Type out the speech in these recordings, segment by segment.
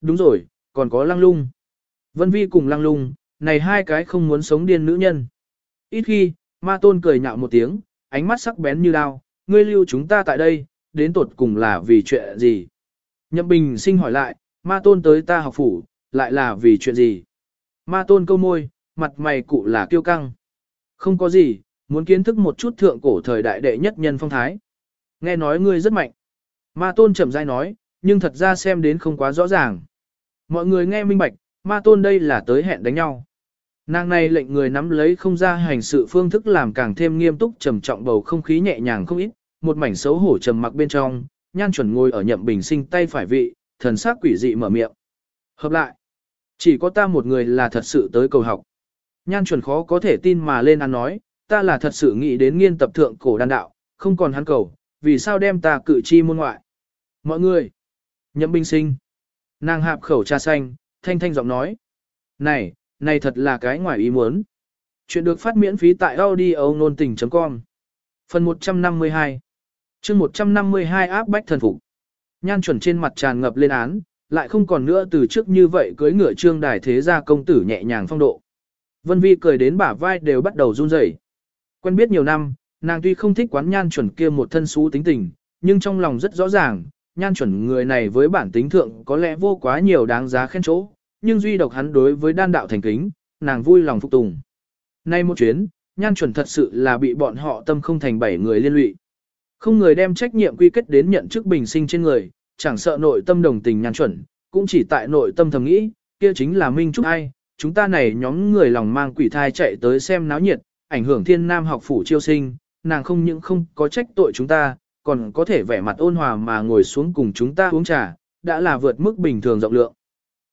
Đúng rồi, còn có lăng lung. Vân Vi cùng lăng lung, này hai cái không muốn sống điên nữ nhân. Ít khi, ma tôn cười nhạo một tiếng, ánh mắt sắc bén như đao, ngươi lưu chúng ta tại đây, đến tột cùng là vì chuyện gì? Nhậm Bình sinh hỏi lại, ma tôn tới ta học phủ, lại là vì chuyện gì? Ma tôn câu môi, mặt mày cụ là kiêu căng. Không có gì, muốn kiến thức một chút thượng cổ thời đại đệ nhất nhân phong thái. Nghe nói ngươi rất mạnh. Ma tôn chậm rãi nói, nhưng thật ra xem đến không quá rõ ràng. Mọi người nghe minh bạch, ma tôn đây là tới hẹn đánh nhau. Nàng này lệnh người nắm lấy không ra hành sự phương thức làm càng thêm nghiêm túc trầm trọng bầu không khí nhẹ nhàng không ít, một mảnh xấu hổ trầm mặc bên trong, nhan chuẩn ngồi ở nhậm bình sinh tay phải vị, thần sắc quỷ dị mở miệng. Hợp lại, chỉ có ta một người là thật sự tới cầu học. Nhan chuẩn khó có thể tin mà lên ăn nói, ta là thật sự nghĩ đến nghiên tập thượng cổ đan đạo, không còn hắn cầu, vì sao đem ta cử chi môn ngoại. Mọi người, nhậm bình sinh, nàng hạp khẩu trà xanh, thanh thanh giọng nói. Này, này thật là cái ngoài ý muốn. Chuyện được phát miễn phí tại audio nôn tình.com Phần 152 chương 152 áp bách thần phục Nhan chuẩn trên mặt tràn ngập lên án, lại không còn nữa từ trước như vậy cưới ngựa trương đài thế gia công tử nhẹ nhàng phong độ. Vân Vi cười đến bả vai đều bắt đầu run rẩy. Quen biết nhiều năm, nàng tuy không thích quán nhan chuẩn kia một thân xú tính tình, nhưng trong lòng rất rõ ràng, nhan chuẩn người này với bản tính thượng có lẽ vô quá nhiều đáng giá khen chỗ, nhưng duy độc hắn đối với đan đạo thành kính, nàng vui lòng phục tùng. Nay một chuyến, nhan chuẩn thật sự là bị bọn họ tâm không thành bảy người liên lụy. Không người đem trách nhiệm quy kết đến nhận chức bình sinh trên người, chẳng sợ nội tâm đồng tình nhan chuẩn, cũng chỉ tại nội tâm thầm nghĩ, kia chính là minh trúc ai, chúng ta này nhóm người lòng mang quỷ thai chạy tới xem náo nhiệt, ảnh hưởng thiên nam học phủ chiêu sinh, nàng không những không có trách tội chúng ta, còn có thể vẻ mặt ôn hòa mà ngồi xuống cùng chúng ta uống trà, đã là vượt mức bình thường rộng lượng.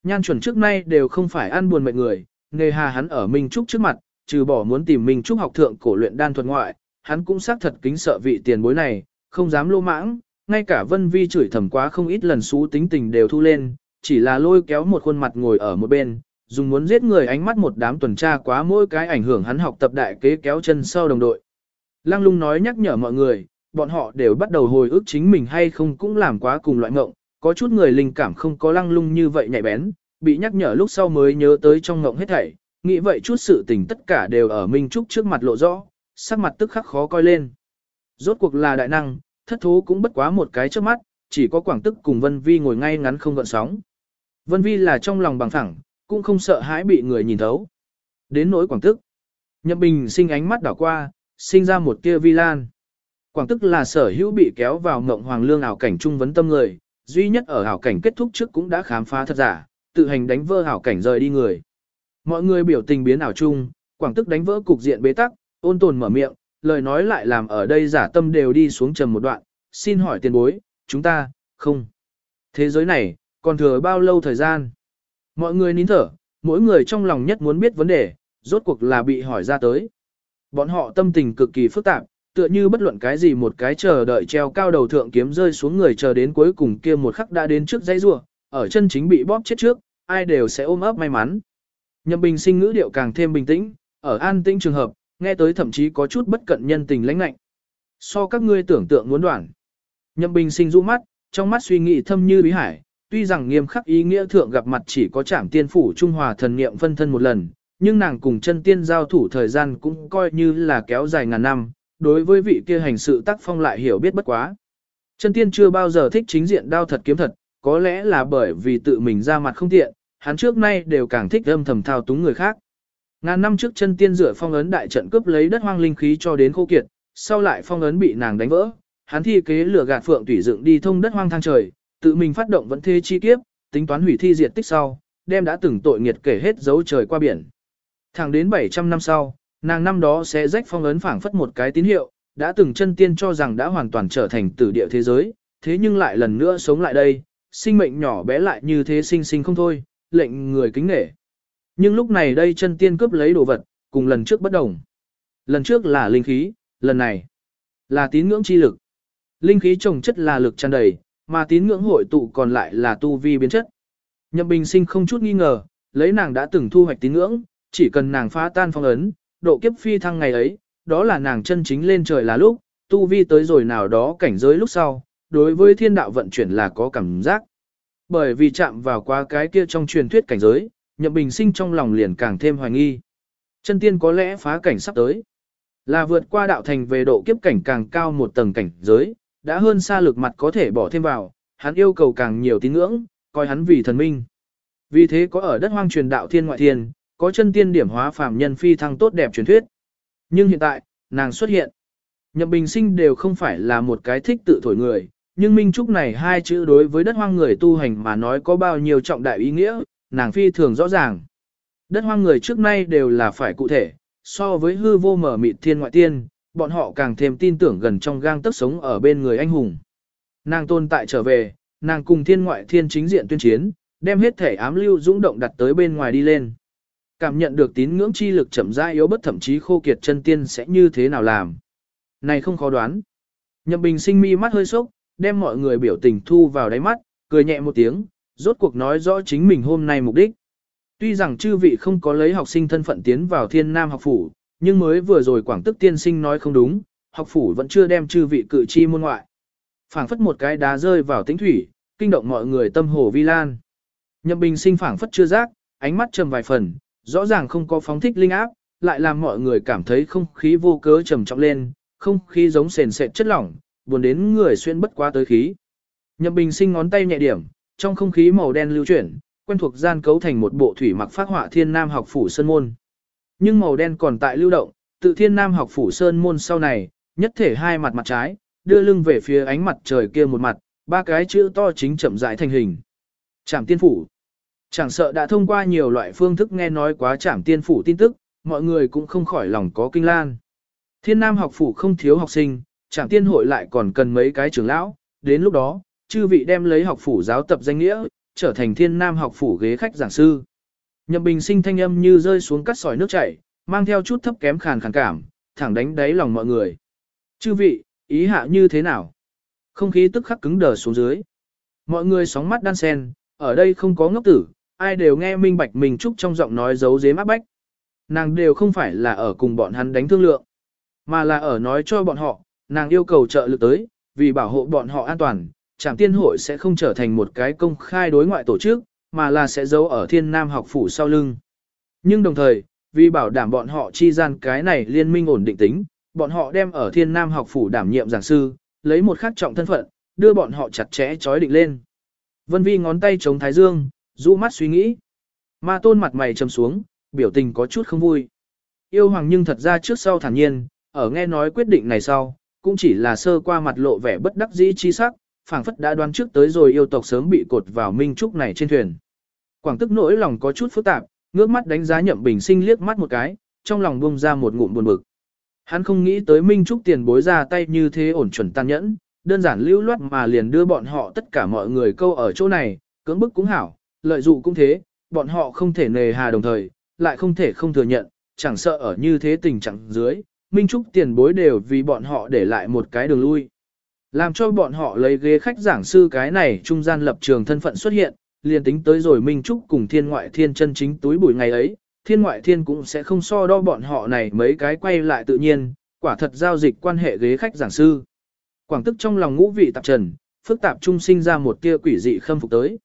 Nhan chuẩn trước nay đều không phải ăn buồn mệnh người, nghề hà hắn ở Minh Trúc trước mặt, trừ bỏ muốn tìm Minh Trúc học thượng cổ luyện đan thuật ngoại, hắn cũng xác thật kính sợ vị tiền bối này, không dám lô mãng, ngay cả Vân Vi chửi thầm quá không ít lần xú tính tình đều thu lên, chỉ là lôi kéo một khuôn mặt ngồi ở một bên, dùng muốn giết người ánh mắt một đám tuần tra quá mỗi cái ảnh hưởng hắn học tập đại kế kéo chân sau đồng đội. Lăng lung nói nhắc nhở mọi người, bọn họ đều bắt đầu hồi ức chính mình hay không cũng làm quá cùng loại ngộng, có chút người linh cảm không có lăng lung như vậy nhạy bén, bị nhắc nhở lúc sau mới nhớ tới trong ngộng hết thảy, nghĩ vậy chút sự tình tất cả đều ở Minh Trúc trước mặt lộ rõ, sắc mặt tức khắc khó coi lên. Rốt cuộc là đại năng, thất thố cũng bất quá một cái trước mắt, chỉ có Quảng Tức cùng Vân Vi ngồi ngay ngắn không gợn sóng. Vân Vi là trong lòng bằng thẳng, cũng không sợ hãi bị người nhìn thấu. Đến nỗi Quảng Tức, Nhậm Bình sinh ánh mắt đảo qua, sinh ra một tia vi lan. Quảng Tức là sở hữu bị kéo vào ngộng hoàng lương ảo cảnh trung vấn tâm người, duy nhất ở ảo cảnh kết thúc trước cũng đã khám phá thật giả, tự hành đánh vỡ ảo cảnh rời đi người. Mọi người biểu tình biến ảo chung, Quảng Tức đánh vỡ cục diện bế tắc, ôn tồn mở miệng, lời nói lại làm ở đây giả tâm đều đi xuống trầm một đoạn, xin hỏi tiền bối, chúng ta, không. Thế giới này, còn thừa bao lâu thời gian? Mọi người nín thở, mỗi người trong lòng nhất muốn biết vấn đề, rốt cuộc là bị hỏi ra tới. Bọn họ tâm tình cực kỳ phức tạp, tựa như bất luận cái gì một cái chờ đợi treo cao đầu thượng kiếm rơi xuống người chờ đến cuối cùng kia một khắc đã đến trước dây rua, ở chân chính bị bóp chết trước, ai đều sẽ ôm ấp may mắn. Nhậm bình sinh ngữ điệu càng thêm bình tĩnh, ở an tĩnh trường hợp, nghe tới thậm chí có chút bất cận nhân tình lãnh lạnh. So các ngươi tưởng tượng muốn đoạn. Nhậm bình sinh rũ mắt, trong mắt suy nghĩ thâm như bí hải, tuy rằng nghiêm khắc ý nghĩa thượng gặp mặt chỉ có trảm tiên phủ Trung Hòa thần niệm phân thân một lần, nhưng nàng cùng chân tiên giao thủ thời gian cũng coi như là kéo dài ngàn năm, đối với vị kia hành sự tác phong lại hiểu biết bất quá. Chân tiên chưa bao giờ thích chính diện đao thật kiếm thật, có lẽ là bởi vì tự mình ra mặt không tiện, hắn trước nay đều càng thích âm thầm thao túng người khác. Ngàn năm trước chân tiên rửa phong ấn đại trận cướp lấy đất hoang linh khí cho đến khô kiệt, sau lại phong ấn bị nàng đánh vỡ, hắn thi kế lửa gạt phượng tủy dựng đi thông đất hoang thang trời, tự mình phát động vẫn thế chi kiếp, tính toán hủy thi diệt tích sau, đem đã từng tội nghiệt kể hết dấu trời qua biển. Thẳng đến 700 năm sau, nàng năm đó sẽ rách phong ấn phảng phất một cái tín hiệu, đã từng chân tiên cho rằng đã hoàn toàn trở thành tử địa thế giới, thế nhưng lại lần nữa sống lại đây, sinh mệnh nhỏ bé lại như thế sinh sinh không thôi, lệnh người kính nể. Nhưng lúc này đây chân tiên cướp lấy đồ vật, cùng lần trước bất đồng. Lần trước là linh khí, lần này là tín ngưỡng chi lực. Linh khí trồng chất là lực tràn đầy, mà tín ngưỡng hội tụ còn lại là tu vi biến chất. Nhậm Bình Sinh không chút nghi ngờ, lấy nàng đã từng thu hoạch tín ngưỡng, chỉ cần nàng phá tan phong ấn, độ kiếp phi thăng ngày ấy, đó là nàng chân chính lên trời là lúc, tu vi tới rồi nào đó cảnh giới lúc sau, đối với thiên đạo vận chuyển là có cảm giác. Bởi vì chạm vào qua cái kia trong truyền thuyết cảnh giới, nhậm bình sinh trong lòng liền càng thêm hoài nghi. Chân tiên có lẽ phá cảnh sắp tới. Là vượt qua đạo thành về độ kiếp cảnh càng cao một tầng cảnh giới, đã hơn xa lực mặt có thể bỏ thêm vào, hắn yêu cầu càng nhiều tín ngưỡng, coi hắn vì thần minh. Vì thế có ở đất hoang truyền đạo thiên ngoại thiên, có chân tiên điểm hóa phàm nhân phi thăng tốt đẹp truyền thuyết. Nhưng hiện tại, nàng xuất hiện. Nhậm Bình Sinh đều không phải là một cái thích tự thổi người, nhưng Minh Trúc này hai chữ đối với đất hoang người tu hành mà nói có bao nhiêu trọng đại ý nghĩa, nàng phi thường rõ ràng. Đất hoang người trước nay đều là phải cụ thể, so với hư vô mở mịt thiên ngoại tiên, bọn họ càng thêm tin tưởng gần trong gang tấc sống ở bên người anh hùng. Nàng tồn tại trở về, nàng cùng thiên ngoại thiên chính diện tuyên chiến, đem hết thể ám lưu dũng động đặt tới bên ngoài đi lên. Cảm nhận được tín ngưỡng chi lực chậm rãi yếu bất thậm chí khô kiệt chân tiên sẽ như thế nào làm. Này không khó đoán. Nhậm bình sinh mi mắt hơi sốc, đem mọi người biểu tình thu vào đáy mắt, cười nhẹ một tiếng, rốt cuộc nói rõ chính mình hôm nay mục đích. Tuy rằng chư vị không có lấy học sinh thân phận tiến vào thiên nam học phủ, nhưng mới vừa rồi quảng tức tiên sinh nói không đúng, học phủ vẫn chưa đem chư vị cử chi môn ngoại. phảng phất một cái đá rơi vào tĩnh thủy, kinh động mọi người tâm hồ vi lan. Nhậm bình sinh phảng phất chưa giác, ánh mắt trầm vài phần, rõ ràng không có phóng thích linh áp, lại làm mọi người cảm thấy không khí vô cớ trầm trọng lên, không khí giống sền sệt chất lỏng, buồn đến người xuyên bất quá tới khí. Nhậm bình sinh ngón tay nhẹ điểm, trong không khí màu đen lưu chuyển, quen thuộc gian cấu thành một bộ thủy mặc phát họa thiên nam học phủ sơn môn. Nhưng màu đen còn tại lưu động, tự thiên nam học phủ sơn môn sau này, nhất thể hai mặt mặt trái, đưa lưng về phía ánh mặt trời kia một mặt, ba cái chữ to chính chậm rãi thành hình. Trảm tiên phủ. Chẳng sợ đã thông qua nhiều loại phương thức nghe nói quá trảm tiên phủ tin tức, mọi người cũng không khỏi lòng có kinh lan. Thiên nam học phủ không thiếu học sinh, trảm tiên hội lại còn cần mấy cái trưởng lão, đến lúc đó, chư vị đem lấy học phủ giáo tập danh nghĩa, trở thành thiên nam học phủ ghế khách giảng sư. Nhậm bình sinh thanh âm như rơi xuống cắt sỏi nước chảy, mang theo chút thấp kém khàn khàn cảm, thẳng đánh đáy lòng mọi người. Chư vị, ý hạ như thế nào? Không khí tức khắc cứng đờ xuống dưới. Mọi người sóng mắt đan sen, ở đây không có ngốc tử, ai đều nghe minh bạch mình trúc trong giọng nói giấu dếm áp bách. Nàng đều không phải là ở cùng bọn hắn đánh thương lượng, mà là ở nói cho bọn họ, nàng yêu cầu trợ lực tới, vì bảo hộ bọn họ an toàn, trạm tiên hội sẽ không trở thành một cái công khai đối ngoại tổ chức, mà là sẽ giấu ở thiên nam học phủ sau lưng. Nhưng đồng thời, vì bảo đảm bọn họ chi gian cái này liên minh ổn định tính, bọn họ đem ở thiên nam học phủ đảm nhiệm giảng sư, lấy một khắc trọng thân phận, đưa bọn họ chặt chẽ trói định lên. Vân Vi ngón tay chống thái dương, rũ mắt suy nghĩ. Ma tôn mặt mày trầm xuống, biểu tình có chút không vui. Yêu hoàng nhưng thật ra trước sau thản nhiên, ở nghe nói quyết định này sau, cũng chỉ là sơ qua mặt lộ vẻ bất đắc dĩ chi sắc, phảng phất đã đoán trước tới rồi yêu tộc sớm bị cột vào minh trúc này trên thuyền. Quảng tức nỗi lòng có chút phức tạp, ngước mắt đánh giá nhậm bình sinh liếc mắt một cái, trong lòng buông ra một ngụm buồn bực. Hắn không nghĩ tới minh trúc tiền bối ra tay như thế ổn chuẩn tàn nhẫn, đơn giản lưu loát mà liền đưa bọn họ tất cả mọi người câu ở chỗ này, cưỡng bức cũng hảo, lợi dụ cũng thế, bọn họ không thể nề hà đồng thời, lại không thể không thừa nhận, chẳng sợ ở như thế tình trạng dưới, Minh Trúc tiền bối đều vì bọn họ để lại một cái đường lui. Làm cho bọn họ lấy ghế khách giảng sư cái này trung gian lập trường thân phận xuất hiện, liền tính tới rồi Minh Trúc cùng thiên ngoại thiên chân chính túi bụi ngày ấy, thiên ngoại thiên cũng sẽ không so đo bọn họ này mấy cái quay lại tự nhiên, quả thật giao dịch quan hệ ghế khách giảng sư. Quảng tức trong lòng ngũ vị tạp trần, phức tạp trung sinh ra một tia quỷ dị khâm phục tới.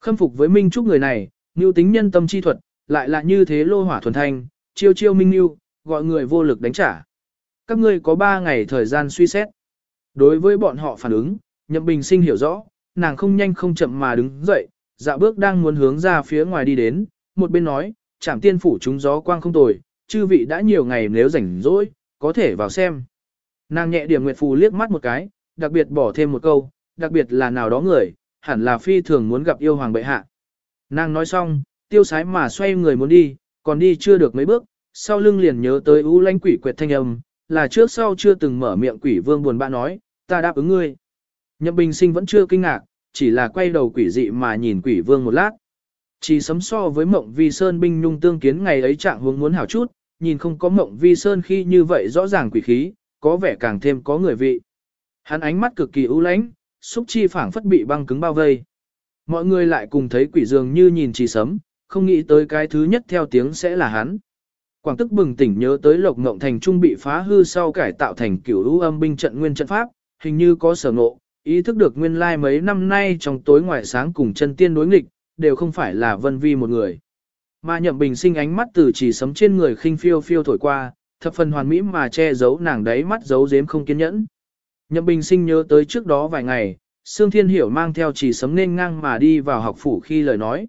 Khâm phục với Minh Trúc người này, mưu tính nhân tâm chi thuật, lại là như thế lô hỏa thuần thanh, chiêu chiêu minh mưu, gọi người vô lực đánh trả. Các ngươi có ba ngày thời gian suy xét. Đối với bọn họ phản ứng, Nhậm Bình Sinh hiểu rõ, nàng không nhanh không chậm mà đứng dậy, dạ bước đang muốn hướng ra phía ngoài đi đến, một bên nói, chảm tiên phủ chúng gió quang không tồi, chư vị đã nhiều ngày nếu rảnh rỗi, có thể vào xem. Nàng nhẹ điểm Nguyệt Phù liếc mắt một cái, đặc biệt bỏ thêm một câu, đặc biệt là nào đó người, hẳn là phi thường muốn gặp yêu hoàng bệ hạ. Nàng nói xong, tiêu sái mà xoay người muốn đi, còn đi chưa được mấy bước, sau lưng liền nhớ tới ưu lãnh quỷ quyệt thanh âm, là trước sau chưa từng mở miệng quỷ vương buồn bã nói, ta đáp ứng ngươi. Nhậm bình sinh vẫn chưa kinh ngạc, chỉ là quay đầu quỷ dị mà nhìn quỷ vương một lát. Chỉ sấm so với mộng vi sơn binh nhung tương kiến ngày ấy trạng hướng muốn hảo chút, nhìn không có mộng vi sơn khi như vậy rõ ràng quỷ khí, có vẻ càng thêm có người vị. Hắn ánh mắt cực kỳ ưu lãnh, xúc chi phảng phất bị băng cứng bao vây. Mọi người lại cùng thấy quỷ dường như nhìn chỉ sấm, không nghĩ tới cái thứ nhất theo tiếng sẽ là hắn. Quảng tức bừng tỉnh nhớ tới lộc ngộng thành trung bị phá hư sau cải tạo thành kiểu lũ âm binh trận nguyên trận pháp, hình như có sở ngộ, Ý thức được nguyên lai like mấy năm nay trong tối ngoài sáng cùng chân tiên đối nghịch, đều không phải là vân vi một người. Mà nhậm bình sinh ánh mắt từ chỉ sấm trên người khinh phiêu phiêu thổi qua, thập phần hoàn mỹ mà che giấu nàng đấy mắt giấu giếm không kiên nhẫn. Nhậm bình sinh nhớ tới trước đó vài ngày, Sương Thiên Hiểu mang theo chỉ sấm nên ngang mà đi vào học phủ khi lời nói.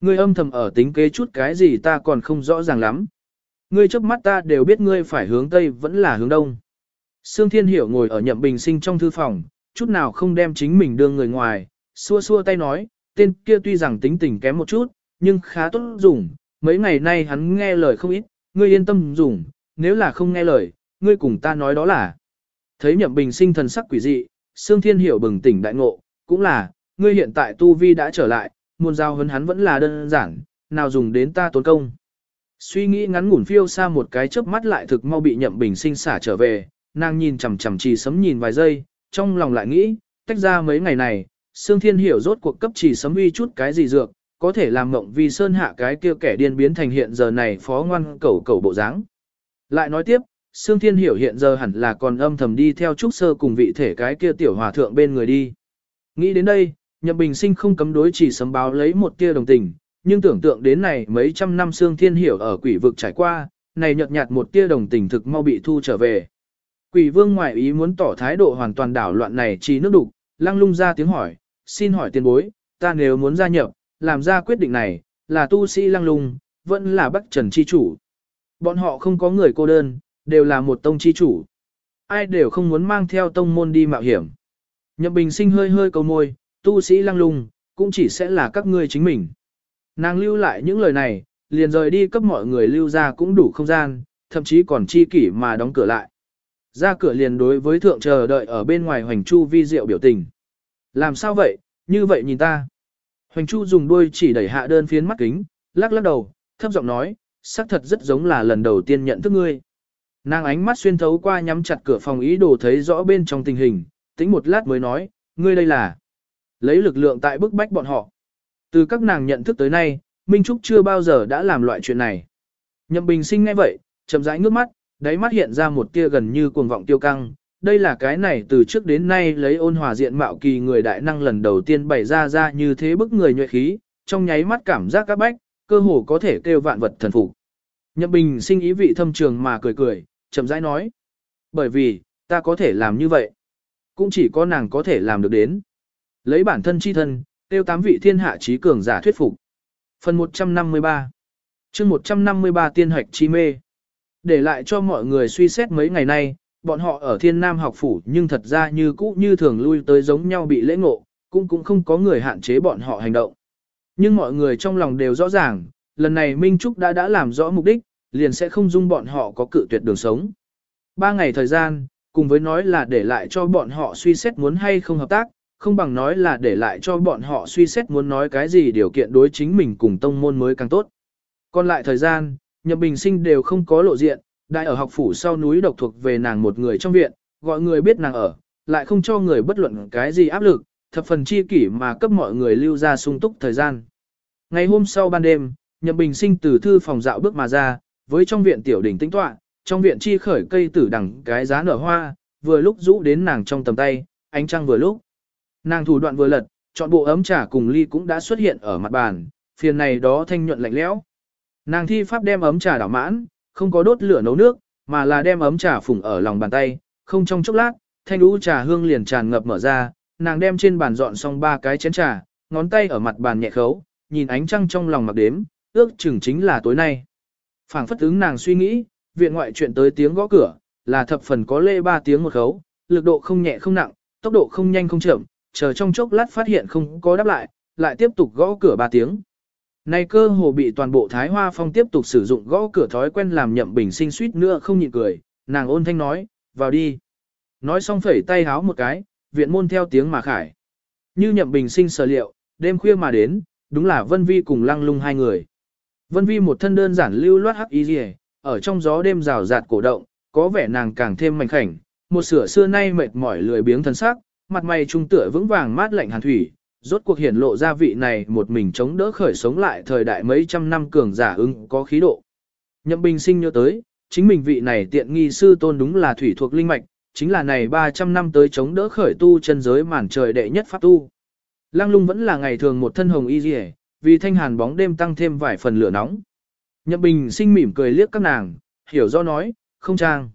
Ngươi âm thầm ở tính kế chút cái gì ta còn không rõ ràng lắm. Ngươi chớp mắt ta đều biết ngươi phải hướng Tây vẫn là hướng Đông. Sương Thiên Hiểu ngồi ở nhậm bình sinh trong thư phòng, chút nào không đem chính mình đưa người ngoài, xua xua tay nói, tên kia tuy rằng tính tình kém một chút, nhưng khá tốt dùng, mấy ngày nay hắn nghe lời không ít, ngươi yên tâm dùng, nếu là không nghe lời, ngươi cùng ta nói đó là. Thấy nhậm bình sinh thần sắc quỷ dị, Sương Thiên Hiểu bừng tỉnh đại ngộ, cũng là, ngươi hiện tại tu vi đã trở lại, muôn giao hấn hắn vẫn là đơn giản, nào dùng đến ta tốn công. Suy nghĩ ngắn ngủn phiêu xa một cái chớp mắt lại thực mau bị nhậm bình sinh xả trở về, nàng nhìn chằm chằm trì sấm nhìn vài giây, trong lòng lại nghĩ, tách ra mấy ngày này, Sương Thiên hiểu rốt cuộc cấp chỉ sấm uy chút cái gì dược, có thể làm mộng vì sơn hạ cái kia kẻ điên biến thành hiện giờ này phó ngoan cẩu cẩu bộ dáng. Lại nói tiếp, Sương Thiên hiểu hiện giờ hẳn là còn âm thầm đi theo trúc sơ cùng vị thể cái kia tiểu hòa thượng bên người đi. Nghĩ đến đây, Nhậm Bình Sinh không cấm đối chỉ sấm báo lấy một tia đồng tình, nhưng tưởng tượng đến này mấy trăm năm Sương Thiên hiểu ở quỷ vực trải qua, này nhợt nhạt một tia đồng tình thực mau bị thu trở về. Quỷ vương ngoại ý muốn tỏ thái độ hoàn toàn đảo loạn này chỉ nước đục, lăng lung ra tiếng hỏi, xin hỏi tiền bối, ta nếu muốn gia nhập, làm ra quyết định này, là tu sĩ lăng lung, vẫn là bắc trần chi chủ. Bọn họ không có người cô đơn, đều là một tông chi chủ. Ai đều không muốn mang theo tông môn đi mạo hiểm. Nhậm bình sinh hơi hơi cầu môi, tu sĩ lăng lung, cũng chỉ sẽ là các ngươi chính mình. Nàng lưu lại những lời này, liền rời đi cấp mọi người lưu ra cũng đủ không gian, thậm chí còn chi kỷ mà đóng cửa lại. Ra cửa liền đối với thượng chờ đợi ở bên ngoài Hoành Chu vi diệu biểu tình. Làm sao vậy, như vậy nhìn ta. Hoành Chu dùng đuôi chỉ đẩy hạ đơn phiến mắt kính, lắc lắc đầu, thấp giọng nói, xác thật rất giống là lần đầu tiên nhận thức ngươi. Nàng ánh mắt xuyên thấu qua nhắm chặt cửa phòng ý đồ thấy rõ bên trong tình hình, tính một lát mới nói, ngươi đây là lấy lực lượng tại bức bách bọn họ. Từ các nàng nhận thức tới nay, Minh Trúc chưa bao giờ đã làm loại chuyện này. Nhậm Bình Sinh ngay vậy, chậm rãi ngước mắt, đáy mắt hiện ra một tia gần như cuồng vọng tiêu căng. Đây là cái này từ trước đến nay lấy ôn hòa diện mạo kỳ người đại năng lần đầu tiên bày ra ra như thế bức người nhuệ khí, trong nháy mắt cảm giác các bách, cơ hồ có thể kêu vạn vật thần phục. Nhậm Bình sinh ý vị thâm trường mà cười cười, chậm rãi nói. Bởi vì, ta có thể làm như vậy. Cũng chỉ có nàng có thể làm được đến. Lấy bản thân chi thân, tiêu tám vị thiên hạ trí cường giả thuyết phục. Phần 153 chương 153 tiên hoạch chi mê. Để lại cho mọi người suy xét mấy ngày nay, bọn họ ở thiên nam học phủ nhưng thật ra như cũ như thường lui tới giống nhau bị lễ ngộ, cũng cũng không có người hạn chế bọn họ hành động. Nhưng mọi người trong lòng đều rõ ràng, lần này Minh Trúc đã đã làm rõ mục đích, liền sẽ không dung bọn họ có cự tuyệt đường sống. Ba ngày thời gian, cùng với nói là để lại cho bọn họ suy xét muốn hay không hợp tác, không bằng nói là để lại cho bọn họ suy xét muốn nói cái gì điều kiện đối chính mình cùng tông môn mới càng tốt. Còn lại thời gian, Nhậm Bình Sinh đều không có lộ diện, đại ở học phủ sau núi độc thuộc về nàng một người trong viện, gọi người biết nàng ở, lại không cho người bất luận cái gì áp lực, thập phần chi kỷ mà cấp mọi người lưu ra sung túc thời gian. Ngày hôm sau ban đêm, Nhậm Bình Sinh từ thư phòng dạo bước mà ra, với trong viện tiểu đỉnh tĩnh tọa, trong viện chi khởi cây tử đằng cái giá nở hoa, vừa lúc rũ đến nàng trong tầm tay, ánh trăng vừa lúc. Nàng thủ đoạn vừa lật, chọn bộ ấm trà cùng ly cũng đã xuất hiện ở mặt bàn, phiền này đó thanh nhuận lạnh lẽo. Nàng thi pháp đem ấm trà đảo mãn, không có đốt lửa nấu nước, mà là đem ấm trà phủng ở lòng bàn tay, không trong chốc lát, thanh lũ trà hương liền tràn ngập mở ra, nàng đem trên bàn dọn xong ba cái chén trà, ngón tay ở mặt bàn nhẹ khấu, nhìn ánh trăng trong lòng mặc đếm, ước chừng chính là tối nay. Phảng phất ứng nàng suy nghĩ, viện ngoại chuyện tới tiếng gõ cửa, là thập phần có lê ba tiếng một khấu, lực độ không nhẹ không nặng, tốc độ không nhanh không chậm, chờ trong chốc lát phát hiện không có đáp lại, lại tiếp tục gõ cửa ba tiếng. Nay cơ hồ bị toàn bộ Thái Hoa Phong tiếp tục sử dụng gõ cửa thói quen làm nhậm bình sinh suýt nữa không nhịn cười, nàng ôn thanh nói, vào đi. Nói xong phẩy tay háo một cái, viện môn theo tiếng mà khải. Như nhậm bình sinh sở liệu, đêm khuya mà đến, đúng là Vân Vi cùng lăng lung hai người. Vân Vi một thân đơn giản lưu loát hắc y rìa, ở trong gió đêm rào rạt cổ động, có vẻ nàng càng thêm mảnh khảnh, một sửa xưa nay mệt mỏi lười biếng thân sắc, mặt mày trung tựa vững vàng mát lạnh hàn thủy, rốt cuộc hiển lộ ra vị này một mình chống đỡ khởi sống lại thời đại mấy trăm năm cường giả ứng có khí độ. Nhậm Bình Sinh nhớ tới, chính mình vị này tiện nghi sư tôn đúng là thủy thuộc linh mạch, chính là này 300 năm tới chống đỡ khởi tu chân giới màn trời đệ nhất pháp tu. Lăng lung vẫn là ngày thường một thân hồng y rìa vì thanh hàn bóng đêm tăng thêm vài phần lửa nóng. Nhậm Bình sinh mỉm cười liếc các nàng, hiểu do nói, không trang.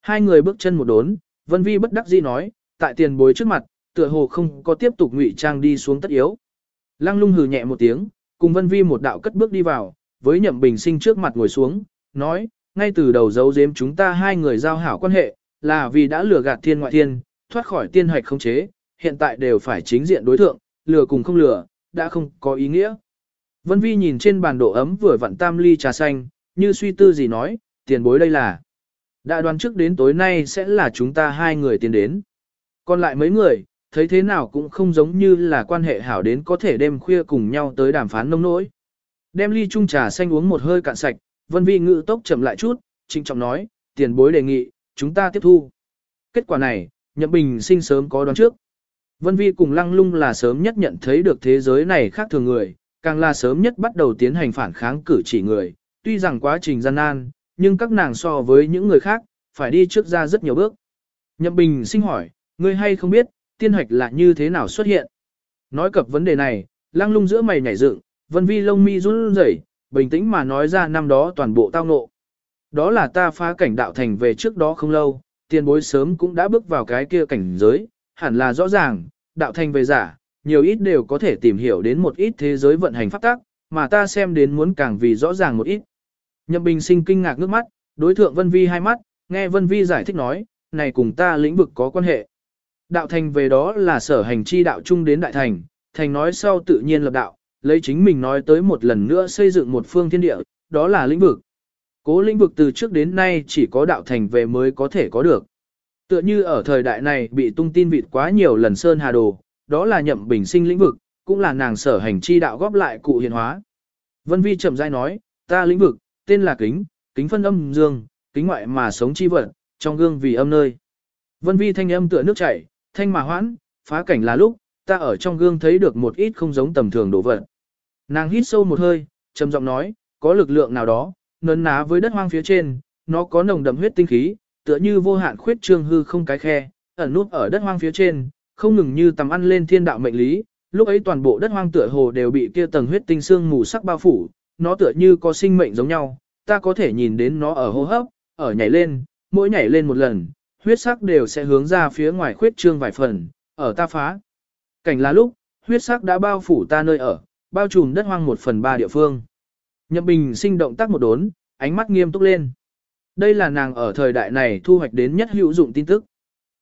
Hai người bước chân một đốn, Vân Vi bất đắc dĩ nói, tại tiền bối trước mặt, tựa hồ không có tiếp tục ngụy trang đi xuống tất yếu. Lăng lung hừ nhẹ một tiếng, cùng Vân Vi một đạo cất bước đi vào, với Nhậm Bình sinh trước mặt ngồi xuống, nói, ngay từ đầu giấu giếm chúng ta hai người giao hảo quan hệ, là vì đã lừa gạt thiên ngoại thiên, thoát khỏi tiên hoạch không chế, hiện tại đều phải chính diện đối thượng, lừa cùng không lừa, đã không có ý nghĩa. Vân Vi nhìn trên bàn độ ấm vừa vặn tam ly trà xanh, như suy tư gì nói, tiền bối đây là. Đã đoán trước đến tối nay sẽ là chúng ta hai người tiến đến. Còn lại mấy người, thấy thế nào cũng không giống như là quan hệ hảo đến có thể đêm khuya cùng nhau tới đàm phán nông nỗi. Đem ly chung trà xanh uống một hơi cạn sạch, Vân Vi ngự tốc chậm lại chút, trinh trọng nói, tiền bối đề nghị, chúng ta tiếp thu. Kết quả này, Nhậm Bình sinh sớm có đoán trước. Vân Vi cùng Lăng Lung là sớm nhất nhận thấy được thế giới này khác thường người, càng là sớm nhất bắt đầu tiến hành phản kháng cử chỉ người, tuy rằng quá trình gian nan, nhưng các nàng so với những người khác, phải đi trước ra rất nhiều bước. Nhậm Bình sinh hỏi, ngươi hay không biết, tiên hoạch là như thế nào xuất hiện? Nói cập vấn đề này, Lăng Lung giữa mày nhảy dựng, Vân Vi lông mi run rẩy, bình tĩnh mà nói ra năm đó toàn bộ tao ngộ. Đó là ta phá cảnh đạo thành về trước đó không lâu, tiền bối sớm cũng đã bước vào cái kia cảnh giới, hẳn là rõ ràng, đạo thành về giả, nhiều ít đều có thể tìm hiểu đến một ít thế giới vận hành pháp tắc, mà ta xem đến muốn càng vì rõ ràng một ít. Nhậm Bình sinh kinh ngạc nước mắt, đối thượng Vân Vi hai mắt, nghe Vân Vi giải thích nói, này cùng ta lĩnh vực có quan hệ. Đạo thành về đó là sở hành chi đạo chung đến đại thành, thành nói sau tự nhiên lập đạo, lấy chính mình nói tới một lần nữa xây dựng một phương thiên địa, đó là lĩnh vực. Cố lĩnh vực từ trước đến nay chỉ có đạo thành về mới có thể có được. Tựa như ở thời đại này bị tung tin vịt quá nhiều lần sơn hà đồ, đó là nhậm bình sinh lĩnh vực, cũng là nàng sở hành chi đạo góp lại cụ hiện hóa. Vân Vi chậm rãi nói, ta lĩnh vực, tên là kính, kính phân âm dương, kính ngoại mà sống chi vật, trong gương vì âm nơi. Vân Vi thanh âm tựa nước chảy, thanh mà hoãn, phá cảnh là lúc, ta ở trong gương thấy được một ít không giống tầm thường đồ vật. Nàng hít sâu một hơi, trầm giọng nói, có lực lượng nào đó, nấn ná với đất hoang phía trên, nó có nồng đậm huyết tinh khí, tựa như vô hạn khuyết trương hư không cái khe, ẩn nút ở đất hoang phía trên, không ngừng như tầm ăn lên thiên đạo mệnh lý, lúc ấy toàn bộ đất hoang tựa hồ đều bị kia tầng huyết tinh xương mù sắc bao phủ, nó tựa như có sinh mệnh giống nhau, ta có thể nhìn đến nó ở hô hấp, ở nhảy lên, mỗi nhảy lên một lần, huyết sắc đều sẽ hướng ra phía ngoài khuyết trương vài phần, ở ta phá. Cảnh là lúc, huyết sắc đã bao phủ ta nơi ở, bao trùm đất hoang một phần ba địa phương. Nhậm Bình sinh động tác một đốn, ánh mắt nghiêm túc lên. Đây là nàng ở thời đại này thu hoạch đến nhất hữu dụng tin tức.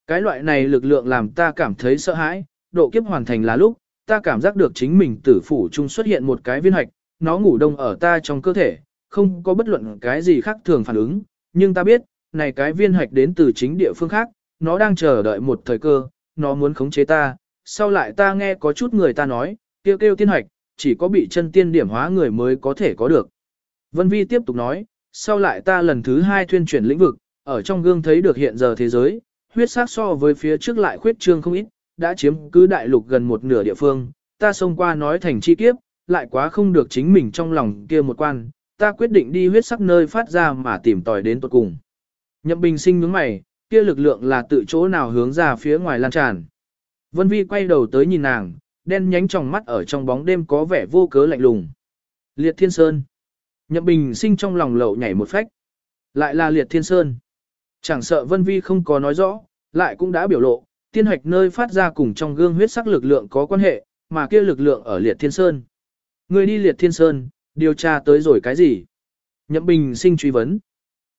Cái loại này lực lượng làm ta cảm thấy sợ hãi, độ kiếp hoàn thành là lúc, ta cảm giác được chính mình tử phủ trung xuất hiện một cái viên hạch, nó ngủ đông ở ta trong cơ thể, không có bất luận cái gì khác thường phản ứng, nhưng ta biết, này cái viên hạch đến từ chính địa phương khác, nó đang chờ đợi một thời cơ, nó muốn khống chế ta, sau lại ta nghe có chút người ta nói, kêu kêu tiên hạch, chỉ có bị chân tiên điểm hóa người mới có thể có được. Vân Vi tiếp tục nói, sau lại ta lần thứ hai thuyên chuyển lĩnh vực, ở trong gương thấy được hiện giờ thế giới, huyết sắc so với phía trước lại khuyết trương không ít, đã chiếm cứ đại lục gần một nửa địa phương, ta xông qua nói thành chi kiếp, lại quá không được chính mình trong lòng kia một quan, ta quyết định đi huyết sắc nơi phát ra mà tìm tòi đến tuột cùng. Nhậm bình sinh nhướng mày, kia lực lượng là tự chỗ nào hướng ra phía ngoài lan tràn. Vân Vi quay đầu tới nhìn nàng, đen nhánh trong mắt ở trong bóng đêm có vẻ vô cớ lạnh lùng. Liệt Thiên Sơn. Nhậm Bình sinh trong lòng lậu nhảy một phách. Lại là Liệt Thiên Sơn. Chẳng sợ Vân Vi không có nói rõ, lại cũng đã biểu lộ, tiên hoạch nơi phát ra cùng trong gương huyết sắc lực lượng có quan hệ, mà kia lực lượng ở Liệt Thiên Sơn. Người đi Liệt Thiên Sơn, điều tra tới rồi cái gì? Nhậm Bình sinh truy vấn.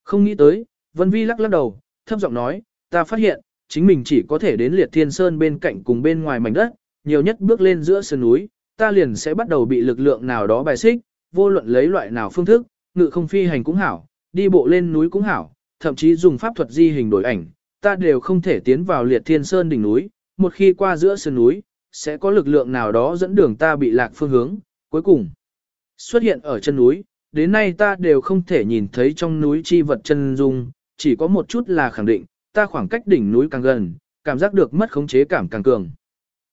Không nghĩ tới, Vân Vi lắc lắc đầu, thấp giọng nói, ta phát hiện, chính mình chỉ có thể đến Liệt Thiên Sơn bên cạnh cùng bên ngoài mảnh đất, nhiều nhất bước lên giữa sườn núi, ta liền sẽ bắt đầu bị lực lượng nào đó bài xích, vô luận lấy loại nào phương thức, ngự không phi hành cũng hảo, đi bộ lên núi cũng hảo, thậm chí dùng pháp thuật di hình đổi ảnh, ta đều không thể tiến vào liệt thiên sơn đỉnh núi, một khi qua giữa sườn núi, sẽ có lực lượng nào đó dẫn đường ta bị lạc phương hướng, cuối cùng xuất hiện ở chân núi, đến nay ta đều không thể nhìn thấy trong núi chi vật chân dung, chỉ có một chút là khẳng định, ta khoảng cách đỉnh núi càng gần, cảm giác được mất khống chế cảm càng cường.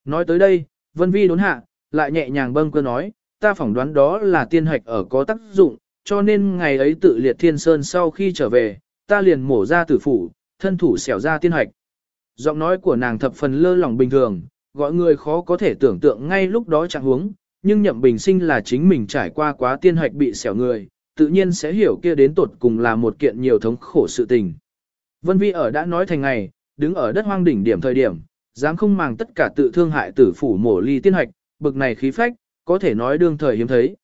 Nói tới đây, Vân Vi đốn hạ, lại nhẹ nhàng bâng cơ nói, ta phỏng đoán đó là tiên hạch ở có tác dụng, cho nên ngày ấy tự liệt thiên sơn sau khi trở về, ta liền mổ ra tử phủ, thân thủ xẻo ra tiên hạch. Giọng nói của nàng thập phần lơ lỏng bình thường, gọi người khó có thể tưởng tượng ngay lúc đó chẳng huống, nhưng nhậm bình sinh là chính mình trải qua quá tiên hạch bị xẻo người, tự nhiên sẽ hiểu kia đến tột cùng là một kiện nhiều thống khổ sự tình. Vân Vi ở đã nói thành ngày, đứng ở đất hoang đỉnh điểm thời điểm, dám không màng tất cả tự thương hại tử phủ mổ ly tiên hạch, bực này khí phách, có thể nói đương thời hiếm thấy.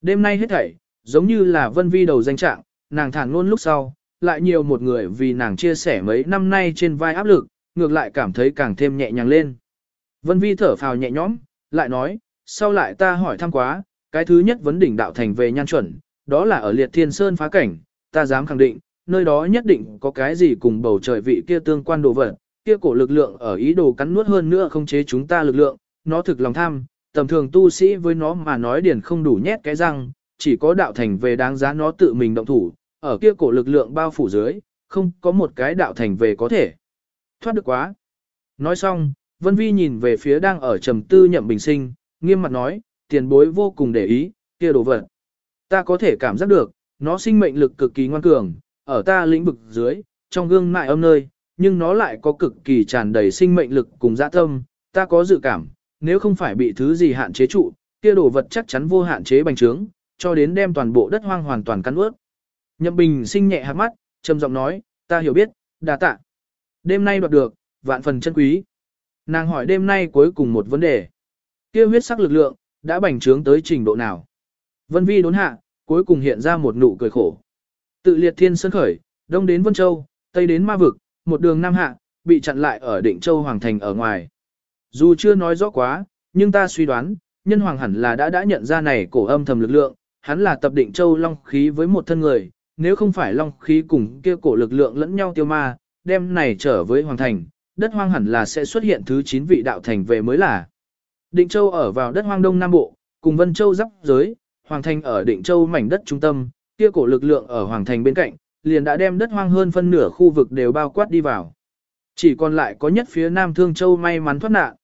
Đêm nay hết thảy, giống như là Vân Vi đầu danh trạng, nàng thản luôn lúc sau, lại nhiều một người vì nàng chia sẻ mấy năm nay trên vai áp lực, ngược lại cảm thấy càng thêm nhẹ nhàng lên. Vân Vi thở phào nhẹ nhõm, lại nói, sau lại ta hỏi thăm quá, cái thứ nhất vấn đỉnh đạo thành về nhan chuẩn, đó là ở liệt thiên sơn phá cảnh, ta dám khẳng định, nơi đó nhất định có cái gì cùng bầu trời vị kia tương quan đồ vật, kia cổ lực lượng ở ý đồ cắn nuốt hơn nữa không chế chúng ta lực lượng, nó thực lòng tham, tầm thường tu sĩ với nó mà nói điển không đủ nhét cái răng, chỉ có đạo thành về đáng giá nó tự mình động thủ, ở kia cổ lực lượng bao phủ dưới, không có một cái đạo thành về có thể. Thoát được quá. Nói xong, Vân Vi nhìn về phía đang ở trầm tư nhậm bình sinh, nghiêm mặt nói, tiền bối vô cùng để ý, kia đồ vật. Ta có thể cảm giác được, nó sinh mệnh lực cực kỳ ngoan cường, ở ta lĩnh vực dưới, trong gương mại âm nơi, nhưng nó lại có cực kỳ tràn đầy sinh mệnh lực cùng dạ tâm, ta có dự cảm, nếu không phải bị thứ gì hạn chế trụ, kia đồ vật chắc chắn vô hạn chế bành trướng, cho đến đem toàn bộ đất hoang hoàn toàn cắn ướt. Nhậm Bình sinh nhẹ hạt mắt, trầm giọng nói, ta hiểu biết, đà tạ. Đêm nay đoạt được, vạn phần chân quý. Nàng hỏi đêm nay cuối cùng một vấn đề. Kia huyết sắc lực lượng, đã bành trướng tới trình độ nào? Vân Vi đốn hạ, cuối cùng hiện ra một nụ cười khổ. Tự liệt thiên sơn khởi, đông đến Vân Châu, tây đến Ma Vực, một đường nam hạ, bị chặn lại ở định Châu Hoàng Thành ở ngoài. Dù chưa nói rõ quá, nhưng ta suy đoán, nhân hoàng hẳn là đã đã nhận ra này cổ âm thầm lực lượng, hắn là tập định Châu Long khí với một thân người, nếu không phải Long khí cùng kia cổ lực lượng lẫn nhau tiêu ma, đem này trở với Hoàng Thành, đất hoang hẳn là sẽ xuất hiện thứ 9 vị đạo thành về mới là. Định Châu ở vào đất hoang đông nam bộ, cùng Vân Châu giáp giới, Hoàng Thành ở Định Châu mảnh đất trung tâm, kia cổ lực lượng ở Hoàng Thành bên cạnh, liền đã đem đất hoang hơn phân nửa khu vực đều bao quát đi vào. Chỉ còn lại có nhất phía Nam Thương Châu may mắn thoát nạn.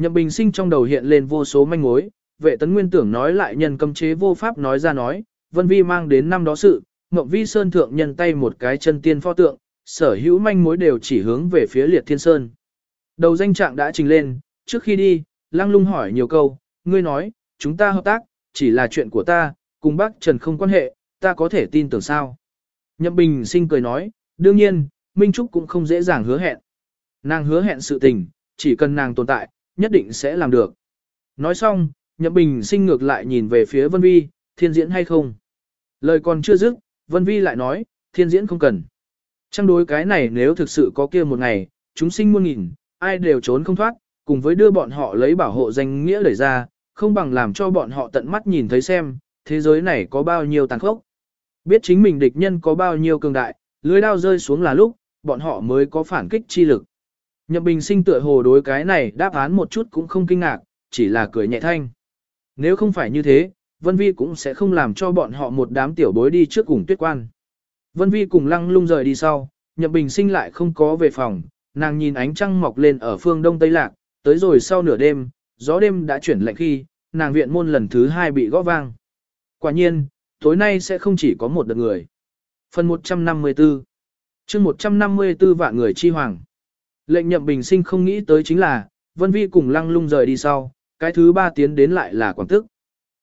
Nhậm Bình Sinh trong đầu hiện lên vô số manh mối, vệ tấn nguyên tưởng nói lại nhân cấm chế vô pháp nói ra nói, Vân Vi mang đến năm đó sự, Ngọc Vi Sơn thượng nhân tay một cái chân tiên pho tượng, sở hữu manh mối đều chỉ hướng về phía liệt thiên sơn. Đầu danh trạng đã trình lên, trước khi đi, Lăng Lung hỏi nhiều câu, ngươi nói, chúng ta hợp tác, chỉ là chuyện của ta, cùng bác Trần không quan hệ, ta có thể tin tưởng sao. Nhậm Bình sinh cười nói, đương nhiên, Minh Trúc cũng không dễ dàng hứa hẹn. Nàng hứa hẹn sự tình, chỉ cần nàng tồn tại, nhất định sẽ làm được. Nói xong, Nhậm Bình sinh ngược lại nhìn về phía Vân Vi, thiên diễn hay không. Lời còn chưa dứt, Vân Vi lại nói, thiên diễn không cần. Trong đối cái này nếu thực sự có kia một ngày, chúng sinh muôn nghìn, ai đều trốn không thoát, cùng với đưa bọn họ lấy bảo hộ danh nghĩa đẩy ra, không bằng làm cho bọn họ tận mắt nhìn thấy xem, thế giới này có bao nhiêu tàn khốc. Biết chính mình địch nhân có bao nhiêu cường đại, lưới đao rơi xuống là lúc, bọn họ mới có phản kích chi lực. Nhậm Bình sinh tựa hồ đối cái này đáp án một chút cũng không kinh ngạc, chỉ là cười nhẹ thanh. Nếu không phải như thế, Vân Vi cũng sẽ không làm cho bọn họ một đám tiểu bối đi trước cùng tuyết quan. Vân Vi cùng lăng lung rời đi sau, Nhậm Bình sinh lại không có về phòng, nàng nhìn ánh trăng mọc lên ở phương đông tây lạc, tới rồi sau nửa đêm, gió đêm đã chuyển lạnh khi, nàng viện môn lần thứ hai bị gõ vang. Quả nhiên, tối nay sẽ không chỉ có một đợt người. Phần 154 chương 154 vạn người chi hoàng. Lệnh nhậm bình sinh không nghĩ tới chính là, Vân Vi cùng lăng lung rời đi sau, cái thứ ba tiến đến lại là Quảng Tức.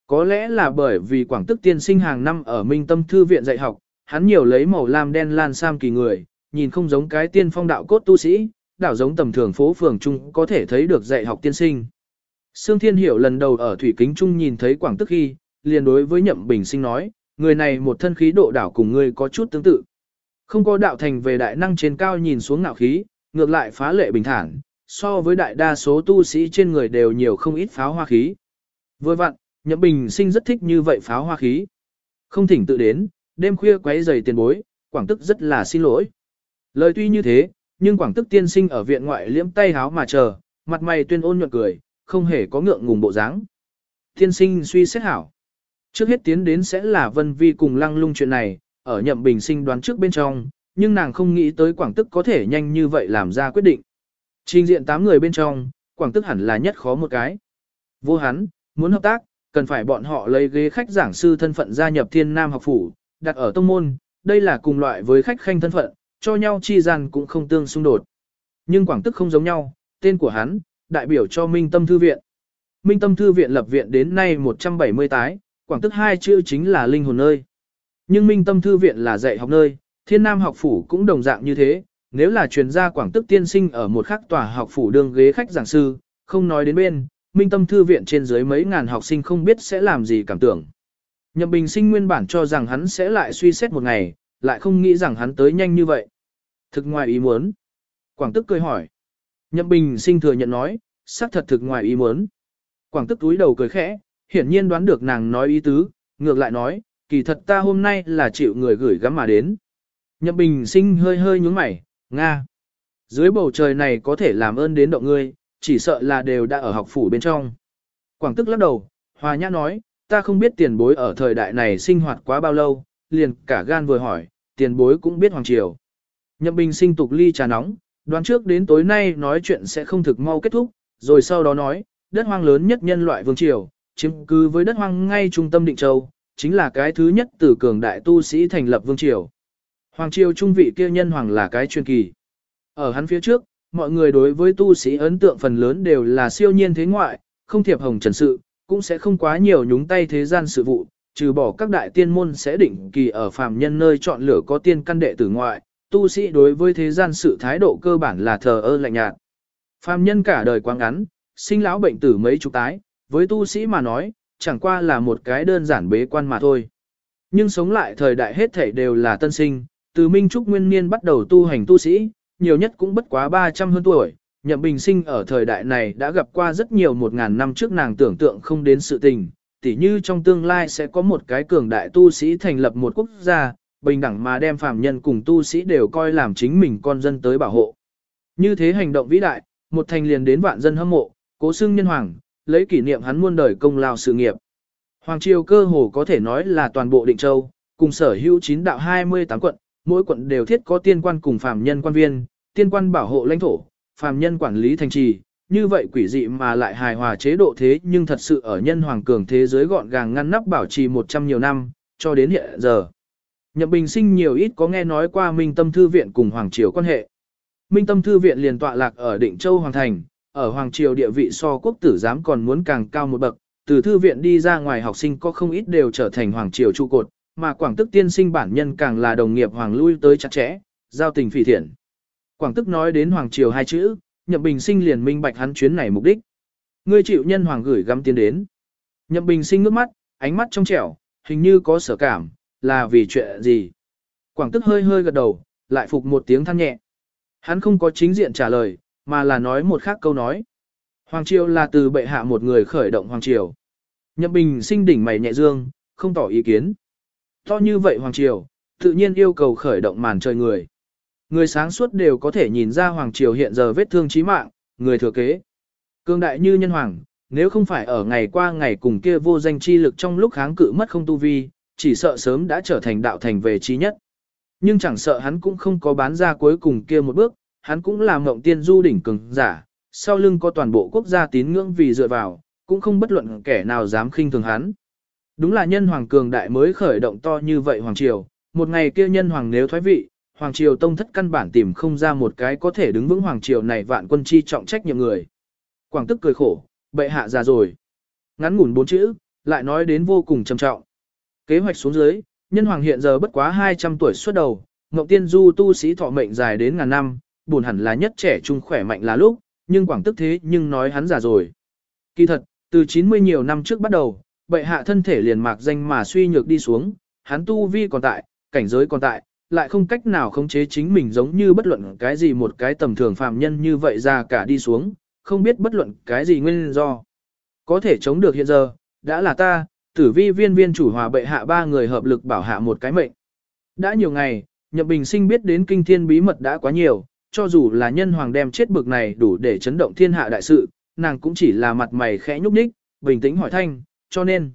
Có lẽ là bởi vì Quảng Tức tiên sinh hàng năm ở Minh Tâm Thư viện dạy học, hắn nhiều lấy màu lam đen lan sam kỳ người, nhìn không giống cái tiên phong đạo cốt tu sĩ, đảo giống tầm thường phố phường trung có thể thấy được dạy học tiên sinh. Sương Thiên Hiểu lần đầu ở thủy kính trung nhìn thấy Quảng Tức khi, liền đối với Nhậm Bình Sinh nói, người này một thân khí độ đảo cùng ngươi có chút tương tự. Không có đạo thành về đại năng trên cao nhìn xuống ngạo khí, ngược lại phá lệ bình thản, so với đại đa số tu sĩ trên người đều nhiều không ít pháo hoa khí. Vừa vặn, Nhậm Bình Sinh rất thích như vậy pháo hoa khí. Không thỉnh tự đến, đêm khuya quấy giày tiền bối, Quảng Tức rất là xin lỗi. Lời tuy như thế, nhưng Quảng Tức tiên sinh ở viện ngoại liễm tay háo mà chờ, mặt mày tuyên ôn nhuận cười, không hề có ngượng ngùng bộ dáng. Tiên sinh suy xét hảo. Trước hết tiến đến sẽ là Vân Vi cùng lăng lung chuyện này, ở nhậm bình sinh đoán trước bên trong, nhưng nàng không nghĩ tới Quảng Tức có thể nhanh như vậy làm ra quyết định. Trình diện 8 người bên trong, Quảng Tức hẳn là nhất khó một cái. Vô hắn, muốn hợp tác, cần phải bọn họ lấy ghế khách giảng sư thân phận gia nhập thiên nam học phủ, đặt ở tông môn, đây là cùng loại với khách khanh thân phận, cho nhau chi gian cũng không tương xung đột. Nhưng Quảng Tức không giống nhau, tên của hắn, đại biểu cho Minh Tâm Thư Viện. Minh Tâm Thư Viện lập viện đến nay 170 tái, Quảng Tức hai chữ chính là linh hồn nơi. Nhưng Minh Tâm Thư Viện là dạy học nơi, Thiên Nam học phủ cũng đồng dạng như thế, nếu là truyền gia Quảng Tức tiên sinh ở một khắc tòa học phủ đương ghế khách giảng sư, không nói đến bên, Minh Tâm Thư Viện trên dưới mấy ngàn học sinh không biết sẽ làm gì cảm tưởng. Nhậm Bình Sinh nguyên bản cho rằng hắn sẽ lại suy xét một ngày, lại không nghĩ rằng hắn tới nhanh như vậy. Thực ngoài ý muốn. Quảng Tức cười hỏi. Nhậm Bình Sinh thừa nhận nói, xác thật thực ngoài ý muốn. Quảng Tức túi đầu cười khẽ, hiển nhiên đoán được nàng nói ý tứ, ngược lại nói, kỳ thật ta hôm nay là chịu người gửi gắm mà đến. Nhậm Bình Sinh hơi hơi nhướng mày, Nga. Dưới bầu trời này có thể làm ơn đến động ngươi, chỉ sợ là đều đã ở học phủ bên trong. Quảng tức lắc đầu, hòa nhã nói, ta không biết tiền bối ở thời đại này sinh hoạt quá bao lâu, liền cả gan vừa hỏi, tiền bối cũng biết hoàng triều. Nhậm Bình sinh tục ly trà nóng, đoán trước đến tối nay nói chuyện sẽ không thực mau kết thúc, rồi sau đó nói, đất hoang lớn nhất nhân loại vương triều, chiếm cứ với đất hoang ngay trung tâm định châu, chính là cái thứ nhất từ cường đại tu sĩ thành lập vương triều. Hoàng triều trung vị kia nhân hoàng là cái chuyên kỳ. Ở hắn phía trước, mọi người đối với tu sĩ ấn tượng phần lớn đều là siêu nhiên thế ngoại, không thiệp hồng trần sự, cũng sẽ không quá nhiều nhúng tay thế gian sự vụ, trừ bỏ các đại tiên môn sẽ định kỳ ở phàm nhân nơi chọn lựa có tiên căn đệ tử ngoại, tu sĩ đối với thế gian sự thái độ cơ bản là thờ ơ lạnh nhạt. Phàm nhân cả đời quá ngắn, sinh lão bệnh tử mấy chục tái, với tu sĩ mà nói, chẳng qua là một cái đơn giản bế quan mà thôi. Nhưng sống lại thời đại hết thảy đều là tân sinh, từ Minh Trúc Nguyên Niên bắt đầu tu hành tu sĩ, nhiều nhất cũng bất quá 300 hơn tuổi. Nhậm Bình Sinh ở thời đại này đã gặp qua rất nhiều một ngàn năm trước nàng tưởng tượng không đến sự tình, tỉ như trong tương lai sẽ có một cái cường đại tu sĩ thành lập một quốc gia, bình đẳng mà đem phàm nhân cùng tu sĩ đều coi làm chính mình con dân tới bảo hộ. Như thế hành động vĩ đại, một thành liền đến vạn dân hâm mộ, cố xưng nhân hoàng, lấy kỷ niệm hắn muôn đời công lao sự nghiệp. Hoàng triều cơ hồ có thể nói là toàn bộ định châu, cùng sở hữu chín đạo 28 quận, mỗi quận đều thiết có tiên quan cùng phàm nhân quan viên, tiên quan bảo hộ lãnh thổ, phàm nhân quản lý thành trì, như vậy quỷ dị mà lại hài hòa chế độ thế nhưng thật sự ở nhân hoàng cường thế giới gọn gàng ngăn nắp bảo trì 100 nhiều năm, cho đến hiện giờ. Nhậm Bình Sinh nhiều ít có nghe nói qua Minh Tâm Thư Viện cùng Hoàng Triều quan hệ. Minh Tâm Thư Viện liền tọa lạc ở Định Châu Hoàng Thành, ở Hoàng Triều địa vị so quốc tử giám còn muốn càng cao một bậc, từ Thư Viện đi ra ngoài học sinh có không ít đều trở thành Hoàng Triều trụ cột, mà Quảng Tức tiên sinh bản nhân càng là đồng nghiệp Hoàng lui tới chặt chẽ, giao tình phỉ thiện. Quảng Tức nói đến Hoàng Triều hai chữ, Nhậm Bình Sinh liền minh bạch hắn chuyến này mục đích. Ngươi chịu nhân Hoàng gửi gắm tiến đến. Nhậm Bình Sinh ngước mắt, ánh mắt trong trẻo, hình như có sở cảm, là vì chuyện gì. Quảng Tức hơi hơi gật đầu, lại phục một tiếng than nhẹ. Hắn không có chính diện trả lời, mà là nói một khác câu nói. Hoàng Triều là từ bệ hạ một người khởi động Hoàng Triều. Nhậm Bình Sinh đỉnh mày nhẹ dương, không tỏ ý kiến. To như vậy Hoàng Triều, tự nhiên yêu cầu khởi động màn trời người. Người sáng suốt đều có thể nhìn ra Hoàng Triều hiện giờ vết thương chí mạng, người thừa kế. Cương đại như nhân hoàng, nếu không phải ở ngày qua ngày cùng kia vô danh chi lực trong lúc kháng cự mất không tu vi, chỉ sợ sớm đã trở thành đạo thành về trí nhất. Nhưng chẳng sợ hắn cũng không có bán ra cuối cùng kia một bước, hắn cũng là mộng tiên du đỉnh cường giả, sau lưng có toàn bộ quốc gia tín ngưỡng vì dựa vào, cũng không bất luận kẻ nào dám khinh thường hắn. Đúng là nhân hoàng cường đại mới khởi động to như vậy hoàng triều, một ngày kia nhân hoàng nếu thoái vị, hoàng triều tông thất căn bản tìm không ra một cái có thể đứng vững hoàng triều này vạn quân chi trọng trách nhiệm người. Quảng tức cười khổ, bệ hạ già rồi. Ngắn ngủn bốn chữ, lại nói đến vô cùng trầm trọng. Kế hoạch xuống dưới, nhân hoàng hiện giờ bất quá 200 tuổi xuất đầu, Ngọc Tiên Du tu sĩ thọ mệnh dài đến ngàn năm, buồn hẳn là nhất trẻ trung khỏe mạnh là lúc, nhưng quảng tức thế nhưng nói hắn già rồi. Kỳ thật, từ 90 nhiều năm trước bắt đầu, bệ hạ thân thể liền mạc danh mà suy nhược đi xuống, hắn tu vi còn tại, cảnh giới còn tại, lại không cách nào khống chế chính mình giống như bất luận cái gì một cái tầm thường phạm nhân như vậy ra cả đi xuống, không biết bất luận cái gì nguyên do. Có thể chống được hiện giờ, đã là ta, tử vi viên viên chủ hòa bệ hạ ba người hợp lực bảo hạ một cái mệnh. Đã nhiều ngày, Nhậm Bình sinh biết đến kinh thiên bí mật đã quá nhiều, cho dù là nhân hoàng đem chết bực này đủ để chấn động thiên hạ đại sự, nàng cũng chỉ là mặt mày khẽ nhúc nhích, bình tĩnh hỏi thanh, cho nên.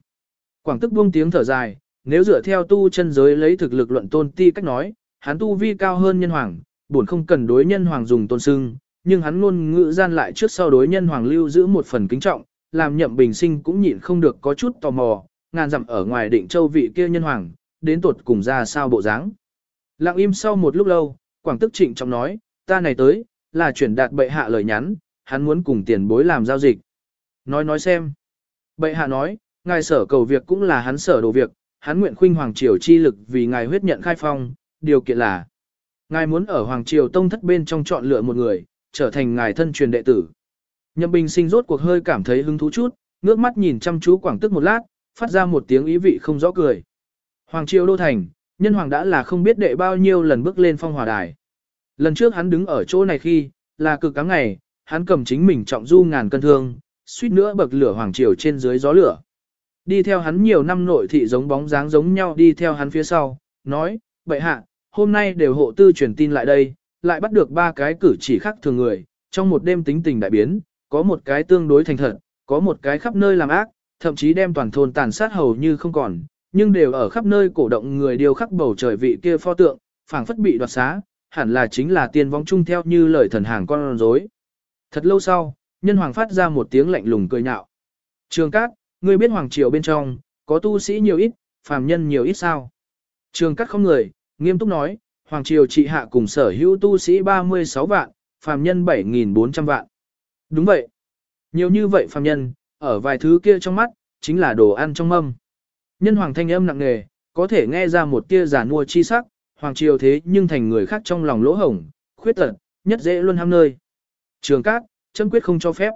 Quảng tức buông tiếng thở dài, nếu dựa theo tu chân giới lấy thực lực luận tôn ti cách nói, hắn tu vi cao hơn nhân hoàng, buồn không cần đối nhân hoàng dùng tôn sưng, nhưng hắn luôn ngữ gian lại trước sau đối nhân hoàng lưu giữ một phần kính trọng, làm nhậm bình sinh cũng nhịn không được có chút tò mò, ngàn dặm ở ngoài định châu vị kia nhân hoàng, đến tuột cùng ra sao bộ dáng. Lặng im sau một lúc lâu, quảng tức trịnh trọng nói, ta này tới, là chuyển đạt bệ hạ lời nhắn, hắn muốn cùng tiền bối làm giao dịch. Nói nói xem. Bệ hạ nói, ngài sở cầu việc cũng là hắn sở đồ việc, hắn nguyện khuynh hoàng triều chi lực vì ngài huyết nhận khai phong, điều kiện là ngài muốn ở hoàng triều tông thất bên trong chọn lựa một người, trở thành ngài thân truyền đệ tử. Nhậm Bình sinh rốt cuộc hơi cảm thấy hứng thú chút, ngước mắt nhìn chăm chú Quảng Tức một lát, phát ra một tiếng ý vị không rõ cười. Hoàng triều đô thành, nhân hoàng đã là không biết đệ bao nhiêu lần bước lên phong hòa đài. Lần trước hắn đứng ở chỗ này khi, là cực cám ngày, hắn cầm chính mình trọng du ngàn cân thương, suýt nữa bậc lửa hoàng triều trên dưới gió lửa. Đi theo hắn nhiều năm nội thị giống bóng dáng giống nhau đi theo hắn phía sau, nói, bệ hạ, hôm nay đều hộ tư truyền tin lại đây, lại bắt được ba cái cử chỉ khác thường người, trong một đêm tính tình đại biến, có một cái tương đối thành thật, có một cái khắp nơi làm ác, thậm chí đem toàn thôn tàn sát hầu như không còn, nhưng đều ở khắp nơi cổ động người điều khắc bầu trời vị kia pho tượng, phảng phất bị đoạt xá, hẳn là chính là tiên vong chung theo như lời thần hàng con rối. Thật lâu sau, nhân hoàng phát ra một tiếng lạnh lùng cười nhạo. Trường Cát, ngươi biết hoàng triều bên trong, có tu sĩ nhiều ít, phàm nhân nhiều ít sao? Trường Cát không người, nghiêm túc nói, hoàng triều trị hạ cùng sở hữu tu sĩ 36 vạn, phàm nhân 7.400 vạn. Đúng vậy. Nhiều như vậy phàm nhân, ở vài thứ kia trong mắt, chính là đồ ăn trong mâm. Nhân hoàng thanh âm nặng nề, có thể nghe ra một tia giả mua chi sắc, hoàng triều thế nhưng thành người khác trong lòng lỗ hổng, khuyết tật, nhất dễ luôn ham nơi. Trường cát, châm quyết không cho phép.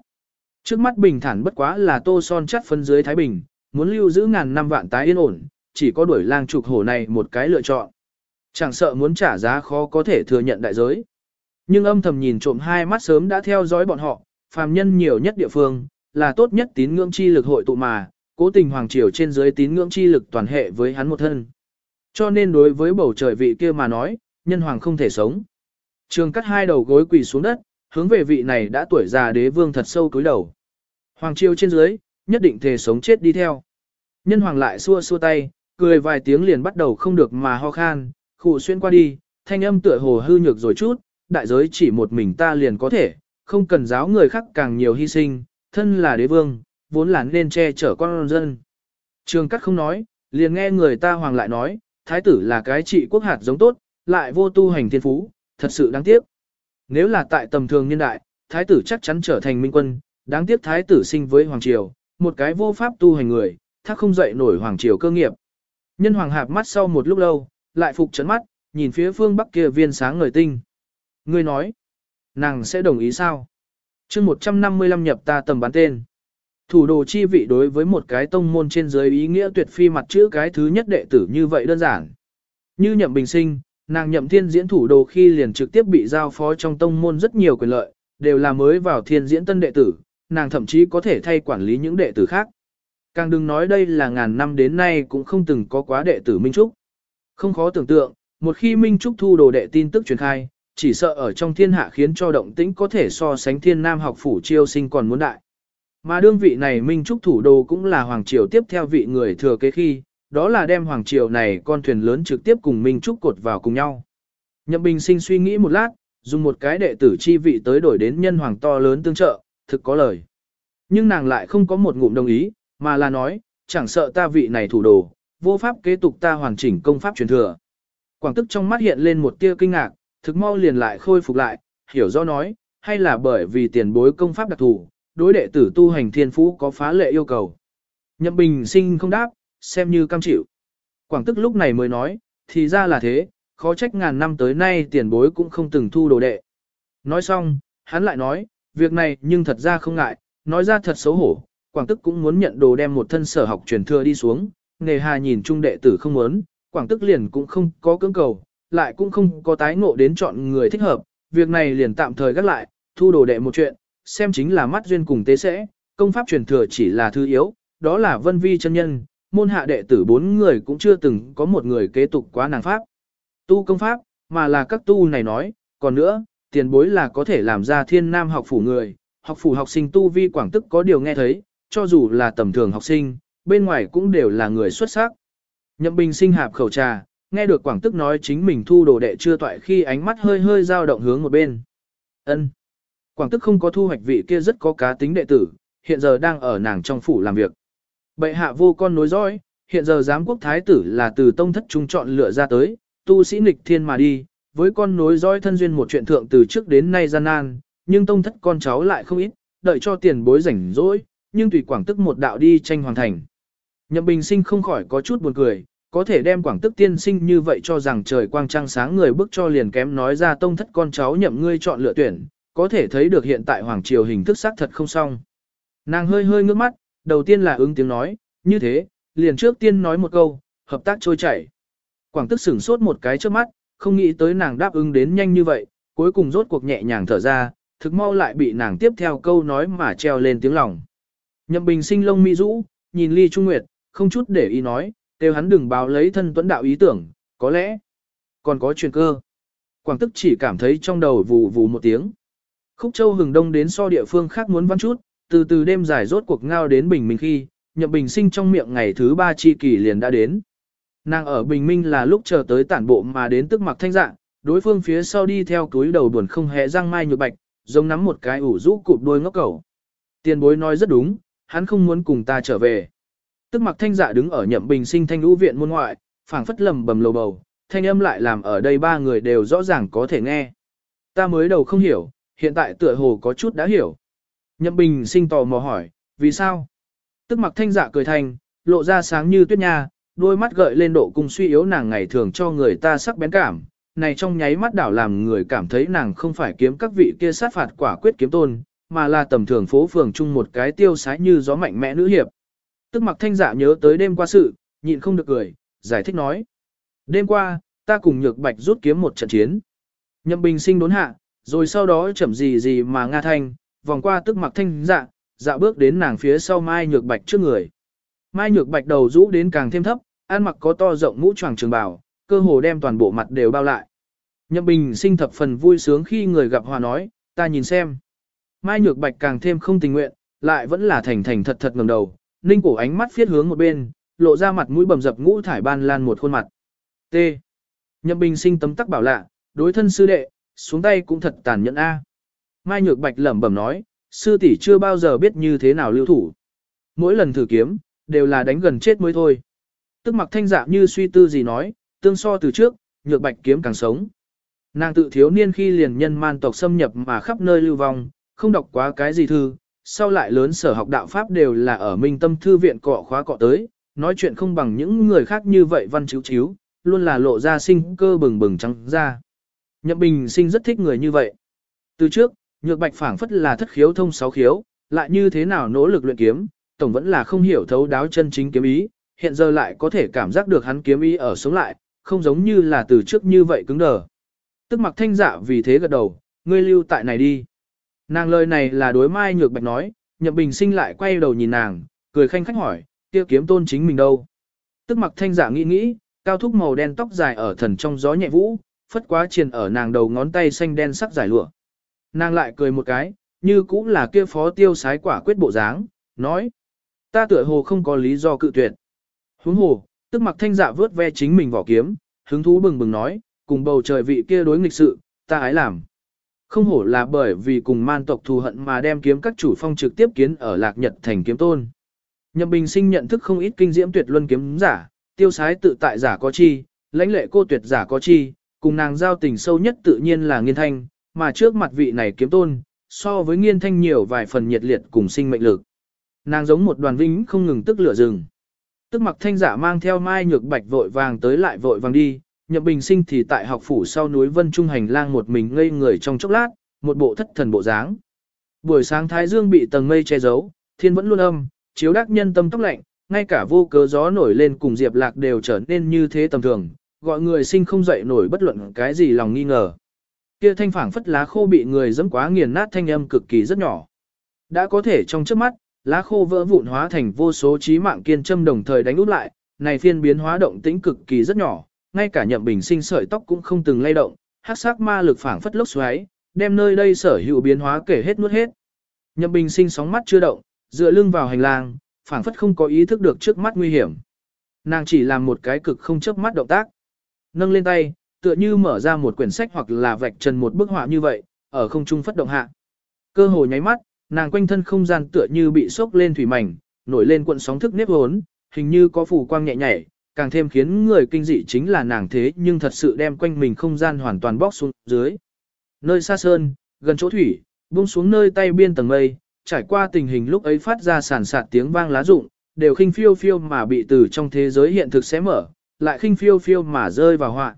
Trước mắt bình thản bất quá là tô son chắt phân dưới Thái Bình, muốn lưu giữ ngàn năm vạn tái yên ổn, chỉ có đuổi lang trục hổ này một cái lựa chọn. Chẳng sợ muốn trả giá khó có thể thừa nhận đại giới. Nhưng âm thầm nhìn trộm hai mắt sớm đã theo dõi bọn họ, phàm nhân nhiều nhất địa phương, là tốt nhất tín ngưỡng chi lực hội tụ mà, cố tình hoàng triều trên dưới tín ngưỡng chi lực toàn hệ với hắn một thân. Cho nên đối với bầu trời vị kia mà nói, nhân hoàng không thể sống. Trường cắt hai đầu gối quỳ xuống đất, hướng về vị này đã tuổi già đế vương thật sâu cúi đầu. Hoàng triều trên dưới, nhất định thề sống chết đi theo. Nhân hoàng lại xua xua tay, cười vài tiếng liền bắt đầu không được mà ho khan, khụ xuyên qua đi, thanh âm tựa hồ hư nhược rồi chút, đại giới chỉ một mình ta liền có thể, không cần giáo người khác càng nhiều hy sinh, thân là đế vương, vốn là nên che chở con dân. Trường cắt không nói, liền nghe người ta hoàng lại nói, thái tử là cái trị quốc hạt giống tốt, lại vô tu hành thiên phú, thật sự đáng tiếc. Nếu là tại tầm thường nhân đại, thái tử chắc chắn trở thành minh quân, đáng tiếc thái tử sinh với hoàng triều, một cái vô pháp tu hành người, thác không dậy nổi hoàng triều cơ nghiệp. Nhân hoàng hạp mắt sau một lúc lâu, lại phục chấn mắt, nhìn phía phương bắc kia viên sáng ngời tinh. Ngươi nói, nàng sẽ đồng ý sao? chương 155 nhập ta tầm bán tên. Thủ đồ chi vị đối với một cái tông môn trên dưới ý nghĩa tuyệt phi mặt chữ cái thứ nhất đệ tử như vậy đơn giản. Như nhậm bình sinh, nàng nhậm thiên diễn thủ đồ khi liền trực tiếp bị giao phó trong tông môn rất nhiều quyền lợi, đều là mới vào thiên diễn tân đệ tử, nàng thậm chí có thể thay quản lý những đệ tử khác. Càng đừng nói đây là ngàn năm đến nay cũng không từng có quá đệ tử Minh Trúc. Không khó tưởng tượng, một khi Minh Trúc thu đồ đệ tin tức truyền khai, chỉ sợ ở trong thiên hạ khiến cho động tĩnh có thể so sánh thiên nam học phủ chiêu sinh còn muốn đại. Mà đương vị này Minh Trúc thủ đô cũng là Hoàng Triều tiếp theo vị người thừa kế khi, đó là đem Hoàng Triều này con thuyền lớn trực tiếp cùng Minh Trúc cột vào cùng nhau. Nhậm Bình sinh suy nghĩ một lát, dùng một cái đệ tử chi vị tới đổi đến nhân hoàng to lớn tương trợ, thực có lời. Nhưng nàng lại không có một ngụm đồng ý, mà là nói, chẳng sợ ta vị này thủ đồ, vô pháp kế tục ta hoàn chỉnh công pháp truyền thừa. Quảng tức trong mắt hiện lên một tia kinh ngạc, thực mau liền lại khôi phục lại, hiểu rõ nói, hay là bởi vì tiền bối công pháp đặc thù, đối đệ tử tu hành thiên phú có phá lệ yêu cầu. Nhậm bình sinh không đáp, xem như cam chịu. Quảng tức lúc này mới nói, thì ra là thế, khó trách ngàn năm tới nay tiền bối cũng không từng thu đồ đệ. Nói xong, hắn lại nói, việc này nhưng thật ra không ngại, nói ra thật xấu hổ, Quảng tức cũng muốn nhận đồ đem một thân sở học truyền thừa đi xuống, nghề hà nhìn trung đệ tử không muốn, Quảng tức liền cũng không có cưỡng cầu, lại cũng không có tái ngộ đến chọn người thích hợp, việc này liền tạm thời gác lại, thu đồ đệ một chuyện, xem chính là mắt duyên cùng tế sẽ, công pháp truyền thừa chỉ là thứ yếu, đó là vân vi chân nhân, môn hạ đệ tử bốn người cũng chưa từng có một người kế tục quá nàng pháp. Tu công pháp, mà là các tu này nói, còn nữa, tiền bối là có thể làm ra thiên nam học phủ người, học phủ học sinh tu vi quảng tức có điều nghe thấy, cho dù là tầm thường học sinh, bên ngoài cũng đều là người xuất sắc. Nhậm bình sinh hạp khẩu trà, nghe được quảng tức nói chính mình thu đồ đệ chưa toại khi ánh mắt hơi hơi dao động hướng một bên. ân Quảng tức không có thu hoạch vị kia rất có cá tính đệ tử, hiện giờ đang ở nàng trong phủ làm việc. Bệ hạ vô con nối dõi, hiện giờ giám quốc thái tử là từ tông thất trung chọn lựa ra tới, tu sĩ nghịch thiên mà đi, với con nối dõi thân duyên một chuyện thượng từ trước đến nay gian nan, nhưng tông thất con cháu lại không ít, đợi cho tiền bối rảnh rỗi, nhưng tùy quảng tức một đạo đi tranh hoàng thành. Nhậm Bình Sinh không khỏi có chút buồn cười, có thể đem quảng tức tiên sinh như vậy cho rằng trời quang trăng sáng người bước cho liền kém nói ra tông thất con cháu nhậm ngươi chọn lựa tuyển, có thể thấy được hiện tại hoàng triều hình thức xác thật không xong. Nàng hơi hơi ngước mắt, đầu tiên là ứng tiếng nói, như thế, liền trước tiên nói một câu, hợp tác trôi chảy. Quảng tức sửng sốt một cái trước mắt, không nghĩ tới nàng đáp ứng đến nhanh như vậy, cuối cùng rốt cuộc nhẹ nhàng thở ra, thực mau lại bị nàng tiếp theo câu nói mà treo lên tiếng lòng. Nhậm bình sinh lông mi rũ, nhìn ly trung nguyệt, không chút để ý nói, kêu hắn đừng báo lấy thân tuấn đạo ý tưởng, có lẽ còn có chuyện cơ. Quảng tức chỉ cảm thấy trong đầu vù vù một tiếng. Khúc Châu hừng đông đến so địa phương khác muốn văn chút, từ từ đêm dài rốt cuộc ngao đến bình minh khi, nhậm bình sinh trong miệng ngày thứ ba chi kỳ liền đã đến. Nàng ở bình minh là lúc chờ tới tản bộ mà đến tức mặc thanh dạng, đối phương phía sau đi theo túi đầu buồn không hề răng mai nhược bạch, giống nắm một cái ủ rũ cụp đôi ngốc cầu. Tiền bối nói rất đúng, hắn không muốn cùng ta trở về. Tức mặc thanh dạ đứng ở nhậm bình sinh thanh lũ viện môn ngoại, phảng phất lầm bầm lầu bầu, thanh âm lại làm ở đây ba người đều rõ ràng có thể nghe. Ta mới đầu không hiểu, hiện tại tựa hồ có chút đã hiểu. Nhậm bình sinh tò mò hỏi, vì sao? Tức mặc thanh dạ cười thành, lộ ra sáng như tuyết nha, đôi mắt gợi lên độ cung suy yếu nàng ngày thường cho người ta sắc bén cảm. Này trong nháy mắt đảo làm người cảm thấy nàng không phải kiếm các vị kia sát phạt quả quyết kiếm tôn, mà là tầm thường phố phường chung một cái tiêu sái như gió mạnh mẽ nữ hiệp. Tức mặc thanh dạ nhớ tới đêm qua sự, nhịn không được cười, giải thích nói. Đêm qua, ta cùng nhược bạch rút kiếm một trận chiến. Nhậm bình sinh đốn hạ, rồi sau đó chậm gì gì mà nga thanh, vòng qua tức mặc thanh dạ, dạ bước đến nàng phía sau mai nhược bạch trước người. Mai nhược bạch đầu rũ đến càng thêm thấp, ăn mặc có to rộng mũ choàng trường bào, cơ hồ đem toàn bộ mặt đều bao lại. Nhậm bình sinh thập phần vui sướng khi người gặp hòa nói, ta nhìn xem. Mai nhược bạch càng thêm không tình nguyện, lại vẫn là thành thành thật thật ngẩng đầu, ninh cổ ánh mắt phiết hướng một bên, lộ ra mặt mũi bầm dập ngũ thải ban lan một khuôn mặt. T. Nhậm bình sinh tấm tắc bảo lạ, đối thân sư đệ, xuống tay cũng thật tàn nhẫn a. Mai nhược bạch lẩm bẩm nói, sư tỷ chưa bao giờ biết như thế nào lưu thủ. Mỗi lần thử kiếm, đều là đánh gần chết mới thôi. Tức mặc thanh dạ như suy tư gì nói, tương so từ trước, nhược bạch kiếm càng sống. Nàng tự thiếu niên khi liền nhân man tộc xâm nhập mà khắp nơi lưu vong, không đọc quá cái gì thư, sau lại lớn sở học đạo Pháp đều là ở minh tâm thư viện cọ khóa cọ tới, nói chuyện không bằng những người khác như vậy văn chữ chiếu, luôn là lộ ra sinh cơ bừng bừng trắng ra. Nhậm Bình sinh rất thích người như vậy. Từ trước, nhược bạch phảng phất là thất khiếu thông sáu khiếu, lại như thế nào nỗ lực luyện kiếm, tổng vẫn là không hiểu thấu đáo chân chính kiếm ý, hiện giờ lại có thể cảm giác được hắn kiếm ý ở sống lại, không giống như là từ trước như vậy cứng đờ. Tức mặc thanh dạ vì thế gật đầu, ngươi lưu tại này đi. Nàng lời này là đối mai nhược bạch nói, nhậm bình sinh lại quay đầu nhìn nàng, cười khanh khách hỏi, kia kiếm tôn chính mình đâu. Tức mặc thanh dạ nghĩ nghĩ, cao thúc màu đen tóc dài ở thần trong gió nhẹ vũ, phất quá triền ở nàng đầu ngón tay xanh đen sắc giải lụa. Nàng lại cười một cái, như cũng là kia phó tiêu sái quả quyết bộ dáng, nói. Ta tựa hồ không có lý do cự tuyệt. Huống hồ, tức mặc thanh dạ vớt ve chính mình vỏ kiếm, hứng thú bừng bừng nói, cùng bầu trời vị kia đối nghịch sự, ta ái làm. Không hổ là bởi vì cùng man tộc thù hận mà đem kiếm các chủ phong trực tiếp kiến ở lạc nhật thành kiếm tôn. Nhậm bình sinh nhận thức không ít kinh diễm tuyệt luân kiếm giả, tiêu sái tự tại giả có chi, lãnh lệ cô tuyệt giả có chi, cùng nàng giao tình sâu nhất tự nhiên là nghiên thanh, mà trước mặt vị này kiếm tôn, so với nghiên thanh nhiều vài phần nhiệt liệt cùng sinh mệnh lực. Nàng giống một đoàn vĩnh không ngừng tức lửa rừng. Tức mặc thanh giả mang theo mai nhược bạch vội vàng tới lại vội vàng đi, nhậm bình sinh thì tại học phủ sau núi vân trung hành lang một mình ngây người trong chốc lát, một bộ thất thần bộ dáng. Buổi sáng thái dương bị tầng mây che giấu, thiên vẫn luôn âm, chiếu đắc nhân tâm tóc lạnh, ngay cả vô cớ gió nổi lên cùng diệp lạc đều trở nên như thế tầm thường, gọi người sinh không dậy nổi bất luận cái gì lòng nghi ngờ. Kia thanh phảng phất lá khô bị người dẫm quá nghiền nát thanh âm cực kỳ rất nhỏ. Đã có thể trong trước mắt, lá khô vỡ vụn hóa thành vô số trí mạng kiên châm đồng thời đánh út lại, này phiên biến hóa động tĩnh cực kỳ rất nhỏ, ngay cả nhậm bình sinh sợi tóc cũng không từng lay động, hắc sắc ma lực phảng phất lốc xoáy, đem nơi đây sở hữu biến hóa kể hết nuốt hết. Nhậm bình sinh sóng mắt chưa động, dựa lưng vào hành lang, phảng phất không có ý thức được trước mắt nguy hiểm. Nàng chỉ làm một cái cực không chớp mắt động tác. Nâng lên tay, tựa như mở ra một quyển sách hoặc là vạch trần một bức họa như vậy, ở không trung phất động hạ. Cơ hồ nháy mắt, nàng quanh thân không gian tựa như bị sốc lên thủy mảnh, nổi lên cuộn sóng thức nếp hốn, hình như có phủ quang nhẹ nhảy, càng thêm khiến người kinh dị chính là nàng thế nhưng thật sự đem quanh mình không gian hoàn toàn bóc xuống dưới. Nơi xa sơn, gần chỗ thủy, buông xuống nơi tay biên tầng mây, trải qua tình hình lúc ấy phát ra sản sạt tiếng vang lá rụng, đều khinh phiêu phiêu mà bị từ trong thế giới hiện thực xé mở, lại khinh phiêu phiêu mà rơi vào họa.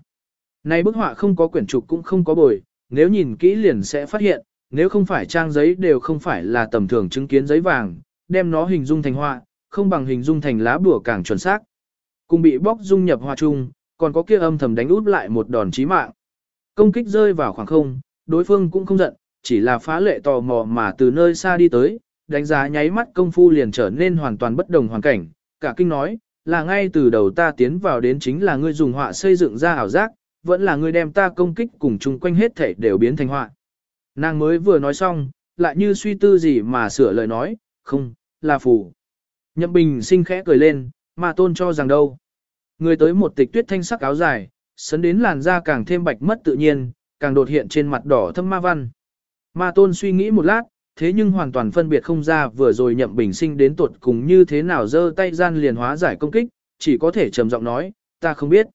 Này bức họa không có quyển trục cũng không có bồi, nếu nhìn kỹ liền sẽ phát hiện, nếu không phải trang giấy đều không phải là tầm thường chứng kiến giấy vàng, đem nó hình dung thành họa, không bằng hình dung thành lá bùa càng chuẩn xác. Cùng bị bóc dung nhập họa chung, còn có kia âm thầm đánh út lại một đòn chí mạng. Công kích rơi vào khoảng không, đối phương cũng không giận, chỉ là phá lệ tò mò mà từ nơi xa đi tới, đánh giá nháy mắt công phu liền trở nên hoàn toàn bất đồng hoàn cảnh, cả kinh nói, là ngay từ đầu ta tiến vào đến chính là ngươi dùng họa xây dựng ra ảo giác, vẫn là ngươi đem ta công kích cùng chung quanh hết thể đều biến thành họa. Nàng mới vừa nói xong, lại như suy tư gì mà sửa lời nói, không, là phù. Nhậm bình sinh khẽ cười lên, mà tôn cho rằng đâu. Người tới một tịch tuyết thanh sắc áo dài, sấn đến làn da càng thêm bạch mất tự nhiên, càng đột hiện trên mặt đỏ thâm ma văn. Ma tôn suy nghĩ một lát, thế nhưng hoàn toàn phân biệt không ra vừa rồi nhậm bình sinh đến tuột cùng như thế nào giơ tay gian liền hóa giải công kích, chỉ có thể trầm giọng nói, ta không biết.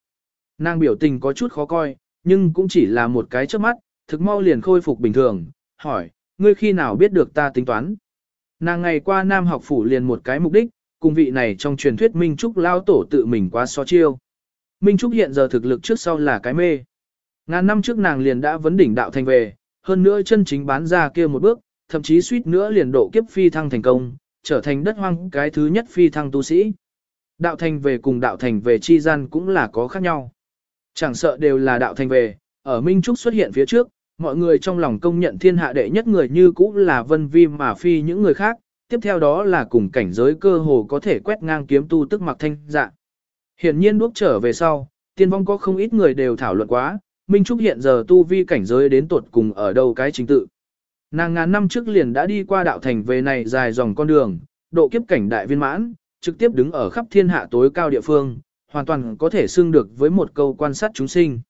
Nàng biểu tình có chút khó coi, nhưng cũng chỉ là một cái trước mắt, thực mau liền khôi phục bình thường, hỏi, ngươi khi nào biết được ta tính toán. Nàng ngày qua Nam học phủ liền một cái mục đích, cùng vị này trong truyền thuyết Minh Trúc lao tổ tự mình quá so chiêu. Minh Trúc hiện giờ thực lực trước sau là cái mê. Ngàn năm trước nàng liền đã vấn đỉnh đạo thành về, hơn nữa chân chính bán ra kia một bước, thậm chí suýt nữa liền độ kiếp phi thăng thành công, trở thành đất hoang cái thứ nhất phi thăng tu sĩ. Đạo thành về cùng đạo thành về chi gian cũng là có khác nhau. Chẳng sợ đều là đạo thành về, ở Minh Trúc xuất hiện phía trước, mọi người trong lòng công nhận thiên hạ đệ nhất người như cũ là vân vi mà phi những người khác, tiếp theo đó là cùng cảnh giới cơ hồ có thể quét ngang kiếm tu tức mặc thanh dạ. Hiện nhiên đuốc trở về sau, tiên vong có không ít người đều thảo luận quá, Minh Trúc hiện giờ tu vi cảnh giới đến tuột cùng ở đâu cái chính tự. Nàng ngàn năm trước liền đã đi qua đạo thành về này dài dòng con đường, độ kiếp cảnh đại viên mãn, trực tiếp đứng ở khắp thiên hạ tối cao địa phương, hoàn toàn có thể xưng được với một câu quan sát chúng sinh.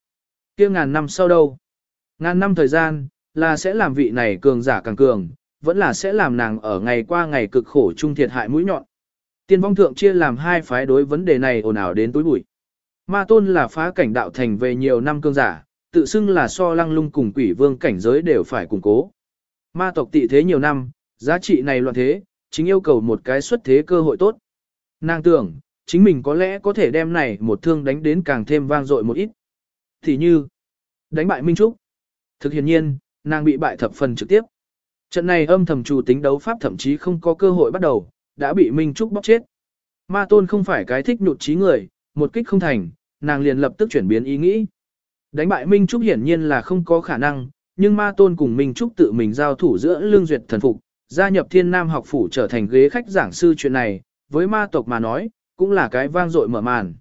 kia ngàn năm sau đâu? Ngàn năm thời gian, là sẽ làm vị này cường giả càng cường, vẫn là sẽ làm nàng ở ngày qua ngày cực khổ chung thiệt hại mũi nhọn. Tiên vong thượng chia làm hai phái đối vấn đề này ồn ào đến tối bụi. Ma tôn là phá cảnh đạo thành về nhiều năm cương giả, tự xưng là so lăng lung cùng quỷ vương cảnh giới đều phải củng cố. Ma tộc tị thế nhiều năm, giá trị này loạn thế, chính yêu cầu một cái xuất thế cơ hội tốt. Nàng tưởng, chính mình có lẽ có thể đem này một thương đánh đến càng thêm vang dội một ít. Thì như, đánh bại Minh Trúc. Thực hiện nhiên, nàng bị bại thập phần trực tiếp. Trận này âm thầm chủ tính đấu pháp thậm chí không có cơ hội bắt đầu, đã bị Minh Trúc bóc chết. Ma Tôn không phải cái thích nhụt trí người, một kích không thành, nàng liền lập tức chuyển biến ý nghĩ. Đánh bại Minh Trúc hiển nhiên là không có khả năng, nhưng Ma Tôn cùng Minh Trúc tự mình giao thủ giữa lương duyệt thần phục, gia nhập thiên nam học phủ trở thành ghế khách giảng sư chuyện này, với ma tộc mà nói, cũng là cái vang dội mở màn.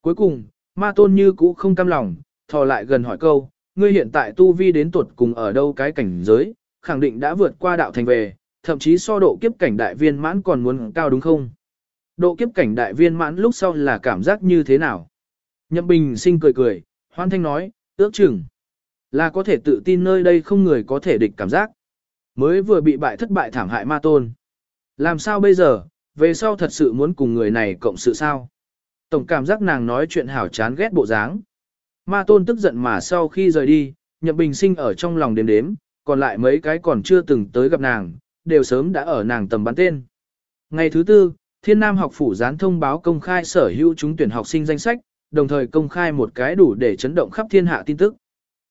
Cuối cùng, Ma Tôn như cũ không cam lòng, thò lại gần hỏi câu, ngươi hiện tại tu vi đến tuột cùng ở đâu cái cảnh giới, khẳng định đã vượt qua đạo thành về, thậm chí so độ kiếp cảnh đại viên mãn còn muốn cao đúng không? Độ kiếp cảnh đại viên mãn lúc sau là cảm giác như thế nào? Nhậm Bình sinh cười cười, hoan thanh nói, ước chừng là có thể tự tin nơi đây không người có thể địch cảm giác. Mới vừa bị bại thất bại thảm hại ma tôn. Làm sao bây giờ, về sau thật sự muốn cùng người này cộng sự sao? Tổng cảm giác nàng nói chuyện hảo chán ghét bộ dáng. Ma tôn tức giận mà sau khi rời đi, nhậm bình sinh ở trong lòng đếm đếm, còn lại mấy cái còn chưa từng tới gặp nàng, đều sớm đã ở nàng tầm bắn tên. Ngày thứ tư, Thiên Nam học phủ gián thông báo công khai sở hữu chúng tuyển học sinh danh sách, đồng thời công khai một cái đủ để chấn động khắp thiên hạ tin tức.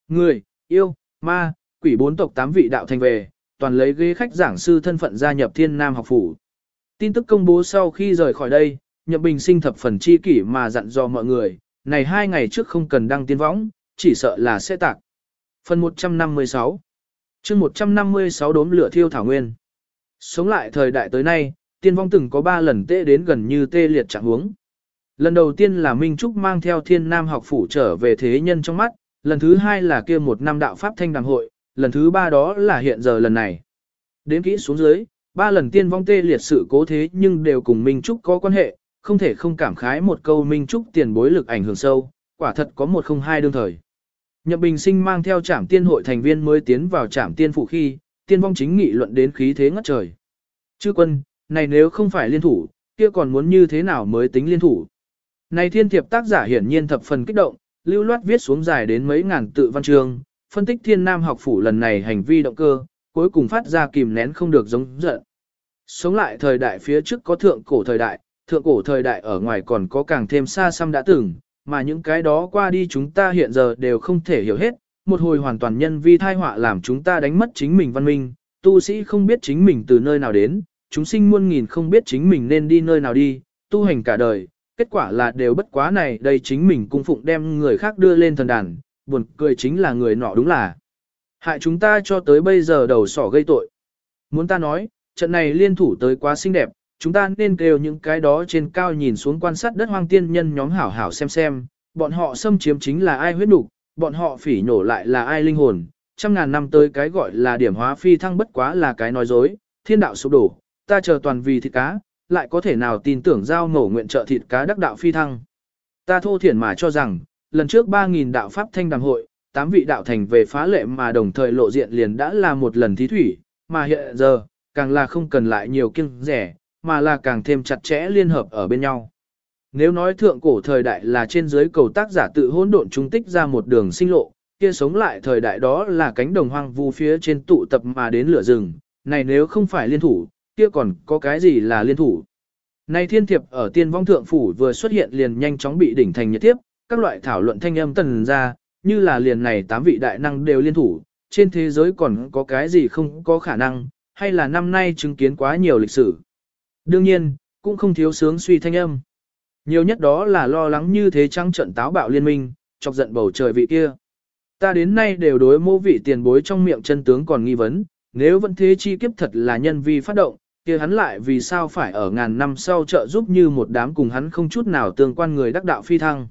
Người, yêu, ma, quỷ bốn tộc tám vị đạo thành về, toàn lấy ghế khách giảng sư thân phận gia nhập Thiên Nam học phủ. Tin tức công bố sau khi rời khỏi đây, Nhậm Bình sinh thập phần chi kỷ mà dặn dò mọi người, này hai ngày trước không cần đăng tiên võng, chỉ sợ là sẽ tạc. Phần 156 chương 156 đốm lửa thiêu thảo nguyên. Sống lại thời đại tới nay, tiên vong từng có ba lần tê đến gần như tê liệt trạng huống. Lần đầu tiên là Minh Trúc mang theo thiên nam học phủ trở về thế nhân trong mắt, lần thứ hai là kia một năm đạo pháp thanh đàng hội, lần thứ ba đó là hiện giờ lần này. Đến kỹ xuống dưới, ba lần tiên vong tê liệt sự cố thế nhưng đều cùng Minh Trúc có quan hệ, không thể không cảm khái một câu Minh Trúc tiền bối lực ảnh hưởng sâu, quả thật có một không hai đương thời. Nhậm Bình Sinh mang theo trảm tiên hội thành viên mới tiến vào trảm tiên phủ khi, tiên vong chính nghị luận đến khí thế ngất trời. Chư quân, này nếu không phải liên thủ, kia còn muốn như thế nào mới tính liên thủ. Này thiên thiệp tác giả hiển nhiên thập phần kích động, lưu loát viết xuống dài đến mấy ngàn tự văn chương, phân tích thiên nam học phủ lần này hành vi động cơ, cuối cùng phát ra kìm nén không được giống giận. Sống lại thời đại phía trước có thượng cổ thời đại, thượng cổ thời đại ở ngoài còn có càng thêm xa xăm đã từng, mà những cái đó qua đi chúng ta hiện giờ đều không thể hiểu hết, một hồi hoàn toàn nhân vi thai họa làm chúng ta đánh mất chính mình văn minh, tu sĩ không biết chính mình từ nơi nào đến, chúng sinh muôn nghìn không biết chính mình nên đi nơi nào đi, tu hành cả đời, kết quả là đều bất quá này đây chính mình cung phụng đem người khác đưa lên thần đàn, buồn cười chính là người nọ đúng là. Hại chúng ta cho tới bây giờ đầu sỏ gây tội. Muốn ta nói, trận này liên thủ tới quá xinh đẹp, chúng ta nên kêu những cái đó trên cao nhìn xuống quan sát đất hoang tiên nhân nhóm hảo hảo xem xem, bọn họ xâm chiếm chính là ai huyết nục, bọn họ phỉ nhổ lại là ai linh hồn, trăm ngàn năm tới cái gọi là điểm hóa phi thăng bất quá là cái nói dối, thiên đạo sụp đổ, ta chờ toàn vì thịt cá, lại có thể nào tin tưởng giao ngổ nguyện trợ thịt cá đắc đạo phi thăng. Ta thô thiển mà cho rằng, lần trước 3.000 đạo pháp thanh đàm hội, Tám vị đạo thành về phá lệ mà đồng thời lộ diện liền đã là một lần thí thủy, mà hiện giờ, càng là không cần lại nhiều kiêng rẻ, mà là càng thêm chặt chẽ liên hợp ở bên nhau. Nếu nói thượng cổ thời đại là trên dưới cầu tác giả tự hỗn độn trung tích ra một đường sinh lộ, kia sống lại thời đại đó là cánh đồng hoang vu phía trên tụ tập mà đến lửa rừng, này nếu không phải liên thủ, kia còn có cái gì là liên thủ. Nay thiên thiệp ở tiên vong thượng phủ vừa xuất hiện liền nhanh chóng bị đỉnh thành nhiệt tiếp, các loại thảo luận thanh âm tần ra, như là liền này tám vị đại năng đều liên thủ, trên thế giới còn có cái gì không có khả năng, hay là năm nay chứng kiến quá nhiều lịch sử. Đương nhiên, cũng không thiếu sướng suy thanh âm. Nhiều nhất đó là lo lắng như thế trăng trận táo bạo liên minh, chọc giận bầu trời vị kia. Ta đến nay đều đối mô vị tiền bối trong miệng chân tướng còn nghi vấn, nếu vẫn thế chi kiếp thật là nhân vi phát động, kia hắn lại vì sao phải ở ngàn năm sau trợ giúp như một đám cùng hắn không chút nào tương quan người đắc đạo phi thăng.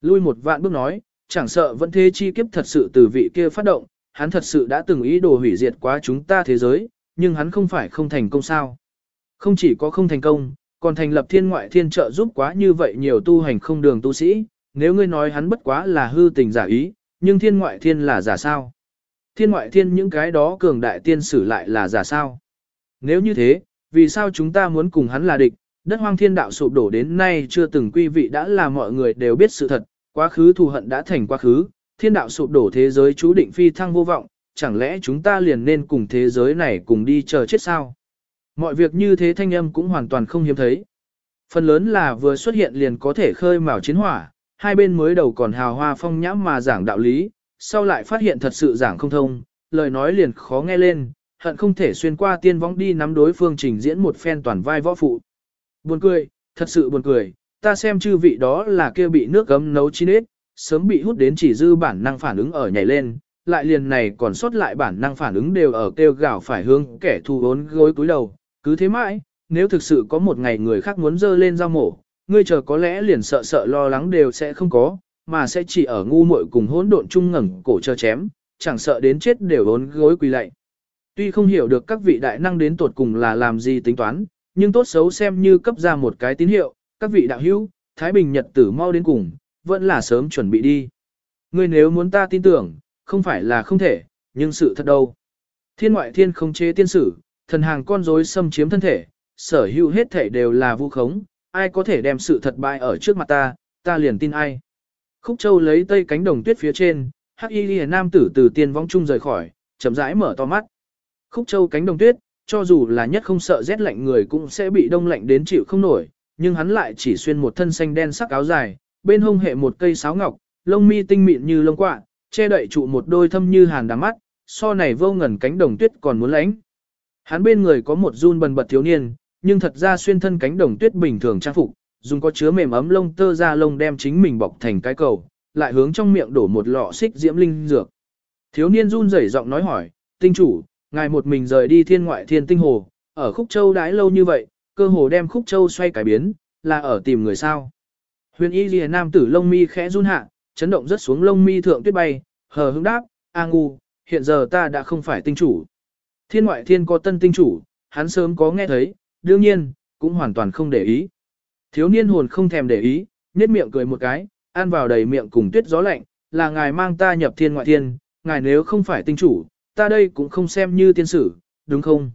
Lui một vạn bước nói, chẳng sợ vẫn thế chi kiếp thật sự từ vị kia phát động, hắn thật sự đã từng ý đồ hủy diệt quá chúng ta thế giới, nhưng hắn không phải không thành công sao. Không chỉ có không thành công, còn thành lập thiên ngoại thiên trợ giúp quá như vậy nhiều tu hành không đường tu sĩ, nếu ngươi nói hắn bất quá là hư tình giả ý, nhưng thiên ngoại thiên là giả sao? Thiên ngoại thiên những cái đó cường đại tiên sử lại là giả sao? Nếu như thế, vì sao chúng ta muốn cùng hắn là địch? Đất hoang thiên đạo sụp đổ đến nay chưa từng quy vị đã là mọi người đều biết sự thật, quá khứ thù hận đã thành quá khứ, thiên đạo sụp đổ thế giới chú định phi thăng vô vọng, chẳng lẽ chúng ta liền nên cùng thế giới này cùng đi chờ chết sao? Mọi việc như thế thanh âm cũng hoàn toàn không hiếm thấy. Phần lớn là vừa xuất hiện liền có thể khơi mào chiến hỏa, hai bên mới đầu còn hào hoa phong nhãm mà giảng đạo lý, sau lại phát hiện thật sự giảng không thông, lời nói liền khó nghe lên, hận không thể xuyên qua tiên võng đi nắm đối phương trình diễn một phen toàn vai võ phụ. Buồn cười, thật sự buồn cười, ta xem chư vị đó là kia bị nước gấm nấu chín ít, sớm bị hút đến chỉ dư bản năng phản ứng ở nhảy lên, lại liền này còn sót lại bản năng phản ứng đều ở kêu gào phải hướng kẻ thù vốn gối cúi đầu, cứ thế mãi, nếu thực sự có một ngày người khác muốn dơ lên dao mổ, ngươi chờ có lẽ liền sợ sợ lo lắng đều sẽ không có, mà sẽ chỉ ở ngu muội cùng hỗn độn chung ngẩng cổ chờ chém, chẳng sợ đến chết đều vốn gối quỳ lạy. Tuy không hiểu được các vị đại năng đến tột cùng là làm gì tính toán, nhưng tốt xấu xem như cấp ra một cái tín hiệu, các vị đạo hữu, Thái Bình Nhật tử mau đến cùng, vẫn là sớm chuẩn bị đi. Ngươi nếu muốn ta tin tưởng, không phải là không thể, nhưng sự thật đâu. Thiên ngoại thiên không chế tiên sử, thần hàng con rối xâm chiếm thân thể, sở hữu hết thể đều là vu khống, ai có thể đem sự thật bại ở trước mặt ta, ta liền tin ai. Khúc Châu lấy tây cánh đồng tuyết phía trên, Hắc Y Liễu nam tử từ tiên vong trung rời khỏi, chậm rãi mở to mắt. Khúc Châu cánh đồng tuyết, cho dù là nhất không sợ rét lạnh người cũng sẽ bị đông lạnh đến chịu không nổi, nhưng hắn lại chỉ xuyên một thân xanh đen sắc áo dài, bên hông hệ một cây sáo ngọc, lông mi tinh mịn như lông quạ, che đậy trụ một đôi thâm như hàn đám mắt, so này vô ngần cánh đồng tuyết còn muốn lãnh Hắn bên người có một run bần bật thiếu niên, nhưng thật ra xuyên thân cánh đồng tuyết bình thường trang phục, dùng có chứa mềm ấm lông tơ ra lông đem chính mình bọc thành cái cầu, lại hướng trong miệng đổ một lọ xích diễm linh dược. Thiếu niên run rẩy giọng nói hỏi, tinh chủ, ngài một mình rời đi thiên ngoại thiên tinh hồ, ở khúc châu đái lâu như vậy, cơ hồ đem khúc châu xoay cải biến, là ở tìm người sao. Huyền y lìa nam tử lông mi khẽ run hạ, chấn động rất xuống lông mi thượng tuyết bay, hờ hững đáp, a ngu, hiện giờ ta đã không phải tinh chủ. Thiên ngoại thiên có tân tinh chủ, hắn sớm có nghe thấy, đương nhiên, cũng hoàn toàn không để ý. Thiếu niên hồn không thèm để ý, nhếch miệng cười một cái, ăn vào đầy miệng cùng tuyết gió lạnh, là ngài mang ta nhập thiên ngoại thiên, ngài nếu không phải tinh chủ, ta đây cũng không xem như tiên sử, đúng không?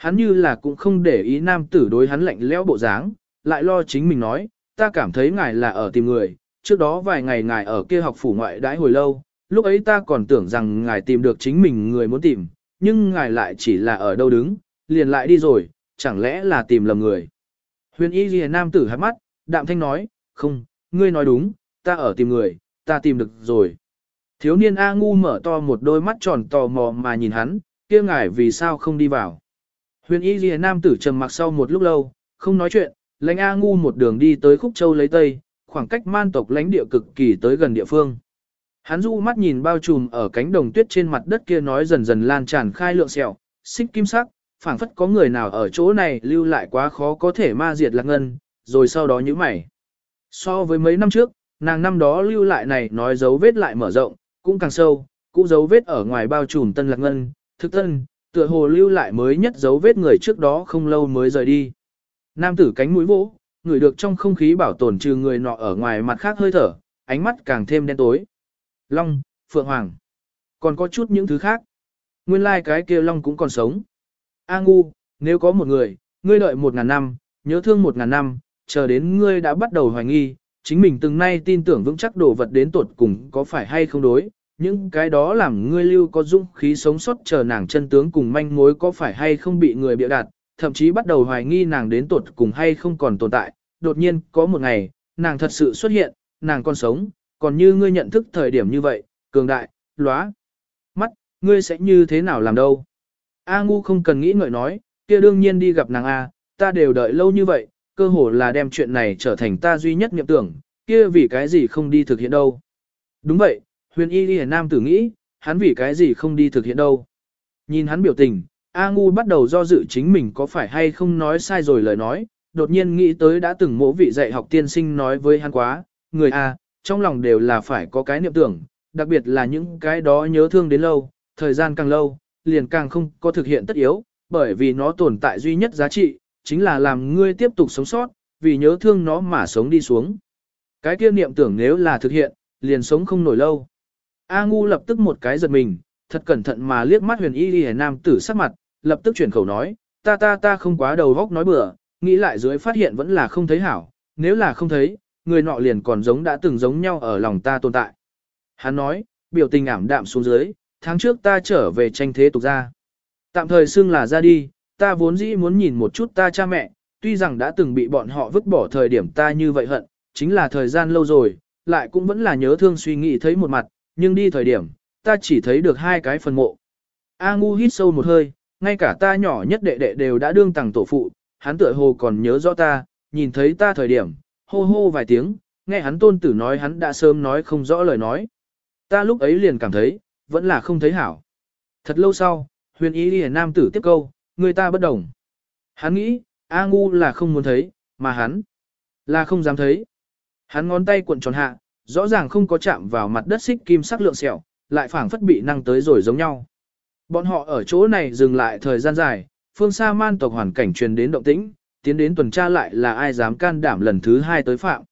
Hắn như là cũng không để ý nam tử đối hắn lạnh lẽo bộ dáng, lại lo chính mình nói, ta cảm thấy ngài là ở tìm người, trước đó vài ngày ngài ở kia học phủ ngoại đãi hồi lâu, lúc ấy ta còn tưởng rằng ngài tìm được chính mình người muốn tìm, nhưng ngài lại chỉ là ở đâu đứng, liền lại đi rồi, chẳng lẽ là tìm lầm người. Huyền y ghi nam tử hát mắt, đạm thanh nói, không, ngươi nói đúng, ta ở tìm người, ta tìm được rồi. Thiếu niên A ngu mở to một đôi mắt tròn tò mò mà nhìn hắn, kia ngài vì sao không đi vào. Huyền y lìa nam tử trầm mặc sau một lúc lâu, không nói chuyện, lãnh A ngu một đường đi tới khúc châu lấy tây, khoảng cách man tộc lãnh địa cực kỳ tới gần địa phương. Hắn du mắt nhìn bao trùm ở cánh đồng tuyết trên mặt đất kia nói dần dần lan tràn khai lượng sẹo, xích kim sắc, phảng phất có người nào ở chỗ này lưu lại quá khó có thể ma diệt lạc ngân, rồi sau đó như mày. So với mấy năm trước, nàng năm đó lưu lại này nói dấu vết lại mở rộng, cũng càng sâu, cũ dấu vết ở ngoài bao trùm tân lạc ngân, thực thân tựa hồ lưu lại mới nhất dấu vết người trước đó không lâu mới rời đi. Nam tử cánh mũi vỗ, người được trong không khí bảo tồn trừ người nọ ở ngoài mặt khác hơi thở, ánh mắt càng thêm đen tối. Long, Phượng Hoàng, còn có chút những thứ khác. Nguyên lai like cái kia Long cũng còn sống. A ngu, nếu có một người, ngươi đợi một ngàn năm, nhớ thương một ngàn năm, chờ đến ngươi đã bắt đầu hoài nghi, chính mình từng nay tin tưởng vững chắc đồ vật đến tuột cùng có phải hay không đối, những cái đó làm ngươi lưu có dũng khí sống sót chờ nàng chân tướng cùng manh mối có phải hay không bị người bịa đặt, thậm chí bắt đầu hoài nghi nàng đến tuột cùng hay không còn tồn tại, đột nhiên có một ngày, nàng thật sự xuất hiện, nàng còn sống, còn như ngươi nhận thức thời điểm như vậy, cường đại, lóa, mắt, ngươi sẽ như thế nào làm đâu. A ngu không cần nghĩ ngợi nói, kia đương nhiên đi gặp nàng A, ta đều đợi lâu như vậy, cơ hồ là đem chuyện này trở thành ta duy nhất niệm tưởng, kia vì cái gì không đi thực hiện đâu. Đúng vậy, huyền y đi nam tử nghĩ, hắn vì cái gì không đi thực hiện đâu. Nhìn hắn biểu tình, A ngu bắt đầu do dự chính mình có phải hay không nói sai rồi lời nói, đột nhiên nghĩ tới đã từng mỗ vị dạy học tiên sinh nói với hắn quá, người A, trong lòng đều là phải có cái niệm tưởng, đặc biệt là những cái đó nhớ thương đến lâu, thời gian càng lâu, liền càng không có thực hiện tất yếu, bởi vì nó tồn tại duy nhất giá trị, chính là làm ngươi tiếp tục sống sót, vì nhớ thương nó mà sống đi xuống. Cái kia niệm tưởng nếu là thực hiện, liền sống không nổi lâu. A ngu lập tức một cái giật mình, thật cẩn thận mà liếc mắt huyền y y nam tử sắc mặt, lập tức chuyển khẩu nói, ta ta ta không quá đầu góc nói bừa, nghĩ lại dưới phát hiện vẫn là không thấy hảo, nếu là không thấy, người nọ liền còn giống đã từng giống nhau ở lòng ta tồn tại. Hắn nói, biểu tình ảm đạm xuống dưới, tháng trước ta trở về tranh thế tục ra. Tạm thời xưng là ra đi, ta vốn dĩ muốn nhìn một chút ta cha mẹ, tuy rằng đã từng bị bọn họ vứt bỏ thời điểm ta như vậy hận, chính là thời gian lâu rồi, lại cũng vẫn là nhớ thương suy nghĩ thấy một mặt, nhưng đi thời điểm, ta chỉ thấy được hai cái phần mộ. A ngu hít sâu một hơi, ngay cả ta nhỏ nhất đệ đệ đều đã đương tặng tổ phụ, hắn tựa hồ còn nhớ rõ ta, nhìn thấy ta thời điểm, hô hô vài tiếng, nghe hắn tôn tử nói hắn đã sớm nói không rõ lời nói. Ta lúc ấy liền cảm thấy, vẫn là không thấy hảo. Thật lâu sau, huyền ý liền nam tử tiếp câu, người ta bất đồng. Hắn nghĩ, A ngu là không muốn thấy, mà hắn là không dám thấy. Hắn ngón tay cuộn tròn hạ, rõ ràng không có chạm vào mặt đất xích kim sắc lượng sẹo, lại phảng phất bị năng tới rồi giống nhau. Bọn họ ở chỗ này dừng lại thời gian dài, phương xa man tộc hoàn cảnh truyền đến động tĩnh, tiến đến tuần tra lại là ai dám can đảm lần thứ hai tới phạm.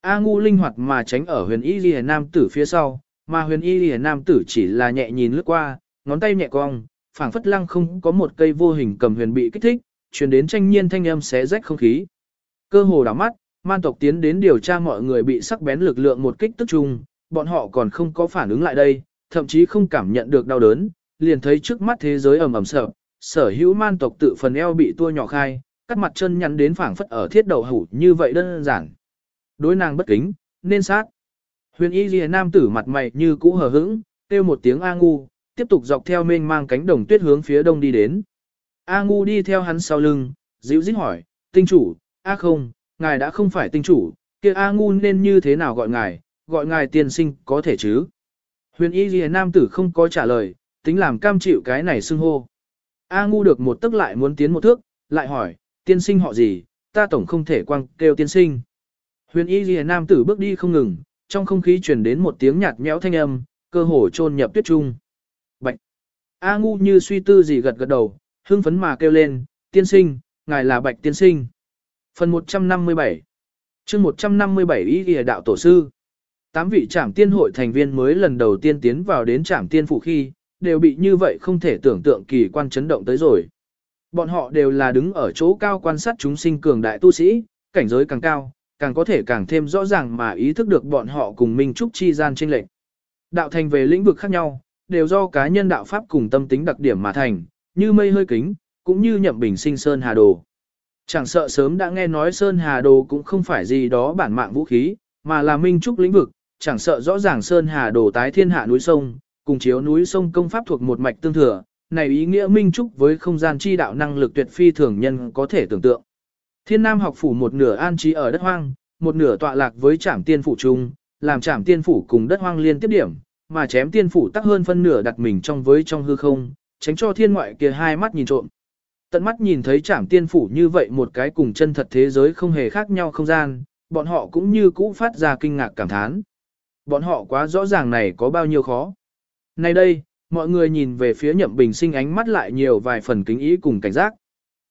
A ngu linh hoạt mà tránh ở huyền y ghi nam tử phía sau, mà huyền y ghi nam tử chỉ là nhẹ nhìn lướt qua, ngón tay nhẹ cong, phảng phất lăng không có một cây vô hình cầm huyền bị kích thích, truyền đến tranh nhiên thanh âm xé rách không khí. Cơ hồ đảo mắt, man tộc tiến đến điều tra mọi người bị sắc bén lực lượng một kích tức chung, bọn họ còn không có phản ứng lại đây, thậm chí không cảm nhận được đau đớn, liền thấy trước mắt thế giới ầm ầm sợ, sở hữu man tộc tự phần eo bị tua nhỏ khai, cắt mặt chân nhắn đến phảng phất ở thiết đầu hủ như vậy đơn giản. Đối nàng bất kính, nên sát. Huyền y ghi nam tử mặt mày như cũ hờ hững, kêu một tiếng A ngu, tiếp tục dọc theo mênh mang cánh đồng tuyết hướng phía đông đi đến. A ngu đi theo hắn sau lưng, dịu dít hỏi, tinh chủ, A không, ngài đã không phải tinh chủ, kia A ngu nên như thế nào gọi ngài, gọi ngài tiên sinh có thể chứ. Huyền y ghi nam tử không có trả lời, tính làm cam chịu cái này xưng hô. A ngu được một tức lại muốn tiến một thước, lại hỏi, tiên sinh họ gì, ta tổng không thể quăng kêu tiên sinh. Huyền y ghi nam tử bước đi không ngừng, trong không khí truyền đến một tiếng nhạt nhẽo thanh âm, cơ hồ chôn nhập tuyết trung. Bạch. A ngu như suy tư gì gật gật đầu, hưng phấn mà kêu lên, tiên sinh, ngài là bạch tiên sinh. Phần 157 chương 157 ý ghi đạo tổ sư. Tám vị trảm tiên hội thành viên mới lần đầu tiên tiến vào đến trảm tiên phủ khi, đều bị như vậy không thể tưởng tượng kỳ quan chấn động tới rồi. Bọn họ đều là đứng ở chỗ cao quan sát chúng sinh cường đại tu sĩ, cảnh giới càng cao, càng có thể càng thêm rõ ràng mà ý thức được bọn họ cùng Minh Trúc chi gian tranh lệch. Đạo thành về lĩnh vực khác nhau, đều do cá nhân đạo pháp cùng tâm tính đặc điểm mà thành, như mây hơi kính, cũng như nhậm bình sinh Sơn Hà Đồ. Chẳng sợ sớm đã nghe nói Sơn Hà Đồ cũng không phải gì đó bản mạng vũ khí, mà là Minh Trúc lĩnh vực, chẳng sợ rõ ràng Sơn Hà Đồ tái thiên hạ núi sông, cùng chiếu núi sông công pháp thuộc một mạch tương thừa, này ý nghĩa Minh Trúc với không gian chi đạo năng lực tuyệt phi thường nhân có thể tưởng tượng. Thiên Nam học phủ một nửa an trí ở đất hoang, một nửa tọa lạc với trảm tiên phủ trung, làm trảm tiên phủ cùng đất hoang liên tiếp điểm, mà chém tiên phủ tắc hơn phân nửa đặt mình trong với trong hư không, tránh cho thiên ngoại kia hai mắt nhìn trộm. Tận mắt nhìn thấy trảm tiên phủ như vậy một cái cùng chân thật thế giới không hề khác nhau không gian, bọn họ cũng như cũ phát ra kinh ngạc cảm thán. Bọn họ quá rõ ràng này có bao nhiêu khó. Nay đây, mọi người nhìn về phía nhậm bình sinh ánh mắt lại nhiều vài phần kính ý cùng cảnh giác.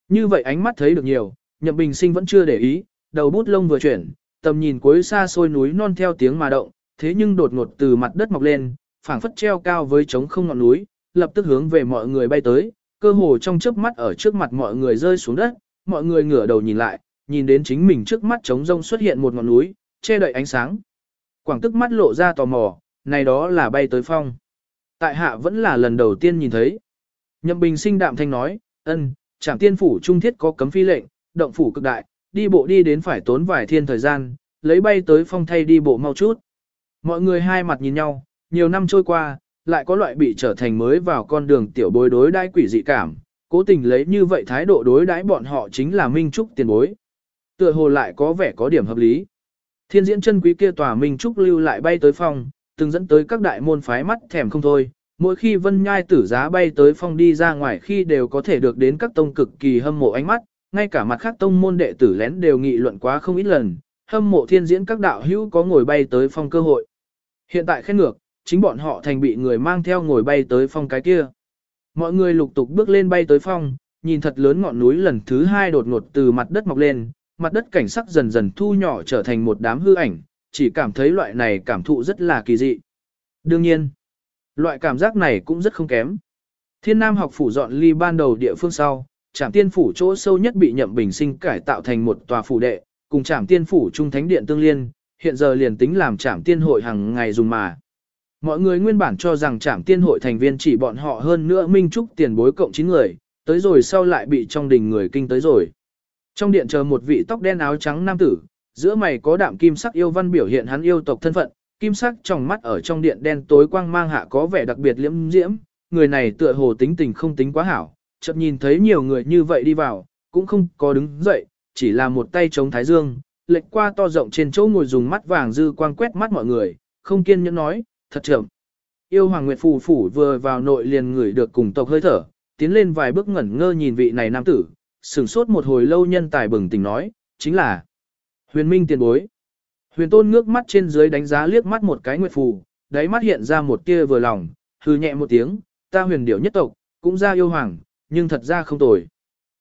Như vậy ánh mắt thấy được nhiều, nhậm bình sinh vẫn chưa để ý, đầu bút lông vừa chuyển, tầm nhìn cuối xa xôi núi non theo tiếng mà động, thế nhưng đột ngột từ mặt đất mọc lên, phảng phất treo cao với trống không ngọn núi, lập tức hướng về mọi người bay tới, cơ hồ trong chớp mắt ở trước mặt mọi người rơi xuống đất, mọi người ngửa đầu nhìn lại, nhìn đến chính mình trước mắt trống rông xuất hiện một ngọn núi, che đậy ánh sáng. Quảng tức mắt lộ ra tò mò, này đó là bay tới phong. Tại hạ vẫn là lần đầu tiên nhìn thấy. Nhậm Bình sinh đạm thanh nói, ân, chẳng tiên phủ trung thiết có cấm phi lệnh, động phủ cực đại, đi bộ đi đến phải tốn vài thiên thời gian, lấy bay tới phong thay đi bộ mau chút. Mọi người hai mặt nhìn nhau, nhiều năm trôi qua, lại có loại bị trở thành mới vào con đường tiểu bối đối đãi quỷ dị cảm, cố tình lấy như vậy thái độ đối đãi bọn họ chính là Minh Trúc tiền bối. Tựa hồ lại có vẻ có điểm hợp lý. Thiên diễn chân quý kia tòa Minh Trúc lưu lại bay tới phòng từng dẫn tới các đại môn phái mắt thèm không thôi. Mỗi khi vân nhai tử giá bay tới phong đi ra ngoài khi đều có thể được đến các tông cực kỳ hâm mộ ánh mắt, ngay cả mặt khác tông môn đệ tử lén đều nghị luận quá không ít lần, hâm mộ thiên diễn các đạo hữu có ngồi bay tới phong cơ hội. Hiện tại khen ngược, chính bọn họ thành bị người mang theo ngồi bay tới phong cái kia. Mọi người lục tục bước lên bay tới phong, nhìn thật lớn ngọn núi lần thứ hai đột ngột từ mặt đất mọc lên, mặt đất cảnh sắc dần dần thu nhỏ trở thành một đám hư ảnh, chỉ cảm thấy loại này cảm thụ rất là kỳ dị. Đương nhiên, loại cảm giác này cũng rất không kém. Thiên Nam học phủ dọn ly ban đầu địa phương sau, trạm tiên phủ chỗ sâu nhất bị nhậm bình sinh cải tạo thành một tòa phủ đệ, cùng trạm tiên phủ trung thánh điện tương liên, hiện giờ liền tính làm trạm tiên hội hàng ngày dùng mà. Mọi người nguyên bản cho rằng trạm tiên hội thành viên chỉ bọn họ hơn nữa minh trúc tiền bối cộng 9 người, tới rồi sau lại bị trong đình người kinh tới rồi. Trong điện chờ một vị tóc đen áo trắng nam tử, giữa mày có đạm kim sắc yêu văn biểu hiện hắn yêu tộc thân phận, kim sắc trong mắt ở trong điện đen tối quang mang hạ có vẻ đặc biệt liễm diễm, người này tựa hồ tính tình không tính quá hảo, chợt nhìn thấy nhiều người như vậy đi vào, cũng không có đứng dậy, chỉ là một tay chống thái dương, lệch qua to rộng trên chỗ ngồi dùng mắt vàng dư quang quét mắt mọi người, không kiên nhẫn nói, thật chậm. Yêu Hoàng Nguyệt Phù Phủ vừa vào nội liền ngửi được cùng tộc hơi thở, tiến lên vài bước ngẩn ngơ nhìn vị này nam tử, sửng sốt một hồi lâu nhân tài bừng tỉnh nói, chính là huyền minh tiền bối. Huyền tôn ngước mắt trên dưới đánh giá liếc mắt một cái Nguyệt Phù, đáy mắt hiện ra một tia vừa lòng, hư nhẹ một tiếng, ta huyền điểu nhất tộc, cũng ra yêu hoàng, nhưng thật ra không tồi.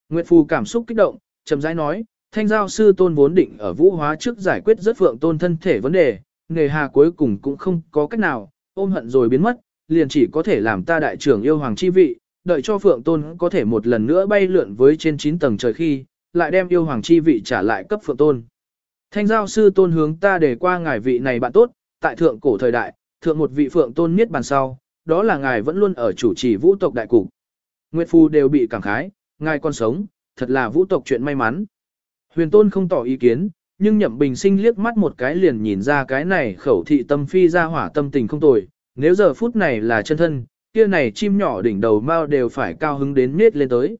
Nguyệt Phù cảm xúc kích động, chậm rãi nói, thanh giao sư tôn vốn định ở vũ hóa trước giải quyết rất phượng tôn thân thể vấn đề, nghề hà cuối cùng cũng không có cách nào, ôm hận rồi biến mất, liền chỉ có thể làm ta đại trưởng yêu hoàng chi vị, đợi cho phượng tôn có thể một lần nữa bay lượn với trên 9 tầng trời khi, lại đem yêu hoàng chi vị trả lại cấp phượng tôn. Thanh giao sư tôn hướng ta để qua ngài vị này bạn tốt, tại thượng cổ thời đại, thượng một vị phượng tôn miết bàn sau, đó là ngài vẫn luôn ở chủ trì vũ tộc đại cục. Nguyệt Phu đều bị cảm khái, ngài còn sống, thật là vũ tộc chuyện may mắn. Huyền tôn không tỏ ý kiến, nhưng nhậm bình sinh liếc mắt một cái liền nhìn ra cái này khẩu thị tâm phi ra hỏa tâm tình không tồi, nếu giờ phút này là chân thân, kia này chim nhỏ đỉnh đầu mao đều phải cao hứng đến nết lên tới.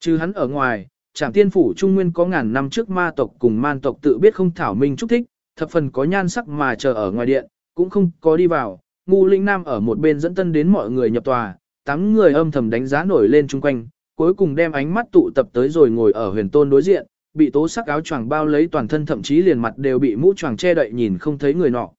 Chứ hắn ở ngoài, trạm tiên phủ trung nguyên có ngàn năm trước ma tộc cùng man tộc tự biết không thảo minh chúc thích, thập phần có nhan sắc mà chờ ở ngoài điện, cũng không có đi vào, ngu linh nam ở một bên dẫn tân đến mọi người nhập tòa, tám người âm thầm đánh giá nổi lên chung quanh, cuối cùng đem ánh mắt tụ tập tới rồi ngồi ở huyền tôn đối diện, bị tố sắc áo choàng bao lấy toàn thân thậm chí liền mặt đều bị mũ choàng che đậy nhìn không thấy người nọ.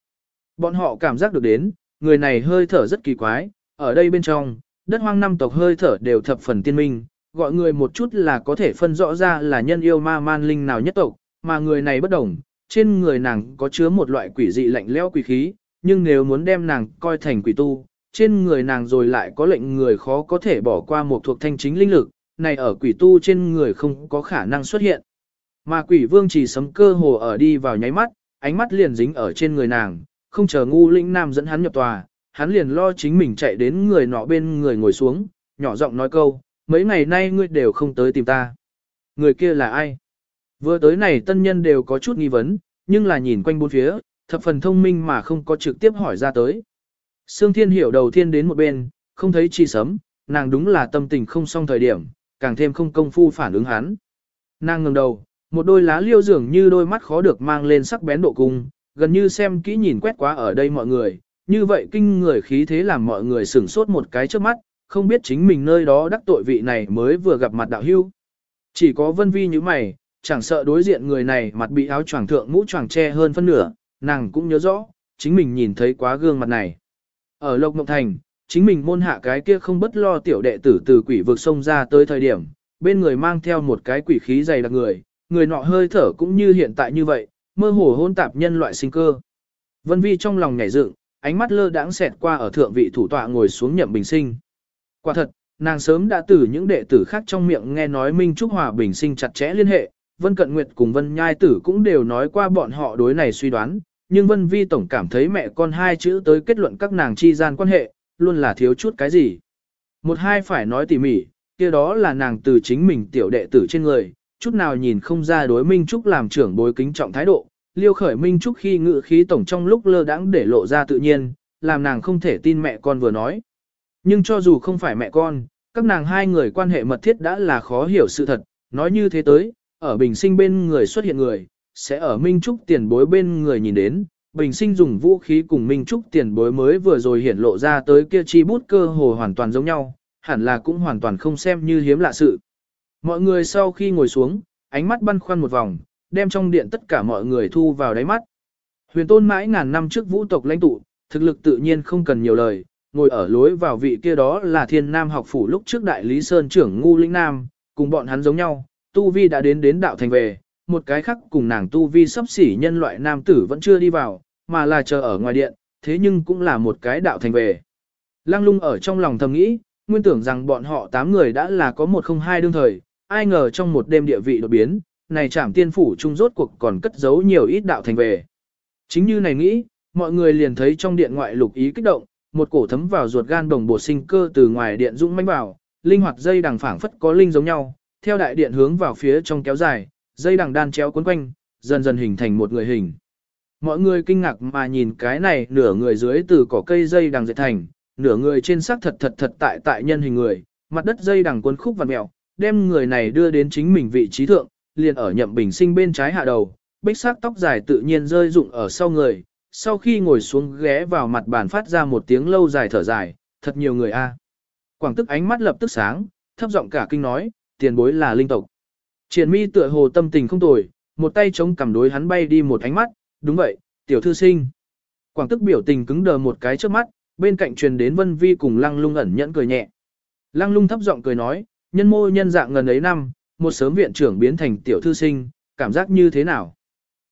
Bọn họ cảm giác được đến, người này hơi thở rất kỳ quái, ở đây bên trong, đất hoang năm tộc hơi thở đều thập phần tiên minh, gọi người một chút là có thể phân rõ ra là nhân yêu ma man linh nào nhất tộc, mà người này bất đồng, trên người nàng có chứa một loại quỷ dị lạnh lẽo quỷ khí, nhưng nếu muốn đem nàng coi thành quỷ tu, trên người nàng rồi lại có lệnh người khó có thể bỏ qua một thuộc thanh chính linh lực, này ở quỷ tu trên người không có khả năng xuất hiện. Mà quỷ vương chỉ sấm cơ hồ ở đi vào nháy mắt, ánh mắt liền dính ở trên người nàng, không chờ ngu lĩnh nam dẫn hắn nhập tòa, hắn liền lo chính mình chạy đến người nọ bên người ngồi xuống, nhỏ giọng nói câu, mấy ngày nay ngươi đều không tới tìm ta. Người kia là ai? Vừa tới này tân nhân đều có chút nghi vấn, nhưng là nhìn quanh bốn phía, thập phần thông minh mà không có trực tiếp hỏi ra tới. Sương Thiên hiểu đầu tiên đến một bên, không thấy chi sấm, nàng đúng là tâm tình không xong thời điểm, càng thêm không công phu phản ứng hắn. Nàng ngẩng đầu, một đôi lá liêu dường như đôi mắt khó được mang lên sắc bén độ cung, gần như xem kỹ nhìn quét quá ở đây mọi người, như vậy kinh người khí thế làm mọi người sửng sốt một cái trước mắt, không biết chính mình nơi đó đắc tội vị này mới vừa gặp mặt đạo hưu. Chỉ có vân vi như mày, chẳng sợ đối diện người này mặt bị áo choàng thượng mũ choàng che hơn phân nửa, nàng cũng nhớ rõ, chính mình nhìn thấy quá gương mặt này. Ở Lộc Mộng Thành, chính mình môn hạ cái kia không bất lo tiểu đệ tử từ quỷ vực sông ra tới thời điểm, bên người mang theo một cái quỷ khí dày đặc người, người nọ hơi thở cũng như hiện tại như vậy, mơ hồ hôn tạp nhân loại sinh cơ. Vân Vi trong lòng nhảy dựng, ánh mắt lơ đãng xẹt qua ở thượng vị thủ tọa ngồi xuống nhậm bình sinh. Quả thật, nàng sớm đã từ những đệ tử khác trong miệng nghe nói Minh Trúc Hòa bình sinh chặt chẽ liên hệ, Vân Cận Nguyệt cùng Vân Nhai Tử cũng đều nói qua bọn họ đối này suy đoán, nhưng Vân Vi Tổng cảm thấy mẹ con hai chữ tới kết luận các nàng chi gian quan hệ, luôn là thiếu chút cái gì. Một hai phải nói tỉ mỉ, kia đó là nàng từ chính mình tiểu đệ tử trên người, chút nào nhìn không ra đối Minh Trúc làm trưởng bối kính trọng thái độ, liêu khởi Minh Trúc khi ngự khí tổng trong lúc lơ đãng để lộ ra tự nhiên, làm nàng không thể tin mẹ con vừa nói. Nhưng cho dù không phải mẹ con, các nàng hai người quan hệ mật thiết đã là khó hiểu sự thật, nói như thế tới, ở bình sinh bên người xuất hiện người, sẽ ở Minh Trúc tiền bối bên người nhìn đến, bình sinh dùng vũ khí cùng Minh Trúc tiền bối mới vừa rồi hiển lộ ra tới kia chi bút cơ hồ hoàn toàn giống nhau, hẳn là cũng hoàn toàn không xem như hiếm lạ sự. Mọi người sau khi ngồi xuống, ánh mắt băn khoăn một vòng, đem trong điện tất cả mọi người thu vào đáy mắt. Huyền tôn mãi ngàn năm trước vũ tộc lãnh tụ, thực lực tự nhiên không cần nhiều lời, ngồi ở lối vào vị kia đó là thiên nam học phủ lúc trước đại lý sơn trưởng ngu lĩnh nam, cùng bọn hắn giống nhau, tu vi đã đến đến đạo thành về, một cái khác cùng nàng tu vi sắp xỉ nhân loại nam tử vẫn chưa đi vào, mà là chờ ở ngoài điện, thế nhưng cũng là một cái đạo thành về. Lăng lung ở trong lòng thầm nghĩ, nguyên tưởng rằng bọn họ tám người đã là có một không hai đương thời, ai ngờ trong một đêm địa vị đột biến, này trảm tiên phủ trung rốt cuộc còn cất giấu nhiều ít đạo thành về. Chính như này nghĩ, mọi người liền thấy trong điện ngoại lục ý kích động, một cổ thấm vào ruột gan đồng bộ sinh cơ từ ngoài điện dũng mãnh vào, linh hoạt dây đằng phảng phất có linh giống nhau, theo đại điện hướng vào phía trong kéo dài, dây đằng đan chéo cuốn quanh, dần dần hình thành một người hình. Mọi người kinh ngạc mà nhìn cái này nửa người dưới từ cỏ cây dây đằng dệt thành, nửa người trên xác thật thật thật tại tại nhân hình người, mặt đất dây đằng cuốn khúc vặn mèo, đem người này đưa đến chính mình vị trí thượng, liền ở nhậm bình sinh bên trái hạ đầu, bích sắc tóc dài tự nhiên rơi rụng ở sau người, sau khi ngồi xuống ghé vào mặt bàn phát ra một tiếng lâu dài thở dài, thật nhiều người a. Quảng tức ánh mắt lập tức sáng, thấp giọng cả kinh nói, tiền bối là linh tộc. Triển mi tựa hồ tâm tình không tồi, một tay chống cằm đối hắn bay đi một ánh mắt, đúng vậy, tiểu thư sinh. Quảng tức biểu tình cứng đờ một cái trước mắt, bên cạnh truyền đến vân vi cùng lăng lung ẩn nhẫn cười nhẹ. Lăng lung thấp giọng cười nói, nhân mô nhân dạng ngần ấy năm, một sớm viện trưởng biến thành tiểu thư sinh, cảm giác như thế nào?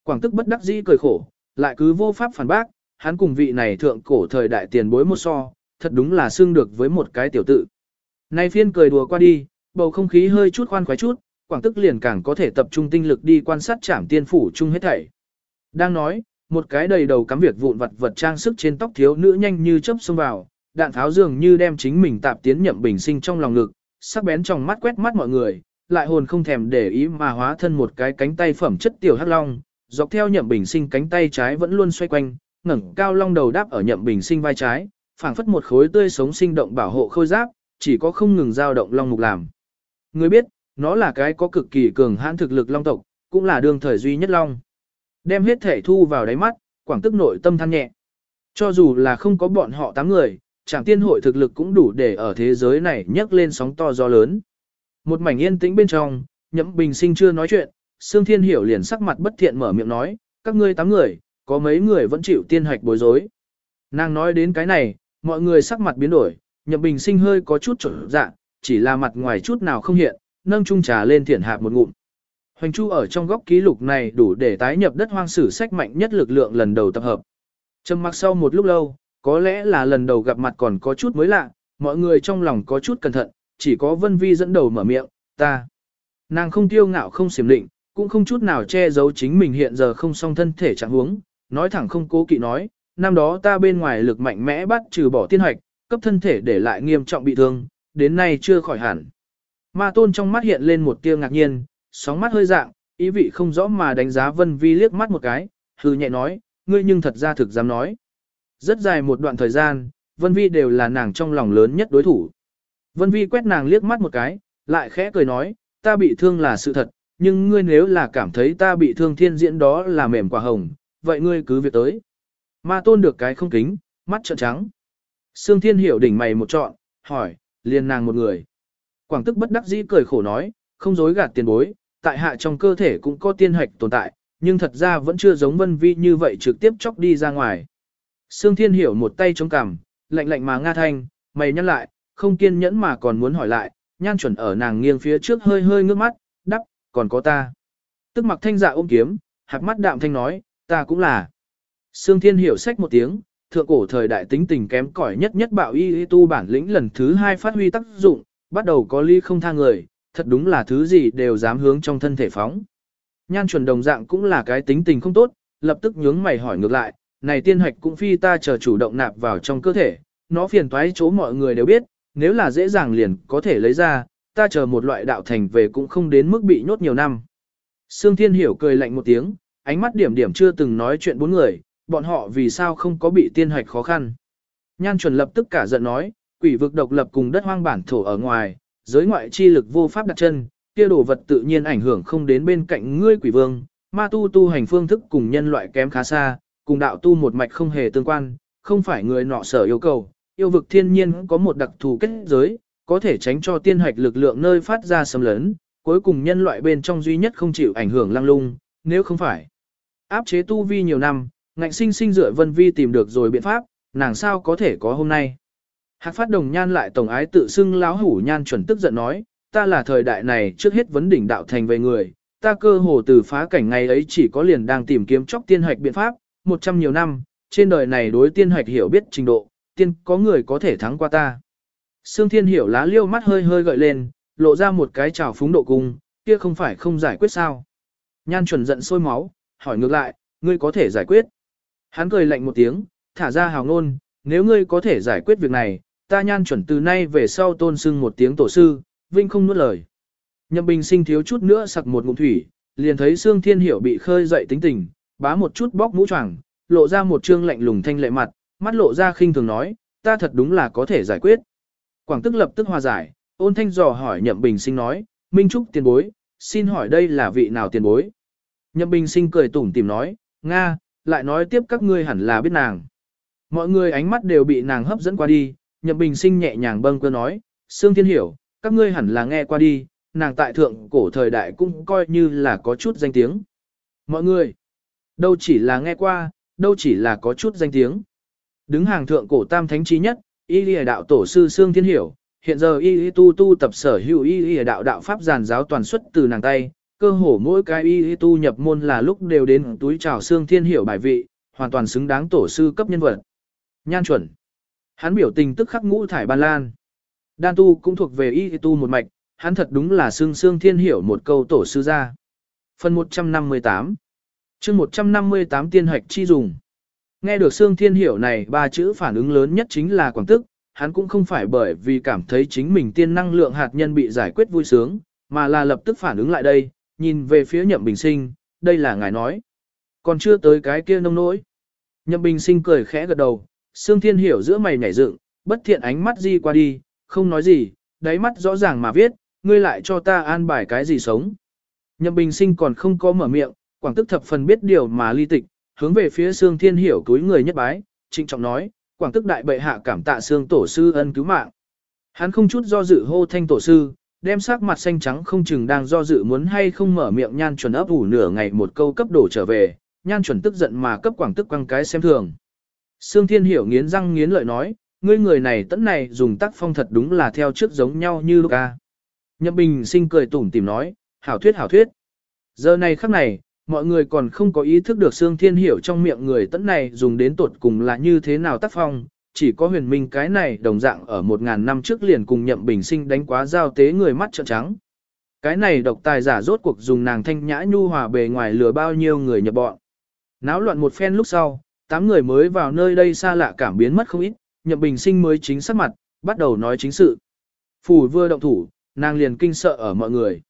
Quảng tức bất đắc dĩ cười khổ, lại cứ vô pháp phản bác, hắn cùng vị này thượng cổ thời đại tiền bối một so, thật đúng là xưng được với một cái tiểu tự. Nay phiên cười đùa qua đi, bầu không khí hơi chút khoan khoái chút, quảng tức liền càng có thể tập trung tinh lực đi quan sát trảm tiên phủ chung hết thảy. Đang nói, một cái đầy đầu cắm việc vụn vật vật trang sức trên tóc thiếu nữ nhanh như chớp xông vào, đạn tháo dường như đem chính mình tạp tiến nhậm bình sinh trong lòng ngực, sắc bén trong mắt quét mắt mọi người, lại hồn không thèm để ý mà hóa thân một cái cánh tay phẩm chất tiểu hắc long, dọc theo nhậm bình sinh cánh tay trái vẫn luôn xoay quanh, ngẩng cao long đầu đáp ở nhậm bình sinh vai trái, phảng phất một khối tươi sống sinh động bảo hộ khôi giáp, chỉ có không ngừng dao động long mục làm. Người biết, nó là cái có cực kỳ cường hãn thực lực long tộc, cũng là đương thời duy nhất long. Đem hết thể thu vào đáy mắt, quảng tức nội tâm than nhẹ. Cho dù là không có bọn họ tám người, chẳng tiên hội thực lực cũng đủ để ở thế giới này nhấc lên sóng to gió lớn. Một mảnh yên tĩnh bên trong, nhậm bình sinh chưa nói chuyện, Sương Thiên Hiểu liền sắc mặt bất thiện mở miệng nói, các ngươi tám người, có mấy người vẫn chịu tiên hạch bối rối. Nàng nói đến cái này, mọi người sắc mặt biến đổi, nhậm bình sinh hơi có chút trở dạ, chỉ là mặt ngoài chút nào không hiện, nâng chung trà lên thiển hạp một ngụm. Hoành Chu ở trong góc ký lục này đủ để tái nhập đất hoang sử sách mạnh nhất lực lượng lần đầu tập hợp. Trầm mặc sau một lúc lâu, có lẽ là lần đầu gặp mặt còn có chút mới lạ, mọi người trong lòng có chút cẩn thận, chỉ có Vân Vi dẫn đầu mở miệng, ta. Nàng không tiêu ngạo không xiểm định, cũng không chút nào che giấu chính mình hiện giờ không song thân thể trạng huống, nói thẳng không cố kỵ nói, năm đó ta bên ngoài lực mạnh mẽ bắt trừ bỏ tiên hoạch, cấp thân thể để lại nghiêm trọng bị thương, đến nay chưa khỏi hẳn. Ma tôn trong mắt hiện lên một tia ngạc nhiên, sóng mắt hơi dạng, ý vị không rõ mà đánh giá Vân Vi liếc mắt một cái, hư nhẹ nói, ngươi nhưng thật ra thực dám nói. Rất dài một đoạn thời gian, Vân Vi đều là nàng trong lòng lớn nhất đối thủ. Vân Vi quét nàng liếc mắt một cái, lại khẽ cười nói, ta bị thương là sự thật, nhưng ngươi nếu là cảm thấy ta bị thương thiên diễn đó là mềm quả hồng, vậy ngươi cứ việc tới. Ma tôn được cái không kính, mắt trợn trắng. Sương thiên hiểu đỉnh mày một trọn, hỏi, liền nàng một người. Quảng tức bất đắc dĩ cười khổ nói, không dối gạt tiền bối, tại hạ trong cơ thể cũng có tiên hạch tồn tại, nhưng thật ra vẫn chưa giống vân vi như vậy trực tiếp chóc đi ra ngoài. Sương thiên hiểu một tay chống cằm, lạnh lạnh mà nga thanh, mày nhăn lại, không kiên nhẫn mà còn muốn hỏi lại, nhan chuẩn ở nàng nghiêng phía trước hơi hơi ngước mắt, đắp, còn có ta. Tức mặc thanh dạ ôm kiếm, hạt mắt đạm thanh nói, ta cũng là. Sương thiên hiểu sách một tiếng, thượng cổ thời đại tính tình kém cỏi nhất nhất bạo y, y tu bản lĩnh lần thứ hai phát huy tác dụng, bắt đầu có ly không tha người, thật đúng là thứ gì đều dám hướng trong thân thể phóng. Nhan chuẩn đồng dạng cũng là cái tính tình không tốt, lập tức nhướng mày hỏi ngược lại, này tiên hạch cũng phi ta chờ chủ động nạp vào trong cơ thể, nó phiền toái chỗ mọi người đều biết, nếu là dễ dàng liền có thể lấy ra, ta chờ một loại đạo thành về cũng không đến mức bị nhốt nhiều năm. Sương Thiên Hiểu cười lạnh một tiếng, ánh mắt điểm điểm chưa từng nói chuyện bốn người, bọn họ vì sao không có bị tiên hạch khó khăn. Nhan chuẩn lập tức cả giận nói, quỷ vực độc lập cùng đất hoang bản thổ ở ngoài, giới ngoại chi lực vô pháp đặt chân, kia đồ vật tự nhiên ảnh hưởng không đến bên cạnh ngươi quỷ vương, ma tu tu hành phương thức cùng nhân loại kém khá xa, cùng đạo tu một mạch không hề tương quan, không phải người nọ sở yêu cầu, yêu vực thiên nhiên có một đặc thù kết giới, có thể tránh cho tiên hạch lực lượng nơi phát ra xâm lấn, cuối cùng nhân loại bên trong duy nhất không chịu ảnh hưởng lăng lung, nếu không phải áp chế tu vi nhiều năm, ngạnh sinh sinh dựa vân vi tìm được rồi biện pháp, nàng sao có thể có hôm nay. Hạc phát đồng nhan lại tổng ái tự xưng láo hủ nhan chuẩn tức giận nói, ta là thời đại này trước hết vấn đỉnh đạo thành về người, ta cơ hồ từ phá cảnh ngày ấy chỉ có liền đang tìm kiếm chóc tiên hạch biện pháp, một trăm nhiều năm, trên đời này đối tiên hoạch hiểu biết trình độ, tiên có người có thể thắng qua ta. Sương thiên hiểu lá liêu mắt hơi hơi gợi lên, lộ ra một cái trào phúng độ cung, kia không phải không giải quyết sao. Nhan chuẩn giận sôi máu, hỏi ngược lại, ngươi có thể giải quyết. Hắn cười lạnh một tiếng, thả ra hào ngôn, nếu ngươi có thể giải quyết việc này, ta nhan chuẩn từ nay về sau tôn sưng một tiếng tổ sư, vinh không nuốt lời. Nhậm bình sinh thiếu chút nữa sặc một ngụm thủy, liền thấy Sương Thiên Hiểu bị khơi dậy tính tình, bá một chút bóc mũ choàng, lộ ra một trương lạnh lùng thanh lệ mặt, mắt lộ ra khinh thường nói, ta thật đúng là có thể giải quyết. Quảng tức lập tức hòa giải, ôn thanh dò hỏi nhậm bình sinh nói, Minh Trúc tiền bối, xin hỏi đây là vị nào tiền bối? Nhậm bình sinh cười tủm tìm nói, Nga, lại nói tiếp các ngươi hẳn là biết nàng. Mọi người ánh mắt đều bị nàng hấp dẫn qua đi, nhậm bình sinh nhẹ nhàng bâng cơ nói, Sương Thiên Hiểu, các ngươi hẳn là nghe qua đi, nàng tại thượng cổ thời đại cũng coi như là có chút danh tiếng. Mọi người, đâu chỉ là nghe qua, đâu chỉ là có chút danh tiếng. Đứng hàng thượng cổ tam thánh trí nhất, y lìa đạo tổ sư Sương Thiên Hiểu, hiện giờ y tu tu tập sở hữu y lìa đạo đạo pháp giàn giáo toàn xuất từ nàng tay, cơ hồ mỗi cái y tu nhập môn là lúc đều đến túi trào Sương Thiên Hiểu bài vị, hoàn toàn xứng đáng tổ sư cấp nhân vật. Nhan chuẩn. Hắn biểu tình tức khắc ngũ thải ban lan. Đan tu cũng thuộc về y tu một mạch, hắn thật đúng là Sương Sương Thiên Hiểu một câu tổ sư ra. Phần 158 chương 158 tiên hoạch chi dùng. Nghe được Sương Thiên Hiểu này ba chữ phản ứng lớn nhất chính là quảng tức, hắn cũng không phải bởi vì cảm thấy chính mình tiên năng lượng hạt nhân bị giải quyết vui sướng, mà là lập tức phản ứng lại đây, nhìn về phía nhậm bình sinh, đây là ngài nói. Còn chưa tới cái kia nông nỗi. Nhậm bình sinh cười khẽ gật đầu, Sương Thiên Hiểu giữa mày nhảy dựng, bất thiện ánh mắt di qua đi, không nói gì, đáy mắt rõ ràng mà viết, ngươi lại cho ta an bài cái gì sống. Nhậm bình sinh còn không có mở miệng, quảng tức thập phần biết điều mà ly tịch, hướng về phía Sương Thiên Hiểu túi người nhất bái, trịnh trọng nói, quảng tức đại bệ hạ cảm tạ Sương tổ sư ân cứu mạng. Hắn không chút do dự hô thanh tổ sư, đem sắc mặt xanh trắng không chừng đang do dự muốn hay không mở miệng nhan chuẩn ấp ủ nửa ngày một câu cấp đổ trở về, nhan chuẩn tức giận mà cấp quảng tức quăng cái xem thường. Sương Thiên Hiểu nghiến răng nghiến lợi nói, ngươi người này tẫn này dùng tác phong thật đúng là theo trước giống nhau như Luca. Nhậm Bình sinh cười tủm tìm nói, hảo thuyết hảo thuyết. Giờ này khắc này, mọi người còn không có ý thức được Sương Thiên Hiểu trong miệng người tẫn này dùng đến tột cùng là như thế nào tác phong, chỉ có huyền minh cái này đồng dạng ở một ngàn năm trước liền cùng Nhậm Bình sinh đánh quá giao tế người mắt trợn trắng. Cái này độc tài giả rốt cuộc dùng nàng thanh nhã nhu hòa bề ngoài lừa bao nhiêu người nhập bọn. Náo loạn một phen lúc sau, tám người mới vào nơi đây xa lạ cảm biến mất không ít, nhậm bình sinh mới chính sắc mặt, bắt đầu nói chính sự. Phủ vừa động thủ, nàng liền kinh sợ ở mọi người.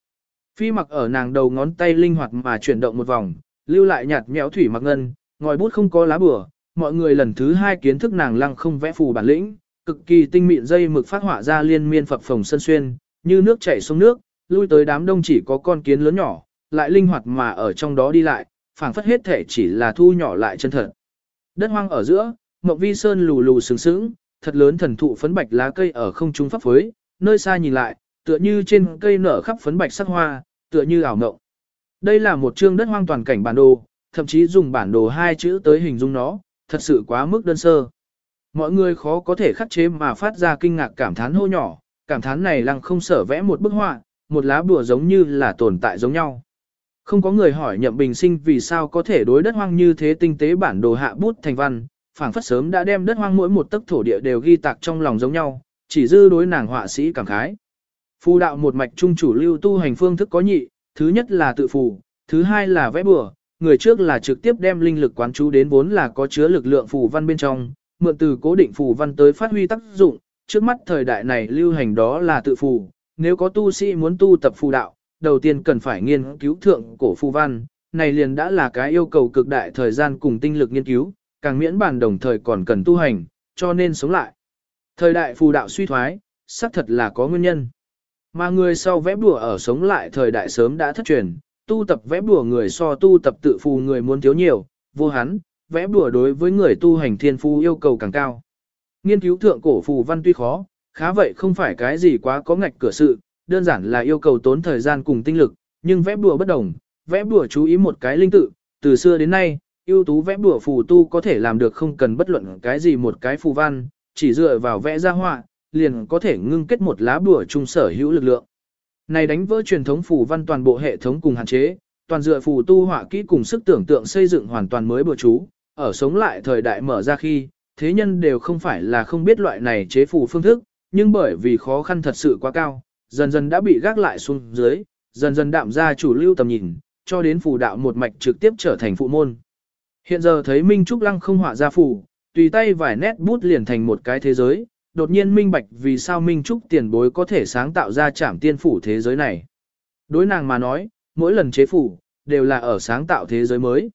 Phi mặc ở nàng đầu ngón tay linh hoạt mà chuyển động một vòng, lưu lại nhạt nhẽo thủy mặc ngân, ngòi bút không có lá bửa, mọi người lần thứ hai kiến thức nàng lăng không vẽ phù bản lĩnh, cực kỳ tinh mịn dây mực phát họa ra liên miên phập phồng sân xuyên, như nước chảy xuống nước, lui tới đám đông chỉ có con kiến lớn nhỏ, lại linh hoạt mà ở trong đó đi lại, phảng phất hết thể chỉ là thu nhỏ lại chân thật. Đất hoang ở giữa, Mộng Vi Sơn lù lù sướng sướng, thật lớn thần thụ phấn bạch lá cây ở không trung pháp phối, nơi xa nhìn lại, tựa như trên cây nở khắp phấn bạch sắc hoa, tựa như ảo ngộng. Đây là một chương đất hoang toàn cảnh bản đồ, thậm chí dùng bản đồ hai chữ tới hình dung nó, thật sự quá mức đơn sơ. Mọi người khó có thể khắc chế mà phát ra kinh ngạc cảm thán hô nhỏ, cảm thán này lăng không sở vẽ một bức họa, một lá bùa giống như là tồn tại giống nhau. Không có người hỏi nhậm bình sinh vì sao có thể đối đất hoang như thế tinh tế bản đồ hạ bút thành văn, phảng phất sớm đã đem đất hoang mỗi một tấc thổ địa đều ghi tạc trong lòng giống nhau, chỉ dư đối nàng họa sĩ cảm khái. Phù đạo một mạch trung chủ lưu tu hành phương thức có nhị, thứ nhất là tự phù, thứ hai là vẽ bừa, người trước là trực tiếp đem linh lực quán chú đến vốn là có chứa lực lượng phù văn bên trong, mượn từ cố định phù văn tới phát huy tác dụng, trước mắt thời đại này lưu hành đó là tự phù, nếu có tu sĩ muốn tu tập phù đạo, đầu tiên cần phải nghiên cứu thượng cổ phù văn, này liền đã là cái yêu cầu cực đại thời gian cùng tinh lực nghiên cứu, càng miễn bàn đồng thời còn cần tu hành, cho nên sống lại. Thời đại phù đạo suy thoái, xác thật là có nguyên nhân. Mà người sau vẽ bùa ở sống lại thời đại sớm đã thất truyền, tu tập vẽ bùa người so tu tập tự phù người muốn thiếu nhiều, vô hắn, vẽ bùa đối với người tu hành thiên phu yêu cầu càng cao. Nghiên cứu thượng cổ phù văn tuy khó, khá vậy không phải cái gì quá có ngạch cửa sự, đơn giản là yêu cầu tốn thời gian cùng tinh lực, nhưng vẽ bùa bất đồng, vẽ bùa chú ý một cái linh tự, từ xưa đến nay, ưu tú vẽ bùa phù tu có thể làm được không cần bất luận cái gì một cái phù văn, chỉ dựa vào vẽ ra họa, liền có thể ngưng kết một lá bùa chung sở hữu lực lượng. Này đánh vỡ truyền thống phù văn toàn bộ hệ thống cùng hạn chế, toàn dựa phù tu họa kỹ cùng sức tưởng tượng xây dựng hoàn toàn mới bùa chú, ở sống lại thời đại mở ra khi, thế nhân đều không phải là không biết loại này chế phù phương thức, nhưng bởi vì khó khăn thật sự quá cao, dần dần đã bị gác lại xuống dưới, dần dần đạm ra chủ lưu tầm nhìn, cho đến phù đạo một mạch trực tiếp trở thành phụ môn. Hiện giờ thấy Minh Trúc Lăng không họa ra phù, tùy tay vài nét bút liền thành một cái thế giới, đột nhiên minh bạch vì sao Minh Trúc tiền bối có thể sáng tạo ra trảm tiên phủ thế giới này. Đối nàng mà nói, mỗi lần chế phủ, đều là ở sáng tạo thế giới mới.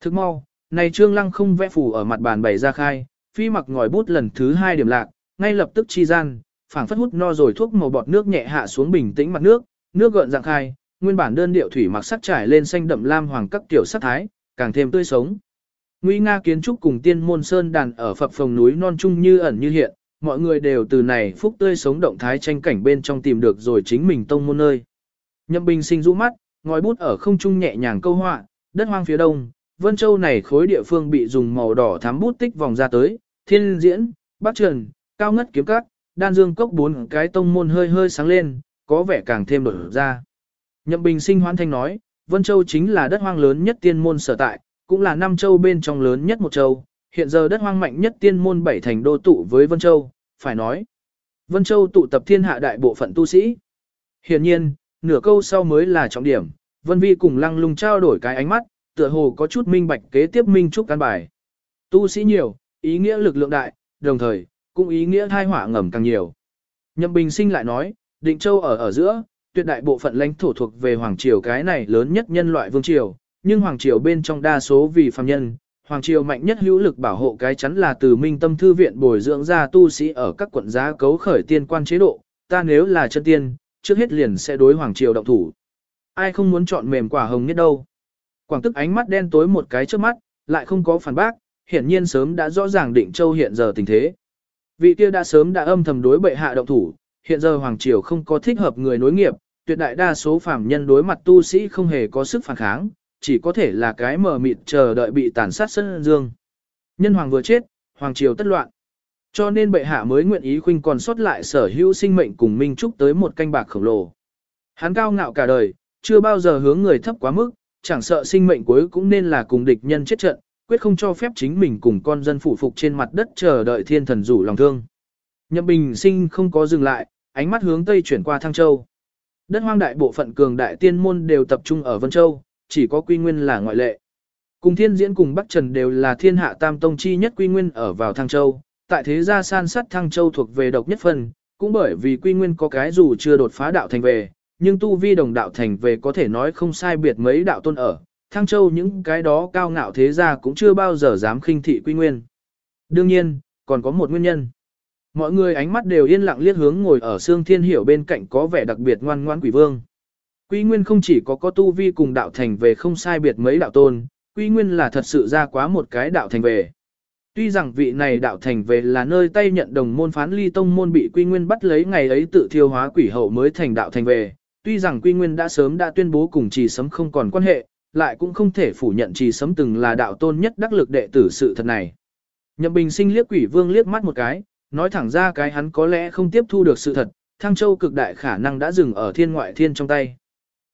Thức mau, này Trương Lăng không vẽ phủ ở mặt bàn bày ra khai, phi mặc ngòi bút lần thứ hai điểm lạc, ngay lập tức chi gian, phảng phất hút no rồi thuốc màu bọt nước nhẹ hạ xuống bình tĩnh mặt nước, nước gợn dạng khai, nguyên bản đơn điệu thủy mặc sắc trải lên xanh đậm lam hoàng các kiểu sắc thái, càng thêm tươi sống. Nguy nga kiến trúc cùng tiên môn sơn đàn ở phập phòng núi non trung như ẩn như hiện, mọi người đều từ này phúc tươi sống động thái tranh cảnh bên trong tìm được rồi chính mình tông môn nơi. Nhậm Bình sinh rũ mắt, ngòi bút ở không trung nhẹ nhàng câu họa, đất hoang phía đông, Vân Châu này khối địa phương bị dùng màu đỏ thắm bút tích vòng ra tới, Thiên Diễn, Bắc Trần, Cao Ngất kiếm các, Đan Dương cốc bốn cái tông môn hơi hơi sáng lên, có vẻ càng thêm đổi ra. Nhậm Bình sinh hoan thanh nói, Vân Châu chính là đất hoang lớn nhất tiên môn sở tại, cũng là năm châu bên trong lớn nhất một châu, hiện giờ đất hoang mạnh nhất tiên môn bảy thành đô tụ với Vân Châu, phải nói. Vân Châu tụ tập thiên hạ đại bộ phận tu sĩ. Hiện nhiên, nửa câu sau mới là trọng điểm, Vân Vi cùng Lăng Lung trao đổi cái ánh mắt, tựa hồ có chút minh bạch kế tiếp minh trúc căn bài. Tu sĩ nhiều, ý nghĩa lực lượng đại, đồng thời, cũng ý nghĩa thai hỏa ngầm càng nhiều. Nhậm Bình Sinh lại nói, Định Châu ở ở giữa, tuyệt đại bộ phận lãnh thổ thuộc về Hoàng Triều cái này lớn nhất nhân loại vương triều, nhưng Hoàng Triều bên trong đa số vì phàm nhân, Hoàng Triều mạnh nhất hữu lực bảo hộ cái chắn là từ Minh Tâm Thư Viện bồi dưỡng ra tu sĩ ở các quận giá cấu khởi tiên quan chế độ, ta nếu là chân tiên, trước hết liền sẽ đối Hoàng Triều động thủ. Ai không muốn chọn mềm quả hồng nhất đâu. Quảng tức ánh mắt đen tối một cái trước mắt, lại không có phản bác, hiển nhiên sớm đã rõ ràng định châu hiện giờ tình thế. Vị kia đã sớm đã âm thầm đối bệ hạ động thủ, hiện giờ Hoàng Triều không có thích hợp người nối nghiệp, tuyệt đại đa số phàm nhân đối mặt tu sĩ không hề có sức phản kháng, chỉ có thể là cái mờ mịt chờ đợi bị tàn sát sân dương. Nhân hoàng vừa chết, hoàng triều tất loạn. Cho nên bệ hạ mới nguyện ý khuynh còn sót lại sở hữu sinh mệnh cùng Minh Trúc tới một canh bạc khổng lồ. Hắn cao ngạo cả đời, chưa bao giờ hướng người thấp quá mức, chẳng sợ sinh mệnh cuối cũng nên là cùng địch nhân chết trận, quyết không cho phép chính mình cùng con dân phụ phục trên mặt đất chờ đợi thiên thần rủ lòng thương. Nhậm Bình sinh không có dừng lại, ánh mắt hướng tây chuyển qua Thăng Châu. Đất hoang đại bộ phận cường đại tiên môn đều tập trung ở Vân Châu, chỉ có quy nguyên là ngoại lệ. Cùng thiên diễn cùng Bắc Trần đều là thiên hạ tam tông chi nhất quy nguyên ở vào Thăng Châu, tại thế gia san sắt Thăng Châu thuộc về độc nhất phần, cũng bởi vì quy nguyên có cái dù chưa đột phá đạo thành về, nhưng tu vi đồng đạo thành về có thể nói không sai biệt mấy đạo tôn ở, Thăng Châu những cái đó cao ngạo thế gia cũng chưa bao giờ dám khinh thị quy nguyên. Đương nhiên, còn có một nguyên nhân. Mọi người ánh mắt đều yên lặng liếc hướng ngồi ở xương thiên hiểu bên cạnh có vẻ đặc biệt ngoan ngoãn quỷ vương. Quy nguyên không chỉ có có tu vi cùng đạo thành về không sai biệt mấy đạo tôn, quy nguyên là thật sự ra quá một cái đạo thành về. Tuy rằng vị này đạo thành về là nơi tay nhận đồng môn phán ly tông môn bị quy nguyên bắt lấy ngày ấy tự thiêu hóa quỷ hậu mới thành đạo thành về, tuy rằng quy nguyên đã sớm đã tuyên bố cùng trì sấm không còn quan hệ, lại cũng không thể phủ nhận trì sấm từng là đạo tôn nhất đắc lực đệ tử sự thật này. Nhậm bình sinh liếc quỷ vương liếc mắt một cái, nói thẳng ra cái hắn có lẽ không tiếp thu được sự thật, thăng châu cực đại khả năng đã dừng ở thiên ngoại thiên trong tay.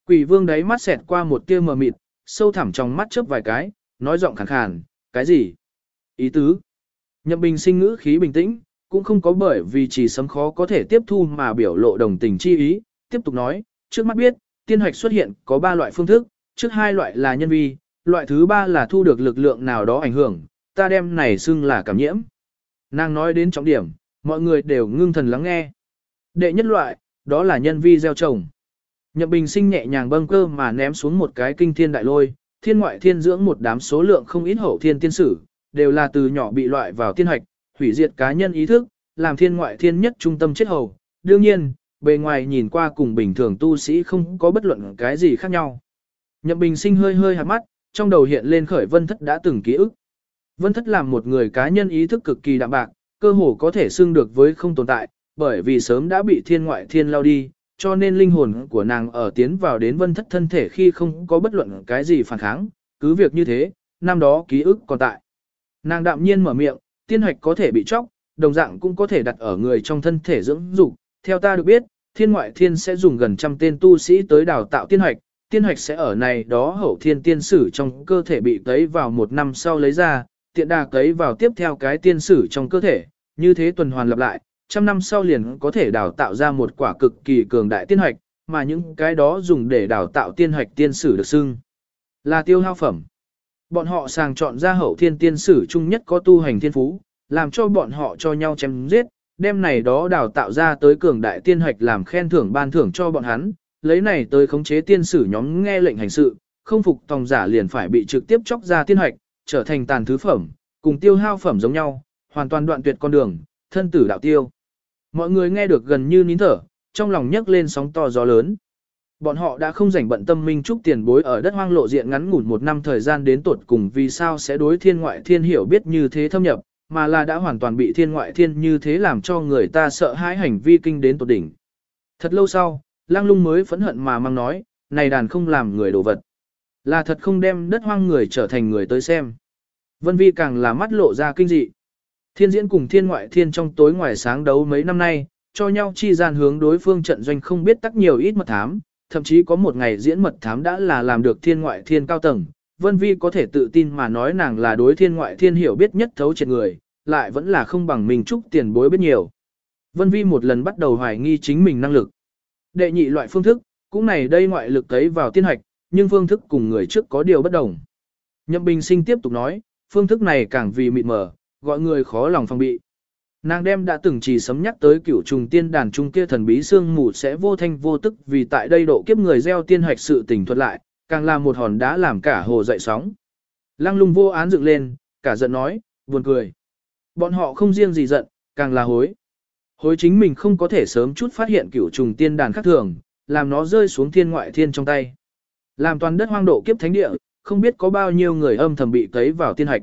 Quỷ vương đấy mắt xẹt qua một tia mờ mịt, sâu thẳm trong mắt chớp vài cái, nói giọng khàn khàn, cái gì? Ý tứ. Nhậm bình sinh ngữ khí bình tĩnh, cũng không có bởi vì chỉ sấm khó có thể tiếp thu mà biểu lộ đồng tình chi ý, tiếp tục nói, trước mắt biết, tiên hoạch xuất hiện có ba loại phương thức, trước hai loại là nhân vi, loại thứ ba là thu được lực lượng nào đó ảnh hưởng, ta đem này xưng là cảm nhiễm. Nàng nói đến trọng điểm, mọi người đều ngưng thần lắng nghe. Đệ nhất loại, đó là nhân vi gieo trồng. Nhậm Bình sinh nhẹ nhàng bâng cơ mà ném xuống một cái kinh thiên đại lôi, thiên ngoại thiên dưỡng một đám số lượng không ít hậu thiên tiên sử, đều là từ nhỏ bị loại vào thiên hạch, hủy diệt cá nhân ý thức, làm thiên ngoại thiên nhất trung tâm chết hầu. Đương nhiên, bề ngoài nhìn qua cùng bình thường tu sĩ không có bất luận cái gì khác nhau. Nhậm Bình sinh hơi hơi hạt mắt, trong đầu hiện lên khởi vân thất đã từng ký ức. Vân thất làm một người cá nhân ý thức cực kỳ đạm bạc, cơ hồ có thể xưng được với không tồn tại, bởi vì sớm đã bị thiên ngoại thiên lao đi, cho nên linh hồn của nàng ở tiến vào đến vân thất thân thể khi không có bất luận cái gì phản kháng, cứ việc như thế, năm đó ký ức còn tại. Nàng đạm nhiên mở miệng, tiên hoạch có thể bị chóc, đồng dạng cũng có thể đặt ở người trong thân thể dưỡng dục. Theo ta được biết, thiên ngoại thiên sẽ dùng gần trăm tên tu sĩ tới đào tạo tiên hoạch, tiên hoạch sẽ ở này đó hậu thiên tiên sử trong cơ thể bị tấy vào một năm sau lấy ra, tiện đà cấy vào tiếp theo cái tiên sử trong cơ thể, như thế tuần hoàn lặp lại, trăm năm sau liền có thể đào tạo ra một quả cực kỳ cường đại tiên hoạch, mà những cái đó dùng để đào tạo tiên hoạch tiên sử được xưng là tiêu hao phẩm. Bọn họ sàng chọn ra hậu thiên tiên sử chung nhất có tu hành thiên phú, làm cho bọn họ cho nhau chém giết, đem này đó đào tạo ra tới cường đại tiên hoạch làm khen thưởng ban thưởng cho bọn hắn, lấy này tới khống chế tiên sử nhóm nghe lệnh hành sự, không phục tòng giả liền phải bị trực tiếp chóc ra tiên hoạch, trở thành tàn thứ phẩm, cùng tiêu hao phẩm giống nhau, hoàn toàn đoạn tuyệt con đường, thân tử đạo tiêu. Mọi người nghe được gần như nín thở, trong lòng nhấc lên sóng to gió lớn. Bọn họ đã không rảnh bận tâm minh trúc tiền bối ở đất hoang lộ diện ngắn ngủn một năm thời gian đến tuột cùng vì sao sẽ đối thiên ngoại thiên hiểu biết như thế thâm nhập, mà là đã hoàn toàn bị thiên ngoại thiên như thế làm cho người ta sợ hãi hành vi kinh đến tột đỉnh. Thật lâu sau, lang lung mới phẫn hận mà mang nói, này đàn không làm người đồ vật. Là thật không đem đất hoang người trở thành người tới xem. Vân Vi càng là mắt lộ ra kinh dị. Thiên diễn cùng thiên ngoại thiên trong tối ngoài sáng đấu mấy năm nay, cho nhau chi gian hướng đối phương trận doanh không biết tắc nhiều ít mật thám, thậm chí có một ngày diễn mật thám đã là làm được thiên ngoại thiên cao tầng. Vân Vi có thể tự tin mà nói nàng là đối thiên ngoại thiên hiểu biết nhất thấu triệt người, lại vẫn là không bằng mình chúc tiền bối biết nhiều. Vân Vi một lần bắt đầu hoài nghi chính mình năng lực. Đệ nhị loại phương thức, cũng này đây ngoại lực thấy vào tiên hạch, nhưng phương thức cùng người trước có điều bất đồng. Nhậm Bình Sinh tiếp tục nói, phương thức này càng vì mịt mờ, gọi người khó lòng phòng bị. Nàng đem đã từng chỉ sấm nhắc tới cửu trùng tiên đàn trung kia thần bí xương mù sẽ vô thanh vô tức vì tại đây độ kiếp người gieo tiên hoạch sự tình thuật lại, càng là một hòn đá làm cả hồ dậy sóng. Lăng lung vô án dựng lên, cả giận nói, buồn cười. Bọn họ không riêng gì giận, càng là hối. Hối chính mình không có thể sớm chút phát hiện cửu trùng tiên đàn khác thường, làm nó rơi xuống thiên ngoại thiên trong tay. Làm toàn đất hoang độ kiếp thánh địa, không biết có bao nhiêu người âm thầm bị cấy vào tiên hạch.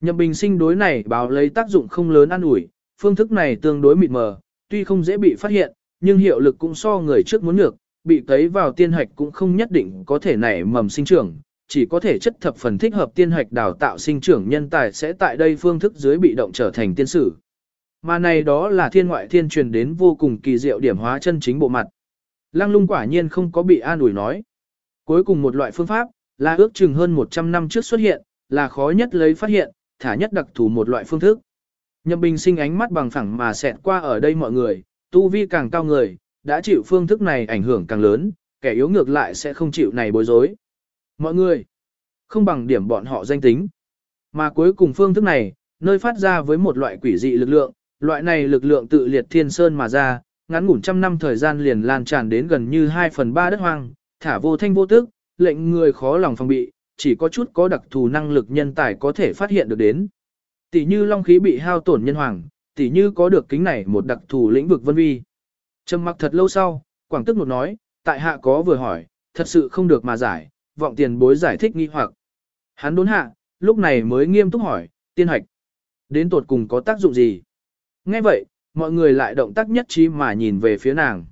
Nhậm bình sinh đối này báo lấy tác dụng không lớn an ủi, phương thức này tương đối mịt mờ, tuy không dễ bị phát hiện, nhưng hiệu lực cũng so người trước muốn ngược, bị cấy vào tiên hạch cũng không nhất định có thể nảy mầm sinh trưởng, chỉ có thể chất thập phần thích hợp tiên hạch đào tạo sinh trưởng nhân tài sẽ tại đây phương thức dưới bị động trở thành tiên sử. Mà này đó là thiên ngoại thiên truyền đến vô cùng kỳ diệu điểm hóa chân chính bộ mặt. Lăng lung quả nhiên không có bị an ủi nói. Cuối cùng một loại phương pháp, là ước chừng hơn 100 năm trước xuất hiện, là khó nhất lấy phát hiện, thả nhất đặc thù một loại phương thức. Nhậm Bình sinh ánh mắt bằng phẳng mà xẹt qua ở đây mọi người, tu vi càng cao người, đã chịu phương thức này ảnh hưởng càng lớn, kẻ yếu ngược lại sẽ không chịu này bối rối. Mọi người, không bằng điểm bọn họ danh tính. Mà cuối cùng phương thức này, nơi phát ra với một loại quỷ dị lực lượng, loại này lực lượng tự liệt thiên sơn mà ra, ngắn ngủn trăm năm thời gian liền lan tràn đến gần như 2 phần 3 đất hoang, thả vô thanh vô tức, lệnh người khó lòng phòng bị, chỉ có chút có đặc thù năng lực nhân tài có thể phát hiện được đến. Tỷ như long khí bị hao tổn nhân hoàng, tỷ như có được kính này một đặc thù lĩnh vực vân vi. Trầm mặc thật lâu sau, Quảng Tức một nói, tại hạ có vừa hỏi, thật sự không được mà giải, vọng tiền bối giải thích nghi hoặc. Hắn đốn hạ, lúc này mới nghiêm túc hỏi, tiên hạch. Đến tột cùng có tác dụng gì? Nghe vậy, mọi người lại động tác nhất trí mà nhìn về phía nàng.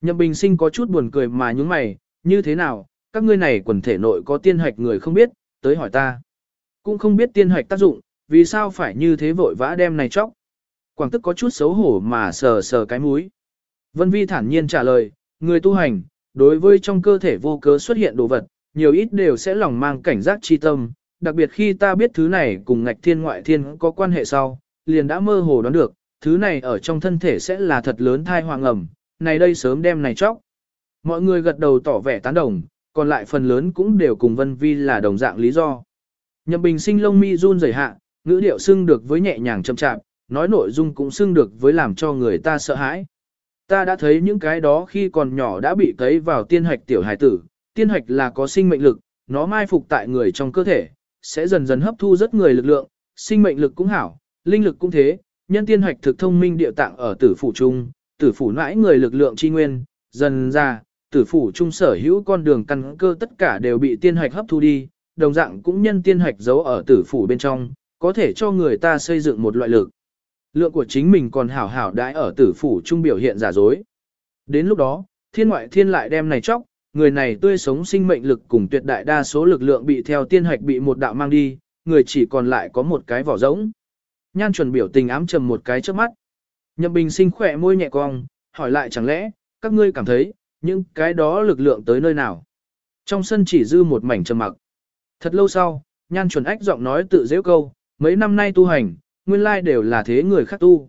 Nhậm Bình Sinh có chút buồn cười mà nhúng mày, như thế nào, các ngươi này quần thể nội có tiên hạch người không biết, tới hỏi ta. Cũng không biết tiên hạch tác dụng, vì sao phải như thế vội vã đem này chóc. Quảng tức có chút xấu hổ mà sờ sờ cái mũi. Vân Vi thản nhiên trả lời, người tu hành, đối với trong cơ thể vô cớ xuất hiện đồ vật, nhiều ít đều sẽ lòng mang cảnh giác chi tâm, đặc biệt khi ta biết thứ này cùng ngạch thiên ngoại thiên có quan hệ sau, liền đã mơ hồ đoán được, thứ này ở trong thân thể sẽ là thật lớn thai hoàng ẩm, này đây sớm đem này chóc. Mọi người gật đầu tỏ vẻ tán đồng, còn lại phần lớn cũng đều cùng Vân Vi là đồng dạng lý do. Nhậm Bình sinh lông mi run rẩy hạ, ngữ điệu xưng được với nhẹ nhàng chậm chạp, nói nội dung cũng xưng được với làm cho người ta sợ hãi. Ta đã thấy những cái đó khi còn nhỏ đã bị cấy vào tiên hạch tiểu hài tử, tiên hạch là có sinh mệnh lực, nó mai phục tại người trong cơ thể, sẽ dần dần hấp thu rất người lực lượng, sinh mệnh lực cũng hảo, linh lực cũng thế, nhân tiên hạch thực thông minh địa tạng ở tử phủ trung, tử phủ nãi người lực lượng chi nguyên, dần ra, tử phủ trung sở hữu con đường căn cơ tất cả đều bị tiên hạch hấp thu đi, đồng dạng cũng nhân tiên hạch giấu ở tử phủ bên trong, có thể cho người ta xây dựng một loại lực. Lượng của chính mình còn hảo hảo đãi ở tử phủ trung biểu hiện giả dối. Đến lúc đó, thiên ngoại thiên lại đem này chóc, người này tươi sống sinh mệnh lực cùng tuyệt đại đa số lực lượng bị theo tiên hạch bị một đạo mang đi, người chỉ còn lại có một cái vỏ rỗng. Nhan chuẩn biểu tình ám trầm một cái trước mắt. Nhậm bình sinh khỏe môi nhẹ cong, hỏi lại chẳng lẽ, các ngươi cảm thấy, những cái đó lực lượng tới nơi nào. Trong sân chỉ dư một mảnh trầm mặc. Thật lâu sau, nhan chuẩn ách giọng nói tự dễ câu, mấy năm nay tu hành, nguyên lai đều là thế người khác tu.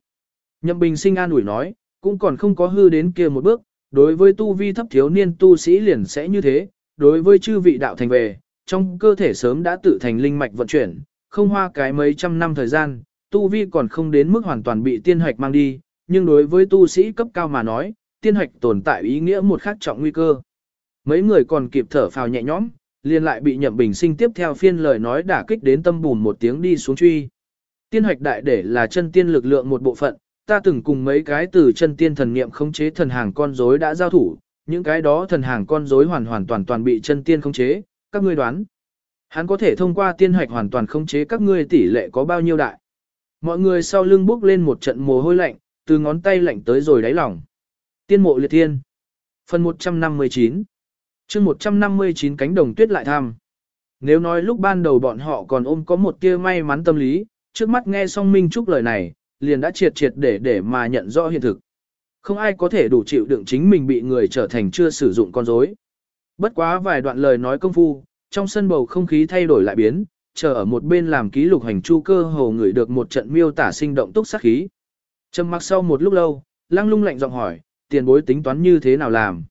Nhậm bình sinh an ủi nói, cũng còn không có hư đến kia một bước, đối với tu vi thấp thiếu niên tu sĩ liền sẽ như thế, đối với chư vị đạo thành về, trong cơ thể sớm đã tự thành linh mạch vận chuyển, không hoa cái mấy trăm năm thời gian, tu vi còn không đến mức hoàn toàn bị tiên hạch mang đi, nhưng đối với tu sĩ cấp cao mà nói, tiên hoạch tồn tại ý nghĩa một khác trọng nguy cơ. Mấy người còn kịp thở phào nhẹ nhõm, liền lại bị nhậm bình sinh tiếp theo phiên lời nói đả kích đến tâm bùn một tiếng đi xuống truy. Tiên hoạch đại để là chân tiên lực lượng một bộ phận, ta từng cùng mấy cái từ chân tiên thần niệm khống chế thần hàng con rối đã giao thủ, những cái đó thần hàng con rối hoàn hoàn toàn toàn bị chân tiên khống chế, các ngươi đoán. Hắn có thể thông qua tiên hoạch hoàn toàn khống chế các ngươi tỷ lệ có bao nhiêu đại. Mọi người sau lưng bước lên một trận mồ hôi lạnh, từ ngón tay lạnh tới rồi đáy lòng. Tiên mộ liệt thiên. Phần 159 chương 159 cánh đồng tuyết lại tham. Nếu nói lúc ban đầu bọn họ còn ôm có một tia may mắn tâm lý, trước mắt nghe Song Minh Trúc lời này, liền đã triệt triệt để để mà nhận rõ hiện thực. Không ai có thể đủ chịu đựng chính mình bị người trở thành chưa sử dụng con rối. Bất quá vài đoạn lời nói công phu, trong sân bầu không khí thay đổi lại biến, chờ ở một bên làm ký lục hành chu cơ hồ người được một trận miêu tả sinh động túc sát khí. Trầm mặc sau một lúc lâu, lăng lung lạnh giọng hỏi, tiền bối tính toán như thế nào làm.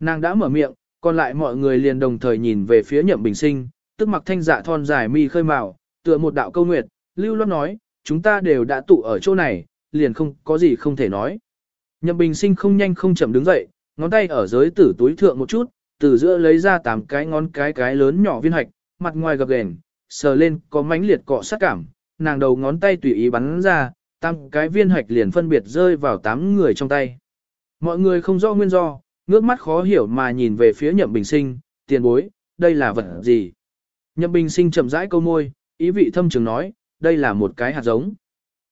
Nàng đã mở miệng, còn lại mọi người liền đồng thời nhìn về phía nhậm bình sinh, tức mặc thanh dạ thon dài mi khơi màu, tựa một đạo câu nguyệt, lưu loát nói, chúng ta đều đã tụ ở chỗ này, liền không có gì không thể nói. Nhậm bình sinh không nhanh không chậm đứng dậy, ngón tay ở giới tử túi thượng một chút, từ giữa lấy ra tám cái ngón cái cái lớn nhỏ viên hạch, mặt ngoài gập ghềnh, sờ lên có mánh liệt cọ sát cảm, nàng đầu ngón tay tùy ý bắn ra, tám cái viên hạch liền phân biệt rơi vào tám người trong tay. Mọi người không rõ nguyên do, ngước mắt khó hiểu mà nhìn về phía nhậm bình sinh, tiền bối, đây là vật gì? Nhậm bình sinh chậm rãi câu môi, ý vị thâm trường nói, đây là một cái hạt giống.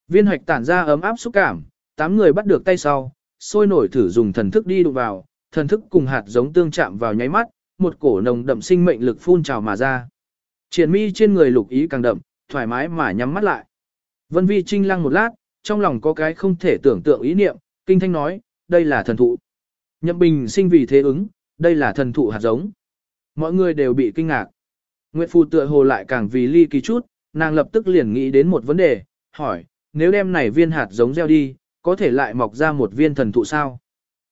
Viên hạch tản ra ấm áp xúc cảm, tám người bắt được tay sau, sôi nổi thử dùng thần thức đi đụng vào, thần thức cùng hạt giống tương chạm vào nháy mắt, một cổ nồng đậm sinh mệnh lực phun trào mà ra. Triển mi trên người lục ý càng đậm, thoải mái mà nhắm mắt lại. Vân vi trinh lăng một lát, trong lòng có cái không thể tưởng tượng ý niệm, kinh thanh nói, đây là thần thụ. Nhậm bình sinh vì thế ứng, đây là thần thụ hạt giống. Mọi người đều bị kinh ngạc. Nguyệt Phù tựa hồ lại càng vì ly kỳ chút, nàng lập tức liền nghĩ đến một vấn đề, hỏi, nếu đem này viên hạt giống gieo đi, có thể lại mọc ra một viên thần thụ sao?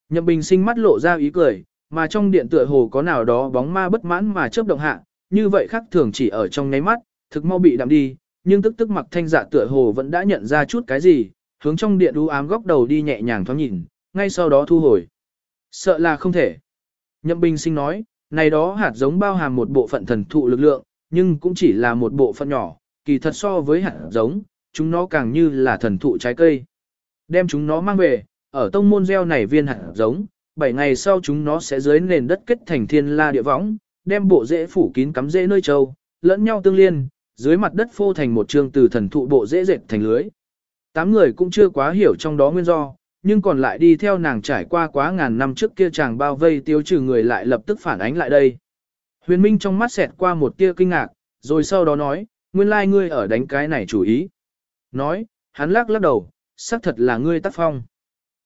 Nhậm Bình sinh mắt lộ ra ý cười, mà trong điện tựa hồ có nào đó bóng ma bất mãn mà chớp động hạ, như vậy khác thường chỉ ở trong nháy mắt, thực mau bị đạm đi, nhưng tức tức mặc thanh dạ tựa hồ vẫn đã nhận ra chút cái gì, hướng trong điện u ám góc đầu đi nhẹ nhàng thoáng nhìn, ngay sau đó thu hồi. Sợ là không thể. Nhậm Bình sinh nói, này đó hạt giống bao hàm một bộ phận thần thụ lực lượng, nhưng cũng chỉ là một bộ phận nhỏ, kỳ thật so với hạt giống, chúng nó càng như là thần thụ trái cây. Đem chúng nó mang về, ở tông môn gieo này viên hạt giống, 7 ngày sau chúng nó sẽ dưới nền đất kết thành thiên la địa võng, đem bộ rễ phủ kín cắm rễ nơi châu, lẫn nhau tương liên, dưới mặt đất phô thành một trường từ thần thụ bộ rễ dệt thành lưới. Tám người cũng chưa quá hiểu trong đó nguyên do, nhưng còn lại đi theo nàng trải qua quá ngàn năm trước kia chàng bao vây tiêu trừ người lại lập tức phản ánh lại đây. Huyền Minh trong mắt xẹt qua một tia kinh ngạc, rồi sau đó nói, nguyên lai ngươi ở đánh cái này chủ ý. Nói, hắn lắc lắc đầu, xác thật là ngươi tác phong.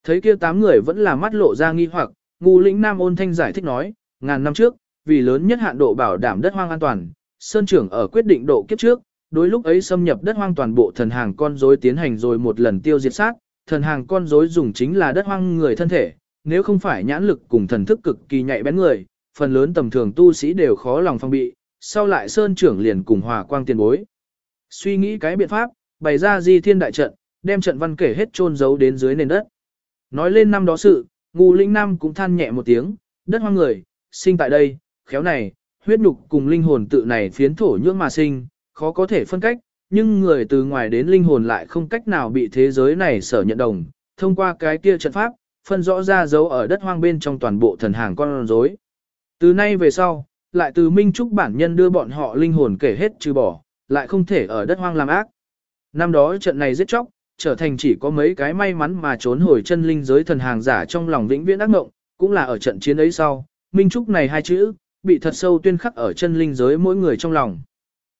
Thấy kia tám người vẫn là mắt lộ ra nghi hoặc, ngu lĩnh nam ôn thanh giải thích nói, ngàn năm trước, vì lớn nhất hạn độ bảo đảm đất hoang an toàn, Sơn trưởng ở quyết định độ kiếp trước, đối lúc ấy xâm nhập đất hoang toàn bộ thần hàng con rối tiến hành rồi một lần tiêu diệt sát, thần hàng con rối dùng chính là đất hoang người thân thể, nếu không phải nhãn lực cùng thần thức cực kỳ nhạy bén người, phần lớn tầm thường tu sĩ đều khó lòng phòng bị, sau lại Sơn trưởng liền cùng hòa quang tiền bối. Suy nghĩ cái biện pháp, bày ra di thiên đại trận, đem trận văn kể hết chôn giấu đến dưới nền đất. Nói lên năm đó sự, ngu linh nam cũng than nhẹ một tiếng, đất hoang người, sinh tại đây, khéo này, huyết nhục cùng linh hồn tự này phiến thổ nhưỡng mà sinh, khó có thể phân cách, nhưng người từ ngoài đến linh hồn lại không cách nào bị thế giới này sở nhận đồng, thông qua cái kia trận pháp, phân rõ ra dấu ở đất hoang bên trong toàn bộ thần hàng con rối. Từ nay về sau, lại từ Minh Trúc bản nhân đưa bọn họ linh hồn kể hết trừ bỏ, lại không thể ở đất hoang làm ác. Năm đó trận này giết chóc, trở thành chỉ có mấy cái may mắn mà trốn hồi chân linh giới thần hàng giả trong lòng vĩnh viễn ác ngộng, cũng là ở trận chiến ấy sau, Minh Trúc này hai chữ, bị thật sâu tuyên khắc ở chân linh giới mỗi người trong lòng.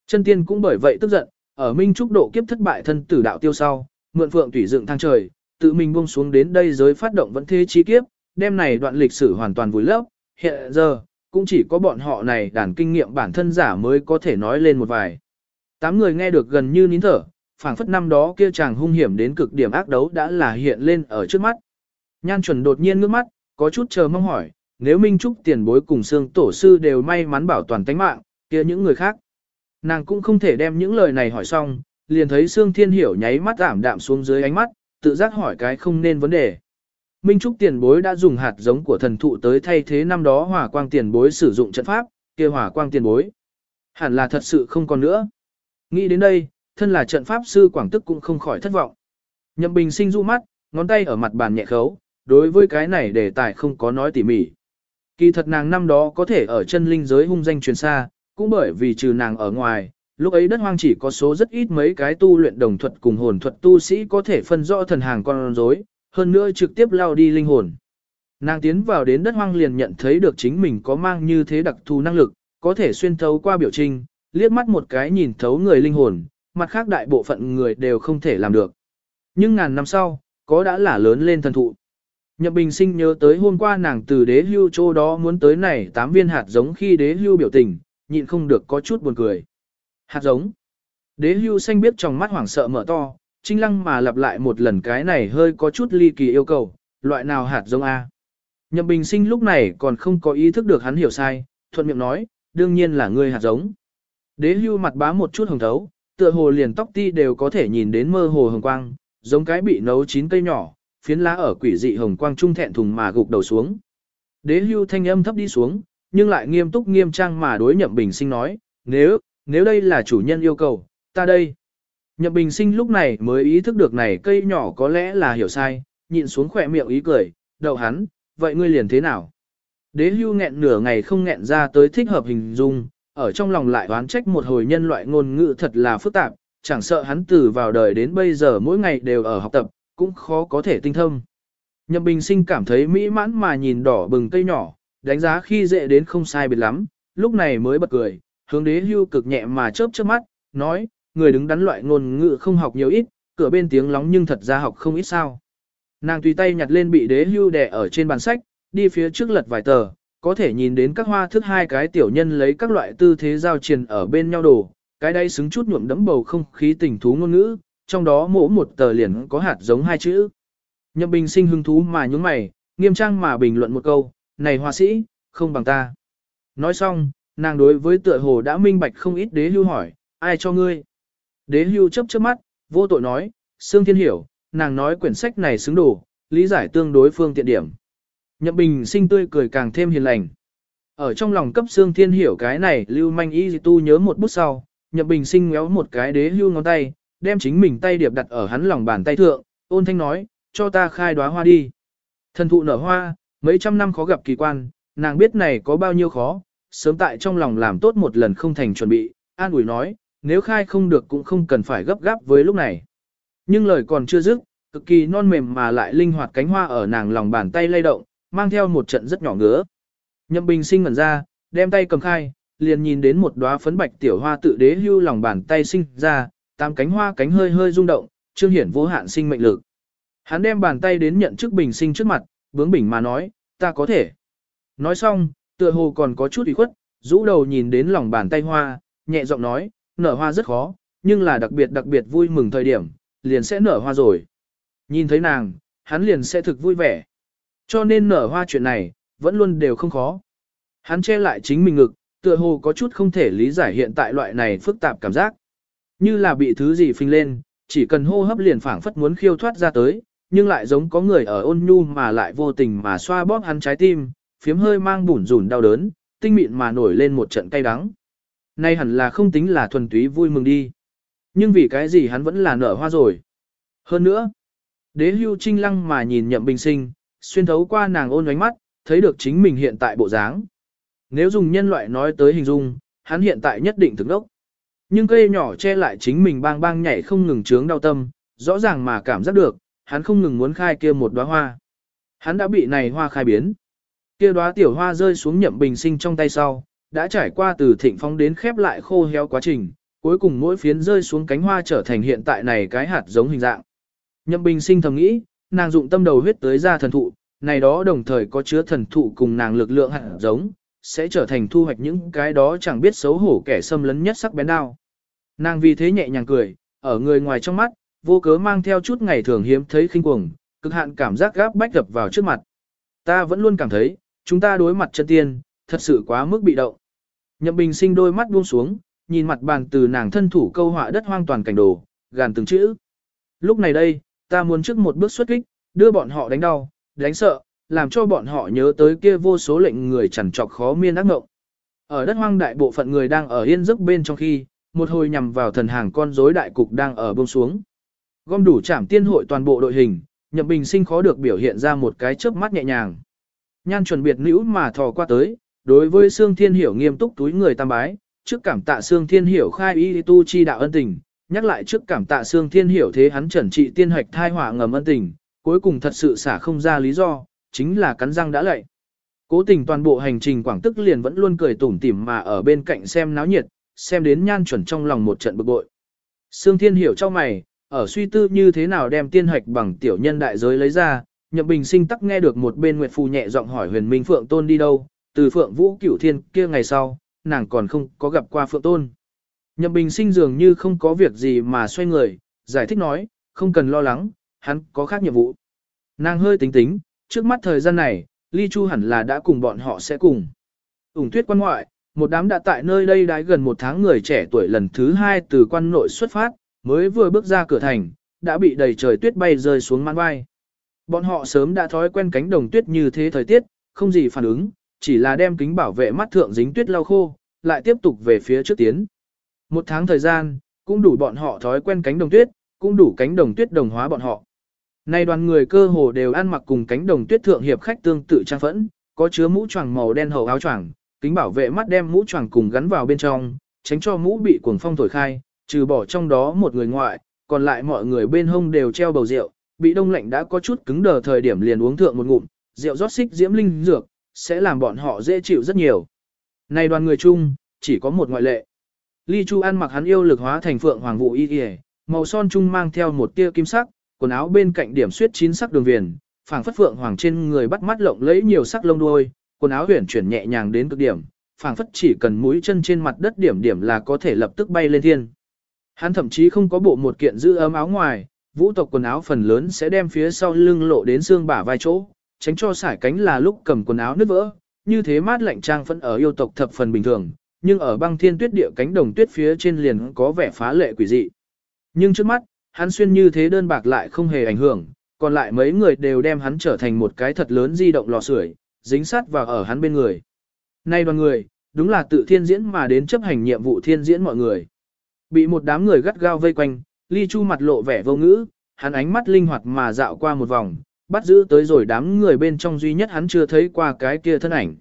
Chân tiên cũng bởi vậy tức giận, ở Minh Trúc độ kiếp thất bại thân tử đạo tiêu sau, mượn phượng tùy dựng thang trời, tự mình buông xuống đến đây giới phát động vẫn thế chi kiếp, đêm này đoạn lịch sử hoàn toàn vùi lấp, hiện giờ, cũng chỉ có bọn họ này đàn kinh nghiệm bản thân giả mới có thể nói lên một vài. Tám người nghe được gần như nín thở, phảng phất năm đó kia chàng hung hiểm đến cực điểm ác đấu đã là hiện lên ở trước mắt. Nhan chuẩn đột nhiên ngước mắt, có chút chờ mong hỏi, nếu Minh Trúc tiền bối cùng xương tổ sư đều may mắn bảo toàn tánh mạng, kia những người khác. Nàng cũng không thể đem những lời này hỏi xong, liền thấy Sương Thiên Hiểu nháy mắt ảm đạm xuống dưới ánh mắt, tự giác hỏi cái không nên vấn đề. Minh Trúc tiền bối đã dùng hạt giống của thần thụ tới thay thế năm đó hỏa quang tiền bối sử dụng trận pháp, kia hỏa quang tiền bối. Hẳn là thật sự không còn nữa. Nghĩ đến đây, thân là trận pháp sư Quảng Tức cũng không khỏi thất vọng. Nhậm Bình sinh du mắt, ngón tay ở mặt bàn nhẹ khấu, đối với cái này đề tài không có nói tỉ mỉ. Kỳ thật nàng năm đó có thể ở chân linh giới hung danh truyền xa, cũng bởi vì trừ nàng ở ngoài, lúc ấy đất hoang chỉ có số rất ít mấy cái tu luyện đồng thuật cùng hồn thuật tu sĩ có thể phân rõ thần hàng con rối, hơn nữa trực tiếp lao đi linh hồn. Nàng tiến vào đến đất hoang liền nhận thấy được chính mình có mang như thế đặc thù năng lực, có thể xuyên thấu qua biểu trình, liếc mắt một cái nhìn thấu người linh hồn, mặt khác đại bộ phận người đều không thể làm được. Nhưng ngàn năm sau, có đã là lớn lên thần thụ. Nhậm Bình Sinh nhớ tới hôm qua nàng từ đế hưu chỗ đó muốn tới này tám viên hạt giống khi đế hưu biểu tình, nhịn không được có chút buồn cười. Hạt giống. Đế hưu xanh biết trong mắt hoảng sợ mở to, trinh lăng mà lặp lại một lần cái này hơi có chút ly kỳ yêu cầu, loại nào hạt giống A. Nhậm Bình Sinh lúc này còn không có ý thức được hắn hiểu sai, thuận miệng nói, đương nhiên là ngươi hạt giống. Đế hưu mặt bá một chút hồng thấu, tựa hồ liền tóc ti đều có thể nhìn đến mơ hồ hồng quang, giống cái bị nấu chín cây nhỏ, phiến lá ở quỷ dị hồng quang trung thẹn thùng mà gục đầu xuống. Đế hưu thanh âm thấp đi xuống, nhưng lại nghiêm túc nghiêm trang mà đối nhậm bình sinh nói, nếu, nếu đây là chủ nhân yêu cầu, ta đây. Nhậm bình sinh lúc này mới ý thức được này cây nhỏ có lẽ là hiểu sai, nhịn xuống khỏe miệng ý cười, đậu hắn, vậy ngươi liền thế nào? Đế hưu nghẹn nửa ngày không nghẹn ra tới thích hợp hình dung, ở trong lòng lại oán trách một hồi nhân loại ngôn ngữ thật là phức tạp, chẳng sợ hắn từ vào đời đến bây giờ mỗi ngày đều ở học tập, cũng khó có thể tinh thông. Nhậm Bình Sinh cảm thấy mỹ mãn mà nhìn đỏ bừng cây nhỏ, đánh giá khi dễ đến không sai biệt lắm, lúc này mới bật cười, hướng đế hưu cực nhẹ mà chớp chớp mắt, nói, người đứng đắn loại ngôn ngữ không học nhiều ít, cửa bên tiếng lóng nhưng thật ra học không ít sao. Nàng tùy tay nhặt lên bị đế hưu đè ở trên bàn sách, đi phía trước lật vài tờ, có thể nhìn đến các hoa thức hai cái tiểu nhân lấy các loại tư thế giao triền ở bên nhau đồ, cái đây xứng chút nhuộm đẫm bầu không khí tình thú ngôn ngữ, trong đó mỗi một tờ liền có hạt giống hai chữ. Nhậm Bình sinh hứng thú mà nhúng mày, nghiêm trang mà bình luận một câu, này hoa sĩ, không bằng ta. Nói xong, nàng đối với tựa hồ đã minh bạch không ít đế hưu hỏi, ai cho ngươi? Đế hưu chấp chớp mắt, vô tội nói, Sương Thiên Hiểu, nàng nói quyển sách này xứng đủ, lý giải tương đối phương tiện điểm. Nhậm Bình sinh tươi cười càng thêm hiền lành. Ở trong lòng cấp Sương Thiên Hiểu cái này lưu manh y tu nhớ một bút sau, Nhậm Bình sinh méo một cái đế hưu ngón tay, đem chính mình tay điệp đặt ở hắn lòng bàn tay thượng, ôn thanh nói, cho ta khai đóa hoa đi. Thần thụ nở hoa, mấy trăm năm khó gặp kỳ quan, nàng biết này có bao nhiêu khó, sớm tại trong lòng làm tốt một lần không thành chuẩn bị, an ủi nói, nếu khai không được cũng không cần phải gấp gáp với lúc này. Nhưng lời còn chưa dứt, cực kỳ non mềm mà lại linh hoạt cánh hoa ở nàng lòng bàn tay lay động, mang theo một trận rất nhỏ ngứa. Nhậm Bình sinh ngẩn ra, đem tay cầm khai, liền nhìn đến một đóa phấn bạch tiểu hoa tự đế hưu lòng bàn tay sinh ra, tám cánh hoa cánh hơi hơi rung động, trương hiển vô hạn sinh mệnh lực. Hắn đem bàn tay đến nhận chức bình sinh trước mặt, bướng bỉnh mà nói, ta có thể. Nói xong, tựa hồ còn có chút ủy khuất, rũ đầu nhìn đến lòng bàn tay hoa, nhẹ giọng nói, nở hoa rất khó, nhưng là đặc biệt đặc biệt vui mừng thời điểm, liền sẽ nở hoa rồi. Nhìn thấy nàng, hắn liền sẽ thực vui vẻ. Cho nên nở hoa chuyện này, vẫn luôn đều không khó. Hắn che lại chính mình ngực, tựa hồ có chút không thể lý giải hiện tại loại này phức tạp cảm giác. Như là bị thứ gì phình lên, chỉ cần hô hấp liền phảng phất muốn khiêu thoát ra tới, nhưng lại giống có người ở ôn nhu mà lại vô tình mà xoa bóp hắn trái tim, phiếm hơi mang bủn rủn đau đớn, tinh mịn mà nổi lên một trận cay đắng. Nay hẳn là không tính là thuần túy vui mừng đi. Nhưng vì cái gì hắn vẫn là nở hoa rồi. Hơn nữa, đế hưu trinh lăng mà nhìn nhậm bình sinh, xuyên thấu qua nàng ôn ánh mắt, thấy được chính mình hiện tại bộ dáng. Nếu dùng nhân loại nói tới hình dung, hắn hiện tại nhất định thực đốc. Nhưng cây nhỏ che lại chính mình bang bang nhảy không ngừng trướng đau tâm, rõ ràng mà cảm giác được, hắn không ngừng muốn khai kia một đóa hoa. Hắn đã bị này hoa khai biến. Kia đóa tiểu hoa rơi xuống nhậm bình sinh trong tay sau, đã trải qua từ thịnh phong đến khép lại khô héo quá trình, cuối cùng mỗi phiến rơi xuống cánh hoa trở thành hiện tại này cái hạt giống hình dạng. Nhậm bình sinh thầm nghĩ, nàng dụng tâm đầu huyết tới ra thần thụ, này đó đồng thời có chứa thần thụ cùng nàng lực lượng hạt giống, sẽ trở thành thu hoạch những cái đó chẳng biết xấu hổ kẻ xâm lấn nhất sắc bén đao. Nàng vì thế nhẹ nhàng cười, ở người ngoài trong mắt, vô cớ mang theo chút ngày thường hiếm thấy khinh cuồng, cực hạn cảm giác gáp bách gập vào trước mặt. Ta vẫn luôn cảm thấy, chúng ta đối mặt chân tiên, thật sự quá mức bị động. Nhậm Bình sinh đôi mắt buông xuống, nhìn mặt bàn từ nàng thân thủ câu họa đất hoang toàn cảnh đồ, gàn từng chữ. Lúc này đây, ta muốn trước một bước xuất kích, đưa bọn họ đánh đau, đánh sợ, làm cho bọn họ nhớ tới kia vô số lệnh người chẳng trọc khó miên ác ngộng. Ở đất hoang đại bộ phận người đang ở yên giấc bên trong khi, một hồi nhằm vào thần hàng con rối đại cục đang ở buông xuống. Gom đủ trảm tiên hội toàn bộ đội hình, Nhậm Bình Sinh khó được biểu hiện ra một cái chớp mắt nhẹ nhàng. Nhan chuẩn biệt nữ mà thò qua tới, đối với Sương Thiên Hiểu nghiêm túc túi người tam bái, trước cảm tạ Sương Thiên Hiểu khai y tu chi đạo ân tình, nhắc lại trước cảm tạ Sương Thiên Hiểu thế hắn chuẩn trị tiên hoạch thai hỏa ngầm ân tình, cuối cùng thật sự xả không ra lý do, chính là cắn răng đã lệ. Cố tình toàn bộ hành trình Quảng Tức liền vẫn luôn cười tủm tỉm mà ở bên cạnh xem náo nhiệt, xem đến nhan chuẩn trong lòng một trận bực bội. Sương Thiên Hiểu cho mày, ở suy tư như thế nào đem tiên hoạch bằng tiểu nhân đại giới lấy ra, Nhậm Bình Sinh tắc nghe được một bên Nguyệt Phù nhẹ giọng hỏi Huyền Minh Phượng Tôn đi đâu, từ Phượng Vũ Cửu Thiên kia ngày sau, nàng còn không có gặp qua Phượng Tôn. Nhậm Bình Sinh dường như không có việc gì mà xoay người, giải thích nói, không cần lo lắng, hắn có khác nhiệm vụ. Nàng hơi tính tính, trước mắt thời gian này, Ly Chu hẳn là đã cùng bọn họ sẽ cùng. Ủng tuyết quan ngoại, một đám đã tại nơi đây đái gần một tháng người trẻ tuổi lần thứ hai từ quan nội xuất phát, mới vừa bước ra cửa thành, đã bị đầy trời tuyết bay rơi xuống man vai. Bọn họ sớm đã thói quen cánh đồng tuyết như thế thời tiết, không gì phản ứng, chỉ là đem kính bảo vệ mắt thượng dính tuyết lau khô, lại tiếp tục về phía trước tiến. Một tháng thời gian, cũng đủ bọn họ thói quen cánh đồng tuyết, cũng đủ cánh đồng tuyết đồng hóa bọn họ. Nay đoàn người cơ hồ đều ăn mặc cùng cánh đồng tuyết thượng hiệp khách tương tự trang phẫn, có chứa mũ choàng màu đen hầu áo choàng, kính bảo vệ mắt đem mũ choàng cùng gắn vào bên trong, tránh cho mũ bị cuồng phong thổi khai, trừ bỏ trong đó một người ngoại, còn lại mọi người bên hông đều treo bầu rượu, bị đông lạnh đã có chút cứng đờ thời điểm liền uống thượng một ngụm, rượu rót xích diễm linh dược, sẽ làm bọn họ dễ chịu rất nhiều. Này đoàn người chung, chỉ có một ngoại lệ. Ly Chu ăn mặc hắn yêu lực hóa thành phượng hoàng vụ y y, màu son trung mang theo một tia kim sắc, quần áo bên cạnh điểm xuyết chín sắc đường viền, phảng phất phượng hoàng trên người bắt mắt lộng lẫy nhiều sắc lông đuôi, quần áo huyền chuyển nhẹ nhàng đến cực điểm, phảng phất chỉ cần mũi chân trên mặt đất điểm điểm là có thể lập tức bay lên thiên. Hắn thậm chí không có bộ một kiện giữ ấm áo ngoài, vũ tộc quần áo phần lớn sẽ đem phía sau lưng lộ đến xương bả vai chỗ, tránh cho sải cánh là lúc cầm quần áo nứt vỡ, như thế mát lạnh trang phẫn ở yêu tộc thập phần bình thường, nhưng ở băng thiên tuyết địa cánh đồng tuyết phía trên liền có vẻ phá lệ quỷ dị. Nhưng trước mắt, hắn xuyên như thế đơn bạc lại không hề ảnh hưởng, còn lại mấy người đều đem hắn trở thành một cái thật lớn di động lò sưởi, dính sát vào ở hắn bên người. Nay đoàn người, đúng là tự thiên diễn mà đến chấp hành nhiệm vụ thiên diễn mọi người. Bị một đám người gắt gao vây quanh, Ly Chu mặt lộ vẻ vô ngữ, hắn ánh mắt linh hoạt mà dạo qua một vòng, bắt giữ tới rồi đám người bên trong duy nhất hắn chưa thấy qua cái kia thân ảnh.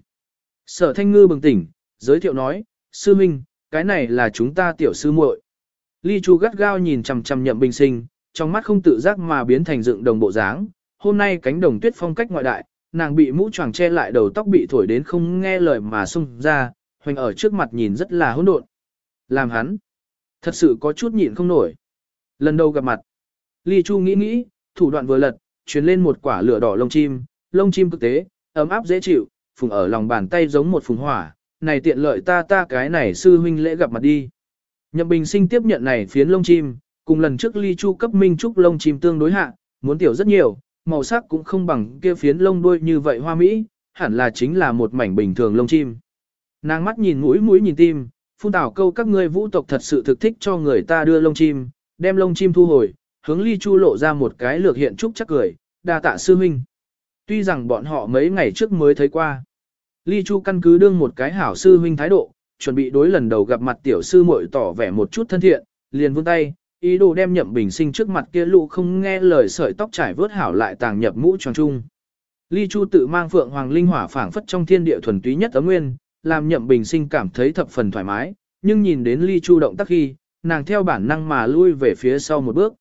Sở Thanh Ngư bừng tỉnh, giới thiệu nói, sư minh, cái này là chúng ta tiểu sư muội. Ly Chu gắt gao nhìn chằm chằm nhậm bình sinh, trong mắt không tự giác mà biến thành dựng đồng bộ dáng. Hôm nay cánh đồng tuyết phong cách ngoại đại, nàng bị mũ choàng che lại đầu tóc bị thổi đến không nghe lời mà xung ra, hoành ở trước mặt nhìn rất là hỗn độn. Làm hắn, thật sự có chút nhịn không nổi. Lần đầu gặp mặt, Ly Chu nghĩ nghĩ, thủ đoạn vừa lật, truyền lên một quả lửa đỏ lông chim, lông chim cực tế, ấm áp dễ chịu, phùng ở lòng bàn tay giống một phùng hỏa, này tiện lợi ta ta cái này sư huynh lễ gặp mặt đi. Nhậm Bình Sinh tiếp nhận này phiến lông chim, cùng lần trước Ly Chu cấp Minh Trúc lông chim tương đối hạ, muốn tiểu rất nhiều, màu sắc cũng không bằng kia phiến lông đuôi như vậy hoa mỹ, hẳn là chính là một mảnh bình thường lông chim. Nàng mắt nhìn mũi mũi nhìn tim, phun tảo câu các ngươi vũ tộc thật sự thực thích cho người ta đưa lông chim, đem lông chim thu hồi, hướng ly chu lộ ra một cái lược hiện trúc chắc cười, đa tạ sư huynh. Tuy rằng bọn họ mấy ngày trước mới thấy qua. Ly chu căn cứ đương một cái hảo sư huynh thái độ, chuẩn bị đối lần đầu gặp mặt tiểu sư muội tỏ vẻ một chút thân thiện, liền vươn tay, ý đồ đem nhậm bình sinh trước mặt kia lũ không nghe lời sợi tóc trải vớt hảo lại tàng nhập mũ tròn trung. Ly Chu tự mang phượng hoàng linh hỏa phảng phất trong thiên địa thuần túy nhất ấm nguyên, làm nhậm bình sinh cảm thấy thập phần thoải mái, nhưng nhìn đến Ly Chu động tác khi, nàng theo bản năng mà lui về phía sau một bước.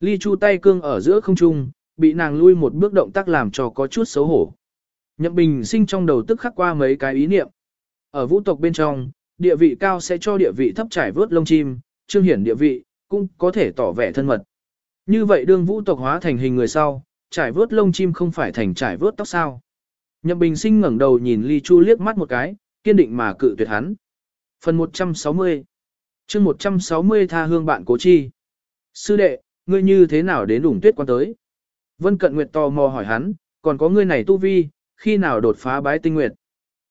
Ly Chu tay cương ở giữa không trung, bị nàng lui một bước động tác làm cho có chút xấu hổ. Nhậm bình sinh trong đầu tức khắc qua mấy cái ý niệm. Ở vũ tộc bên trong, địa vị cao sẽ cho địa vị thấp trải vớt lông chim, trương hiển địa vị, cũng có thể tỏ vẻ thân mật. Như vậy đương vũ tộc hóa thành hình người sau, trải vớt lông chim không phải thành trải vớt tóc sao. Nhậm bình sinh ngẩng đầu nhìn Ly Chu liếc mắt một cái, kiên định mà cự tuyệt hắn. Phần 160 chương 160 tha hương bạn cố chi. Sư đệ, ngươi như thế nào đến đủng tuyết quan tới? Vân Cận Nguyệt tò mò hỏi hắn, còn có ngươi này tu vi, khi nào đột phá bái tinh nguyệt?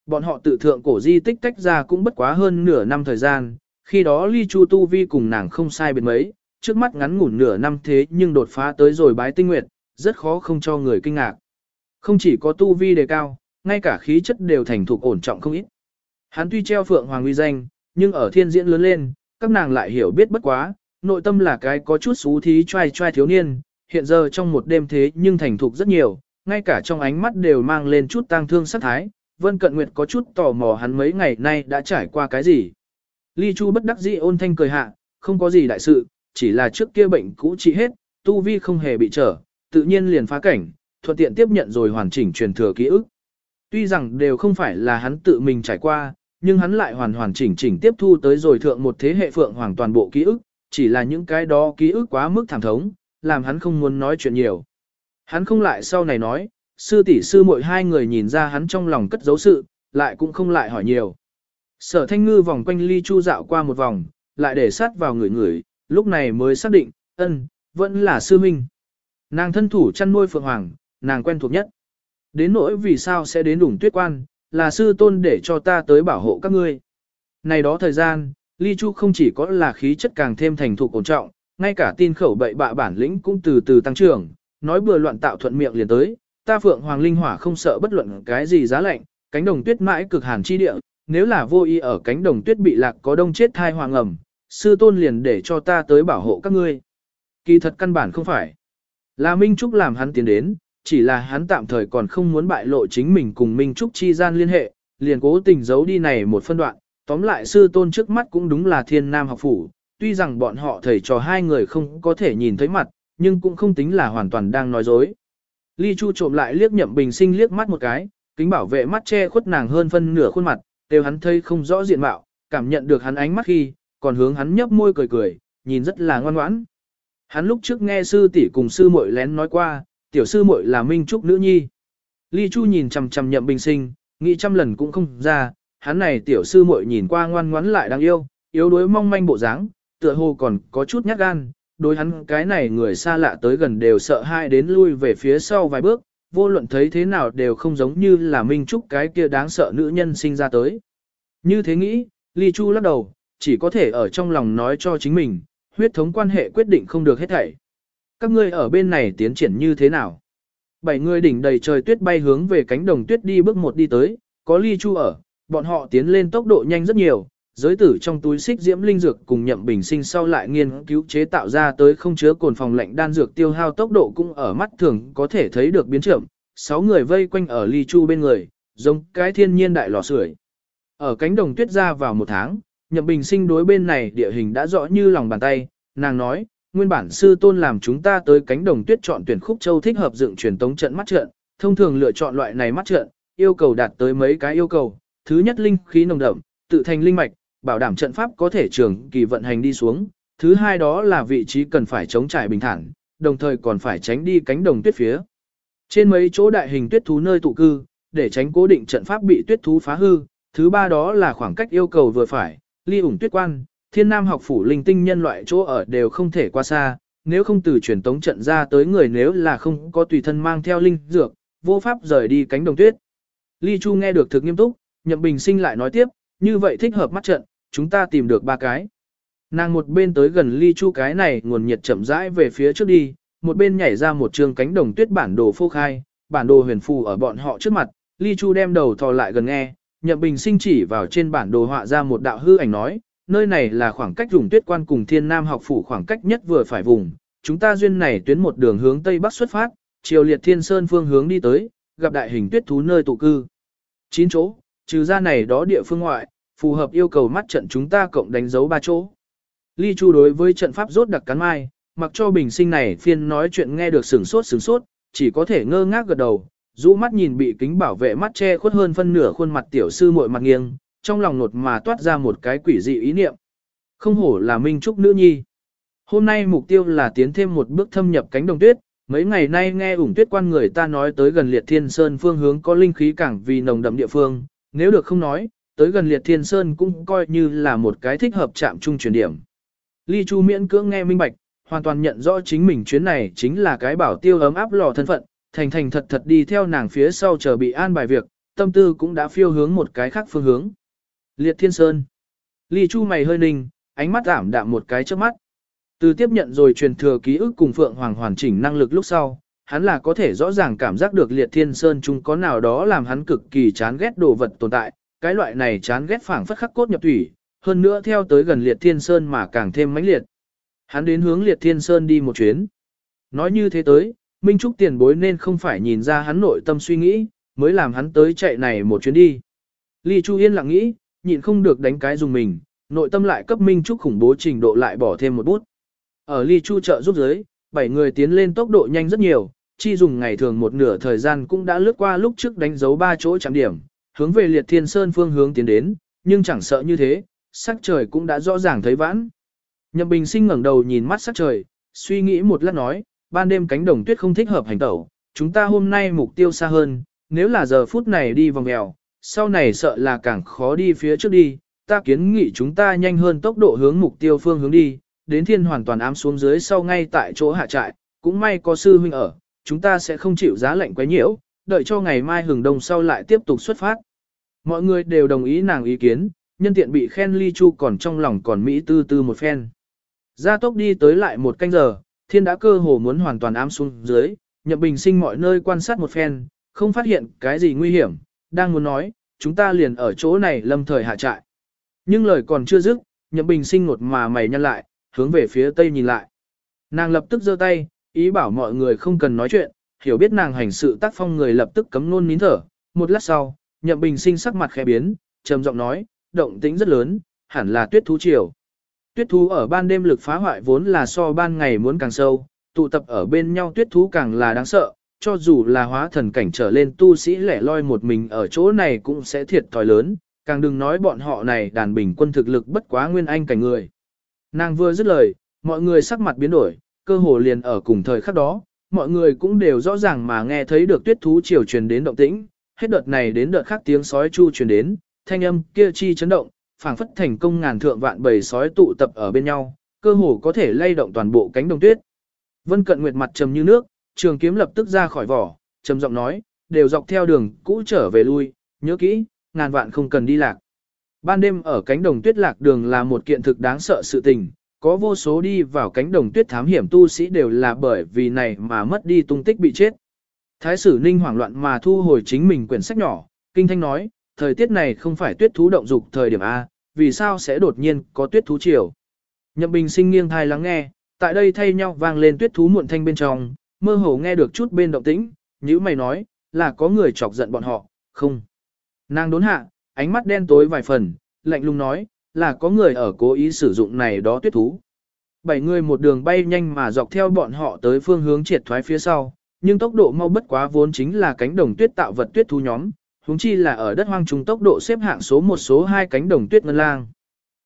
Bọn họ tự thượng cổ di tích tách ra cũng bất quá hơn nửa năm thời gian, khi đó Ly Chu tu vi cùng nàng không sai biệt mấy, trước mắt ngắn ngủn nửa năm thế nhưng đột phá tới rồi bái tinh nguyệt, rất khó không cho người kinh ngạc. Không chỉ có tu vi đề cao, ngay cả khí chất đều thành thục ổn trọng không ít. Hắn tuy treo phượng hoàng uy danh, nhưng ở thiên diễn lớn lên, các nàng lại hiểu biết bất quá, nội tâm là cái có chút xú thí trai trai thiếu niên, hiện giờ trong một đêm thế nhưng thành thục rất nhiều, ngay cả trong ánh mắt đều mang lên chút tang thương sát thái. Vân Cận Nguyệt có chút tò mò hắn mấy ngày nay đã trải qua cái gì. Ly Chu bất đắc dĩ ôn thanh cười hạ, không có gì đại sự, chỉ là trước kia bệnh cũ trị hết, tu vi không hề bị trở, tự nhiên liền phá cảnh, thuận tiện tiếp nhận rồi hoàn chỉnh truyền thừa ký ức. Tuy rằng đều không phải là hắn tự mình trải qua, nhưng hắn lại hoàn hoàn chỉnh chỉnh tiếp thu tới rồi thượng một thế hệ phượng hoàng toàn bộ ký ức, chỉ là những cái đó ký ức quá mức thảm thống, làm hắn không muốn nói chuyện nhiều. Hắn không lại sau này nói, sư tỷ sư muội hai người nhìn ra hắn trong lòng cất giấu sự, lại cũng không lại hỏi nhiều. Sở thanh ngư vòng quanh ly chu dạo qua một vòng, lại để sát vào người người, lúc này mới xác định, ân, vẫn là sư minh. Nàng thân thủ chăn nuôi phượng hoàng, nàng quen thuộc nhất. Đến nỗi vì sao sẽ đến đủng tuyết quan, là sư tôn để cho ta tới bảo hộ các ngươi. Này đó thời gian, Ly Chu không chỉ có là khí chất càng thêm thành thục ổn trọng, ngay cả tin khẩu bậy bạ bản lĩnh cũng từ từ tăng trưởng, nói bừa loạn tạo thuận miệng liền tới, ta phượng hoàng linh hỏa không sợ bất luận cái gì giá lạnh, cánh đồng tuyết mãi cực hàn chi địa, nếu là vô ý ở cánh đồng tuyết bị lạc có đông chết thai hoàng ẩm, sư tôn liền để cho ta tới bảo hộ các ngươi. Kỳ thật căn bản không phải. Là Minh Trúc làm hắn tiến đến, chỉ là hắn tạm thời còn không muốn bại lộ chính mình cùng Minh Trúc chi gian liên hệ, liền cố tình giấu đi này một phân đoạn. Tóm lại sư tôn trước mắt cũng đúng là thiên nam học phủ, tuy rằng bọn họ thầy trò hai người không có thể nhìn thấy mặt, nhưng cũng không tính là hoàn toàn đang nói dối. Ly Chu trộm lại liếc nhậm bình sinh liếc mắt một cái, kính bảo vệ mắt che khuất nàng hơn phân nửa khuôn mặt, đều hắn thấy không rõ diện mạo, cảm nhận được hắn ánh mắt khi, còn hướng hắn nhấp môi cười cười, nhìn rất là ngoan ngoãn. Hắn lúc trước nghe sư tỷ cùng sư muội lén nói qua, tiểu sư muội là Minh Trúc nữ nhi. Ly Chu nhìn chằm chằm nhậm bình sinh, nghĩ trăm lần cũng không ra, hắn này tiểu sư muội nhìn qua ngoan ngoãn lại đáng yêu, yếu đuối mong manh bộ dáng, tựa hồ còn có chút nhát gan, đối hắn cái này người xa lạ tới gần đều sợ hai đến lui về phía sau vài bước, vô luận thấy thế nào đều không giống như là Minh Trúc cái kia đáng sợ nữ nhân sinh ra tới. Như thế nghĩ, Ly Chu lắc đầu, chỉ có thể ở trong lòng nói cho chính mình, huyết thống quan hệ quyết định không được hết thảy. Các ngươi ở bên này tiến triển như thế nào? Bảy người đỉnh đầy trời tuyết bay hướng về cánh đồng tuyết đi bước một đi tới, có Ly Chu ở, bọn họ tiến lên tốc độ nhanh rất nhiều, giới tử trong túi xích diễm linh dược cùng nhậm bình sinh sau lại nghiên cứu chế tạo ra tới không chứa cồn phòng lạnh đan dược tiêu hao tốc độ cũng ở mắt thường có thể thấy được biến trưởng. Sáu người vây quanh ở ly chu bên người, giống cái thiên nhiên đại lò sưởi. Ở cánh đồng tuyết ra vào một tháng, nhậm bình sinh đối bên này địa hình đã rõ như lòng bàn tay, nàng nói, nguyên bản sư tôn làm chúng ta tới cánh đồng tuyết chọn tuyển khúc châu thích hợp dựng truyền tống trận mắt trận, thông thường lựa chọn loại này mắt trận, yêu cầu đạt tới mấy cái yêu cầu, thứ nhất linh khí nồng đậm, tự thành linh mạch, bảo đảm trận pháp có thể trường kỳ vận hành đi xuống. Thứ hai đó là vị trí cần phải chống trải bình thản, đồng thời còn phải tránh đi cánh đồng tuyết phía. Trên mấy chỗ đại hình tuyết thú nơi tụ cư, để tránh cố định trận pháp bị tuyết thú phá hư. Thứ ba đó là khoảng cách yêu cầu vừa phải, ly ủng tuyết quan, thiên nam học phủ linh tinh nhân loại chỗ ở đều không thể qua xa. Nếu không từ truyền tống trận ra tới người nếu là không có tùy thân mang theo linh dược, vô pháp rời đi cánh đồng tuyết. Ly Chu nghe được thực nghiêm túc, Nhậm Bình Sinh lại nói tiếp, như vậy thích hợp mắt trận, chúng ta tìm được ba cái. Nàng một bên tới gần ly chu cái này nguồn nhiệt chậm rãi về phía trước đi, một bên nhảy ra một trường cánh đồng tuyết bản đồ phô khai, bản đồ huyền phù ở bọn họ trước mặt, ly chu đem đầu thò lại gần nghe, nhậm bình sinh chỉ vào trên bản đồ họa ra một đạo hư ảnh nói, nơi này là khoảng cách vùng tuyết quan cùng thiên nam học phủ khoảng cách nhất vừa phải vùng, chúng ta duyên này tuyến một đường hướng tây bắc xuất phát, chiều liệt thiên sơn phương hướng đi tới, gặp đại hình tuyết thú nơi tụ cư. Chín chỗ, trừ ra này đó địa phương ngoại, phù hợp yêu cầu mắt trận chúng ta cộng đánh dấu ba chỗ. Ly Chu đối với trận pháp rốt đặc cắn mai, mặc cho bình sinh này phiên nói chuyện nghe được sừng sốt sừng sốt, chỉ có thể ngơ ngác gật đầu, rũ mắt nhìn bị kính bảo vệ mắt che khuất hơn phân nửa khuôn mặt tiểu sư muội mặt nghiêng, trong lòng nột mà toát ra một cái quỷ dị ý niệm. Không hổ là Minh Trúc nữ nhi. Hôm nay mục tiêu là tiến thêm một bước thâm nhập cánh đồng tuyết, mấy ngày nay nghe ủng tuyết quan người ta nói tới gần liệt thiên sơn phương hướng có linh khí cảng vì nồng đậm địa phương, nếu được không nói, tới gần liệt thiên sơn cũng coi như là một cái thích hợp chạm trung chuyển điểm. Ly Chu miễn cưỡng nghe minh bạch, hoàn toàn nhận rõ chính mình chuyến này chính là cái bảo tiêu ấm áp lò thân phận, thành thành thật thật đi theo nàng phía sau chờ bị an bài việc, tâm tư cũng đã phiêu hướng một cái khác phương hướng. Liệt Thiên Sơn. Ly Chu mày hơi ninh, ánh mắt ảm đạm một cái trước mắt. Từ tiếp nhận rồi truyền thừa ký ức cùng Phượng Hoàng hoàn chỉnh năng lực lúc sau, hắn là có thể rõ ràng cảm giác được Liệt Thiên Sơn chung có nào đó làm hắn cực kỳ chán ghét đồ vật tồn tại, cái loại này chán ghét phảng phất khắc cốt nhập thủy, hơn nữa theo tới gần liệt thiên sơn mà càng thêm mãnh liệt. Hắn đến hướng liệt thiên sơn đi một chuyến. Nói như thế tới, Minh Trúc tiền bối nên không phải nhìn ra hắn nội tâm suy nghĩ, mới làm hắn tới chạy này một chuyến đi. Ly Chu Yên lặng nghĩ, nhịn không được đánh cái dùng mình, nội tâm lại cấp Minh Trúc khủng bố trình độ lại bỏ thêm một bút. Ở Ly Chu trợ giúp giới, bảy người tiến lên tốc độ nhanh rất nhiều, chi dùng ngày thường một nửa thời gian cũng đã lướt qua lúc trước đánh dấu ba chỗ chạm điểm, hướng về liệt thiên sơn phương hướng tiến đến, nhưng chẳng sợ như thế, sắc trời cũng đã rõ ràng thấy vãn. Nhậm Bình Sinh ngẩng đầu nhìn mắt sắc trời, suy nghĩ một lát nói, ban đêm cánh đồng tuyết không thích hợp hành tẩu, chúng ta hôm nay mục tiêu xa hơn, nếu là giờ phút này đi vòng mèo, sau này sợ là càng khó đi phía trước đi, ta kiến nghị chúng ta nhanh hơn tốc độ hướng mục tiêu phương hướng đi, đến thiên hoàn toàn ám xuống dưới sau ngay tại chỗ hạ trại, cũng may có sư huynh ở, chúng ta sẽ không chịu giá lạnh quấy nhiễu, đợi cho ngày mai hừng đông sau lại tiếp tục xuất phát. Mọi người đều đồng ý nàng ý kiến, nhân tiện bị khen ly chu còn trong lòng còn Mỹ tư tư một phen. Gia tốc đi tới lại một canh giờ, thiên đã cơ hồ muốn hoàn toàn ám xuống dưới, nhậm bình sinh mọi nơi quan sát một phen, không phát hiện cái gì nguy hiểm, đang muốn nói, chúng ta liền ở chỗ này lâm thời hạ trại. Nhưng lời còn chưa dứt, nhậm bình sinh ngột mà mày nhăn lại, hướng về phía tây nhìn lại. Nàng lập tức giơ tay, ý bảo mọi người không cần nói chuyện, hiểu biết nàng hành sự tác phong người lập tức cấm nôn nín thở. Một lát sau, nhậm bình sinh sắc mặt khẽ biến, trầm giọng nói, động tĩnh rất lớn, hẳn là tuyết thú triều. Tuyết thú ở ban đêm lực phá hoại vốn là so ban ngày muốn càng sâu, tụ tập ở bên nhau tuyết thú càng là đáng sợ, cho dù là hóa thần cảnh trở lên tu sĩ lẻ loi một mình ở chỗ này cũng sẽ thiệt thòi lớn, càng đừng nói bọn họ này đàn bình quân thực lực bất quá nguyên anh cảnh người. Nàng vừa dứt lời, mọi người sắc mặt biến đổi, cơ hồ liền ở cùng thời khắc đó, mọi người cũng đều rõ ràng mà nghe thấy được tuyết thú triều truyền đến động tĩnh, hết đợt này đến đợt khác tiếng sói chu truyền đến, thanh âm kia chi chấn động, phảng phất thành công ngàn thượng vạn bầy sói tụ tập ở bên nhau, cơ hồ có thể lay động toàn bộ cánh đồng tuyết. Vân Cận Nguyệt mặt trầm như nước, trường kiếm lập tức ra khỏi vỏ, trầm giọng nói, đều dọc theo đường cũ trở về lui, nhớ kỹ, ngàn vạn không cần đi lạc. Ban đêm ở cánh đồng tuyết lạc đường là một kiện thực đáng sợ sự tình, có vô số đi vào cánh đồng tuyết thám hiểm tu sĩ đều là bởi vì này mà mất đi tung tích bị chết. Thái sử ninh hoảng loạn mà thu hồi chính mình quyển sách nhỏ, kinh thanh nói, thời tiết này không phải tuyết thú động dục thời điểm A, vì sao sẽ đột nhiên có tuyết thú chiều. Nhậm bình sinh nghiêng thai lắng nghe, tại đây thay nhau vang lên tuyết thú muộn thanh bên trong, mơ hồ nghe được chút bên động tĩnh, như mày nói, là có người chọc giận bọn họ, không. Nàng đốn hạ, ánh mắt đen tối vài phần, lạnh lùng nói, là có người ở cố ý sử dụng này đó tuyết thú. Bảy người một đường bay nhanh mà dọc theo bọn họ tới phương hướng triệt thoái phía sau, nhưng tốc độ mau bất quá vốn chính là cánh đồng tuyết tạo vật tuyết thú nhóm, huống chi là ở đất hoang trung tốc độ xếp hạng số một số hai cánh đồng tuyết ngân lang.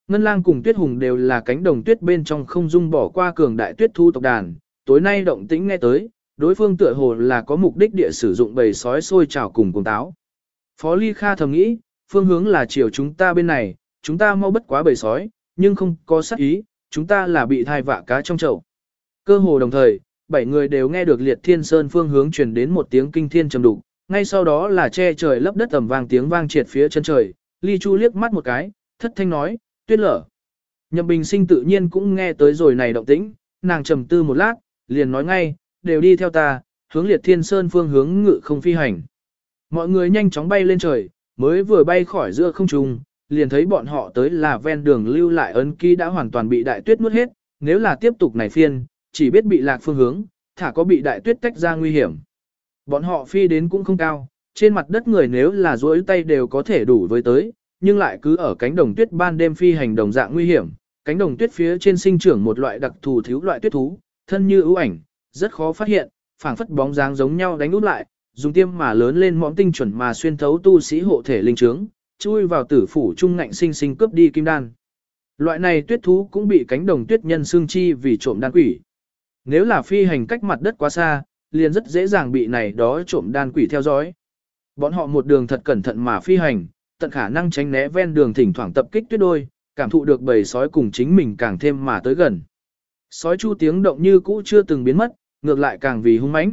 Ngân lang cùng tuyết hùng đều là cánh đồng tuyết bên trong không dung bỏ qua cường đại tuyết thu tộc đàn, tối nay động tĩnh nghe tới, đối phương tựa hồ là có mục đích địa sử dụng bầy sói sôi trào cùng cùng táo. Phó Ly Kha thầm nghĩ, phương hướng là chiều chúng ta bên này, chúng ta mau bất quá bầy sói, nhưng không có sát ý, chúng ta là bị thai vạ cá trong chậu. Cơ hồ đồng thời, bảy người đều nghe được liệt thiên sơn phương hướng truyền đến một tiếng kinh thiên trầm đục, ngay sau đó là che trời lấp đất ầm vang tiếng vang triệt phía chân trời, Ly Chu liếc mắt một cái, thất thanh nói, tuyết lở. Nhậm Bình Sinh tự nhiên cũng nghe tới rồi này động tĩnh, nàng trầm tư một lát, liền nói ngay, đều đi theo ta, hướng liệt thiên sơn phương hướng ngự không phi hành. Mọi người nhanh chóng bay lên trời, mới vừa bay khỏi giữa không trung, liền thấy bọn họ tới là ven đường lưu lại ấn ký đã hoàn toàn bị đại tuyết nuốt hết, nếu là tiếp tục này phiên, chỉ biết bị lạc phương hướng, thả có bị đại tuyết tách ra nguy hiểm. Bọn họ phi đến cũng không cao, trên mặt đất người nếu là duỗi tay đều có thể đủ với tới, nhưng lại cứ ở cánh đồng tuyết ban đêm phi hành đồng dạng nguy hiểm, cánh đồng tuyết phía trên sinh trưởng một loại đặc thù thiếu loại tuyết thú, thân như ưu ảnh, rất khó phát hiện, phảng phất bóng dáng giống nhau đánh út lại, dùng tiêm mà lớn lên mõm tinh chuẩn mà xuyên thấu tu sĩ hộ thể linh trướng, chui vào tử phủ trung ngạnh sinh sinh cướp đi kim đan. Loại này tuyết thú cũng bị cánh đồng tuyết nhân xương chi vì trộm đan quỷ. Nếu là phi hành cách mặt đất quá xa, liền rất dễ dàng bị này đó trộm đan quỷ theo dõi. Bọn họ một đường thật cẩn thận mà phi hành, tận khả năng tránh né ven đường thỉnh thoảng tập kích tuyết đôi, cảm thụ được bầy sói cùng chính mình càng thêm mà tới gần. Sói chu tiếng động như cũ chưa từng biến mất, ngược lại càng vì hung mãnh.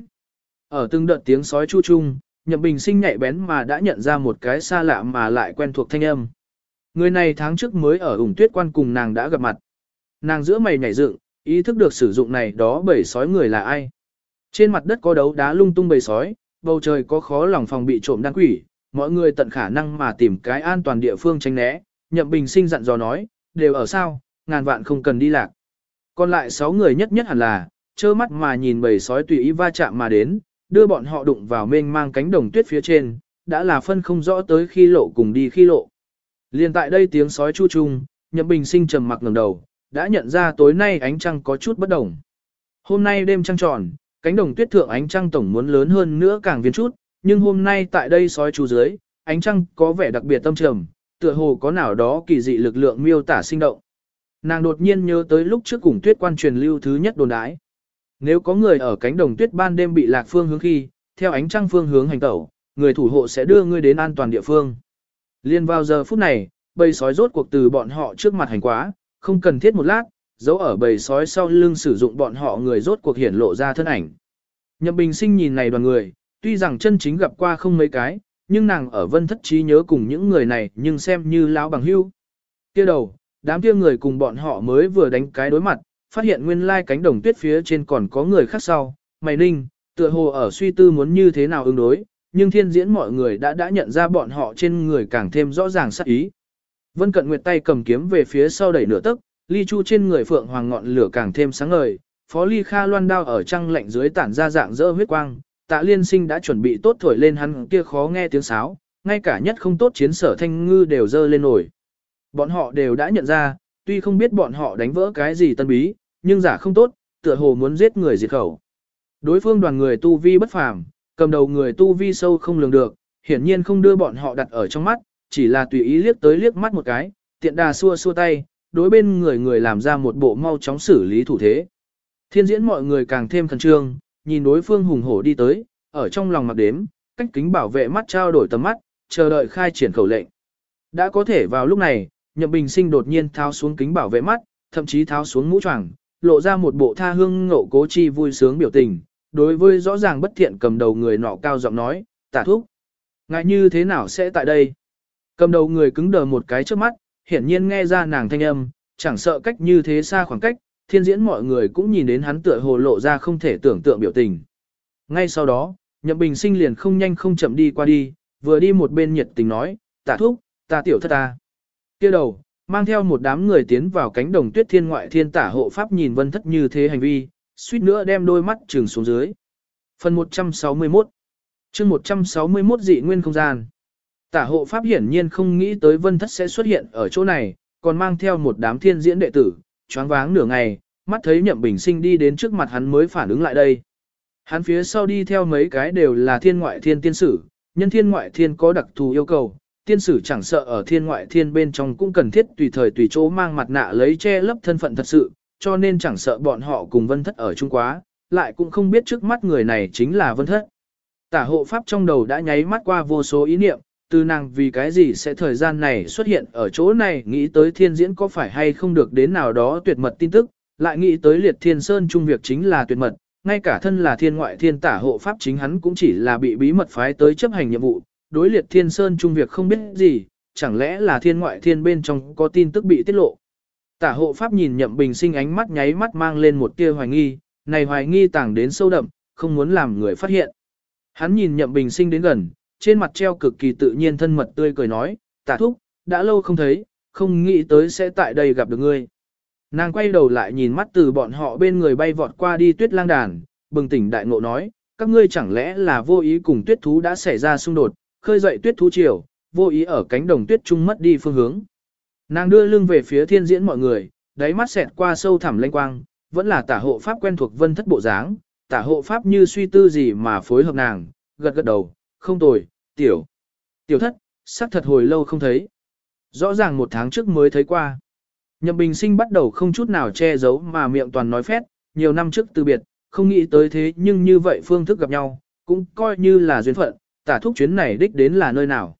Ở từng đợt tiếng sói chu chung, Nhậm Bình sinh nhạy bén mà đã nhận ra một cái xa lạ mà lại quen thuộc thanh âm. Người này tháng trước mới ở ủng tuyết quan cùng nàng đã gặp mặt. Nàng giữa mày nhảy dựng, ý thức được sử dụng này đó bầy sói người là ai. Trên mặt đất có đấu đá lung tung bầy sói, bầu trời có khó lòng phòng bị trộm đan quỷ, mọi người tận khả năng mà tìm cái an toàn địa phương tránh né. Nhậm Bình sinh dặn dò nói, đều ở sao, ngàn vạn không cần đi lạc. Còn lại 6 người nhất nhất hẳn là, trơ mắt mà nhìn bầy sói tùy ý va chạm mà đến, đưa bọn họ đụng vào mênh mang cánh đồng tuyết phía trên, đã là phân không rõ tới khi lộ cùng đi khi lộ. Liên tại đây tiếng sói chu chung, Nhậm Bình sinh trầm mặc ngẩng đầu, đã nhận ra tối nay ánh trăng có chút bất đồng. Hôm nay đêm trăng tròn, cánh đồng tuyết thượng ánh trăng tổng muốn lớn hơn nữa càng viên chút, nhưng hôm nay tại đây sói chu dưới, ánh trăng có vẻ đặc biệt tâm trầm, tựa hồ có nào đó kỳ dị lực lượng miêu tả sinh động. Nàng đột nhiên nhớ tới lúc trước cùng tuyết quan truyền lưu thứ nhất đồn đái. Nếu có người ở cánh đồng tuyết ban đêm bị lạc phương hướng khi, theo ánh trăng phương hướng hành tẩu, người thủ hộ sẽ đưa ngươi đến an toàn địa phương. Liên vào giờ phút này, bầy sói rốt cuộc từ bọn họ trước mặt hành quá, không cần thiết một lát, dấu ở bầy sói sau lưng sử dụng bọn họ người rốt cuộc hiển lộ ra thân ảnh. Nhậm Bình Sinh nhìn này đoàn người, tuy rằng chân chính gặp qua không mấy cái, nhưng nàng ở vân thất trí nhớ cùng những người này nhưng xem như lão bằng hưu. Kia đầu, đám kia người cùng bọn họ mới vừa đánh cái đối mặt, phát hiện nguyên lai cánh đồng tuyết phía trên còn có người khác sau, mày ninh, tựa hồ ở suy tư muốn như thế nào ứng đối, nhưng thiên diễn mọi người đã đã nhận ra bọn họ trên người càng thêm rõ ràng sắc ý. Vân Cận Nguyệt tay cầm kiếm về phía sau đẩy nửa tức, ly chu trên người phượng hoàng ngọn lửa càng thêm sáng ngời, phó ly kha loan đao ở trăng lạnh dưới tản ra dạng dỡ huyết quang, tạ liên sinh đã chuẩn bị tốt thổi lên hắn kia khó nghe tiếng sáo, ngay cả nhất không tốt chiến sở thanh ngư đều dơ lên nổi. Bọn họ đều đã nhận ra, tuy không biết bọn họ đánh vỡ cái gì tân bí, nhưng giả không tốt, tựa hồ muốn giết người diệt khẩu. Đối phương đoàn người tu vi bất phàm, cầm đầu người tu vi sâu không lường được, hiển nhiên không đưa bọn họ đặt ở trong mắt, chỉ là tùy ý liếc tới liếc mắt một cái, tiện đà xua xua tay, đối bên người người làm ra một bộ mau chóng xử lý thủ thế. Thiên diễn mọi người càng thêm khẩn trương, nhìn đối phương hùng hổ đi tới, ở trong lòng mặc đếm, cách kính bảo vệ mắt trao đổi tầm mắt, chờ đợi khai triển khẩu lệnh. Đã có thể vào lúc này, Nhậm Bình Sinh đột nhiên tháo xuống kính bảo vệ mắt, thậm chí tháo xuống mũ choàng, lộ ra một bộ tha hương ngộ cố chi vui sướng biểu tình, đối với rõ ràng bất thiện cầm đầu người nọ cao giọng nói, tả thúc. Ngại như thế nào sẽ tại đây? Cầm đầu người cứng đờ một cái trước mắt, hiển nhiên nghe ra nàng thanh âm, chẳng sợ cách như thế xa khoảng cách, thiên diễn mọi người cũng nhìn đến hắn tựa hồ lộ ra không thể tưởng tượng biểu tình. Ngay sau đó, Nhậm Bình sinh liền không nhanh không chậm đi qua đi, vừa đi một bên nhiệt tình nói, tả thúc, ta tiểu thất ta kia đầu, mang theo một đám người tiến vào cánh đồng tuyết thiên ngoại thiên tả hộ pháp nhìn vân thất như thế hành vi, suýt nữa đem đôi mắt trừng xuống dưới. Phần 161 chương 161 dị nguyên không gian Tả hộ pháp hiển nhiên không nghĩ tới vân thất sẽ xuất hiện ở chỗ này, còn mang theo một đám thiên diễn đệ tử, choáng váng nửa ngày, mắt thấy nhậm bình sinh đi đến trước mặt hắn mới phản ứng lại đây. Hắn phía sau đi theo mấy cái đều là thiên ngoại thiên tiên sử, nhân thiên ngoại thiên có đặc thù yêu cầu, tiên sử chẳng sợ ở thiên ngoại thiên bên trong cũng cần thiết tùy thời tùy chỗ mang mặt nạ lấy che lấp thân phận thật sự, cho nên chẳng sợ bọn họ cùng vân thất ở chung quá, lại cũng không biết trước mắt người này chính là vân thất. Tả hộ pháp trong đầu đã nháy mắt qua vô số ý niệm, từ nàng vì cái gì sẽ thời gian này xuất hiện ở chỗ này nghĩ tới thiên diễn có phải hay không được đến nào đó tuyệt mật tin tức, lại nghĩ tới liệt thiên sơn Chung việc chính là tuyệt mật, ngay cả thân là thiên ngoại thiên tả hộ pháp chính hắn cũng chỉ là bị bí mật phái tới chấp hành nhiệm vụ, đối liệt thiên sơn trung việc không biết gì, chẳng lẽ là thiên ngoại thiên bên trong có tin tức bị tiết lộ. Tả hộ pháp nhìn nhậm bình sinh ánh mắt nháy mắt mang lên một tia hoài nghi, này hoài nghi tàng đến sâu đậm, không muốn làm người phát hiện. Hắn nhìn nhậm bình sinh đến gần, trên mặt treo cực kỳ tự nhiên thân mật tươi cười nói, tả thúc, đã lâu không thấy, không nghĩ tới sẽ tại đây gặp được ngươi. Nàng quay đầu lại nhìn mắt từ bọn họ bên người bay vọt qua đi tuyết lang đàn, bừng tỉnh đại ngộ nói, các ngươi chẳng lẽ là vô ý cùng tuyết thú đã xảy ra xung đột, khơi dậy tuyết thú chiều, vô ý ở cánh đồng tuyết trung mất đi phương hướng. Nàng đưa lưng về phía thiên diễn mọi người, đáy mắt xẹt qua sâu thẳm lanh quang, vẫn là tả hộ pháp quen thuộc vân thất bộ dáng, tả hộ pháp như suy tư gì mà phối hợp nàng, gật gật đầu, không tồi, tiểu. Tiểu thất, sắc thật hồi lâu không thấy. Rõ ràng một tháng trước mới thấy qua. Nhậm bình sinh bắt đầu không chút nào che giấu mà miệng toàn nói phét, nhiều năm trước từ biệt, không nghĩ tới thế nhưng như vậy phương thức gặp nhau, cũng coi như là duyên phận, tả thúc chuyến này đích đến là nơi nào.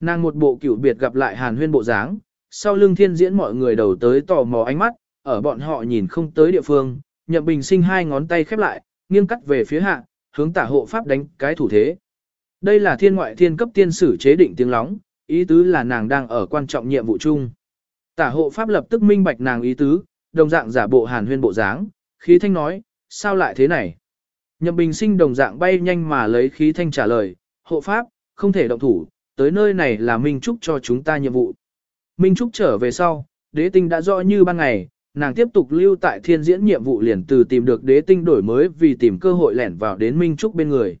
Nàng một bộ cửu biệt gặp lại hàn huyên bộ dáng, sau lưng thiên diễn mọi người đầu tới tò mò ánh mắt, ở bọn họ nhìn không tới địa phương, nhậm bình sinh hai ngón tay khép lại, nghiêng cắt về phía hạ, hướng tả hộ pháp đánh cái thủ thế. Đây là thiên ngoại thiên cấp tiên sử chế định tiếng lóng, ý tứ là nàng đang ở quan trọng nhiệm vụ chung. Tả hộ pháp lập tức minh bạch nàng ý tứ, đồng dạng giả bộ hàn huyên bộ dáng, khí thanh nói, sao lại thế này? Nhậm bình sinh đồng dạng bay nhanh mà lấy khí thanh trả lời, hộ pháp, không thể động thủ, tới nơi này là Minh Trúc cho chúng ta nhiệm vụ. Minh Trúc trở về sau, đế tinh đã rõ như ban ngày, nàng tiếp tục lưu tại thiên diễn nhiệm vụ liền từ tìm được đế tinh đổi mới vì tìm cơ hội lẻn vào đến Minh Trúc bên người.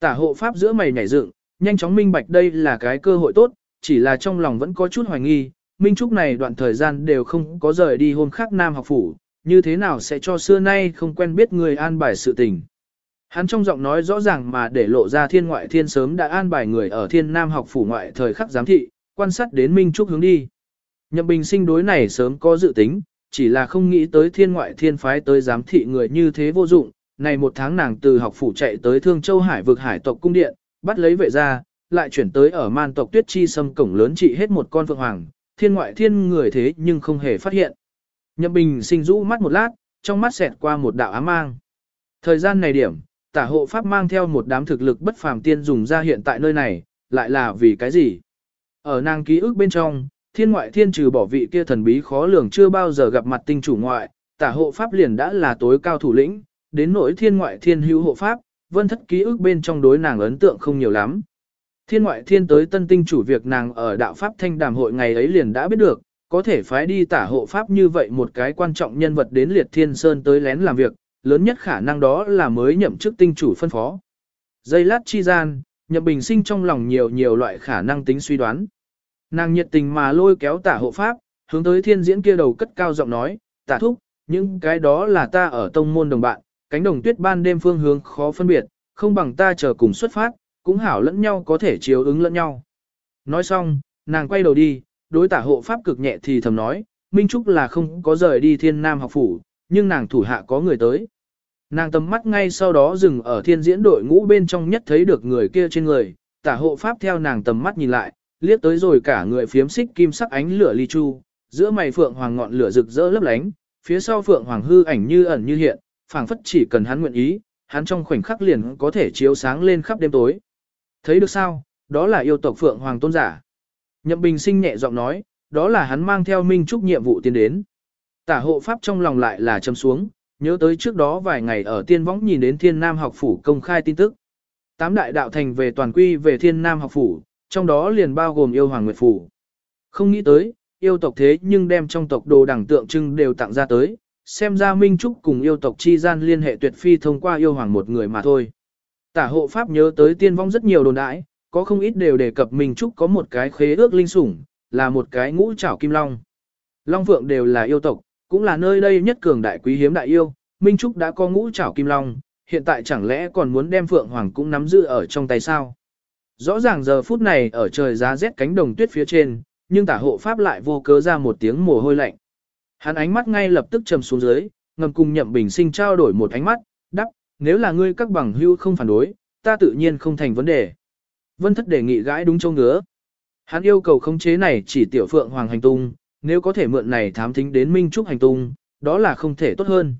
Tả hộ pháp giữa mày nhảy dựng, nhanh chóng minh bạch đây là cái cơ hội tốt, chỉ là trong lòng vẫn có chút hoài nghi, Minh Trúc này đoạn thời gian đều không có rời đi hôm khác Nam học phủ, như thế nào sẽ cho xưa nay không quen biết người an bài sự tình. Hắn trong giọng nói rõ ràng mà để lộ ra thiên ngoại thiên sớm đã an bài người ở thiên nam học phủ ngoại thời khắc giám thị, quan sát đến Minh Trúc hướng đi. Nhậm bình sinh đối này sớm có dự tính, chỉ là không nghĩ tới thiên ngoại thiên phái tới giám thị người như thế vô dụng. Này một tháng nàng từ học phủ chạy tới Thương Châu Hải vực hải tộc cung điện, bắt lấy vệ ra, lại chuyển tới ở man tộc tuyết chi sâm cổng lớn trị hết một con phượng hoàng, thiên ngoại thiên người thế nhưng không hề phát hiện. Nhậm bình sinh rũ mắt một lát, trong mắt xẹt qua một đạo ám mang. Thời gian này điểm, tả hộ pháp mang theo một đám thực lực bất phàm tiên dùng ra hiện tại nơi này, lại là vì cái gì? Ở nàng ký ức bên trong, thiên ngoại thiên trừ bỏ vị kia thần bí khó lường chưa bao giờ gặp mặt tinh chủ ngoại, tả hộ pháp liền đã là tối cao thủ lĩnh, đến nỗi thiên ngoại thiên hữu hộ pháp, vân thất ký ức bên trong đối nàng ấn tượng không nhiều lắm. Thiên ngoại thiên tới tân tinh chủ việc nàng ở đạo pháp thanh đàm hội ngày ấy liền đã biết được, có thể phái đi tả hộ pháp như vậy một cái quan trọng nhân vật đến liệt thiên sơn tới lén làm việc, lớn nhất khả năng đó là mới nhậm chức tinh chủ phân phó. dây lát chi gian, nhậm bình sinh trong lòng nhiều nhiều loại khả năng tính suy đoán. Nàng nhiệt tình mà lôi kéo tả hộ pháp, hướng tới thiên diễn kia đầu cất cao giọng nói, tả thúc, những cái đó là ta ở tông môn đồng bạn, cánh đồng tuyết ban đêm phương hướng khó phân biệt, không bằng ta chờ cùng xuất phát, cũng hảo lẫn nhau có thể chiếu ứng lẫn nhau. Nói xong, nàng quay đầu đi, đối tả hộ pháp cực nhẹ thì thầm nói, Minh Trúc là không có rời đi thiên nam học phủ, nhưng nàng thủ hạ có người tới. Nàng tầm mắt ngay sau đó dừng ở thiên diễn đội ngũ bên trong nhất thấy được người kia trên người, tả hộ pháp theo nàng tầm mắt nhìn lại, liếc tới rồi cả người phiếm xích kim sắc ánh lửa ly chu, giữa mày phượng hoàng ngọn lửa rực rỡ lấp lánh, phía sau phượng hoàng hư ảnh như ẩn như hiện, phảng phất chỉ cần hắn nguyện ý, hắn trong khoảnh khắc liền có thể chiếu sáng lên khắp đêm tối. Thấy được sao, đó là yêu tộc Phượng Hoàng Tôn Giả. Nhậm Bình Sinh nhẹ giọng nói, đó là hắn mang theo Minh Trúc nhiệm vụ tiến đến. Tả hộ pháp trong lòng lại là châm xuống, nhớ tới trước đó vài ngày ở tiên võng nhìn đến thiên nam học phủ công khai tin tức. Tám đại đạo thành về toàn quy về thiên nam học phủ, trong đó liền bao gồm yêu hoàng nguyệt phủ. Không nghĩ tới, yêu tộc thế nhưng đem trong tộc đồ đẳng tượng trưng đều tặng ra tới, xem ra Minh Trúc cùng yêu tộc chi gian liên hệ tuyệt phi thông qua yêu hoàng một người mà thôi. Tả hộ pháp nhớ tới tiên vong rất nhiều đồn đãi, có không ít đều đề cập Minh Trúc có một cái khế ước linh sủng, là một cái ngũ trảo kim long. Long Phượng đều là yêu tộc, cũng là nơi đây nhất cường đại quý hiếm đại yêu, Minh Trúc đã có ngũ trảo kim long, hiện tại chẳng lẽ còn muốn đem Phượng Hoàng cũng nắm giữ ở trong tay sao? Rõ ràng giờ phút này ở trời giá rét cánh đồng tuyết phía trên, nhưng tả hộ pháp lại vô cớ ra một tiếng mồ hôi lạnh. Hắn ánh mắt ngay lập tức trầm xuống dưới, ngầm cùng nhậm bình sinh trao đổi một ánh mắt, đắc, nếu là ngươi các bằng hưu không phản đối, ta tự nhiên không thành vấn đề. Vân thất đề nghị gãi đúng châu ngứa. Hắn yêu cầu khống chế này chỉ tiểu phượng hoàng hành tung, nếu có thể mượn này thám thính đến Minh Trúc hành tung, đó là không thể tốt hơn.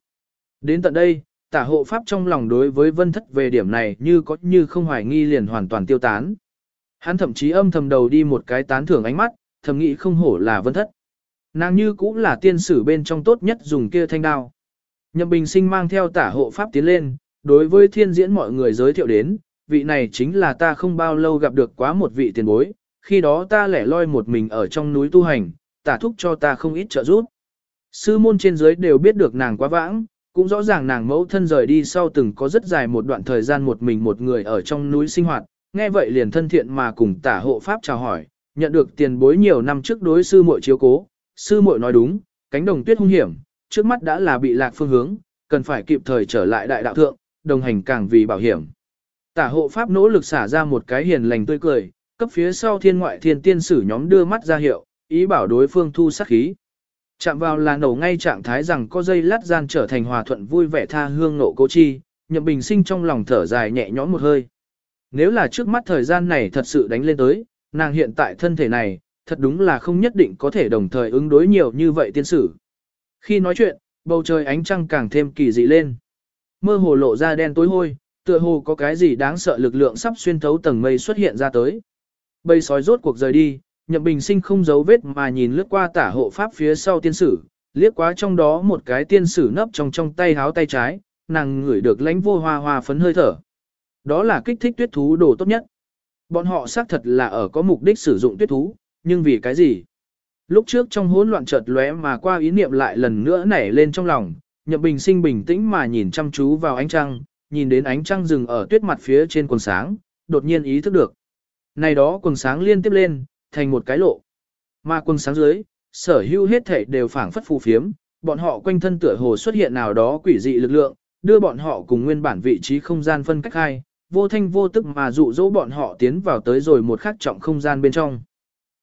Đến tận đây, tả hộ pháp trong lòng đối với vân thất về điểm này như có như không hoài nghi liền hoàn toàn tiêu tán. Hắn thậm chí âm thầm đầu đi một cái tán thưởng ánh mắt, thầm nghĩ không hổ là vân thất. Nàng như cũng là tiên sử bên trong tốt nhất dùng kia thanh đao. Nhậm bình sinh mang theo tả hộ pháp tiến lên, đối với thiên diễn mọi người giới thiệu đến, vị này chính là ta không bao lâu gặp được quá một vị tiền bối, khi đó ta lẻ loi một mình ở trong núi tu hành, tả thúc cho ta không ít trợ giúp. Sư môn trên dưới đều biết được nàng quá vãng, cũng rõ ràng nàng mẫu thân rời đi sau từng có rất dài một đoạn thời gian một mình một người ở trong núi sinh hoạt, nghe vậy liền thân thiện mà cùng tả hộ pháp chào hỏi, nhận được tiền bối nhiều năm trước đối sư muội chiếu cố, sư muội nói đúng, cánh đồng tuyết hung hiểm, trước mắt đã là bị lạc phương hướng, cần phải kịp thời trở lại đại đạo thượng, đồng hành càng vì bảo hiểm. Tả hộ pháp nỗ lực xả ra một cái hiền lành tươi cười, cấp phía sau thiên ngoại thiên tiên sử nhóm đưa mắt ra hiệu, ý bảo đối phương thu sát khí. Chạm vào là nổ ngay trạng thái rằng có dây lát gian trở thành hòa thuận vui vẻ tha hương nộ cố chi, nhậm bình sinh trong lòng thở dài nhẹ nhõm một hơi. Nếu là trước mắt thời gian này thật sự đánh lên tới, nàng hiện tại thân thể này, thật đúng là không nhất định có thể đồng thời ứng đối nhiều như vậy tiên sử. Khi nói chuyện, bầu trời ánh trăng càng thêm kỳ dị lên. Mơ hồ lộ ra đen tối hôi, tựa hồ có cái gì đáng sợ lực lượng sắp xuyên thấu tầng mây xuất hiện ra tới. Bầy sói rốt cuộc rời đi, Nhậm Bình Sinh không giấu vết mà nhìn lướt qua tả hộ pháp phía sau tiên sử, liếc quá trong đó một cái tiên sử nấp trong trong tay háo tay trái, nàng ngửi được lãnh vô hoa hoa phấn hơi thở. Đó là kích thích tuyết thú đồ tốt nhất. Bọn họ xác thật là ở có mục đích sử dụng tuyết thú, nhưng vì cái gì? Lúc trước trong hỗn loạn chợt lóe mà qua ý niệm lại lần nữa nảy lên trong lòng, Nhậm Bình Sinh bình tĩnh mà nhìn chăm chú vào ánh trăng, nhìn đến ánh trăng dừng ở tuyết mặt phía trên quần sáng, đột nhiên ý thức được. Này đó quần sáng liên tiếp lên, thành một cái lộ. Mà quân sáng dưới, sở hữu hết thể đều phảng phất phù phiếm, bọn họ quanh thân tựa hồ xuất hiện nào đó quỷ dị lực lượng, đưa bọn họ cùng nguyên bản vị trí không gian phân cách hai, vô thanh vô tức mà dụ dỗ bọn họ tiến vào tới rồi một khắc trọng không gian bên trong.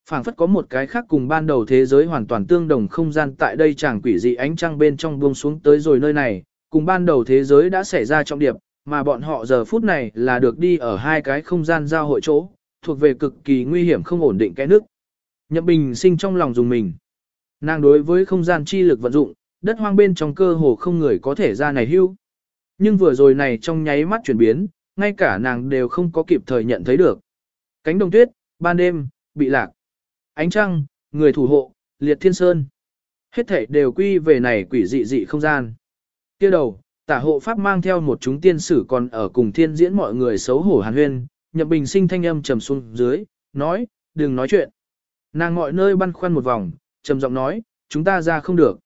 phảng phất có một cái khác cùng ban đầu thế giới hoàn toàn tương đồng không gian tại đây chẳng quỷ dị ánh trăng bên trong buông xuống tới rồi nơi này, cùng ban đầu thế giới đã xảy ra trọng điệp, mà bọn họ giờ phút này là được đi ở hai cái không gian giao hội chỗ, thuộc về cực kỳ nguy hiểm không ổn định cái nước. Nhậm Bình sinh trong lòng dùng mình. Nàng đối với không gian chi lực vận dụng, đất hoang bên trong cơ hồ không người có thể ra này hưu. Nhưng vừa rồi này trong nháy mắt chuyển biến, ngay cả nàng đều không có kịp thời nhận thấy được. Cánh đồng tuyết, ban đêm, bị lạc. Ánh trăng, người thủ hộ, liệt thiên sơn. Hết thể đều quy về này quỷ dị dị không gian. Kia đầu, tả hộ pháp mang theo một chúng tiên sử còn ở cùng thiên diễn mọi người xấu hổ hàn huyên, nhậm bình sinh thanh âm trầm xuống dưới, nói, đừng nói chuyện. Nàng mọi nơi băn khoăn một vòng, trầm giọng nói, chúng ta ra không được.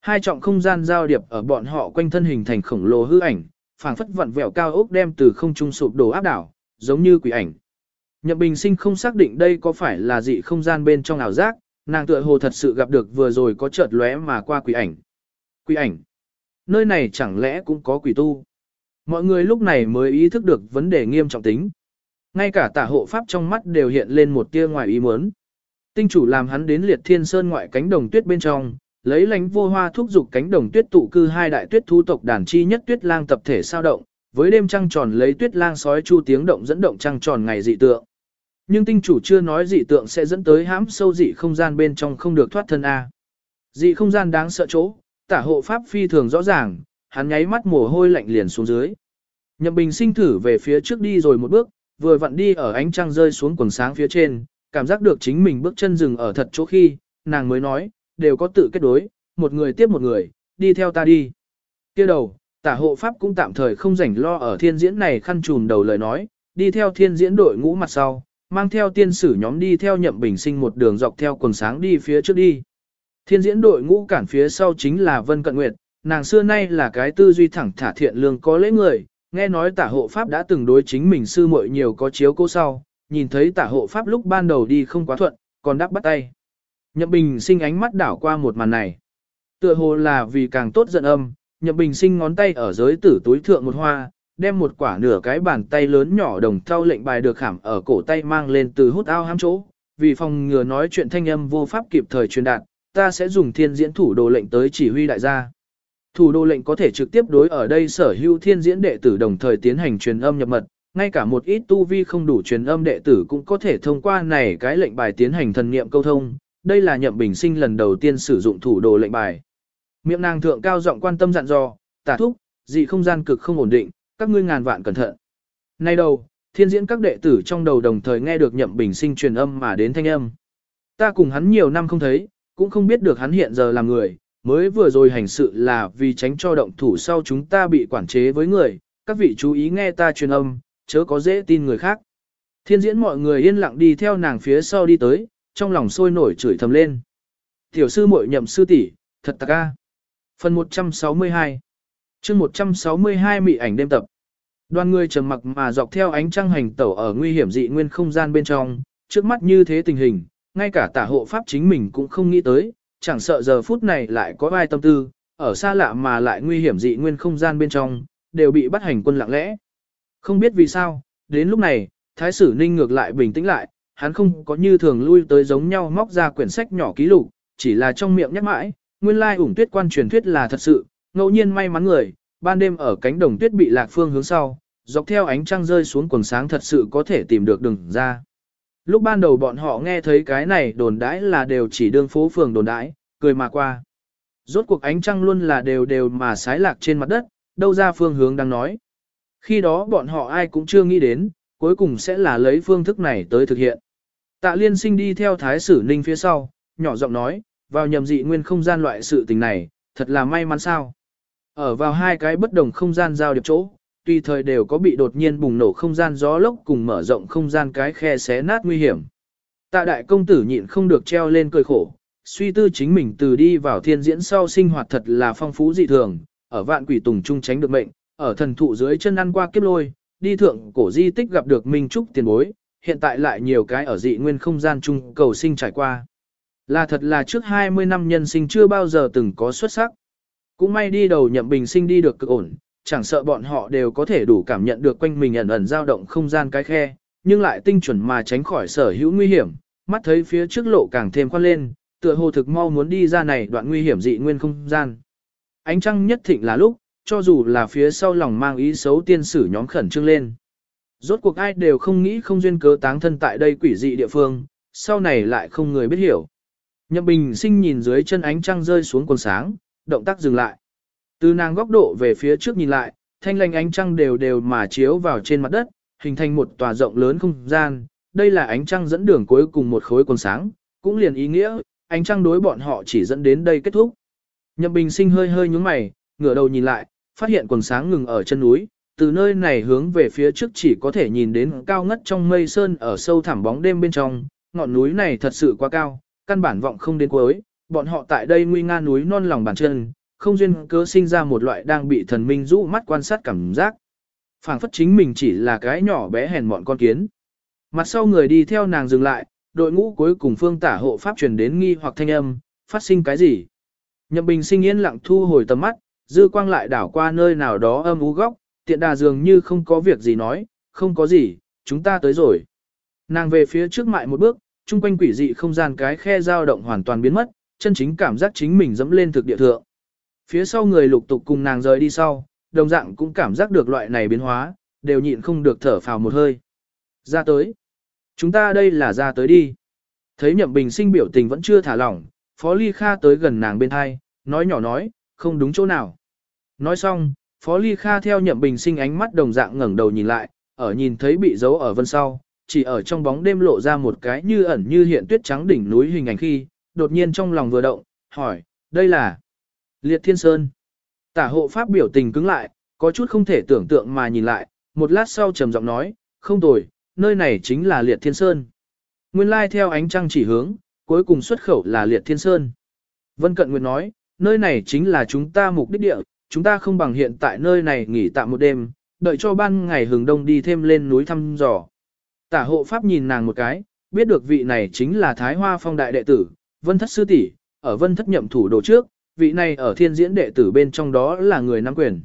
Hai trọng không gian giao điệp ở bọn họ quanh thân hình thành khổng lồ hư ảnh, phảng phất vặn vẹo cao ốc đem từ không trung sụp đổ áp đảo, giống như quỷ ảnh. Nhậm Bình Sinh không xác định đây có phải là dị không gian bên trong ảo giác, nàng tựa hồ thật sự gặp được vừa rồi có chợt lóe mà qua quỷ ảnh. Quỷ ảnh. Nơi này chẳng lẽ cũng có quỷ tu? Mọi người lúc này mới ý thức được vấn đề nghiêm trọng tính. Ngay cả tả hộ pháp trong mắt đều hiện lên một tia ngoài ý muốn. Tinh chủ làm hắn đến liệt thiên sơn ngoại cánh đồng tuyết bên trong, lấy lánh vô hoa thúc dục cánh đồng tuyết tụ cư hai đại tuyết thu tộc đàn chi nhất tuyết lang tập thể sao động, với đêm trăng tròn lấy tuyết lang sói chu tiếng động dẫn động trăng tròn ngày dị tượng. Nhưng tinh chủ chưa nói dị tượng sẽ dẫn tới hãm sâu dị không gian bên trong không được thoát thân A. Dị không gian đáng sợ chỗ, tả hộ pháp phi thường rõ ràng, hắn nháy mắt mồ hôi lạnh liền xuống dưới. Nhậm Bình sinh thử về phía trước đi rồi một bước, vừa vặn đi ở ánh trăng rơi xuống quần sáng phía trên, cảm giác được chính mình bước chân dừng ở thật chỗ khi, nàng mới nói, đều có tự kết đối, một người tiếp một người, đi theo ta đi. kia đầu, tả hộ pháp cũng tạm thời không rảnh lo ở thiên diễn này khăn trùm đầu lời nói, đi theo thiên diễn đội ngũ mặt sau, mang theo tiên sử nhóm đi theo nhậm bình sinh một đường dọc theo quần sáng đi phía trước đi. Thiên diễn đội ngũ cản phía sau chính là Vân Cận Nguyệt, nàng xưa nay là cái tư duy thẳng thả thiện lương có lễ người, nghe nói tả hộ pháp đã từng đối chính mình sư muội nhiều có chiếu cố sau, nhìn thấy tả hộ pháp lúc ban đầu đi không quá thuận, còn đắp bắt tay. Nhậm Bình sinh ánh mắt đảo qua một màn này. Tựa hồ là vì càng tốt giận âm, Nhậm Bình sinh ngón tay ở giới tử túi thượng một hoa, đem một quả nửa cái bàn tay lớn nhỏ đồng thau lệnh bài được khảm ở cổ tay mang lên từ hút ao hám chỗ, vì phòng ngừa nói chuyện thanh âm vô pháp kịp thời truyền đạt, ta sẽ dùng thiên diễn thủ đồ lệnh tới chỉ huy đại gia. Thủ đô lệnh có thể trực tiếp đối ở đây sở hữu thiên diễn đệ tử đồng thời tiến hành truyền âm nhập mật, ngay cả một ít tu vi không đủ truyền âm đệ tử cũng có thể thông qua này cái lệnh bài tiến hành thần niệm câu thông. Đây là nhậm bình sinh lần đầu tiên sử dụng thủ đồ lệnh bài. Miệng nàng thượng cao giọng quan tâm dặn dò, tả thúc, dị không gian cực không ổn định, các ngươi ngàn vạn cẩn thận. Nay đầu, thiên diễn các đệ tử trong đầu đồng thời nghe được nhậm bình sinh truyền âm mà đến thanh âm. Ta cùng hắn nhiều năm không thấy, cũng không biết được hắn hiện giờ là người, mới vừa rồi hành sự là vì tránh cho động thủ sau chúng ta bị quản chế với người, các vị chú ý nghe ta truyền âm, chớ có dễ tin người khác. Thiên diễn mọi người yên lặng đi theo nàng phía sau đi tới, trong lòng sôi nổi chửi thầm lên. Tiểu sư muội nhậm sư tỷ, thật tạc ca. Phần 162 chương 162 mị ảnh đêm tập. Đoàn người trầm mặc mà dọc theo ánh trăng hành tẩu ở nguy hiểm dị nguyên không gian bên trong, trước mắt như thế tình hình, ngay cả tả hộ pháp chính mình cũng không nghĩ tới, chẳng sợ giờ phút này lại có ai tâm tư, ở xa lạ mà lại nguy hiểm dị nguyên không gian bên trong, đều bị bắt hành quân lặng lẽ. Không biết vì sao, đến lúc này, Thái sử Ninh ngược lại bình tĩnh lại, hắn không có như thường lui tới giống nhau móc ra quyển sách nhỏ ký lục, chỉ là trong miệng nhắc mãi, nguyên lai ủng tuyết quan truyền thuyết là thật sự, ngẫu nhiên may mắn người, ban đêm ở cánh đồng tuyết bị lạc phương hướng sau, dọc theo ánh trăng rơi xuống quần sáng thật sự có thể tìm được đường ra. Lúc ban đầu bọn họ nghe thấy cái này đồn đãi là đều chỉ đương phố phường đồn đãi, cười mà qua. Rốt cuộc ánh trăng luôn là đều đều mà sái lạc trên mặt đất, đâu ra phương hướng đang nói. Khi đó bọn họ ai cũng chưa nghĩ đến, cuối cùng sẽ là lấy phương thức này tới thực hiện. Tạ liên sinh đi theo thái sử ninh phía sau, nhỏ giọng nói, vào nhầm dị nguyên không gian loại sự tình này, thật là may mắn sao. Ở vào hai cái bất đồng không gian giao điệp chỗ, tùy thời đều có bị đột nhiên bùng nổ không gian gió lốc cùng mở rộng không gian cái khe xé nát nguy hiểm. Tạ đại công tử nhịn không được treo lên cười khổ, suy tư chính mình từ đi vào thiên diễn sau sinh hoạt thật là phong phú dị thường, ở vạn quỷ tùng trung tránh được mệnh, ở thần thụ dưới chân ăn qua kiếp lôi, đi thượng cổ di tích gặp được minh trúc tiền bối, hiện tại lại nhiều cái ở dị nguyên không gian chung cầu sinh trải qua. Là thật là trước 20 năm nhân sinh chưa bao giờ từng có xuất sắc. Cũng may đi đầu nhậm bình sinh đi được cực ổn, chẳng sợ bọn họ đều có thể đủ cảm nhận được quanh mình ẩn ẩn dao động không gian cái khe, nhưng lại tinh chuẩn mà tránh khỏi sở hữu nguy hiểm, mắt thấy phía trước lộ càng thêm khoan lên, tựa hồ thực mau muốn đi ra này đoạn nguy hiểm dị nguyên không gian. Ánh trăng nhất thịnh là lúc, cho dù là phía sau lòng mang ý xấu tiên sử nhóm khẩn trương lên. Rốt cuộc ai đều không nghĩ không duyên cớ táng thân tại đây quỷ dị địa phương, sau này lại không người biết hiểu. Nhậm bình sinh nhìn dưới chân ánh trăng rơi xuống quần sáng, động tác dừng lại. Từ nàng góc độ về phía trước nhìn lại, thanh lanh ánh trăng đều đều mà chiếu vào trên mặt đất, hình thành một tòa rộng lớn không gian. Đây là ánh trăng dẫn đường cuối cùng một khối quần sáng, cũng liền ý nghĩa, ánh trăng đối bọn họ chỉ dẫn đến đây kết thúc. Nhậm Bình Sinh hơi hơi nhúng mày, ngửa đầu nhìn lại, phát hiện quần sáng ngừng ở chân núi, từ nơi này hướng về phía trước chỉ có thể nhìn đến cao ngất trong mây sơn ở sâu thẳm bóng đêm bên trong, ngọn núi này thật sự quá cao, căn bản vọng không đến cuối, bọn họ tại đây nguy nga núi non lòng bàn chân, không duyên cớ sinh ra một loại đang bị thần minh rũ mắt quan sát cảm giác. phảng phất chính mình chỉ là cái nhỏ bé hèn mọn con kiến. Mặt sau người đi theo nàng dừng lại, đội ngũ cuối cùng phương tả hộ pháp truyền đến nghi hoặc thanh âm, phát sinh cái gì? Nhậm Bình sinh yên lặng thu hồi tầm mắt, dư quang lại đảo qua nơi nào đó âm u góc, tiện đà dường như không có việc gì nói, không có gì, chúng ta tới rồi. Nàng về phía trước mại một bước, chung quanh quỷ dị không gian cái khe dao động hoàn toàn biến mất, chân chính cảm giác chính mình dẫm lên thực địa thượng. Phía sau người lục tục cùng nàng rời đi sau, đồng dạng cũng cảm giác được loại này biến hóa, đều nhịn không được thở phào một hơi. Ra tới. Chúng ta đây là ra tới đi. Thấy nhậm bình sinh biểu tình vẫn chưa thả lỏng, Phó Ly Kha tới gần nàng bên hai, nói nhỏ nói, không đúng chỗ nào. Nói xong, Phó Ly Kha theo nhậm bình sinh ánh mắt đồng dạng ngẩng đầu nhìn lại, ở nhìn thấy bị giấu ở vân sau, chỉ ở trong bóng đêm lộ ra một cái như ẩn như hiện tuyết trắng đỉnh núi hình ảnh khi, đột nhiên trong lòng vừa động, hỏi, đây là Liệt Thiên Sơn. Tả hộ pháp biểu tình cứng lại, có chút không thể tưởng tượng mà nhìn lại, một lát sau trầm giọng nói, không tồi, nơi này chính là Liệt Thiên Sơn. Nguyên lai theo ánh trăng chỉ hướng, cuối cùng xuất khẩu là Liệt Thiên Sơn. Vân Cận Nguyệt nói, nơi này chính là chúng ta mục đích địa, chúng ta không bằng hiện tại nơi này nghỉ tạm một đêm, đợi cho ban ngày hừng đông đi thêm lên núi thăm dò. Tả hộ pháp nhìn nàng một cái, biết được vị này chính là Thái Hoa Phong đại đệ tử, Vân Thất sư tỷ, ở Vân Thất nhậm thủ đồ trước, vị này ở thiên diễn đệ tử bên trong đó là người nắm quyền.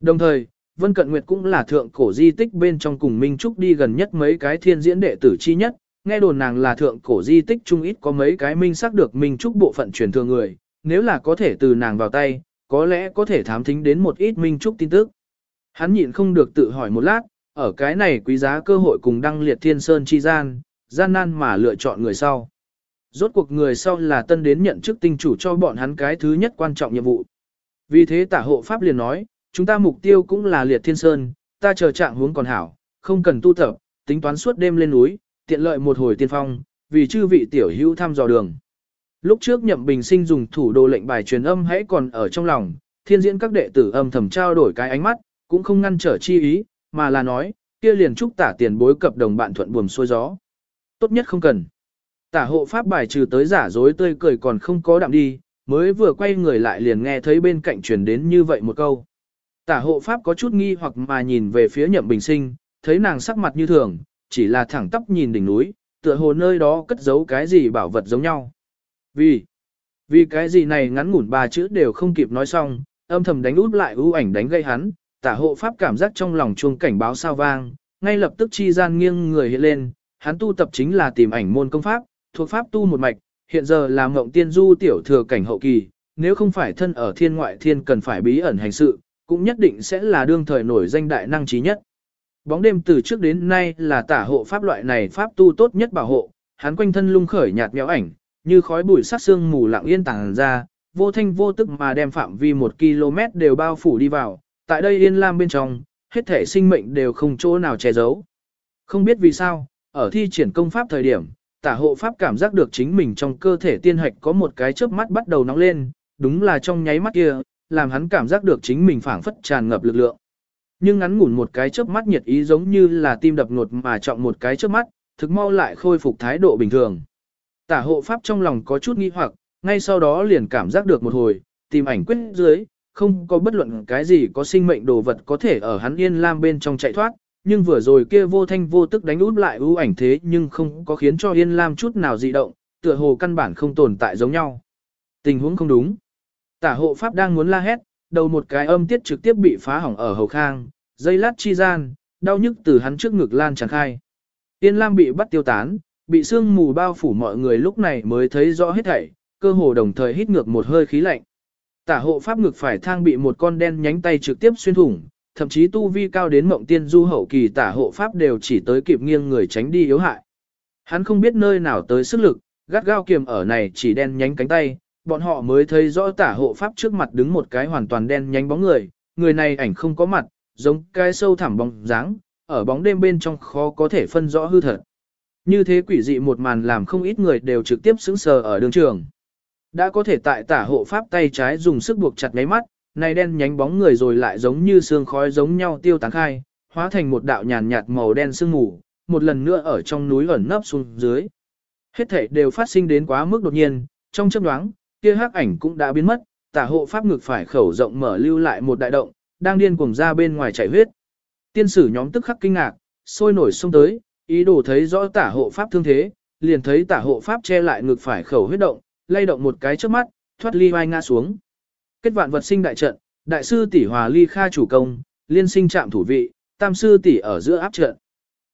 Đồng thời, Vân Cận Nguyệt cũng là thượng cổ di tích bên trong cùng Minh Trúc đi gần nhất mấy cái thiên diễn đệ tử chi nhất, nghe đồn nàng là thượng cổ di tích chung ít có mấy cái minh xác được Minh Trúc bộ phận truyền thừa người, nếu là có thể từ nàng vào tay, có lẽ có thể thám thính đến một ít Minh Trúc tin tức. Hắn nhịn không được tự hỏi một lát, ở cái này quý giá cơ hội cùng đăng liệt thiên sơn chi gian, gian nan mà lựa chọn người sau. Rốt cuộc người sau là tân đến nhận chức tinh chủ cho bọn hắn cái thứ nhất quan trọng nhiệm vụ. Vì thế tả hộ Pháp liền nói, chúng ta mục tiêu cũng là liệt thiên sơn, ta chờ trạng hướng còn hảo, không cần tu tập, tính toán suốt đêm lên núi, tiện lợi một hồi tiên phong, vì chư vị tiểu hữu thăm dò đường. Lúc trước nhậm bình sinh dùng thủ đồ lệnh bài truyền âm hãy còn ở trong lòng, thiên diễn các đệ tử âm thầm trao đổi cái ánh mắt, cũng không ngăn trở chi ý, mà là nói, kia liền chúc tả tiền bối cập đồng bạn thuận buồm xuôi gió. Tốt nhất không cần. Tả hộ pháp bài trừ tới giả dối tươi cười còn không có đạm đi, mới vừa quay người lại liền nghe thấy bên cạnh truyền đến như vậy một câu. Tả hộ pháp có chút nghi hoặc mà nhìn về phía nhậm bình sinh, thấy nàng sắc mặt như thường, chỉ là thẳng tắp nhìn đỉnh núi, tựa hồ nơi đó cất giấu cái gì bảo vật giống nhau. Vì, vì cái gì này ngắn ngủn ba chữ đều không kịp nói xong, âm thầm đánh út lại ưu ảnh đánh gây hắn, tả hộ pháp cảm giác trong lòng chuông cảnh báo sao vang, ngay lập tức chi gian nghiêng người hiện lên, hắn tu tập chính là tìm ảnh môn công pháp, thuộc pháp tu một mạch, hiện giờ là mộng tiên du tiểu thừa cảnh hậu kỳ, nếu không phải thân ở thiên ngoại thiên cần phải bí ẩn hành sự, cũng nhất định sẽ là đương thời nổi danh đại năng trí nhất. Bóng đêm từ trước đến nay là tả hộ pháp loại này pháp tu tốt nhất bảo hộ, hắn quanh thân lung khởi nhạt méo ảnh, như khói bụi sát xương mù lặng yên tàng ra, vô thanh vô tức mà đem phạm vi một km đều bao phủ đi vào, tại đây yên lam bên trong, hết thể sinh mệnh đều không chỗ nào che giấu. Không biết vì sao, ở thi triển công pháp thời điểm, tả hộ pháp cảm giác được chính mình trong cơ thể tiên hạch có một cái chớp mắt bắt đầu nóng lên, đúng là trong nháy mắt kia, làm hắn cảm giác được chính mình phảng phất tràn ngập lực lượng. Nhưng ngắn ngủn một cái chớp mắt nhiệt ý giống như là tim đập ngột mà trọng một cái chớp mắt, thực mau lại khôi phục thái độ bình thường. Tả hộ pháp trong lòng có chút nghi hoặc, ngay sau đó liền cảm giác được một hồi, tìm ảnh quyết dưới, không có bất luận cái gì có sinh mệnh đồ vật có thể ở hắn yên lam bên trong chạy thoát, nhưng vừa rồi kia vô thanh vô tức đánh út lại ưu ảnh thế nhưng không có khiến cho yên lam chút nào dị động, tựa hồ căn bản không tồn tại giống nhau. Tình huống không đúng. Tả hộ pháp đang muốn la hét, đầu một cái âm tiết trực tiếp bị phá hỏng ở hầu khang, dây lát chi gian, đau nhức từ hắn trước ngực lan tràn khai. Yên lam bị bắt tiêu tán, bị sương mù bao phủ mọi người lúc này mới thấy rõ hết thảy, cơ hồ đồng thời hít ngược một hơi khí lạnh. Tả hộ pháp ngực phải thang bị một con đen nhánh tay trực tiếp xuyên thủng, thậm chí tu vi cao đến mộng tiên du hậu kỳ tả hộ pháp đều chỉ tới kịp nghiêng người tránh đi yếu hại. Hắn không biết nơi nào tới sức lực, gắt gao kiềm ở này chỉ đen nhánh cánh tay, bọn họ mới thấy rõ tả hộ pháp trước mặt đứng một cái hoàn toàn đen nhánh bóng người, người này ảnh không có mặt, giống cái sâu thẳm bóng dáng, ở bóng đêm bên trong khó có thể phân rõ hư thật. Như thế quỷ dị một màn làm không ít người đều trực tiếp sững sờ ở đường trường. Đã có thể tại tả hộ pháp tay trái dùng sức buộc chặt ngáy mắt, này đen nhánh bóng người rồi lại giống như sương khói giống nhau tiêu tán khai, hóa thành một đạo nhàn nhạt màu đen sương mù, một lần nữa ở trong núi ẩn nấp xuống dưới. Hết thể đều phát sinh đến quá mức đột nhiên, trong chớp nhoáng, kia hắc ảnh cũng đã biến mất, tả hộ pháp ngực phải khẩu rộng mở lưu lại một đại động, đang điên cuồng ra bên ngoài chảy huyết. Tiên sử nhóm tức khắc kinh ngạc, sôi nổi xông tới, ý đồ thấy rõ tả hộ pháp thương thế, liền thấy tả hộ pháp che lại ngực phải khẩu huyết động, lay động một cái trước mắt, thoát ly vai ngã xuống. Kết vạn vật sinh đại trận, đại sư tỷ hòa ly kha chủ công, liên sinh trạm thủ vị, tam sư tỷ ở giữa áp trận.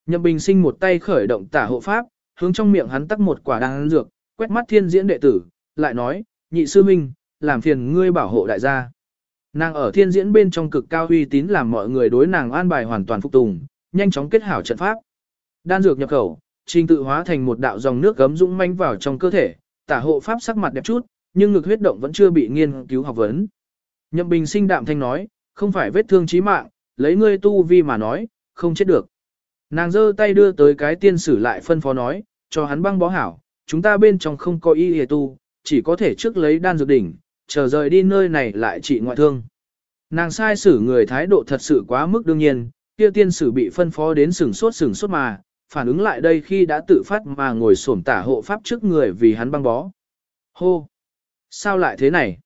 Nhậm Bình sinh một tay khởi động tả hộ pháp, hướng trong miệng hắn tắc một quả đan dược, quét mắt thiên diễn đệ tử, lại nói, nhị sư minh, làm phiền ngươi bảo hộ đại gia. Nàng ở thiên diễn bên trong cực cao uy tín làm mọi người đối nàng an bài hoàn toàn phục tùng, nhanh chóng kết hảo trận pháp. Đan dược nhập khẩu, trình tự hóa thành một đạo dòng nước gấm dũng manh vào trong cơ thể, tả hộ pháp sắc mặt đẹp chút, nhưng ngực huyết động vẫn chưa bị nghiên cứu học vấn. Nhậm Bình sinh đạm thanh nói, không phải vết thương chí mạng, lấy ngươi tu vi mà nói, không chết được. Nàng giơ tay đưa tới cái tiên sử lại phân phó nói, cho hắn băng bó hảo, chúng ta bên trong không có y hề tu, chỉ có thể trước lấy đan dược đỉnh, chờ rời đi nơi này lại trị ngoại thương. Nàng sai xử người thái độ thật sự quá mức đương nhiên, kia tiên sử bị phân phó đến sừng sốt sừng sốt mà, phản ứng lại đây khi đã tự phát mà ngồi xổm tả hộ pháp trước người vì hắn băng bó. Hô! Sao lại thế này?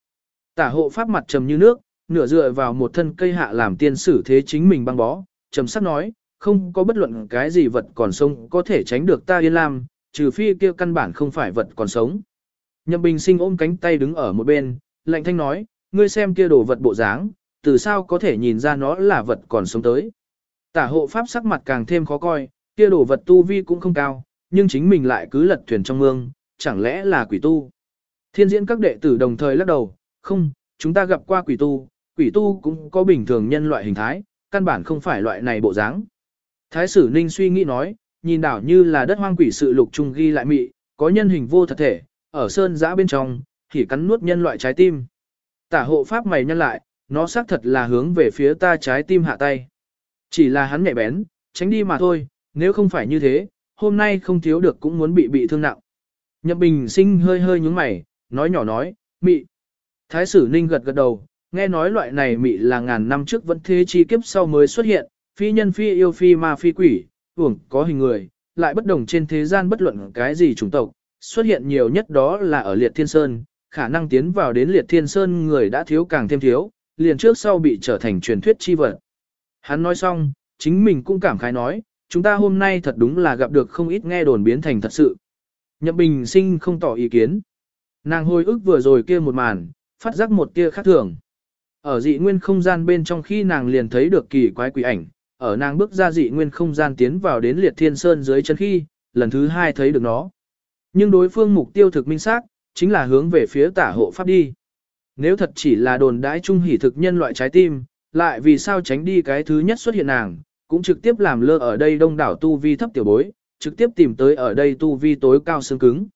Tả hộ pháp mặt trầm như nước, nửa dựa vào một thân cây hạ làm tiên sử thế chính mình băng bó, trầm sắc nói, không có bất luận cái gì vật còn sống có thể tránh được ta yên lam, trừ phi kia căn bản không phải vật còn sống. Nhậm bình sinh ôm cánh tay đứng ở một bên, lạnh thanh nói, ngươi xem kia đồ vật bộ dáng, từ sao có thể nhìn ra nó là vật còn sống tới. Tả hộ pháp sắc mặt càng thêm khó coi, kia đồ vật tu vi cũng không cao, nhưng chính mình lại cứ lật thuyền trong mương, chẳng lẽ là quỷ tu. Thiên diễn các đệ tử đồng thời lắc đầu, không, chúng ta gặp qua quỷ tu, quỷ tu cũng có bình thường nhân loại hình thái, căn bản không phải loại này bộ dáng. Thái sử ninh suy nghĩ nói, nhìn đảo như là đất hoang quỷ sự lục trung ghi lại mị, có nhân hình vô thật thể, ở sơn giã bên trong, thì cắn nuốt nhân loại trái tim. Tả hộ pháp mày nhân lại, nó xác thật là hướng về phía ta trái tim hạ tay. Chỉ là hắn nhạy bén, tránh đi mà thôi, nếu không phải như thế, hôm nay không thiếu được cũng muốn bị bị thương nặng. Nhậm bình sinh hơi hơi nhúng mày, nói nhỏ nói, mị. Thái sử ninh gật gật đầu, nghe nói loại này mị là ngàn năm trước vẫn thế chi kiếp sau mới xuất hiện, phi nhân phi yêu phi ma phi quỷ, uổng có hình người, lại bất đồng trên thế gian bất luận cái gì chủng tộc, xuất hiện nhiều nhất đó là ở liệt thiên sơn, khả năng tiến vào đến liệt thiên sơn người đã thiếu càng thêm thiếu, liền trước sau bị trở thành truyền thuyết chi vật. Hắn nói xong, chính mình cũng cảm khái nói, chúng ta hôm nay thật đúng là gặp được không ít nghe đồn biến thành thật sự. Nhậm bình sinh không tỏ ý kiến. Nàng hồi ức vừa rồi kia một màn, phát giác một tia khác thường. Ở dị nguyên không gian bên trong khi nàng liền thấy được kỳ quái quỷ ảnh, ở nàng bước ra dị nguyên không gian tiến vào đến liệt thiên sơn dưới chân khi, lần thứ hai thấy được nó. Nhưng đối phương mục tiêu thực minh xác, chính là hướng về phía tả hộ pháp đi. Nếu thật chỉ là đồn đãi trung hỉ thực nhân loại trái tim, lại vì sao tránh đi cái thứ nhất xuất hiện nàng, cũng trực tiếp làm lơ ở đây đông đảo tu vi thấp tiểu bối, trực tiếp tìm tới ở đây tu vi tối cao xương cứng.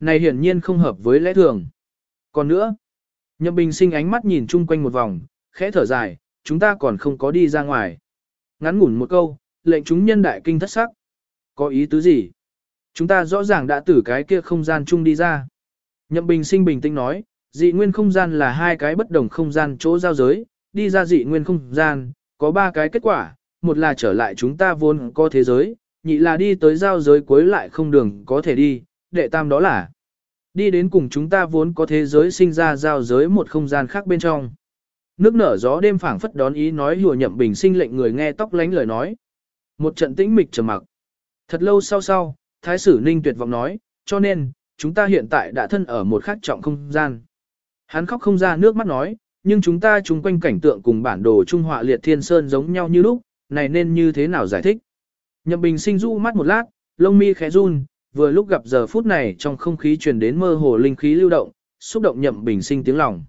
Này hiển nhiên không hợp với lẽ thường. Còn nữa, Nhậm Bình sinh ánh mắt nhìn chung quanh một vòng, khẽ thở dài, chúng ta còn không có đi ra ngoài. Ngắn ngủn một câu, lệnh chúng nhân đại kinh thất sắc. Có ý tứ gì? Chúng ta rõ ràng đã từ cái kia không gian chung đi ra. Nhậm Bình sinh bình tĩnh nói, dị nguyên không gian là hai cái bất đồng không gian chỗ giao giới, đi ra dị nguyên không gian, có ba cái kết quả, một là trở lại chúng ta vốn có thế giới, nhị là đi tới giao giới cuối lại không đường có thể đi, đệ tam đó là đi đến cùng chúng ta vốn có thế giới sinh ra giao giới một không gian khác bên trong. Nước nở gió đêm phảng phất đón ý nói hùa nhậm bình sinh lệnh người nghe tóc lánh lời nói. Một trận tĩnh mịch trầm mặc. Thật lâu sau sau, Thái sử Ninh tuyệt vọng nói, cho nên, chúng ta hiện tại đã thân ở một khắc trọng không gian. Hắn khóc không ra nước mắt nói, nhưng chúng ta chung quanh cảnh tượng cùng bản đồ Trung Họa Liệt Thiên Sơn giống nhau như lúc, này nên như thế nào giải thích? Nhậm Bình sinh du mắt một lát, lông mi khẽ run, vừa lúc gặp giờ phút này trong không khí truyền đến mơ hồ linh khí lưu động, xúc động Nhậm Bình sinh tiếng lòng.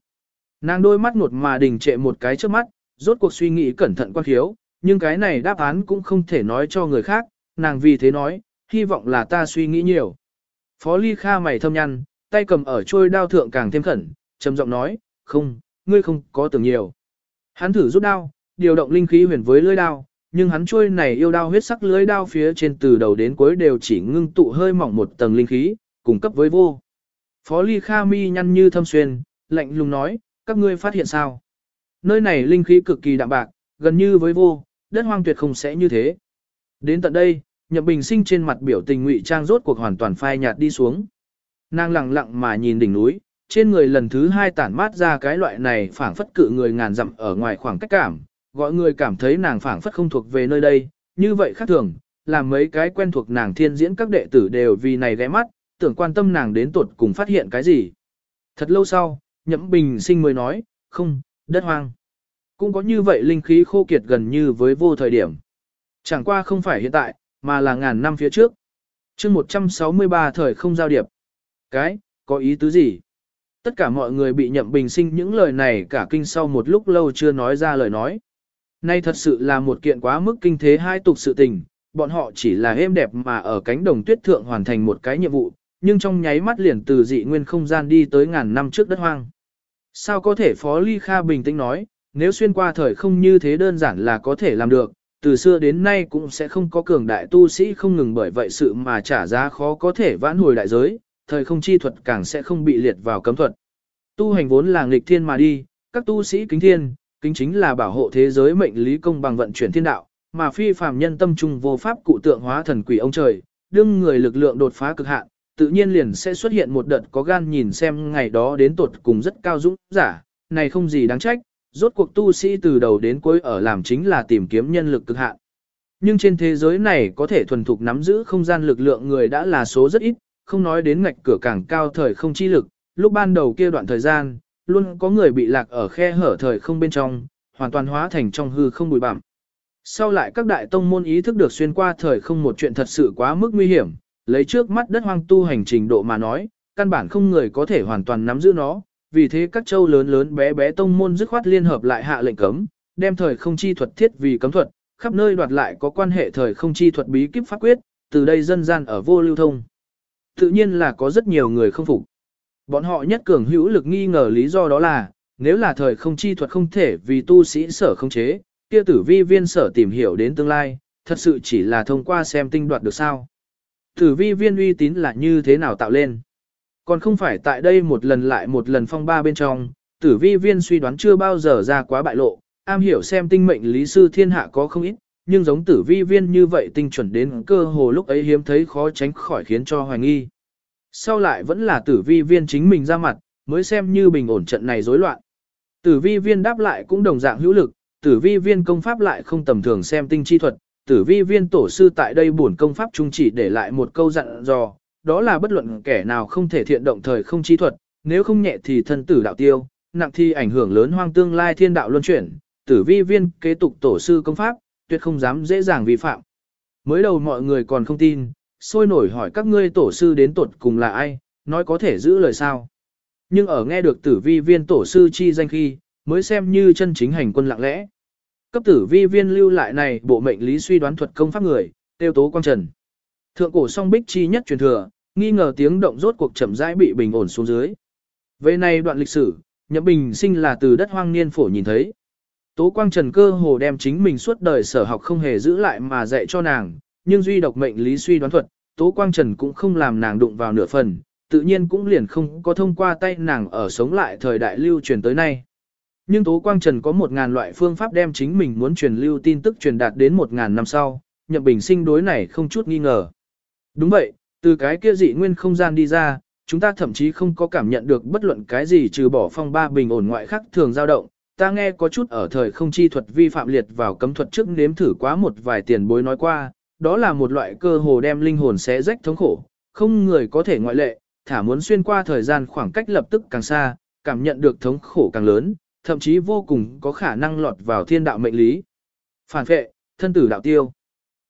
Nàng đôi mắt ngột mà đình trệ một cái trước mắt, rốt cuộc suy nghĩ cẩn thận quan khiếu, nhưng cái này đáp án cũng không thể nói cho người khác, nàng vì thế nói, hy vọng là ta suy nghĩ nhiều. Phó Ly Kha mày thâm nhăn, tay cầm ở trôi đao thượng càng thêm khẩn, trầm giọng nói, không, ngươi không có tưởng nhiều. Hắn thử rút đao, điều động linh khí huyền với lưỡi đao, nhưng hắn trôi này yêu đao huyết sắc lưới đao phía trên từ đầu đến cuối đều chỉ ngưng tụ hơi mỏng một tầng linh khí, cung cấp với vô. Phó Ly Kha mi nhăn như thâm xuyên, lạnh lùng nói, các ngươi phát hiện sao? Nơi này linh khí cực kỳ đạm bạc, gần như với vô, đất hoang tuyệt không sẽ như thế. Đến tận đây, Nhậm Bình Sinh trên mặt biểu tình ngụy trang rốt cuộc hoàn toàn phai nhạt đi xuống. Nàng lặng lặng mà nhìn đỉnh núi, trên người lần thứ hai tản mát ra cái loại này phảng phất cự người ngàn dặm ở ngoài khoảng cách cảm, gọi người cảm thấy nàng phảng phất không thuộc về nơi đây, như vậy khác thường, làm mấy cái quen thuộc nàng thiên diễn các đệ tử đều vì này ghé mắt, tưởng quan tâm nàng đến tuột cùng phát hiện cái gì. Thật lâu sau, Nhậm Bình Sinh mới nói, không, đất hoang. Cũng có như vậy linh khí khô kiệt gần như với vô thời điểm. Chẳng qua không phải hiện tại, mà là ngàn năm phía trước. chương 163 thời không giao điệp. Cái, có ý tứ gì? Tất cả mọi người bị nhậm bình sinh những lời này cả kinh sau một lúc lâu chưa nói ra lời nói. Nay thật sự là một kiện quá mức kinh thế hai tục sự tình, bọn họ chỉ là êm đẹp mà ở cánh đồng tuyết thượng hoàn thành một cái nhiệm vụ, nhưng trong nháy mắt liền từ dị nguyên không gian đi tới ngàn năm trước đất hoang. Sao có thể Phó Ly Kha bình tĩnh nói, nếu xuyên qua thời không như thế đơn giản là có thể làm được, từ xưa đến nay cũng sẽ không có cường đại tu sĩ không ngừng bởi vậy sự mà trả giá khó có thể vãn hồi đại giới, thời không chi thuật càng sẽ không bị liệt vào cấm thuật. Tu hành vốn là nghịch thiên mà đi, các tu sĩ kính thiên, kính chính là bảo hộ thế giới mệnh lý công bằng vận chuyển thiên đạo, mà phi phàm nhân tâm trung vô pháp cụ tượng hóa thần quỷ ông trời, đương người lực lượng đột phá cực hạn, tự nhiên liền sẽ xuất hiện một đợt có gan nhìn xem ngày đó đến tột cùng rất cao dũng giả, này không gì đáng trách, rốt cuộc tu sĩ từ đầu đến cuối ở làm chính là tìm kiếm nhân lực cực hạn. Nhưng trên thế giới này có thể thuần thục nắm giữ không gian lực lượng người đã là số rất ít, không nói đến ngạch cửa càng cao thời không chi lực, lúc ban đầu kia đoạn thời gian, luôn có người bị lạc ở khe hở thời không bên trong, hoàn toàn hóa thành trong hư không bụi bặm. Sau lại các đại tông môn ý thức được xuyên qua thời không một chuyện thật sự quá mức nguy hiểm, lấy trước mắt đất hoang tu hành trình độ mà nói, căn bản không người có thể hoàn toàn nắm giữ nó, vì thế các châu lớn lớn bé bé tông môn dứt khoát liên hợp lại hạ lệnh cấm, đem thời không chi thuật thiết vì cấm thuật, khắp nơi đoạt lại có quan hệ thời không chi thuật bí kíp pháp quyết, từ đây dân gian ở vô lưu thông. Tự nhiên là có rất nhiều người không phục. Bọn họ nhất cường hữu lực nghi ngờ lý do đó là, nếu là thời không chi thuật không thể vì tu sĩ sở không chế, kia tử vi viên sở tìm hiểu đến tương lai, thật sự chỉ là thông qua xem tinh đoạt được sao. Tử vi viên uy tín là như thế nào tạo lên. Còn không phải tại đây một lần lại một lần phong ba bên trong, tử vi viên suy đoán chưa bao giờ ra quá bại lộ, am hiểu xem tinh mệnh lý sư thiên hạ có không ít, nhưng giống tử vi viên như vậy tinh chuẩn đến cơ hồ lúc ấy hiếm thấy khó tránh khỏi khiến cho hoài nghi. Sau lại vẫn là tử vi viên chính mình ra mặt, mới xem như bình ổn trận này rối loạn. Tử vi viên đáp lại cũng đồng dạng hữu lực, tử vi viên công pháp lại không tầm thường xem tinh chi thuật, tử vi viên tổ sư tại đây bổn công pháp trung chỉ để lại một câu dặn dò, đó là bất luận kẻ nào không thể thiện động thời không chi thuật, nếu không nhẹ thì thân tử đạo tiêu, nặng thì ảnh hưởng lớn hoang tương lai thiên đạo luân chuyển, tử vi viên kế tục tổ sư công pháp, tuyệt không dám dễ dàng vi phạm. Mới đầu mọi người còn không tin, sôi nổi hỏi các ngươi tổ sư đến tuột cùng là ai, nói có thể giữ lời sao. Nhưng ở nghe được tử vi viên tổ sư chi danh khi, mới xem như chân chính hành quân lặng lẽ. Cấp tử vi viên lưu lại này bộ mệnh lý suy đoán thuật công pháp người, tiêu tố quang trần. Thượng cổ song bích chi nhất truyền thừa, nghi ngờ tiếng động rốt cuộc chậm rãi bị bình ổn xuống dưới. Về này đoạn lịch sử, Nhậm Bình sinh là từ đất hoang niên phổ nhìn thấy. Tố Quang Trần cơ hồ đem chính mình suốt đời sở học không hề giữ lại mà dạy cho nàng, nhưng duy độc mệnh lý suy đoán thuật, Tố Quang Trần cũng không làm nàng đụng vào nửa phần, tự nhiên cũng liền không có thông qua tay nàng ở sống lại thời đại lưu truyền tới nay. Nhưng Tố Quang Trần có một ngàn loại phương pháp đem chính mình muốn truyền lưu tin tức truyền đạt đến một ngàn năm sau, Nhậm Bình sinh đối này không chút nghi ngờ. Đúng vậy, từ cái kia dị nguyên không gian đi ra, chúng ta thậm chí không có cảm nhận được bất luận cái gì trừ bỏ phong ba bình ổn ngoại khác thường dao động. Ta nghe có chút ở thời không chi thuật vi phạm liệt vào cấm thuật trước nếm thử quá một vài tiền bối nói qua, đó là một loại cơ hồ đem linh hồn xé rách thống khổ, không người có thể ngoại lệ, thả muốn xuyên qua thời gian khoảng cách lập tức càng xa, cảm nhận được thống khổ càng lớn, thậm chí vô cùng có khả năng lọt vào thiên đạo mệnh lý. Phản phệ, thân tử đạo tiêu.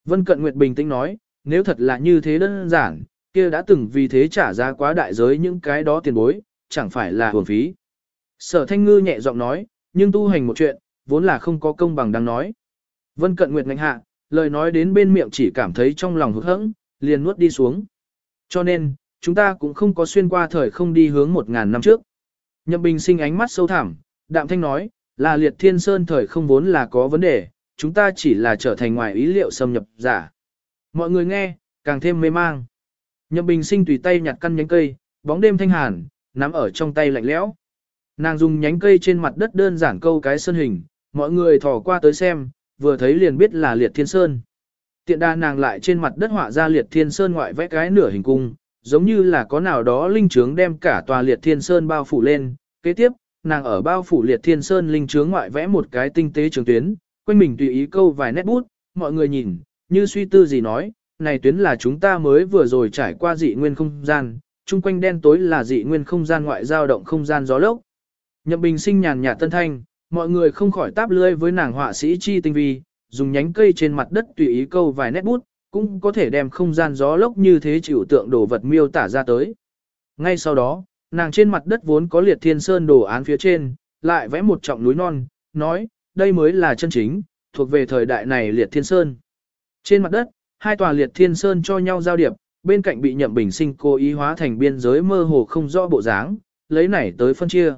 Vân Cận Nguyệt bình tĩnh nói, nếu thật là như thế đơn giản, kia đã từng vì thế trả giá quá đại giới những cái đó tiền bối, chẳng phải là hưởng phí. Sở Thanh Ngư nhẹ giọng nói, nhưng tu hành một chuyện, vốn là không có công bằng đang nói. Vân Cận Nguyệt ngạnh hạ, lời nói đến bên miệng chỉ cảm thấy trong lòng hụt hẫng, liền nuốt đi xuống. Cho nên, chúng ta cũng không có xuyên qua thời không đi hướng một ngàn năm trước. Nhậm Bình sinh ánh mắt sâu thẳm, đạm thanh nói, là liệt thiên sơn thời không vốn là có vấn đề, chúng ta chỉ là trở thành ngoài ý liệu xâm nhập giả. Mọi người nghe, càng thêm mê mang. Nhậm Bình sinh tùy tay nhặt căn nhánh cây, bóng đêm thanh hàn, nắm ở trong tay lạnh lẽo. Nàng dùng nhánh cây trên mặt đất đơn giản câu cái sơn hình, mọi người thò qua tới xem, vừa thấy liền biết là liệt thiên sơn. Tiện đa nàng lại trên mặt đất họa ra liệt thiên sơn ngoại vẽ cái nửa hình cung, giống như là có nào đó linh trướng đem cả tòa liệt thiên sơn bao phủ lên. Kế tiếp, nàng ở bao phủ liệt thiên sơn linh trướng ngoại vẽ một cái tinh tế trường tuyến, quanh mình tùy ý câu vài nét bút, mọi người nhìn, như suy tư gì nói, này tuyến là chúng ta mới vừa rồi trải qua dị nguyên không gian, chung quanh đen tối là dị nguyên không gian ngoại giao động không gian gió lốc. Nhậm Bình sinh nhàn nhạt tân thanh, mọi người không khỏi táp lưỡi với nàng họa sĩ chi tinh vi, dùng nhánh cây trên mặt đất tùy ý câu vài nét bút, cũng có thể đem không gian gió lốc như thế chịu tượng đồ vật miêu tả ra tới. Ngay sau đó, nàng trên mặt đất vốn có liệt thiên sơn đồ án phía trên, lại vẽ một trọng núi non, nói, đây mới là chân chính, thuộc về thời đại này liệt thiên sơn. Trên mặt đất, hai tòa liệt thiên sơn cho nhau giao điệp, bên cạnh bị nhậm bình sinh cố ý hóa thành biên giới mơ hồ không rõ bộ dáng, lấy này tới phân chia.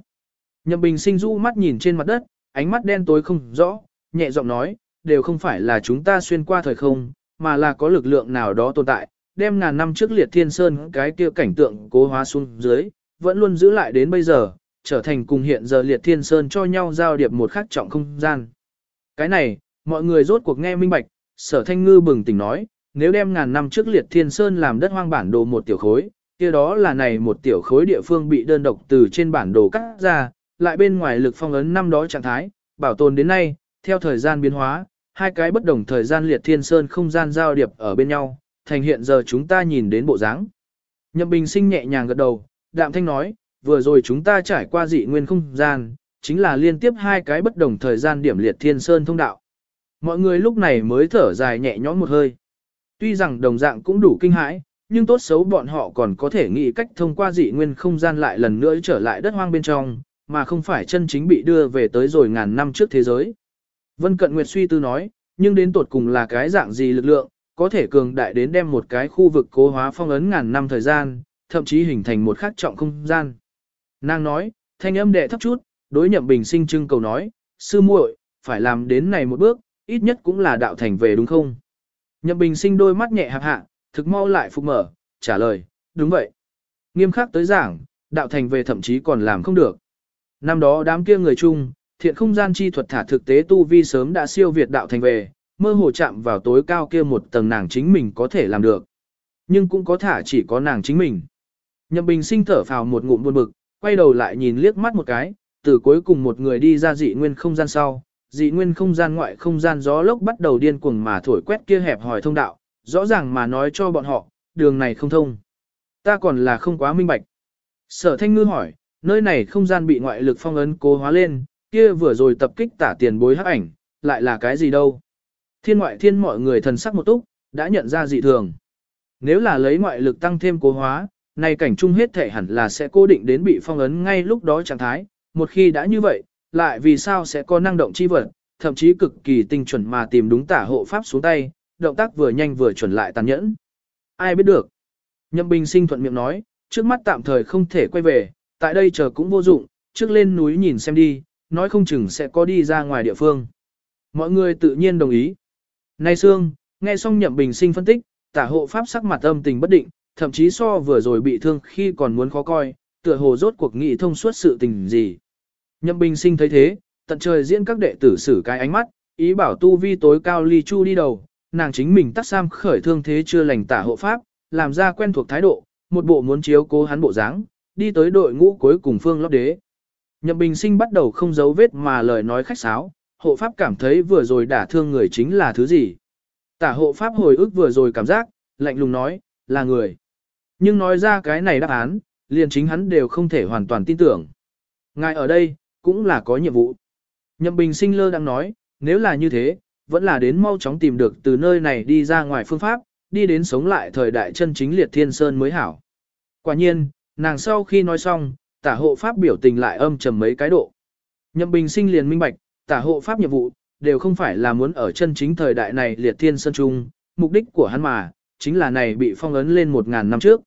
Nhậm bình sinh rũ mắt nhìn trên mặt đất, ánh mắt đen tối không rõ, nhẹ giọng nói, đều không phải là chúng ta xuyên qua thời không, mà là có lực lượng nào đó tồn tại, đem ngàn năm trước liệt thiên sơn cái kia cảnh tượng cố hóa xuống dưới, vẫn luôn giữ lại đến bây giờ, trở thành cùng hiện giờ liệt thiên sơn cho nhau giao điệp một khắc trọng không gian. Cái này, mọi người rốt cuộc nghe minh bạch, sở thanh ngư bừng tỉnh nói, nếu đem ngàn năm trước liệt thiên sơn làm đất hoang bản đồ một tiểu khối, kia đó là này một tiểu khối địa phương bị đơn độc từ trên bản đồ cắt ra, lại bên ngoài lực phong ấn năm đó trạng thái, bảo tồn đến nay, theo thời gian biến hóa, hai cái bất đồng thời gian liệt thiên sơn không gian giao điệp ở bên nhau, thành hiện giờ chúng ta nhìn đến bộ dáng. Nhậm Bình Sinh nhẹ nhàng gật đầu, đạm thanh nói, vừa rồi chúng ta trải qua dị nguyên không gian, chính là liên tiếp hai cái bất đồng thời gian điểm liệt thiên sơn thông đạo. Mọi người lúc này mới thở dài nhẹ nhõm một hơi. Tuy rằng đồng dạng cũng đủ kinh hãi, nhưng tốt xấu bọn họ còn có thể nghĩ cách thông qua dị nguyên không gian lại lần nữa trở lại đất hoang bên trong, mà không phải chân chính bị đưa về tới rồi ngàn năm trước thế giới. Vân Cận Nguyệt suy tư nói, nhưng đến tột cùng là cái dạng gì lực lượng, có thể cường đại đến đem một cái khu vực cố hóa phong ấn ngàn năm thời gian, thậm chí hình thành một khắc trọng không gian. Nàng nói, thanh âm đệ thấp chút, đối nhậm bình sinh trưng cầu nói, sư muội, phải làm đến này một bước, ít nhất cũng là đạo thành về đúng không? Nhậm bình sinh đôi mắt nhẹ hạp hạ, thực mau lại phục mở, trả lời, đúng vậy. Nghiêm khắc tới giảng, đạo thành về thậm chí còn làm không được. Năm đó đám kia người chung, thiện không gian chi thuật thả thực tế tu vi sớm đã siêu việt đạo thành về, mơ hồ chạm vào tối cao kia một tầng nàng chính mình có thể làm được. Nhưng cũng có thả chỉ có nàng chính mình. Nhậm Bình sinh thở phào một ngụm buồn bực, quay đầu lại nhìn liếc mắt một cái, từ cuối cùng một người đi ra dị nguyên không gian sau, dị nguyên không gian ngoại không gian gió lốc bắt đầu điên cuồng mà thổi quét kia hẹp hỏi thông đạo, rõ ràng mà nói cho bọn họ, đường này không thông. Ta còn là không quá minh bạch. Sở thanh ngư hỏi, nơi này không gian bị ngoại lực phong ấn cố hóa lên, kia vừa rồi tập kích tả tiền bối hắc ảnh, lại là cái gì đâu. Thiên ngoại thiên mọi người thần sắc một túc, đã nhận ra dị thường. Nếu là lấy ngoại lực tăng thêm cố hóa, này cảnh trung hết thể hẳn là sẽ cố định đến bị phong ấn ngay lúc đó trạng thái, một khi đã như vậy, lại vì sao sẽ có năng động chi vật, thậm chí cực kỳ tinh chuẩn mà tìm đúng tả hộ pháp xuống tay, động tác vừa nhanh vừa chuẩn lại tàn nhẫn. Ai biết được. Nhậm Bình sinh thuận miệng nói, trước mắt tạm thời không thể quay về, tại đây chờ cũng vô dụng, trước lên núi nhìn xem đi, nói không chừng sẽ có đi ra ngoài địa phương. Mọi người tự nhiên đồng ý. Nay Sương, nghe xong Nhậm Bình sinh phân tích, tả hộ pháp sắc mặt âm tình bất định, thậm chí so vừa rồi bị thương khi còn muốn khó coi, tựa hồ rốt cuộc nghị thông suốt sự tình gì. Nhậm Bình sinh thấy thế, tận trời diễn các đệ tử xử cái ánh mắt, ý bảo tu vi tối cao ly chu đi đầu, nàng chính mình tắt sam khởi thương thế chưa lành tả hộ pháp, làm ra quen thuộc thái độ, một bộ muốn chiếu cố hắn bộ dáng, đi tới đội ngũ cuối cùng phương lót đế. Nhậm Bình sinh bắt đầu không giấu vết mà lời nói khách sáo, hộ pháp cảm thấy vừa rồi đả thương người chính là thứ gì. Tả hộ pháp hồi ức vừa rồi cảm giác, lạnh lùng nói, là người. Nhưng nói ra cái này đáp án, liền chính hắn đều không thể hoàn toàn tin tưởng. Ngài ở đây, cũng là có nhiệm vụ. Nhậm Bình sinh lơ đang nói, nếu là như thế, vẫn là đến mau chóng tìm được từ nơi này đi ra ngoài phương pháp, đi đến sống lại thời đại chân chính liệt thiên sơn mới hảo. Quả nhiên, nàng sau khi nói xong, tả hộ pháp biểu tình lại âm trầm mấy cái độ. Nhậm Bình sinh liền minh bạch, tả hộ pháp nhiệm vụ, đều không phải là muốn ở chân chính thời đại này liệt thiên sơn trung, mục đích của hắn mà, chính là này bị phong ấn lên một ngàn năm trước.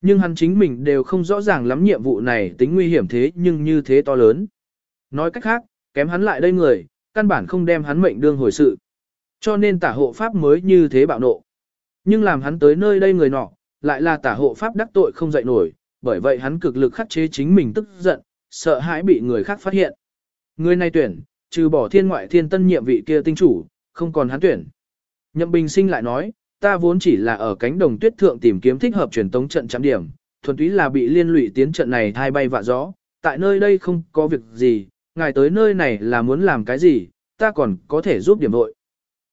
Nhưng hắn chính mình đều không rõ ràng lắm nhiệm vụ này tính nguy hiểm thế nhưng như thế to lớn. Nói cách khác, kém hắn lại đây người, căn bản không đem hắn mệnh đương hồi sự. Cho nên tả hộ pháp mới như thế bạo nộ. Nhưng làm hắn tới nơi đây người nọ, lại là tả hộ pháp đắc tội không dậy nổi, bởi vậy hắn cực lực khắc chế chính mình tức giận, sợ hãi bị người khác phát hiện. Người này tuyển, trừ bỏ thiên ngoại thiên tân nhiệm vị kia tinh chủ, không còn hắn tuyển. Nhậm Bình Sinh lại nói, ta vốn chỉ là ở cánh đồng tuyết thượng tìm kiếm thích hợp truyền tống trận chạm điểm, thuần túy là bị liên lụy tiến trận này thay bay vạ gió, tại nơi đây không có việc gì, ngài tới nơi này là muốn làm cái gì, ta còn có thể giúp điểm vội.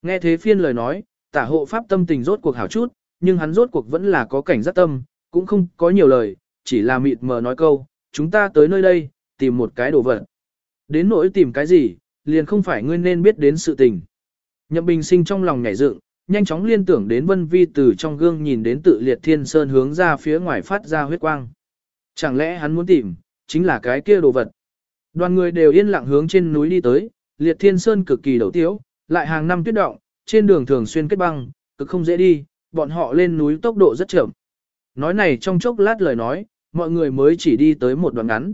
Nghe thế phiên lời nói, tả hộ pháp tâm tình rốt cuộc hảo chút, nhưng hắn rốt cuộc vẫn là có cảnh giác tâm, cũng không có nhiều lời, chỉ là mịt mờ nói câu, chúng ta tới nơi đây, tìm một cái đồ vật. Đến nỗi tìm cái gì, liền không phải ngươi nên biết đến sự tình. Nhậm Bình sinh trong lòng nhảy dựng, nhanh chóng liên tưởng đến Vân Vi từ trong gương nhìn đến tự liệt thiên sơn hướng ra phía ngoài phát ra huyết quang. Chẳng lẽ hắn muốn tìm, chính là cái kia đồ vật. Đoàn người đều yên lặng hướng trên núi đi tới, liệt thiên sơn cực kỳ đầu tiếu, lại hàng năm tuyết động, trên đường thường xuyên kết băng, cực không dễ đi, bọn họ lên núi tốc độ rất chậm. Nói này trong chốc lát lời nói, mọi người mới chỉ đi tới một đoạn ngắn.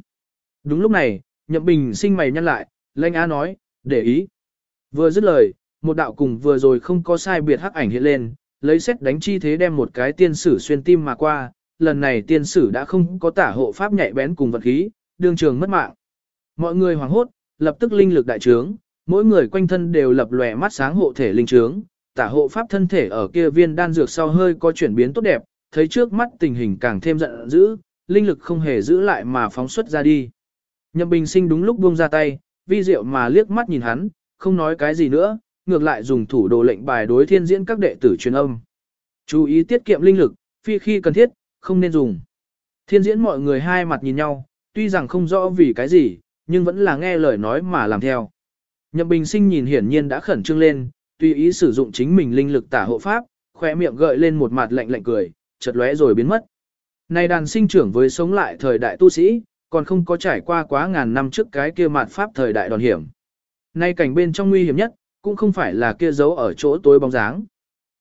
Đúng lúc này, Nhậm Bình sinh mày nhăn lại, Lanh Á nói, để ý. Vừa dứt lời, một đạo cùng vừa rồi không có sai biệt hắc ảnh hiện lên, lấy xét đánh chi thế đem một cái tiên sử xuyên tim mà qua, lần này tiên sử đã không có tả hộ pháp nhạy bén cùng vật khí, đương trường mất mạng. Mọi người hoảng hốt, lập tức linh lực đại trướng, mỗi người quanh thân đều lập lòe mắt sáng hộ thể linh trướng, tả hộ pháp thân thể ở kia viên đan dược sau hơi có chuyển biến tốt đẹp, thấy trước mắt tình hình càng thêm giận dữ, linh lực không hề giữ lại mà phóng xuất ra đi. Nhậm Bình Sinh đúng lúc buông ra tay, vi diệu mà liếc mắt nhìn hắn, không nói cái gì nữa, ngược lại dùng thủ đồ lệnh bài đối thiên diễn các đệ tử truyền âm. Chú ý tiết kiệm linh lực, phi khi cần thiết, không nên dùng. Thiên diễn mọi người hai mặt nhìn nhau, tuy rằng không rõ vì cái gì, nhưng vẫn là nghe lời nói mà làm theo. Nhậm Bình Sinh nhìn hiển nhiên đã khẩn trương lên, tùy ý sử dụng chính mình linh lực tả hộ pháp, khỏe miệng gợi lên một mặt lạnh lạnh cười, chợt lóe rồi biến mất. Này đàn sinh trưởng với sống lại thời đại tu sĩ, còn không có trải qua quá ngàn năm trước cái kia mạt pháp thời đại đòn hiểm. Nay cảnh bên trong nguy hiểm nhất, cũng không phải là kia giấu ở chỗ tối bóng dáng.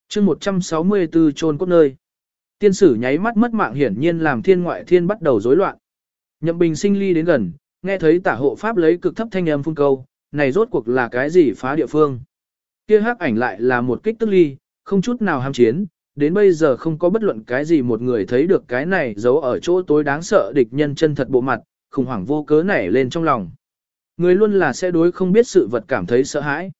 chương 164 trôn cốt nơi. Tiên sử nháy mắt mất mạng hiển nhiên làm thiên ngoại thiên bắt đầu rối loạn. Nhậm bình sinh ly đến gần, nghe thấy tả hộ pháp lấy cực thấp thanh âm phun câu, này rốt cuộc là cái gì phá địa phương. Kia hắc ảnh lại là một kích tức ly, không chút nào ham chiến, đến bây giờ không có bất luận cái gì một người thấy được cái này giấu ở chỗ tối đáng sợ địch nhân chân thật bộ mặt, khủng hoảng vô cớ nảy lên trong lòng. Người luôn là sẽ đối không biết sự vật cảm thấy sợ hãi.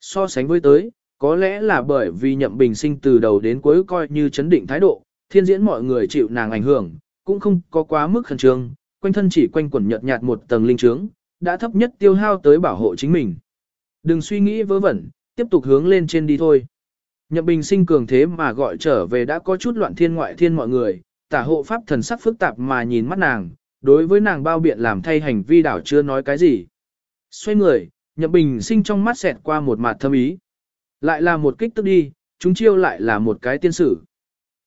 So sánh với tới, có lẽ là bởi vì nhậm bình sinh từ đầu đến cuối coi như chấn định thái độ, thiên diễn mọi người chịu nàng ảnh hưởng, cũng không có quá mức khẩn trương, quanh thân chỉ quanh quẩn nhợt nhạt một tầng linh trướng, đã thấp nhất tiêu hao tới bảo hộ chính mình. Đừng suy nghĩ vớ vẩn, tiếp tục hướng lên trên đi thôi. Nhậm bình sinh cường thế mà gọi trở về đã có chút loạn thiên ngoại thiên mọi người, tả hộ pháp thần sắc phức tạp mà nhìn mắt nàng, đối với nàng bao biện làm thay hành vi đảo chưa nói cái gì. Xoay người, nhậm bình sinh trong mắt xẹt qua một mặt thâm ý. Lại là một kích tức đi, chúng chiêu lại là một cái tiên sử.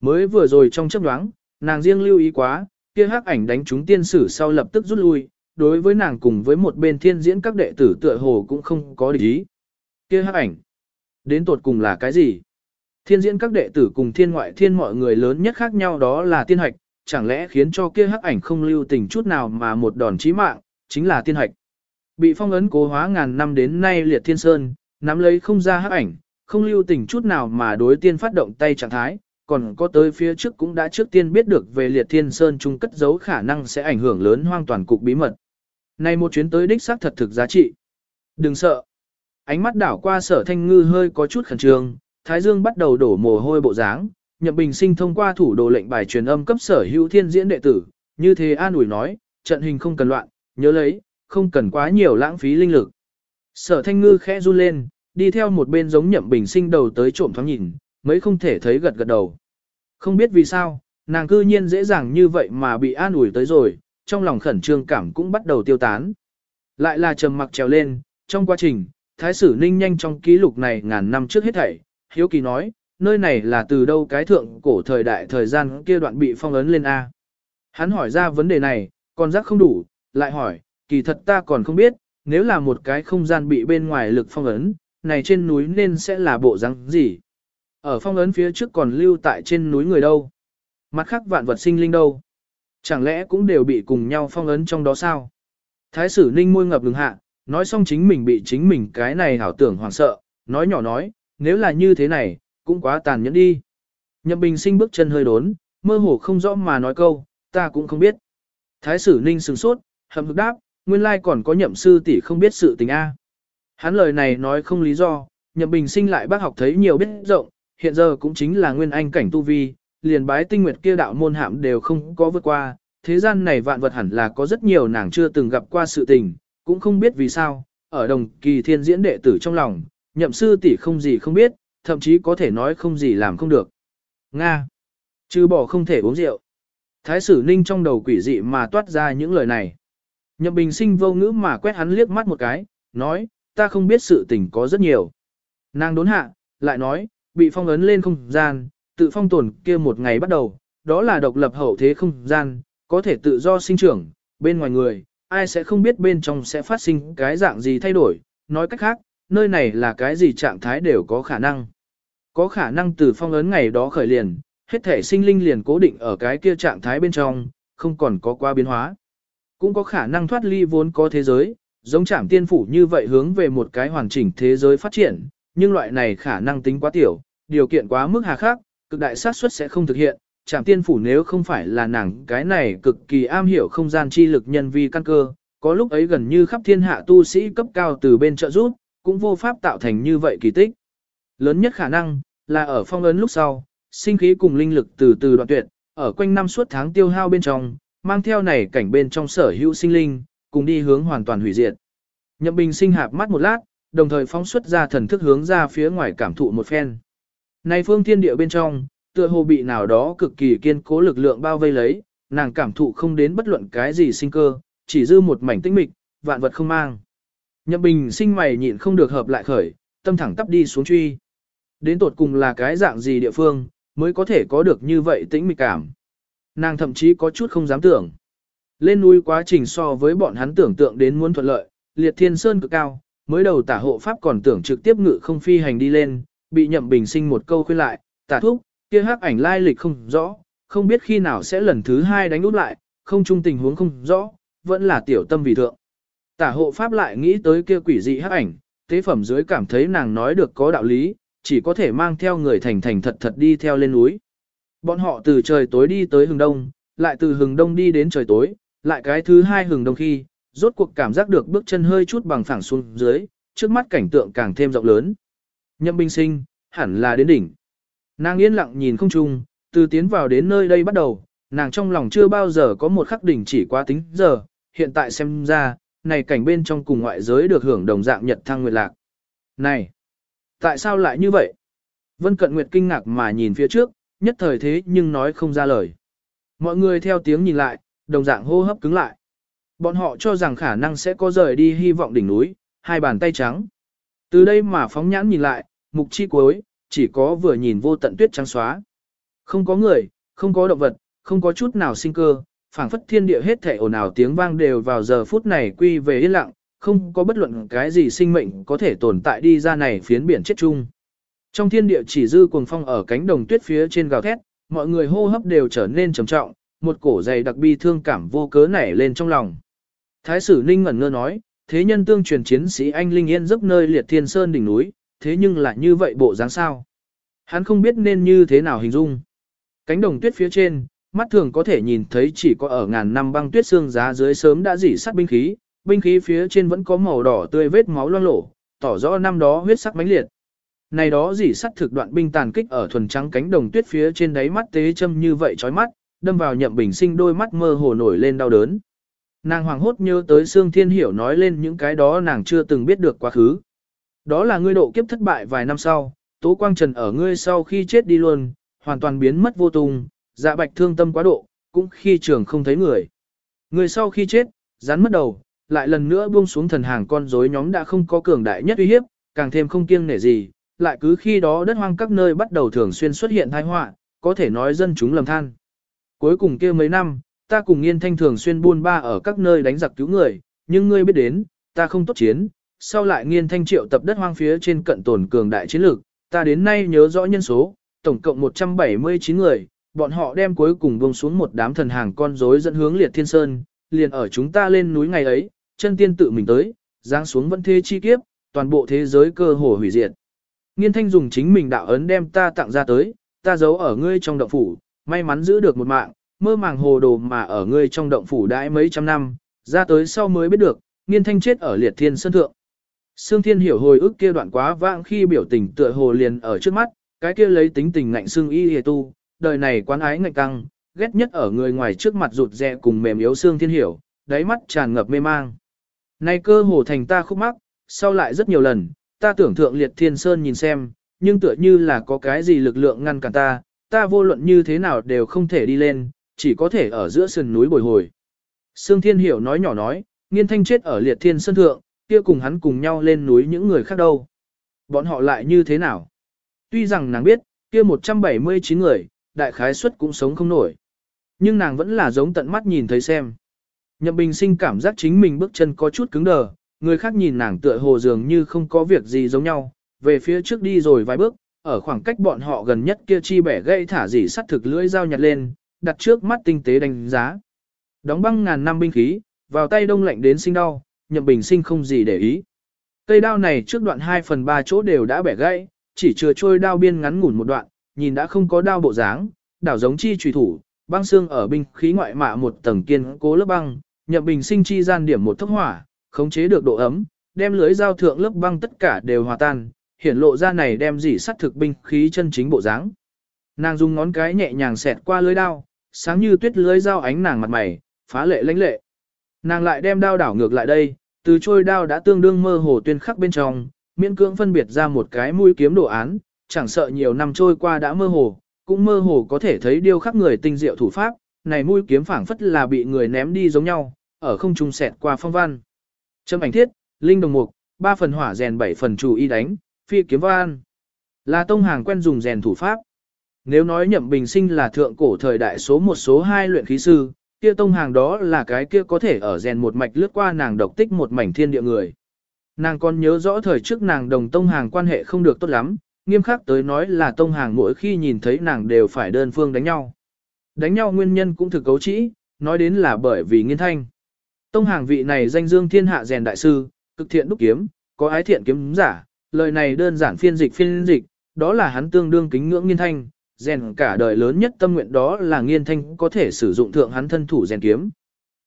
Mới vừa rồi trong chấp đoáng, nàng riêng lưu ý quá, kia hắc ảnh đánh chúng tiên sử sau lập tức rút lui, đối với nàng cùng với một bên thiên diễn các đệ tử tựa hồ cũng không có địch ý. Kia hắc ảnh, đến tột cùng là cái gì? Thiên diễn các đệ tử cùng thiên ngoại thiên mọi người lớn nhất khác nhau đó là tiên hạch, chẳng lẽ khiến cho kia hắc ảnh không lưu tình chút nào mà một đòn chí mạng, chính là tiên hạch. Bị phong ấn cố hóa ngàn năm đến nay liệt thiên sơn, nắm lấy không ra hắc ảnh, không lưu tình chút nào mà đối tiên phát động tay trạng thái, còn có tới phía trước cũng đã trước tiên biết được về liệt thiên sơn chung cất giấu khả năng sẽ ảnh hưởng lớn hoang toàn cục bí mật. Này một chuyến tới đích xác thật thực giá trị. Đừng sợ. Ánh mắt đảo qua sở thanh ngư hơi có chút khẩn trương, Thái Dương bắt đầu đổ mồ hôi bộ dáng, Nhậm Bình Sinh thông qua thủ đồ lệnh bài truyền âm cấp sở hữu thiên diễn đệ tử, như thế an ủi nói, trận hình không cần loạn, nhớ lấy, không cần quá nhiều lãng phí linh lực. Sở Thanh Ngư khẽ run lên, đi theo một bên giống Nhậm Bình Sinh đầu tới trộm thoáng nhìn, mấy không thể thấy gật gật đầu. Không biết vì sao, nàng cư nhiên dễ dàng như vậy mà bị an ủi tới rồi, trong lòng khẩn trương cảm cũng bắt đầu tiêu tán. Lại là trầm mặc trèo lên, trong quá trình, Thái sử Ninh nhanh trong ký lục này ngàn năm trước hết thảy, Hiếu Kỳ nói, nơi này là từ đâu cái thượng cổ thời đại thời gian kia đoạn bị phong ấn lên A. Hắn hỏi ra vấn đề này, còn giác không đủ, lại hỏi, kỳ thật ta còn không biết, nếu là một cái không gian bị bên ngoài lực phong ấn, này trên núi nên sẽ là bộ răng gì. Ở phong ấn phía trước còn lưu tại trên núi người đâu. Mặt khác vạn vật sinh linh đâu. Chẳng lẽ cũng đều bị cùng nhau phong ấn trong đó sao? Thái sử ninh môi ngập ngừng hạ, nói xong chính mình bị chính mình cái này hảo tưởng hoảng sợ, nói nhỏ nói, nếu là như thế này, cũng quá tàn nhẫn đi. Nhậm bình sinh bước chân hơi đốn, mơ hồ không rõ mà nói câu, ta cũng không biết. Thái sử ninh sừng sốt, hầm hực đáp, nguyên lai còn có nhậm sư tỷ không biết sự tình A. Hắn lời này nói không lý do, nhậm bình sinh lại bác học thấy nhiều biết rộng, hiện giờ cũng chính là nguyên anh cảnh tu vi, liền bái tinh nguyệt kia đạo môn hạm đều không có vượt qua, thế gian này vạn vật hẳn là có rất nhiều nàng chưa từng gặp qua sự tình, cũng không biết vì sao, ở đồng kỳ thiên diễn đệ tử trong lòng, nhậm sư tỷ không gì không biết, thậm chí có thể nói không gì làm không được. Nga. Chứ bỏ không thể uống rượu. Thái sử ninh trong đầu quỷ dị mà toát ra những lời này. Nhậm bình sinh vô ngữ mà quét hắn liếc mắt một cái, nói, ta không biết sự tình có rất nhiều. Nàng đốn hạ, lại nói, bị phong ấn lên không gian, tự phong tồn kia một ngày bắt đầu, đó là độc lập hậu thế không gian, có thể tự do sinh trưởng, bên ngoài người, ai sẽ không biết bên trong sẽ phát sinh cái dạng gì thay đổi, nói cách khác, nơi này là cái gì trạng thái đều có khả năng. Có khả năng từ phong ấn ngày đó khởi liền, hết thể sinh linh liền cố định ở cái kia trạng thái bên trong, không còn có qua biến hóa. Cũng có khả năng thoát ly vốn có thế giới, giống trảm tiên phủ như vậy hướng về một cái hoàn chỉnh thế giới phát triển, nhưng loại này khả năng tính quá tiểu, điều kiện quá mức hà khắc, cực đại xác suất sẽ không thực hiện. Trảm tiên phủ nếu không phải là nàng cái này cực kỳ am hiểu không gian chi lực nhân vi căn cơ, có lúc ấy gần như khắp thiên hạ tu sĩ cấp cao từ bên trợ giúp, cũng vô pháp tạo thành như vậy kỳ tích. Lớn nhất khả năng, là ở phong ấn lúc sau, sinh khí cùng linh lực từ từ đoạn tuyệt, ở quanh năm suốt tháng tiêu hao bên trong, mang theo này cảnh bên trong sở hữu sinh linh, cùng đi hướng hoàn toàn hủy diệt. Nhậm Bình sinh hạp mắt một lát, đồng thời phóng xuất ra thần thức hướng ra phía ngoài cảm thụ một phen. Này phương thiên địa bên trong, tựa hồ bị nào đó cực kỳ kiên cố lực lượng bao vây lấy, nàng cảm thụ không đến bất luận cái gì sinh cơ, chỉ dư một mảnh tĩnh mịch, vạn vật không mang. Nhậm Bình sinh mày nhịn không được hợp lại khởi, tâm thẳng tắp đi xuống truy. Đến tột cùng là cái dạng gì địa phương, mới có thể có được như vậy tĩnh mịch cảm. Nàng thậm chí có chút không dám tưởng. Lên núi quá trình so với bọn hắn tưởng tượng đến muốn thuận lợi, liệt thiên sơn cực cao, mới đầu tả hộ pháp còn tưởng trực tiếp ngự không phi hành đi lên, bị nhậm bình sinh một câu khuyên lại, tả thúc, kia hắc ảnh lai lịch không rõ, không biết khi nào sẽ lần thứ hai đánh út lại, không chung tình huống không rõ, vẫn là tiểu tâm vì thượng. Tả hộ pháp lại nghĩ tới kia quỷ dị hắc ảnh, tế phẩm dưới cảm thấy nàng nói được có đạo lý, chỉ có thể mang theo người thành thành thật thật đi theo lên núi. Bọn họ từ trời tối đi tới hừng đông, lại từ hừng đông đi đến trời tối, lại cái thứ hai hừng đông khi, rốt cuộc cảm giác được bước chân hơi chút bằng phẳng xuống dưới, trước mắt cảnh tượng càng thêm rộng lớn. Nhậm binh sinh, hẳn là đến đỉnh. Nàng yên lặng nhìn không chung, từ tiến vào đến nơi đây bắt đầu, nàng trong lòng chưa bao giờ có một khắc đỉnh chỉ quá tính giờ, hiện tại xem ra, này cảnh bên trong cùng ngoại giới được hưởng đồng dạng nhật thăng nguyệt lạc. Này, tại sao lại như vậy? Vân Cận Nguyệt kinh ngạc mà nhìn phía trước, nhất thời thế nhưng nói không ra lời. Mọi người theo tiếng nhìn lại, đồng dạng hô hấp cứng lại. Bọn họ cho rằng khả năng sẽ có rời đi hy vọng đỉnh núi, hai bàn tay trắng. Từ đây mà phóng nhãn nhìn lại, mục chi cuối, chỉ có vừa nhìn vô tận tuyết trắng xóa. Không có người, không có động vật, không có chút nào sinh cơ, phảng phất thiên địa hết thể ồn ào tiếng vang đều vào giờ phút này quy về yên lặng, không có bất luận cái gì sinh mệnh có thể tồn tại đi ra này phiến biển chết chung. Trong thiên địa chỉ dư cuồng phong ở cánh đồng tuyết phía trên gào thét, mọi người hô hấp đều trở nên trầm trọng, một cổ dày đặc bi thương cảm vô cớ nảy lên trong lòng. Thái sử Ninh ngẩn ngơ nói, thế nhân tương truyền chiến sĩ anh Linh Yên giấc nơi liệt thiên sơn đỉnh núi, thế nhưng lại như vậy bộ dáng sao. Hắn không biết nên như thế nào hình dung. Cánh đồng tuyết phía trên, mắt thường có thể nhìn thấy chỉ có ở ngàn năm băng tuyết xương giá dưới sớm đã dỉ sắt binh khí, binh khí phía trên vẫn có màu đỏ tươi vết máu loang lổ, tỏ rõ năm đó huyết sắc mãnh liệt. Này đó dỉ sắt thực đoạn binh tàn kích ở thuần trắng cánh đồng tuyết phía trên đáy mắt tế châm như vậy chói mắt, đâm vào nhậm bình sinh đôi mắt mơ hồ nổi lên đau đớn. Nàng hoàng hốt nhớ tới Sương Thiên Hiểu nói lên những cái đó nàng chưa từng biết được quá khứ. Đó là ngươi độ kiếp thất bại vài năm sau, Tố Quang Trần ở ngươi sau khi chết đi luôn, hoàn toàn biến mất vô tung, dạ bạch thương tâm quá độ, cũng khi trường không thấy người. Người sau khi chết, rắn mất đầu, lại lần nữa buông xuống thần hàng con rối nhóm đã không có cường đại nhất uy hiếp, càng thêm không kiêng nể gì, lại cứ khi đó đất hoang các nơi bắt đầu thường xuyên xuất hiện tai họa, có thể nói dân chúng lầm than. Cuối cùng kia mấy năm, ta cùng Nghiên Thanh thường xuyên buôn ba ở các nơi đánh giặc cứu người, nhưng ngươi biết đến, ta không tốt chiến, sau lại Nghiên Thanh triệu tập đất hoang phía trên cận tồn cường đại chiến lược, ta đến nay nhớ rõ nhân số, tổng cộng 179 người, bọn họ đem cuối cùng buông xuống một đám thần hàng con rối dẫn hướng liệt thiên sơn, liền ở chúng ta lên núi ngày ấy, chân tiên tự mình tới, giáng xuống vẫn thế chi kiếp, toàn bộ thế giới cơ hồ hủy diệt. Nghiên thanh dùng chính mình đạo ấn đem ta tặng ra tới, ta giấu ở ngươi trong động phủ, may mắn giữ được một mạng, mơ màng hồ đồ mà ở ngươi trong động phủ đãi mấy trăm năm, ra tới sau mới biết được, nghiên thanh chết ở liệt thiên sơn thượng. Sương Thiên hiểu hồi ức kia đoạn quá vãng khi biểu tình tựa hồ liền ở trước mắt, cái kia lấy tính tình ngạnh xương y hề tu, đời này quán ái ngạnh căng, ghét nhất ở người ngoài trước mặt rụt rè cùng mềm yếu xương Thiên hiểu, đáy mắt tràn ngập mê mang. Nay cơ hồ thành ta khúc mắc, sau lại rất nhiều lần, ta tưởng thượng liệt thiên sơn nhìn xem, nhưng tựa như là có cái gì lực lượng ngăn cản ta, ta vô luận như thế nào đều không thể đi lên, chỉ có thể ở giữa sườn núi bồi hồi. Sương Thiên Hiểu nói nhỏ nói, nghiên thanh chết ở liệt thiên sơn thượng, kia cùng hắn cùng nhau lên núi những người khác đâu. Bọn họ lại như thế nào? Tuy rằng nàng biết, kia 179 người, đại khái suất cũng sống không nổi. Nhưng nàng vẫn là giống tận mắt nhìn thấy xem. Nhậm Bình sinh cảm giác chính mình bước chân có chút cứng đờ, người khác nhìn nàng tựa hồ dường như không có việc gì giống nhau, về phía trước đi rồi vài bước, ở khoảng cách bọn họ gần nhất kia chi bẻ gãy thả dỉ sắt thực lưỡi dao nhặt lên, đặt trước mắt tinh tế đánh giá. Đóng băng ngàn năm binh khí, vào tay đông lạnh đến sinh đau, nhậm bình sinh không gì để ý. Cây đao này trước đoạn 2 phần 3 chỗ đều đã bẻ gãy, chỉ chừa trôi đao biên ngắn ngủn một đoạn, nhìn đã không có đao bộ dáng, đảo giống chi trùy thủ, băng xương ở binh khí ngoại mạ một tầng kiên cố lớp băng, nhậm bình sinh chi gian điểm một thốc hỏa, khống chế được độ ấm, đem lưới dao thượng lớp băng tất cả đều hòa tan, hiển lộ ra này đem dỉ sắt thực binh khí chân chính bộ dáng. Nàng dùng ngón cái nhẹ nhàng xẹt qua lưới đao, sáng như tuyết lưới dao ánh nàng mặt mày, phá lệ lãnh lệ. Nàng lại đem đao đảo ngược lại đây, từ trôi đao đã tương đương mơ hồ tuyên khắc bên trong, miễn cưỡng phân biệt ra một cái mũi kiếm đồ án, chẳng sợ nhiều năm trôi qua đã mơ hồ, cũng mơ hồ có thể thấy điêu khắc người tinh diệu thủ pháp, này mũi kiếm phảng phất là bị người ném đi giống nhau, ở không trung xẹt qua phong văn. Trâm ảnh thiết, linh đồng mục, ba phần hỏa rèn bảy phần chủ y đánh, phi kiếm văn. Là tông hàng quen dùng rèn thủ pháp. Nếu nói nhậm bình sinh là thượng cổ thời đại số một số hai luyện khí sư, kia tông hàng đó là cái kia có thể ở rèn một mạch lướt qua nàng độc tích một mảnh thiên địa người. Nàng còn nhớ rõ thời trước nàng đồng tông hàng quan hệ không được tốt lắm, nghiêm khắc tới nói là tông hàng mỗi khi nhìn thấy nàng đều phải đơn phương đánh nhau. Đánh nhau nguyên nhân cũng thực cấu trĩ, nói đến là bởi vì nghiên thanh. Tông hàng vị này danh dương thiên hạ rèn đại sư, cực thiện đúc kiếm, có ái thiện kiếm giả, lời này đơn giản phiên dịch phiên dịch, đó là hắn tương đương kính ngưỡng nghiên thanh, rèn cả đời lớn nhất tâm nguyện đó là nghiên thanh có thể sử dụng thượng hắn thân thủ rèn kiếm.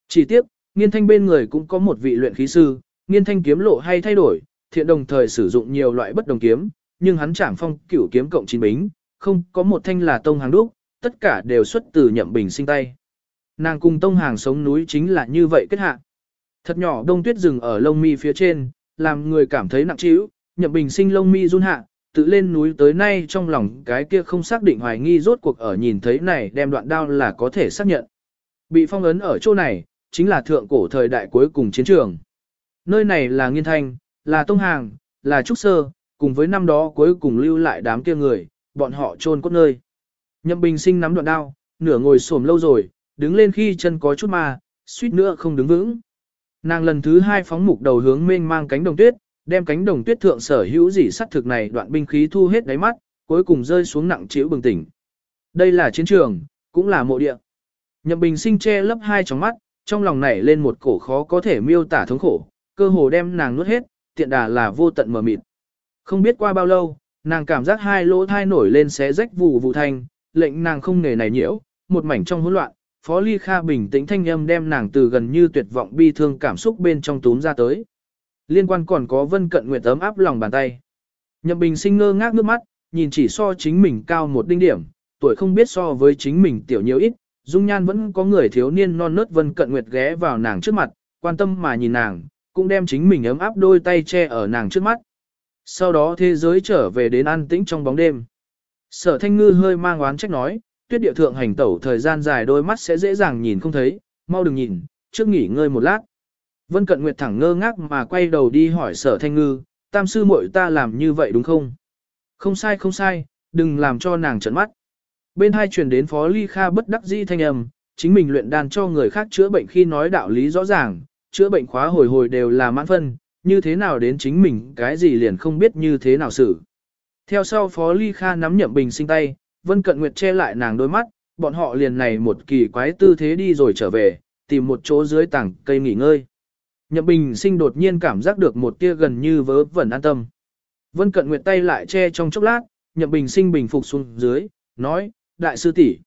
Chỉ tiếc, nghiên thanh bên người cũng có một vị luyện khí sư, nghiên thanh kiếm lộ hay thay đổi, thiện đồng thời sử dụng nhiều loại bất đồng kiếm, nhưng hắn chạm phong cửu kiếm cộng chín bính, không có một thanh là tông hàng đúc, tất cả đều xuất từ nhậm bình sinh tay. Nàng cùng tông hàng sống núi chính là như vậy kết hạ. Thật nhỏ đông tuyết rừng ở lông mi phía trên, làm người cảm thấy nặng trĩu, nhậm bình sinh lông mi run hạ, tự lên núi tới nay trong lòng cái kia không xác định hoài nghi rốt cuộc ở nhìn thấy này đem đoạn đao là có thể xác nhận. Bị phong ấn ở chỗ này, chính là thượng cổ thời đại cuối cùng chiến trường. Nơi này là Nghiên Thanh, là Tông Hàng, là Trúc Sơ, cùng với năm đó cuối cùng lưu lại đám kia người, bọn họ chôn cốt nơi. Nhậm Bình Sinh nắm đoạn đao, nửa ngồi xổm lâu rồi, đứng lên khi chân có chút mà suýt nữa không đứng vững. Nàng lần thứ hai phóng mục đầu hướng mênh mang cánh đồng tuyết, đem cánh đồng tuyết thượng sở hữu gì sắt thực này đoạn binh khí thu hết đáy mắt, cuối cùng rơi xuống nặng chiếu bừng tỉnh. Đây là chiến trường, cũng là mộ địa. Nhậm Bình Sinh che lấp hai tròng mắt, trong lòng nảy lên một cổ khó có thể miêu tả thống khổ, cơ hồ đem nàng nuốt hết, tiện đà là vô tận mờ mịt. Không biết qua bao lâu, nàng cảm giác hai lỗ thai nổi lên xé rách vụ vụ thanh, lệnh nàng không nề này nhiễu, một mảnh trong hỗn loạn, Phó Ly Kha bình tĩnh thanh âm đem nàng từ gần như tuyệt vọng bi thương cảm xúc bên trong túm ra tới. Liên quan còn có Vân Cận Nguyệt ấm áp lòng bàn tay. Nhậm Bình sinh ngơ ngác nước mắt, nhìn chỉ so chính mình cao một đinh điểm, tuổi không biết so với chính mình tiểu nhiều ít, dung nhan vẫn có người thiếu niên non nớt Vân Cận Nguyệt ghé vào nàng trước mặt, quan tâm mà nhìn nàng, cũng đem chính mình ấm áp đôi tay che ở nàng trước mắt. Sau đó thế giới trở về đến an tĩnh trong bóng đêm. Sở thanh ngư hơi mang oán trách nói, tuyết địa thượng hành tẩu thời gian dài đôi mắt sẽ dễ dàng nhìn không thấy, mau đừng nhìn, trước nghỉ ngơi một lát. Vân Cận Nguyệt thẳng ngơ ngác mà quay đầu đi hỏi sở thanh ngư, tam sư muội ta làm như vậy đúng không? Không sai không sai, đừng làm cho nàng trợn mắt. Bên hai truyền đến phó ly kha bất đắc dĩ thanh âm, chính mình luyện đàn cho người khác chữa bệnh khi nói đạo lý rõ ràng, chữa bệnh khóa hồi hồi đều là mãn phân, như thế nào đến chính mình cái gì liền không biết như thế nào xử. Theo sau phó ly kha nắm nhậm bình sinh tay, Vân Cận Nguyệt che lại nàng đôi mắt, bọn họ liền này một kỳ quái tư thế đi rồi trở về, tìm một chỗ dưới tảng cây nghỉ ngơi. Nhậm Bình sinh đột nhiên cảm giác được một tia gần như vớ vẩn an tâm. Vân Cận Nguyệt tay lại che trong chốc lát, Nhậm Bình sinh bình phục xuống dưới, nói, đại sư tỷ.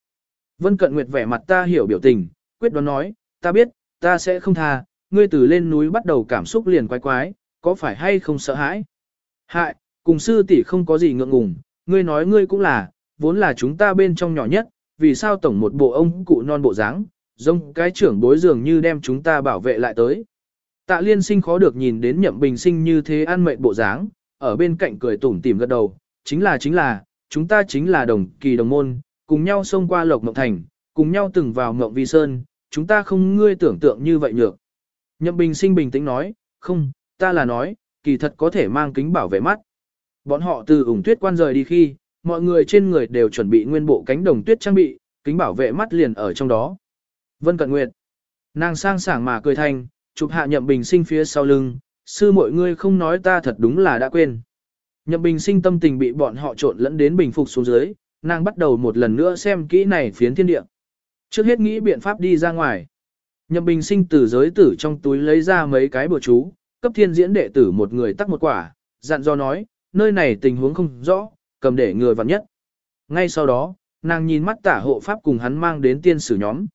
Vân Cận Nguyệt vẻ mặt ta hiểu biểu tình, quyết đoán nói, ta biết, ta sẽ không tha, ngươi từ lên núi bắt đầu cảm xúc liền quái quái, có phải hay không sợ hãi? Hại, cùng sư tỷ không có gì ngượng ngùng, ngươi nói ngươi cũng là, vốn là chúng ta bên trong nhỏ nhất, vì sao tổng một bộ ông cụ non bộ dáng, giống cái trưởng bối dường như đem chúng ta bảo vệ lại tới. Tạ liên sinh khó được nhìn đến nhậm bình sinh như thế ăn mệnh bộ dáng, ở bên cạnh cười tủm tỉm gật đầu, chính là chính là, chúng ta chính là đồng kỳ đồng môn, cùng nhau xông qua lộc mộng thành, cùng nhau từng vào mộng vi sơn, chúng ta không ngươi tưởng tượng như vậy nhược. Nhậm bình sinh bình tĩnh nói, không, ta là nói, kỳ thật có thể mang kính bảo vệ mắt. Bọn họ từ ủng tuyết quan rời đi khi, mọi người trên người đều chuẩn bị nguyên bộ cánh đồng tuyết trang bị, kính bảo vệ mắt liền ở trong đó. Vân Cận Nguyệt. Nàng sang sảng mà cười thành, chụp hạ nhậm bình sinh phía sau lưng, sư mọi ngươi không nói ta thật đúng là đã quên. Nhậm bình sinh tâm tình bị bọn họ trộn lẫn đến bình phục xuống dưới, nàng bắt đầu một lần nữa xem kỹ này phiến thiên địa. Trước hết nghĩ biện pháp đi ra ngoài. Nhậm Bình Sinh từ giới tử trong túi lấy ra mấy cái bùa chú, cấp thiên diễn đệ tử một người tắc một quả, dặn dò nói, nơi này tình huống không rõ, cầm để người vặn nhất. Ngay sau đó, nàng nhìn mắt tả hộ pháp cùng hắn mang đến tiên sử nhóm.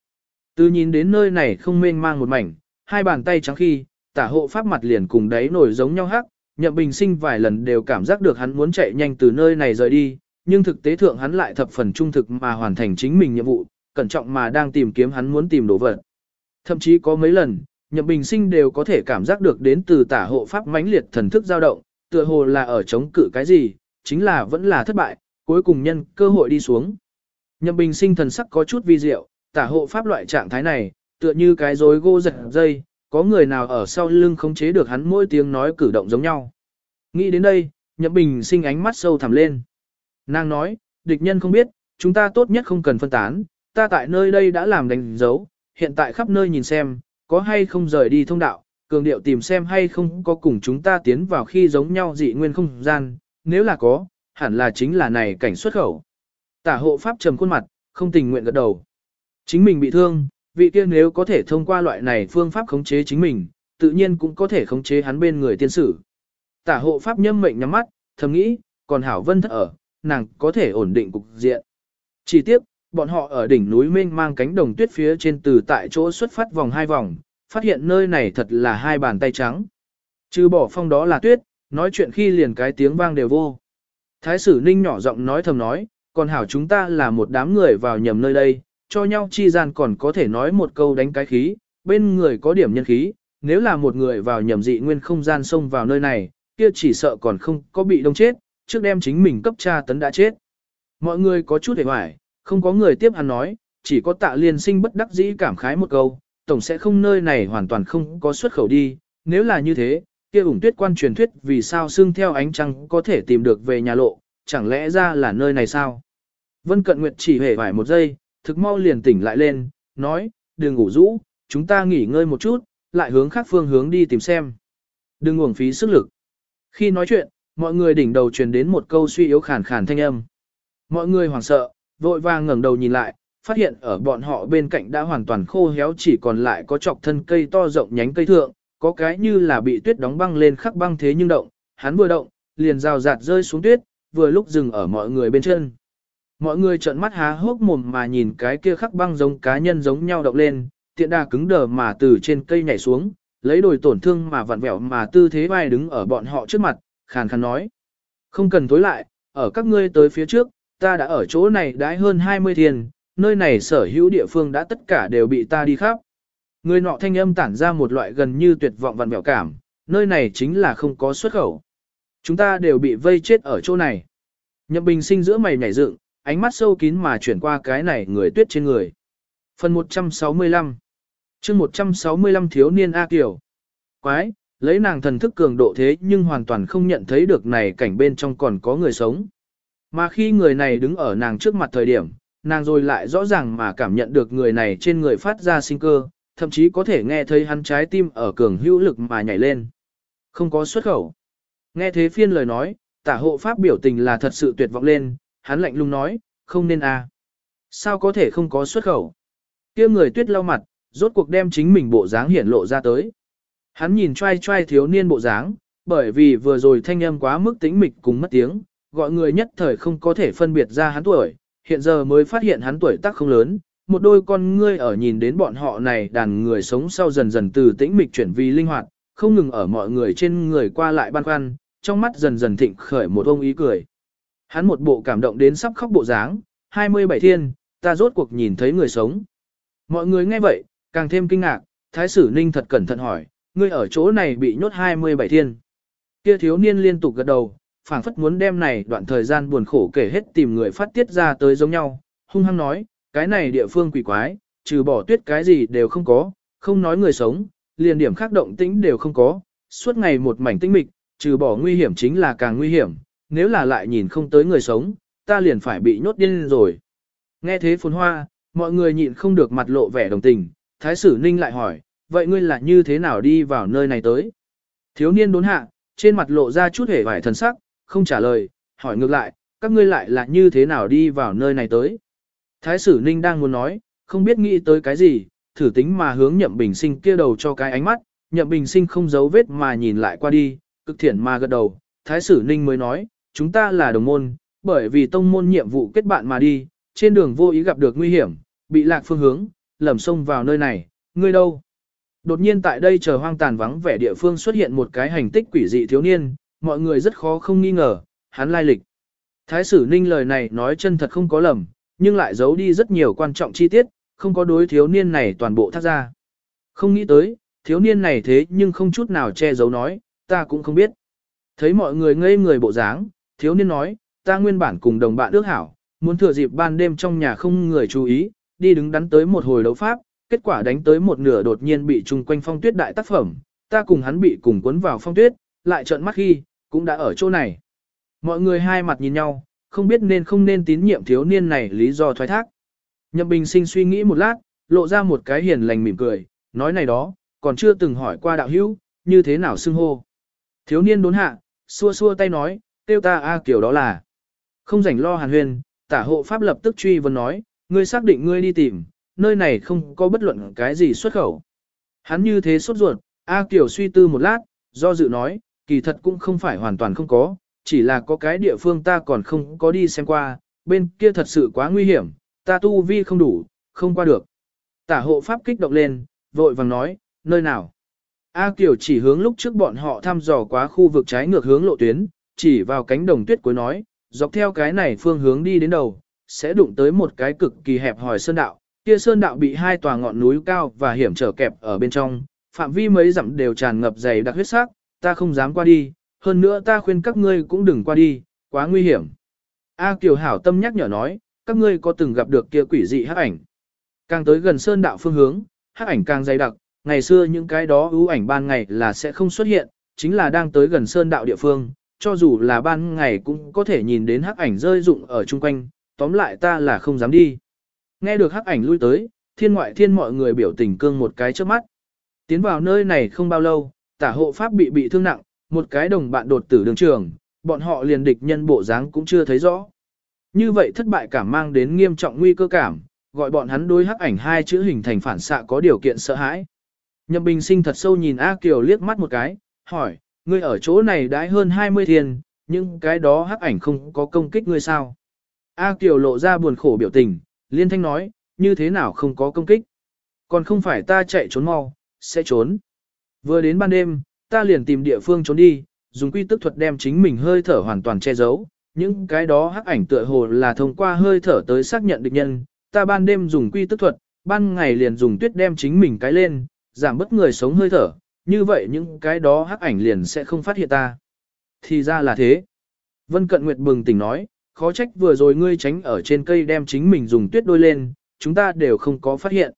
Từ nhìn đến nơi này không mênh mang một mảnh, hai bàn tay trắng khi, tả hộ pháp mặt liền cùng đáy nổi giống nhau hắc, nhậm bình sinh vài lần đều cảm giác được hắn muốn chạy nhanh từ nơi này rời đi, nhưng thực tế thượng hắn lại thập phần trung thực mà hoàn thành chính mình nhiệm vụ, cẩn trọng mà đang tìm kiếm hắn muốn tìm đồ vật. Thậm chí có mấy lần, nhậm bình sinh đều có thể cảm giác được đến từ tả hộ pháp mãnh liệt thần thức dao động, tựa hồ là ở chống cự cái gì, chính là vẫn là thất bại, cuối cùng nhân cơ hội đi xuống. Nhậm bình sinh thần sắc có chút vi diệu, tả hộ pháp loại trạng thái này, tựa như cái rối gô giật dây, có người nào ở sau lưng không chế được hắn mỗi tiếng nói cử động giống nhau. Nghĩ đến đây, nhậm bình sinh ánh mắt sâu thẳm lên. Nàng nói, địch nhân không biết, chúng ta tốt nhất không cần phân tán, ta tại nơi đây đã làm đánh dấu, hiện tại khắp nơi nhìn xem, có hay không rời đi thông đạo, cường điệu tìm xem hay không có cùng chúng ta tiến vào khi giống nhau dị nguyên không gian, nếu là có, hẳn là chính là này cảnh xuất khẩu. Tả hộ pháp trầm khuôn mặt, không tình nguyện gật đầu. Chính mình bị thương, vị kia nếu có thể thông qua loại này phương pháp khống chế chính mình, tự nhiên cũng có thể khống chế hắn bên người tiên sử. Tả hộ pháp nhâm mệnh nhắm mắt, thầm nghĩ, còn Hảo Vân thất ở, nàng có thể ổn định cục diện. Chỉ tiếc, bọn họ ở đỉnh núi mênh mang cánh đồng tuyết phía trên từ tại chỗ xuất phát vòng hai vòng, phát hiện nơi này thật là hai bàn tay trắng. Trừ bỏ phong đó là tuyết, nói chuyện khi liền cái tiếng vang đều vô. Thái sử ninh nhỏ giọng nói thầm nói, còn hảo chúng ta là một đám người vào nhầm nơi đây, cho nhau chi gian còn có thể nói một câu đánh cái khí, bên người có điểm nhân khí, nếu là một người vào nhầm dị nguyên không gian xông vào nơi này, kia chỉ sợ còn không có bị đông chết, trước đem chính mình cấp tra tấn đã chết. Mọi người có chút hề hoài, không có người tiếp hắn nói, chỉ có tạ liên sinh bất đắc dĩ cảm khái một câu, tổng sẽ không nơi này hoàn toàn không có xuất khẩu đi, nếu là như thế, kia ủng tuyết quan truyền thuyết vì sao xương theo ánh trăng có thể tìm được về nhà lộ, chẳng lẽ ra là nơi này sao? Vân Cận Nguyệt chỉ hề vài một giây, thực mau liền tỉnh lại lên, nói, đừng ngủ rũ, chúng ta nghỉ ngơi một chút, lại hướng khác phương hướng đi tìm xem. Đừng uổng phí sức lực. Khi nói chuyện, mọi người đỉnh đầu truyền đến một câu suy yếu khàn khàn thanh âm. Mọi người hoảng sợ, vội vàng ngẩng đầu nhìn lại, phát hiện ở bọn họ bên cạnh đã hoàn toàn khô héo chỉ còn lại có chọc thân cây to rộng nhánh cây thượng, có cái như là bị tuyết đóng băng lên khắc băng thế nhưng động, hắn vừa động, liền rào rạt rơi xuống tuyết, vừa lúc dừng ở mọi người bên chân. Mọi người trợn mắt há hốc mồm mà nhìn cái kia khắc băng giống cá nhân giống nhau động lên, tiện đà cứng đờ mà từ trên cây nhảy xuống, lấy đồi tổn thương mà vặn vẹo mà tư thế vai đứng ở bọn họ trước mặt, khàn khàn nói. Không cần tối lại, ở các ngươi tới phía trước, ta đã ở chỗ này đãi hơn 20 thiên, nơi này sở hữu địa phương đã tất cả đều bị ta đi khắp. Người nọ thanh âm tản ra một loại gần như tuyệt vọng vặn vẹo cảm, nơi này chính là không có xuất khẩu. Chúng ta đều bị vây chết ở chỗ này. Nhậm bình sinh giữa mày nhảy dựng, ánh mắt sâu kín mà chuyển qua cái này người tuyết trên người. Phần 165 chương 165 thiếu niên A Kiều. Quái, lấy nàng thần thức cường độ thế nhưng hoàn toàn không nhận thấy được này cảnh bên trong còn có người sống. Mà khi người này đứng ở nàng trước mặt thời điểm, nàng rồi lại rõ ràng mà cảm nhận được người này trên người phát ra sinh cơ, thậm chí có thể nghe thấy hắn trái tim ở cường hữu lực mà nhảy lên. Không có xuất khẩu. Nghe thế phiên lời nói, tả hộ pháp biểu tình là thật sự tuyệt vọng lên, hắn lạnh lùng nói, không nên a. À. Sao có thể không có xuất khẩu? kia người tuyết lau mặt, rốt cuộc đem chính mình bộ dáng hiển lộ ra tới. Hắn nhìn trai trai thiếu niên bộ dáng, bởi vì vừa rồi thanh âm quá mức tĩnh mịch cùng mất tiếng, gọi người nhất thời không có thể phân biệt ra hắn tuổi, hiện giờ mới phát hiện hắn tuổi tác không lớn, một đôi con ngươi ở nhìn đến bọn họ này đàn người sống sau dần dần từ tĩnh mịch chuyển vì linh hoạt, không ngừng ở mọi người trên người qua lại băn khoăn, trong mắt dần dần thịnh khởi một ông ý cười. Hắn một bộ cảm động đến sắp khóc bộ dáng, 27 thiên, ta rốt cuộc nhìn thấy người sống. Mọi người nghe vậy, càng thêm kinh ngạc, Thái sử Ninh thật cẩn thận hỏi, ngươi ở chỗ này bị nhốt 27 thiên. Kia thiếu niên liên tục gật đầu, phảng phất muốn đem này đoạn thời gian buồn khổ kể hết tìm người phát tiết ra tới giống nhau, hung hăng nói, cái này địa phương quỷ quái, trừ bỏ tuyết cái gì đều không có, không nói người sống, liền điểm khác động tĩnh đều không có, suốt ngày một mảnh tĩnh mịch, trừ bỏ nguy hiểm chính là càng nguy hiểm, nếu là lại nhìn không tới người sống, ta liền phải bị nhốt điên rồi. Nghe thế phồn hoa, mọi người nhịn không được mặt lộ vẻ đồng tình, thái sử ninh lại hỏi, vậy ngươi là như thế nào đi vào nơi này tới? Thiếu niên đốn hạ, trên mặt lộ ra chút hề vải thần sắc, không trả lời, hỏi ngược lại, các ngươi lại là như thế nào đi vào nơi này tới? Thái sử Ninh đang muốn nói, không biết nghĩ tới cái gì, thử tính mà hướng nhậm bình sinh kia đầu cho cái ánh mắt, nhậm bình sinh không giấu vết mà nhìn lại qua đi, cực thiện mà gật đầu, thái sử ninh mới nói, chúng ta là đồng môn, bởi vì tông môn nhiệm vụ kết bạn mà đi, trên đường vô ý gặp được nguy hiểm, bị lạc phương hướng, lầm sông vào nơi này, ngươi đâu? Đột nhiên tại đây chờ hoang tàn vắng vẻ địa phương xuất hiện một cái hành tích quỷ dị thiếu niên, mọi người rất khó không nghi ngờ, hắn lai lịch. Thái sử ninh lời này nói chân thật không có lầm, nhưng lại giấu đi rất nhiều quan trọng chi tiết, không có đối thiếu niên này toàn bộ thác ra. Không nghĩ tới, thiếu niên này thế nhưng không chút nào che giấu nói, ta cũng không biết. Thấy mọi người ngây người bộ dáng, thiếu niên nói, ta nguyên bản cùng đồng bạn ước hảo, muốn thừa dịp ban đêm trong nhà không người chú ý, đi đứng đắn tới một hồi đấu pháp, kết quả đánh tới một nửa đột nhiên bị chung quanh phong tuyết đại tác phẩm, ta cùng hắn bị cùng cuốn vào phong tuyết, lại trợn mắt khi, cũng đã ở chỗ này. Mọi người hai mặt nhìn nhau, không biết nên không nên tín nhiệm thiếu niên này lý do thoái thác. Nhậm Bình Sinh suy nghĩ một lát, lộ ra một cái hiền lành mỉm cười, nói này đó, còn chưa từng hỏi qua đạo hữu, như thế nào xưng hô. Thiếu niên đốn hạ, xua xua tay nói, tiêu ta A kiểu đó là. Không rảnh lo hàn huyền, tả hộ pháp lập tức truy vấn nói, ngươi xác định ngươi đi tìm, nơi này không có bất luận cái gì xuất khẩu. Hắn như thế sốt ruột, A Kiều suy tư một lát, do dự nói, kỳ thật cũng không phải hoàn toàn không có, chỉ là có cái địa phương ta còn không có đi xem qua, bên kia thật sự quá nguy hiểm, ta tu vi không đủ, không qua được. Tả hộ pháp kích động lên, vội vàng nói, nơi nào? A Kiều chỉ hướng lúc trước bọn họ thăm dò quá khu vực trái ngược hướng lộ tuyến, chỉ vào cánh đồng tuyết cuối nói, dọc theo cái này phương hướng đi đến đầu, sẽ đụng tới một cái cực kỳ hẹp hòi sơn đạo, kia sơn đạo bị hai tòa ngọn núi cao và hiểm trở kẹp ở bên trong, phạm vi mấy dặm đều tràn ngập dày đặc huyết sắc, ta không dám qua đi, hơn nữa ta khuyên các ngươi cũng đừng qua đi, quá nguy hiểm. A Kiều hảo tâm nhắc nhở nói, các ngươi có từng gặp được kia quỷ dị hắc ảnh. Càng tới gần sơn đạo phương hướng, hắc ảnh càng dày đặc, ngày xưa những cái đó ưu ảnh ban ngày là sẽ không xuất hiện, chính là đang tới gần sơn đạo địa phương, cho dù là ban ngày cũng có thể nhìn đến hắc ảnh rơi rụng ở chung quanh, tóm lại ta là không dám đi. Nghe được hắc ảnh lui tới, thiên ngoại thiên mọi người biểu tình cương một cái trước mắt. Tiến vào nơi này không bao lâu, tả hộ pháp bị bị thương nặng, một cái đồng bạn đột tử đường trường, bọn họ liền địch nhân bộ dáng cũng chưa thấy rõ. Như vậy thất bại cảm mang đến nghiêm trọng nguy cơ cảm, gọi bọn hắn đối hắc ảnh hai chữ hình thành phản xạ có điều kiện sợ hãi. Nhậm Bình Sinh thật sâu nhìn A Kiều liếc mắt một cái, hỏi, ngươi ở chỗ này đãi hơn 20 thiên, nhưng cái đó hắc ảnh không có công kích ngươi sao? A Kiều lộ ra buồn khổ biểu tình, liên thanh nói, như thế nào không có công kích? Còn không phải ta chạy trốn mau, sẽ trốn. Vừa đến ban đêm, ta liền tìm địa phương trốn đi, dùng quy tức thuật đem chính mình hơi thở hoàn toàn che giấu. Những cái đó hắc ảnh tựa hồ là thông qua hơi thở tới xác nhận địch nhân, ta ban đêm dùng quy tức thuật, ban ngày liền dùng tuyết đem chính mình cái lên, giảm bất người sống hơi thở, như vậy những cái đó hắc ảnh liền sẽ không phát hiện ta. Thì ra là thế. Vân Cận Nguyệt bừng tỉnh nói, khó trách vừa rồi ngươi tránh ở trên cây đem chính mình dùng tuyết đôi lên, chúng ta đều không có phát hiện.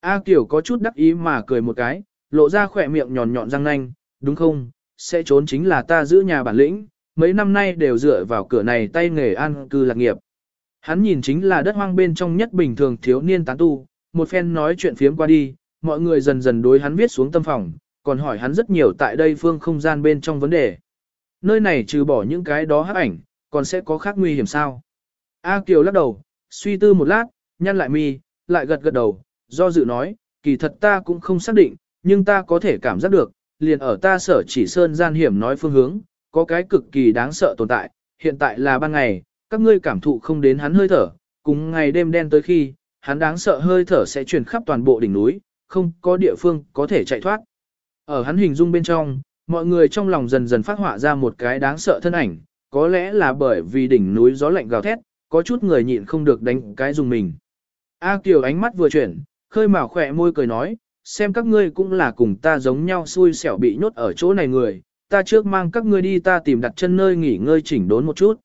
A Kiều có chút đắc ý mà cười một cái, lộ ra khỏe miệng nhọn nhọn răng nanh, đúng không, sẽ trốn chính là ta giữ nhà bản lĩnh, mấy năm nay đều dựa vào cửa này tay nghề an cư lạc nghiệp. Hắn nhìn chính là đất hoang bên trong nhất bình thường thiếu niên tán tu, một phen nói chuyện phiếm qua đi, mọi người dần dần đối hắn viết xuống tâm phòng, còn hỏi hắn rất nhiều tại đây phương không gian bên trong vấn đề. Nơi này trừ bỏ những cái đó hắc ảnh, còn sẽ có khác nguy hiểm sao? A Kiều lắc đầu, suy tư một lát, nhăn lại mi, lại gật gật đầu, do dự nói, kỳ thật ta cũng không xác định, nhưng ta có thể cảm giác được, liền ở ta sở chỉ sơn gian hiểm nói phương hướng, có cái cực kỳ đáng sợ tồn tại, hiện tại là ban ngày, các ngươi cảm thụ không đến hắn hơi thở, cùng ngày đêm đen tới khi, hắn đáng sợ hơi thở sẽ truyền khắp toàn bộ đỉnh núi, không có địa phương có thể chạy thoát. Ở hắn hình dung bên trong, mọi người trong lòng dần dần phát họa ra một cái đáng sợ thân ảnh, có lẽ là bởi vì đỉnh núi gió lạnh gào thét, có chút người nhịn không được đánh cái dùng mình. A Kiều ánh mắt vừa chuyển, khơi mào khỏe môi cười nói, xem các ngươi cũng là cùng ta giống nhau xui xẻo bị nhốt ở chỗ này người, ta trước mang các ngươi đi ta tìm đặt chân nơi nghỉ ngơi chỉnh đốn một chút.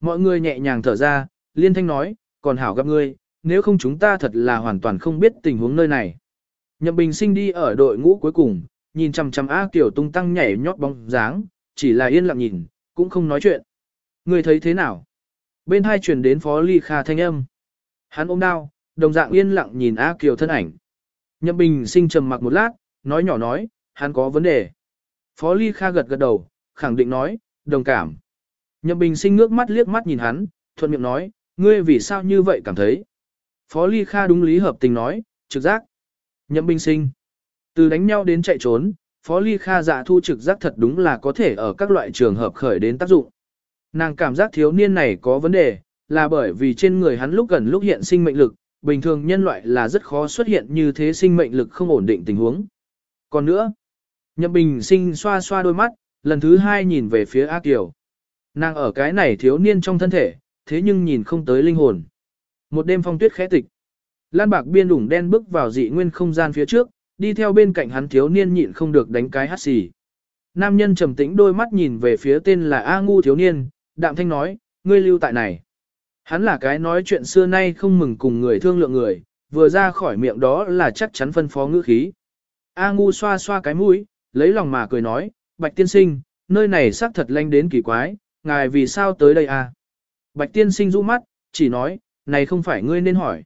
Mọi người nhẹ nhàng thở ra, liên thanh nói, còn hảo gặp ngươi, nếu không chúng ta thật là hoàn toàn không biết tình huống nơi này. Nhậm Bình sinh đi ở đội ngũ cuối cùng, nhìn chằm chằm A Kiều tung tăng nhảy nhót bóng dáng, chỉ là yên lặng nhìn, cũng không nói chuyện. Ngươi thấy thế nào? Bên hai truyền đến Phó Ly Kha thanh âm. Hắn ôm đao, đồng dạng yên lặng nhìn A Kiều thân ảnh. Nhậm Bình sinh trầm mặc một lát, nói nhỏ nói, hắn có vấn đề. Phó Ly Kha gật gật đầu, khẳng định nói, đồng cảm. Nhậm Bình sinh ngước mắt liếc mắt nhìn hắn, thuận miệng nói, ngươi vì sao như vậy cảm thấy. Phó Ly Kha đúng lý hợp tình nói, trực giác. Nhậm Bình sinh. Từ đánh nhau đến chạy trốn, Phó Ly Kha dạ thu trực giác thật đúng là có thể ở các loại trường hợp khởi đến tác dụng. Nàng cảm giác thiếu niên này có vấn đề, là bởi vì trên người hắn lúc gần lúc hiện sinh mệnh lực, bình thường nhân loại là rất khó xuất hiện như thế sinh mệnh lực không ổn định tình huống. Còn nữa, Nhậm Bình sinh xoa xoa đôi mắt, lần thứ hai nhìn về phía A Kiều. Nàng ở cái này thiếu niên trong thân thể, thế nhưng nhìn không tới linh hồn. Một đêm phong tuyết khẽ tịch. Lan bạc biên đủng đen bước vào dị nguyên không gian phía trước, đi theo bên cạnh hắn thiếu niên nhịn không được đánh cái hát xì. Nam nhân trầm tĩnh đôi mắt nhìn về phía tên là A ngu thiếu niên, đạm thanh nói, ngươi lưu tại này. Hắn là cái nói chuyện xưa nay không mừng cùng người thương lượng người, vừa ra khỏi miệng đó là chắc chắn phân phó ngữ khí. A ngu xoa xoa cái mũi, lấy lòng mà cười nói, bạch tiên sinh, nơi này xác thật lanh đến kỳ quái, ngài vì sao tới đây à? Bạch tiên sinh rũ mắt, chỉ nói, này không phải ngươi nên hỏi.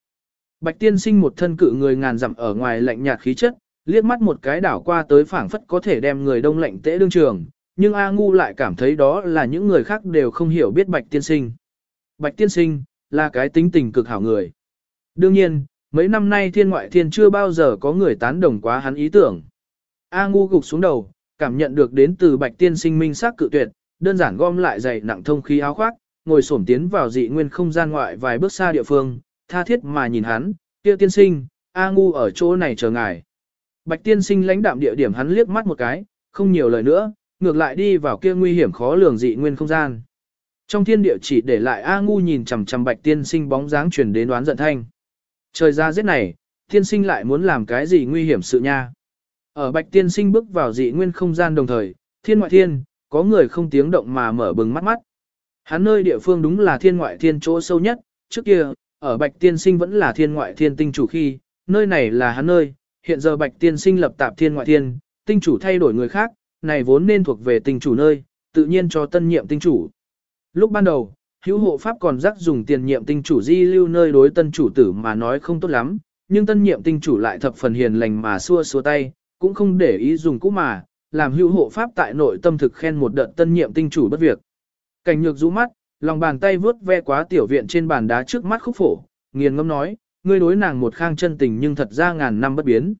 Bạch tiên sinh một thân cự người ngàn dặm ở ngoài lạnh nhạt khí chất, liếc mắt một cái đảo qua tới phảng phất có thể đem người đông lạnh tễ đương trường, nhưng A ngu lại cảm thấy đó là những người khác đều không hiểu biết bạch tiên sinh. Bạch tiên sinh, là cái tính tình cực hảo người. Đương nhiên, mấy năm nay thiên ngoại thiên chưa bao giờ có người tán đồng quá hắn ý tưởng. A ngu gục xuống đầu, cảm nhận được đến từ bạch tiên sinh minh sắc cự tuyệt, đơn giản gom lại giày nặng thông khí áo khoác, ngồi xổm tiến vào dị nguyên không gian ngoại vài bước xa địa phương, tha thiết mà nhìn hắn, kia tiên sinh, A ngu ở chỗ này chờ ngài. Bạch tiên sinh lãnh đạm địa điểm hắn liếc mắt một cái, không nhiều lời nữa, ngược lại đi vào kia nguy hiểm khó lường dị nguyên không gian. Trong thiên địa chỉ để lại A ngu nhìn chằm chằm bạch tiên sinh bóng dáng truyền đến đoán giận thanh. Trời ra giết này, tiên sinh lại muốn làm cái gì nguy hiểm sự nha. Ở bạch tiên sinh bước vào dị nguyên không gian đồng thời, thiên ngoại thiên, có người không tiếng động mà mở bừng mắt mắt. Hắn nơi địa phương đúng là thiên ngoại thiên chỗ sâu nhất, trước kia, ở bạch tiên sinh vẫn là thiên ngoại thiên tinh chủ khi, nơi này là hắn nơi, hiện giờ bạch tiên sinh lập tạp thiên ngoại thiên, tinh chủ thay đổi người khác, này vốn nên thuộc về tinh chủ nơi, tự nhiên cho tân nhiệm tinh chủ. Lúc ban đầu, hữu hộ pháp còn rắc dùng tiền nhiệm tinh chủ di lưu nơi đối tân chủ tử mà nói không tốt lắm, nhưng tân nhiệm tinh chủ lại thập phần hiền lành mà xua xua tay, cũng không để ý dùng cũ mà, làm hữu hộ pháp tại nội tâm thực khen một đợt tân nhiệm tinh chủ bất việc. Cảnh nhược rũ mắt, lòng bàn tay vướt ve quá tiểu viện trên bàn đá trước mắt khúc phổ, nghiền ngâm nói, ngươi đối nàng một khang chân tình nhưng thật ra ngàn năm bất biến.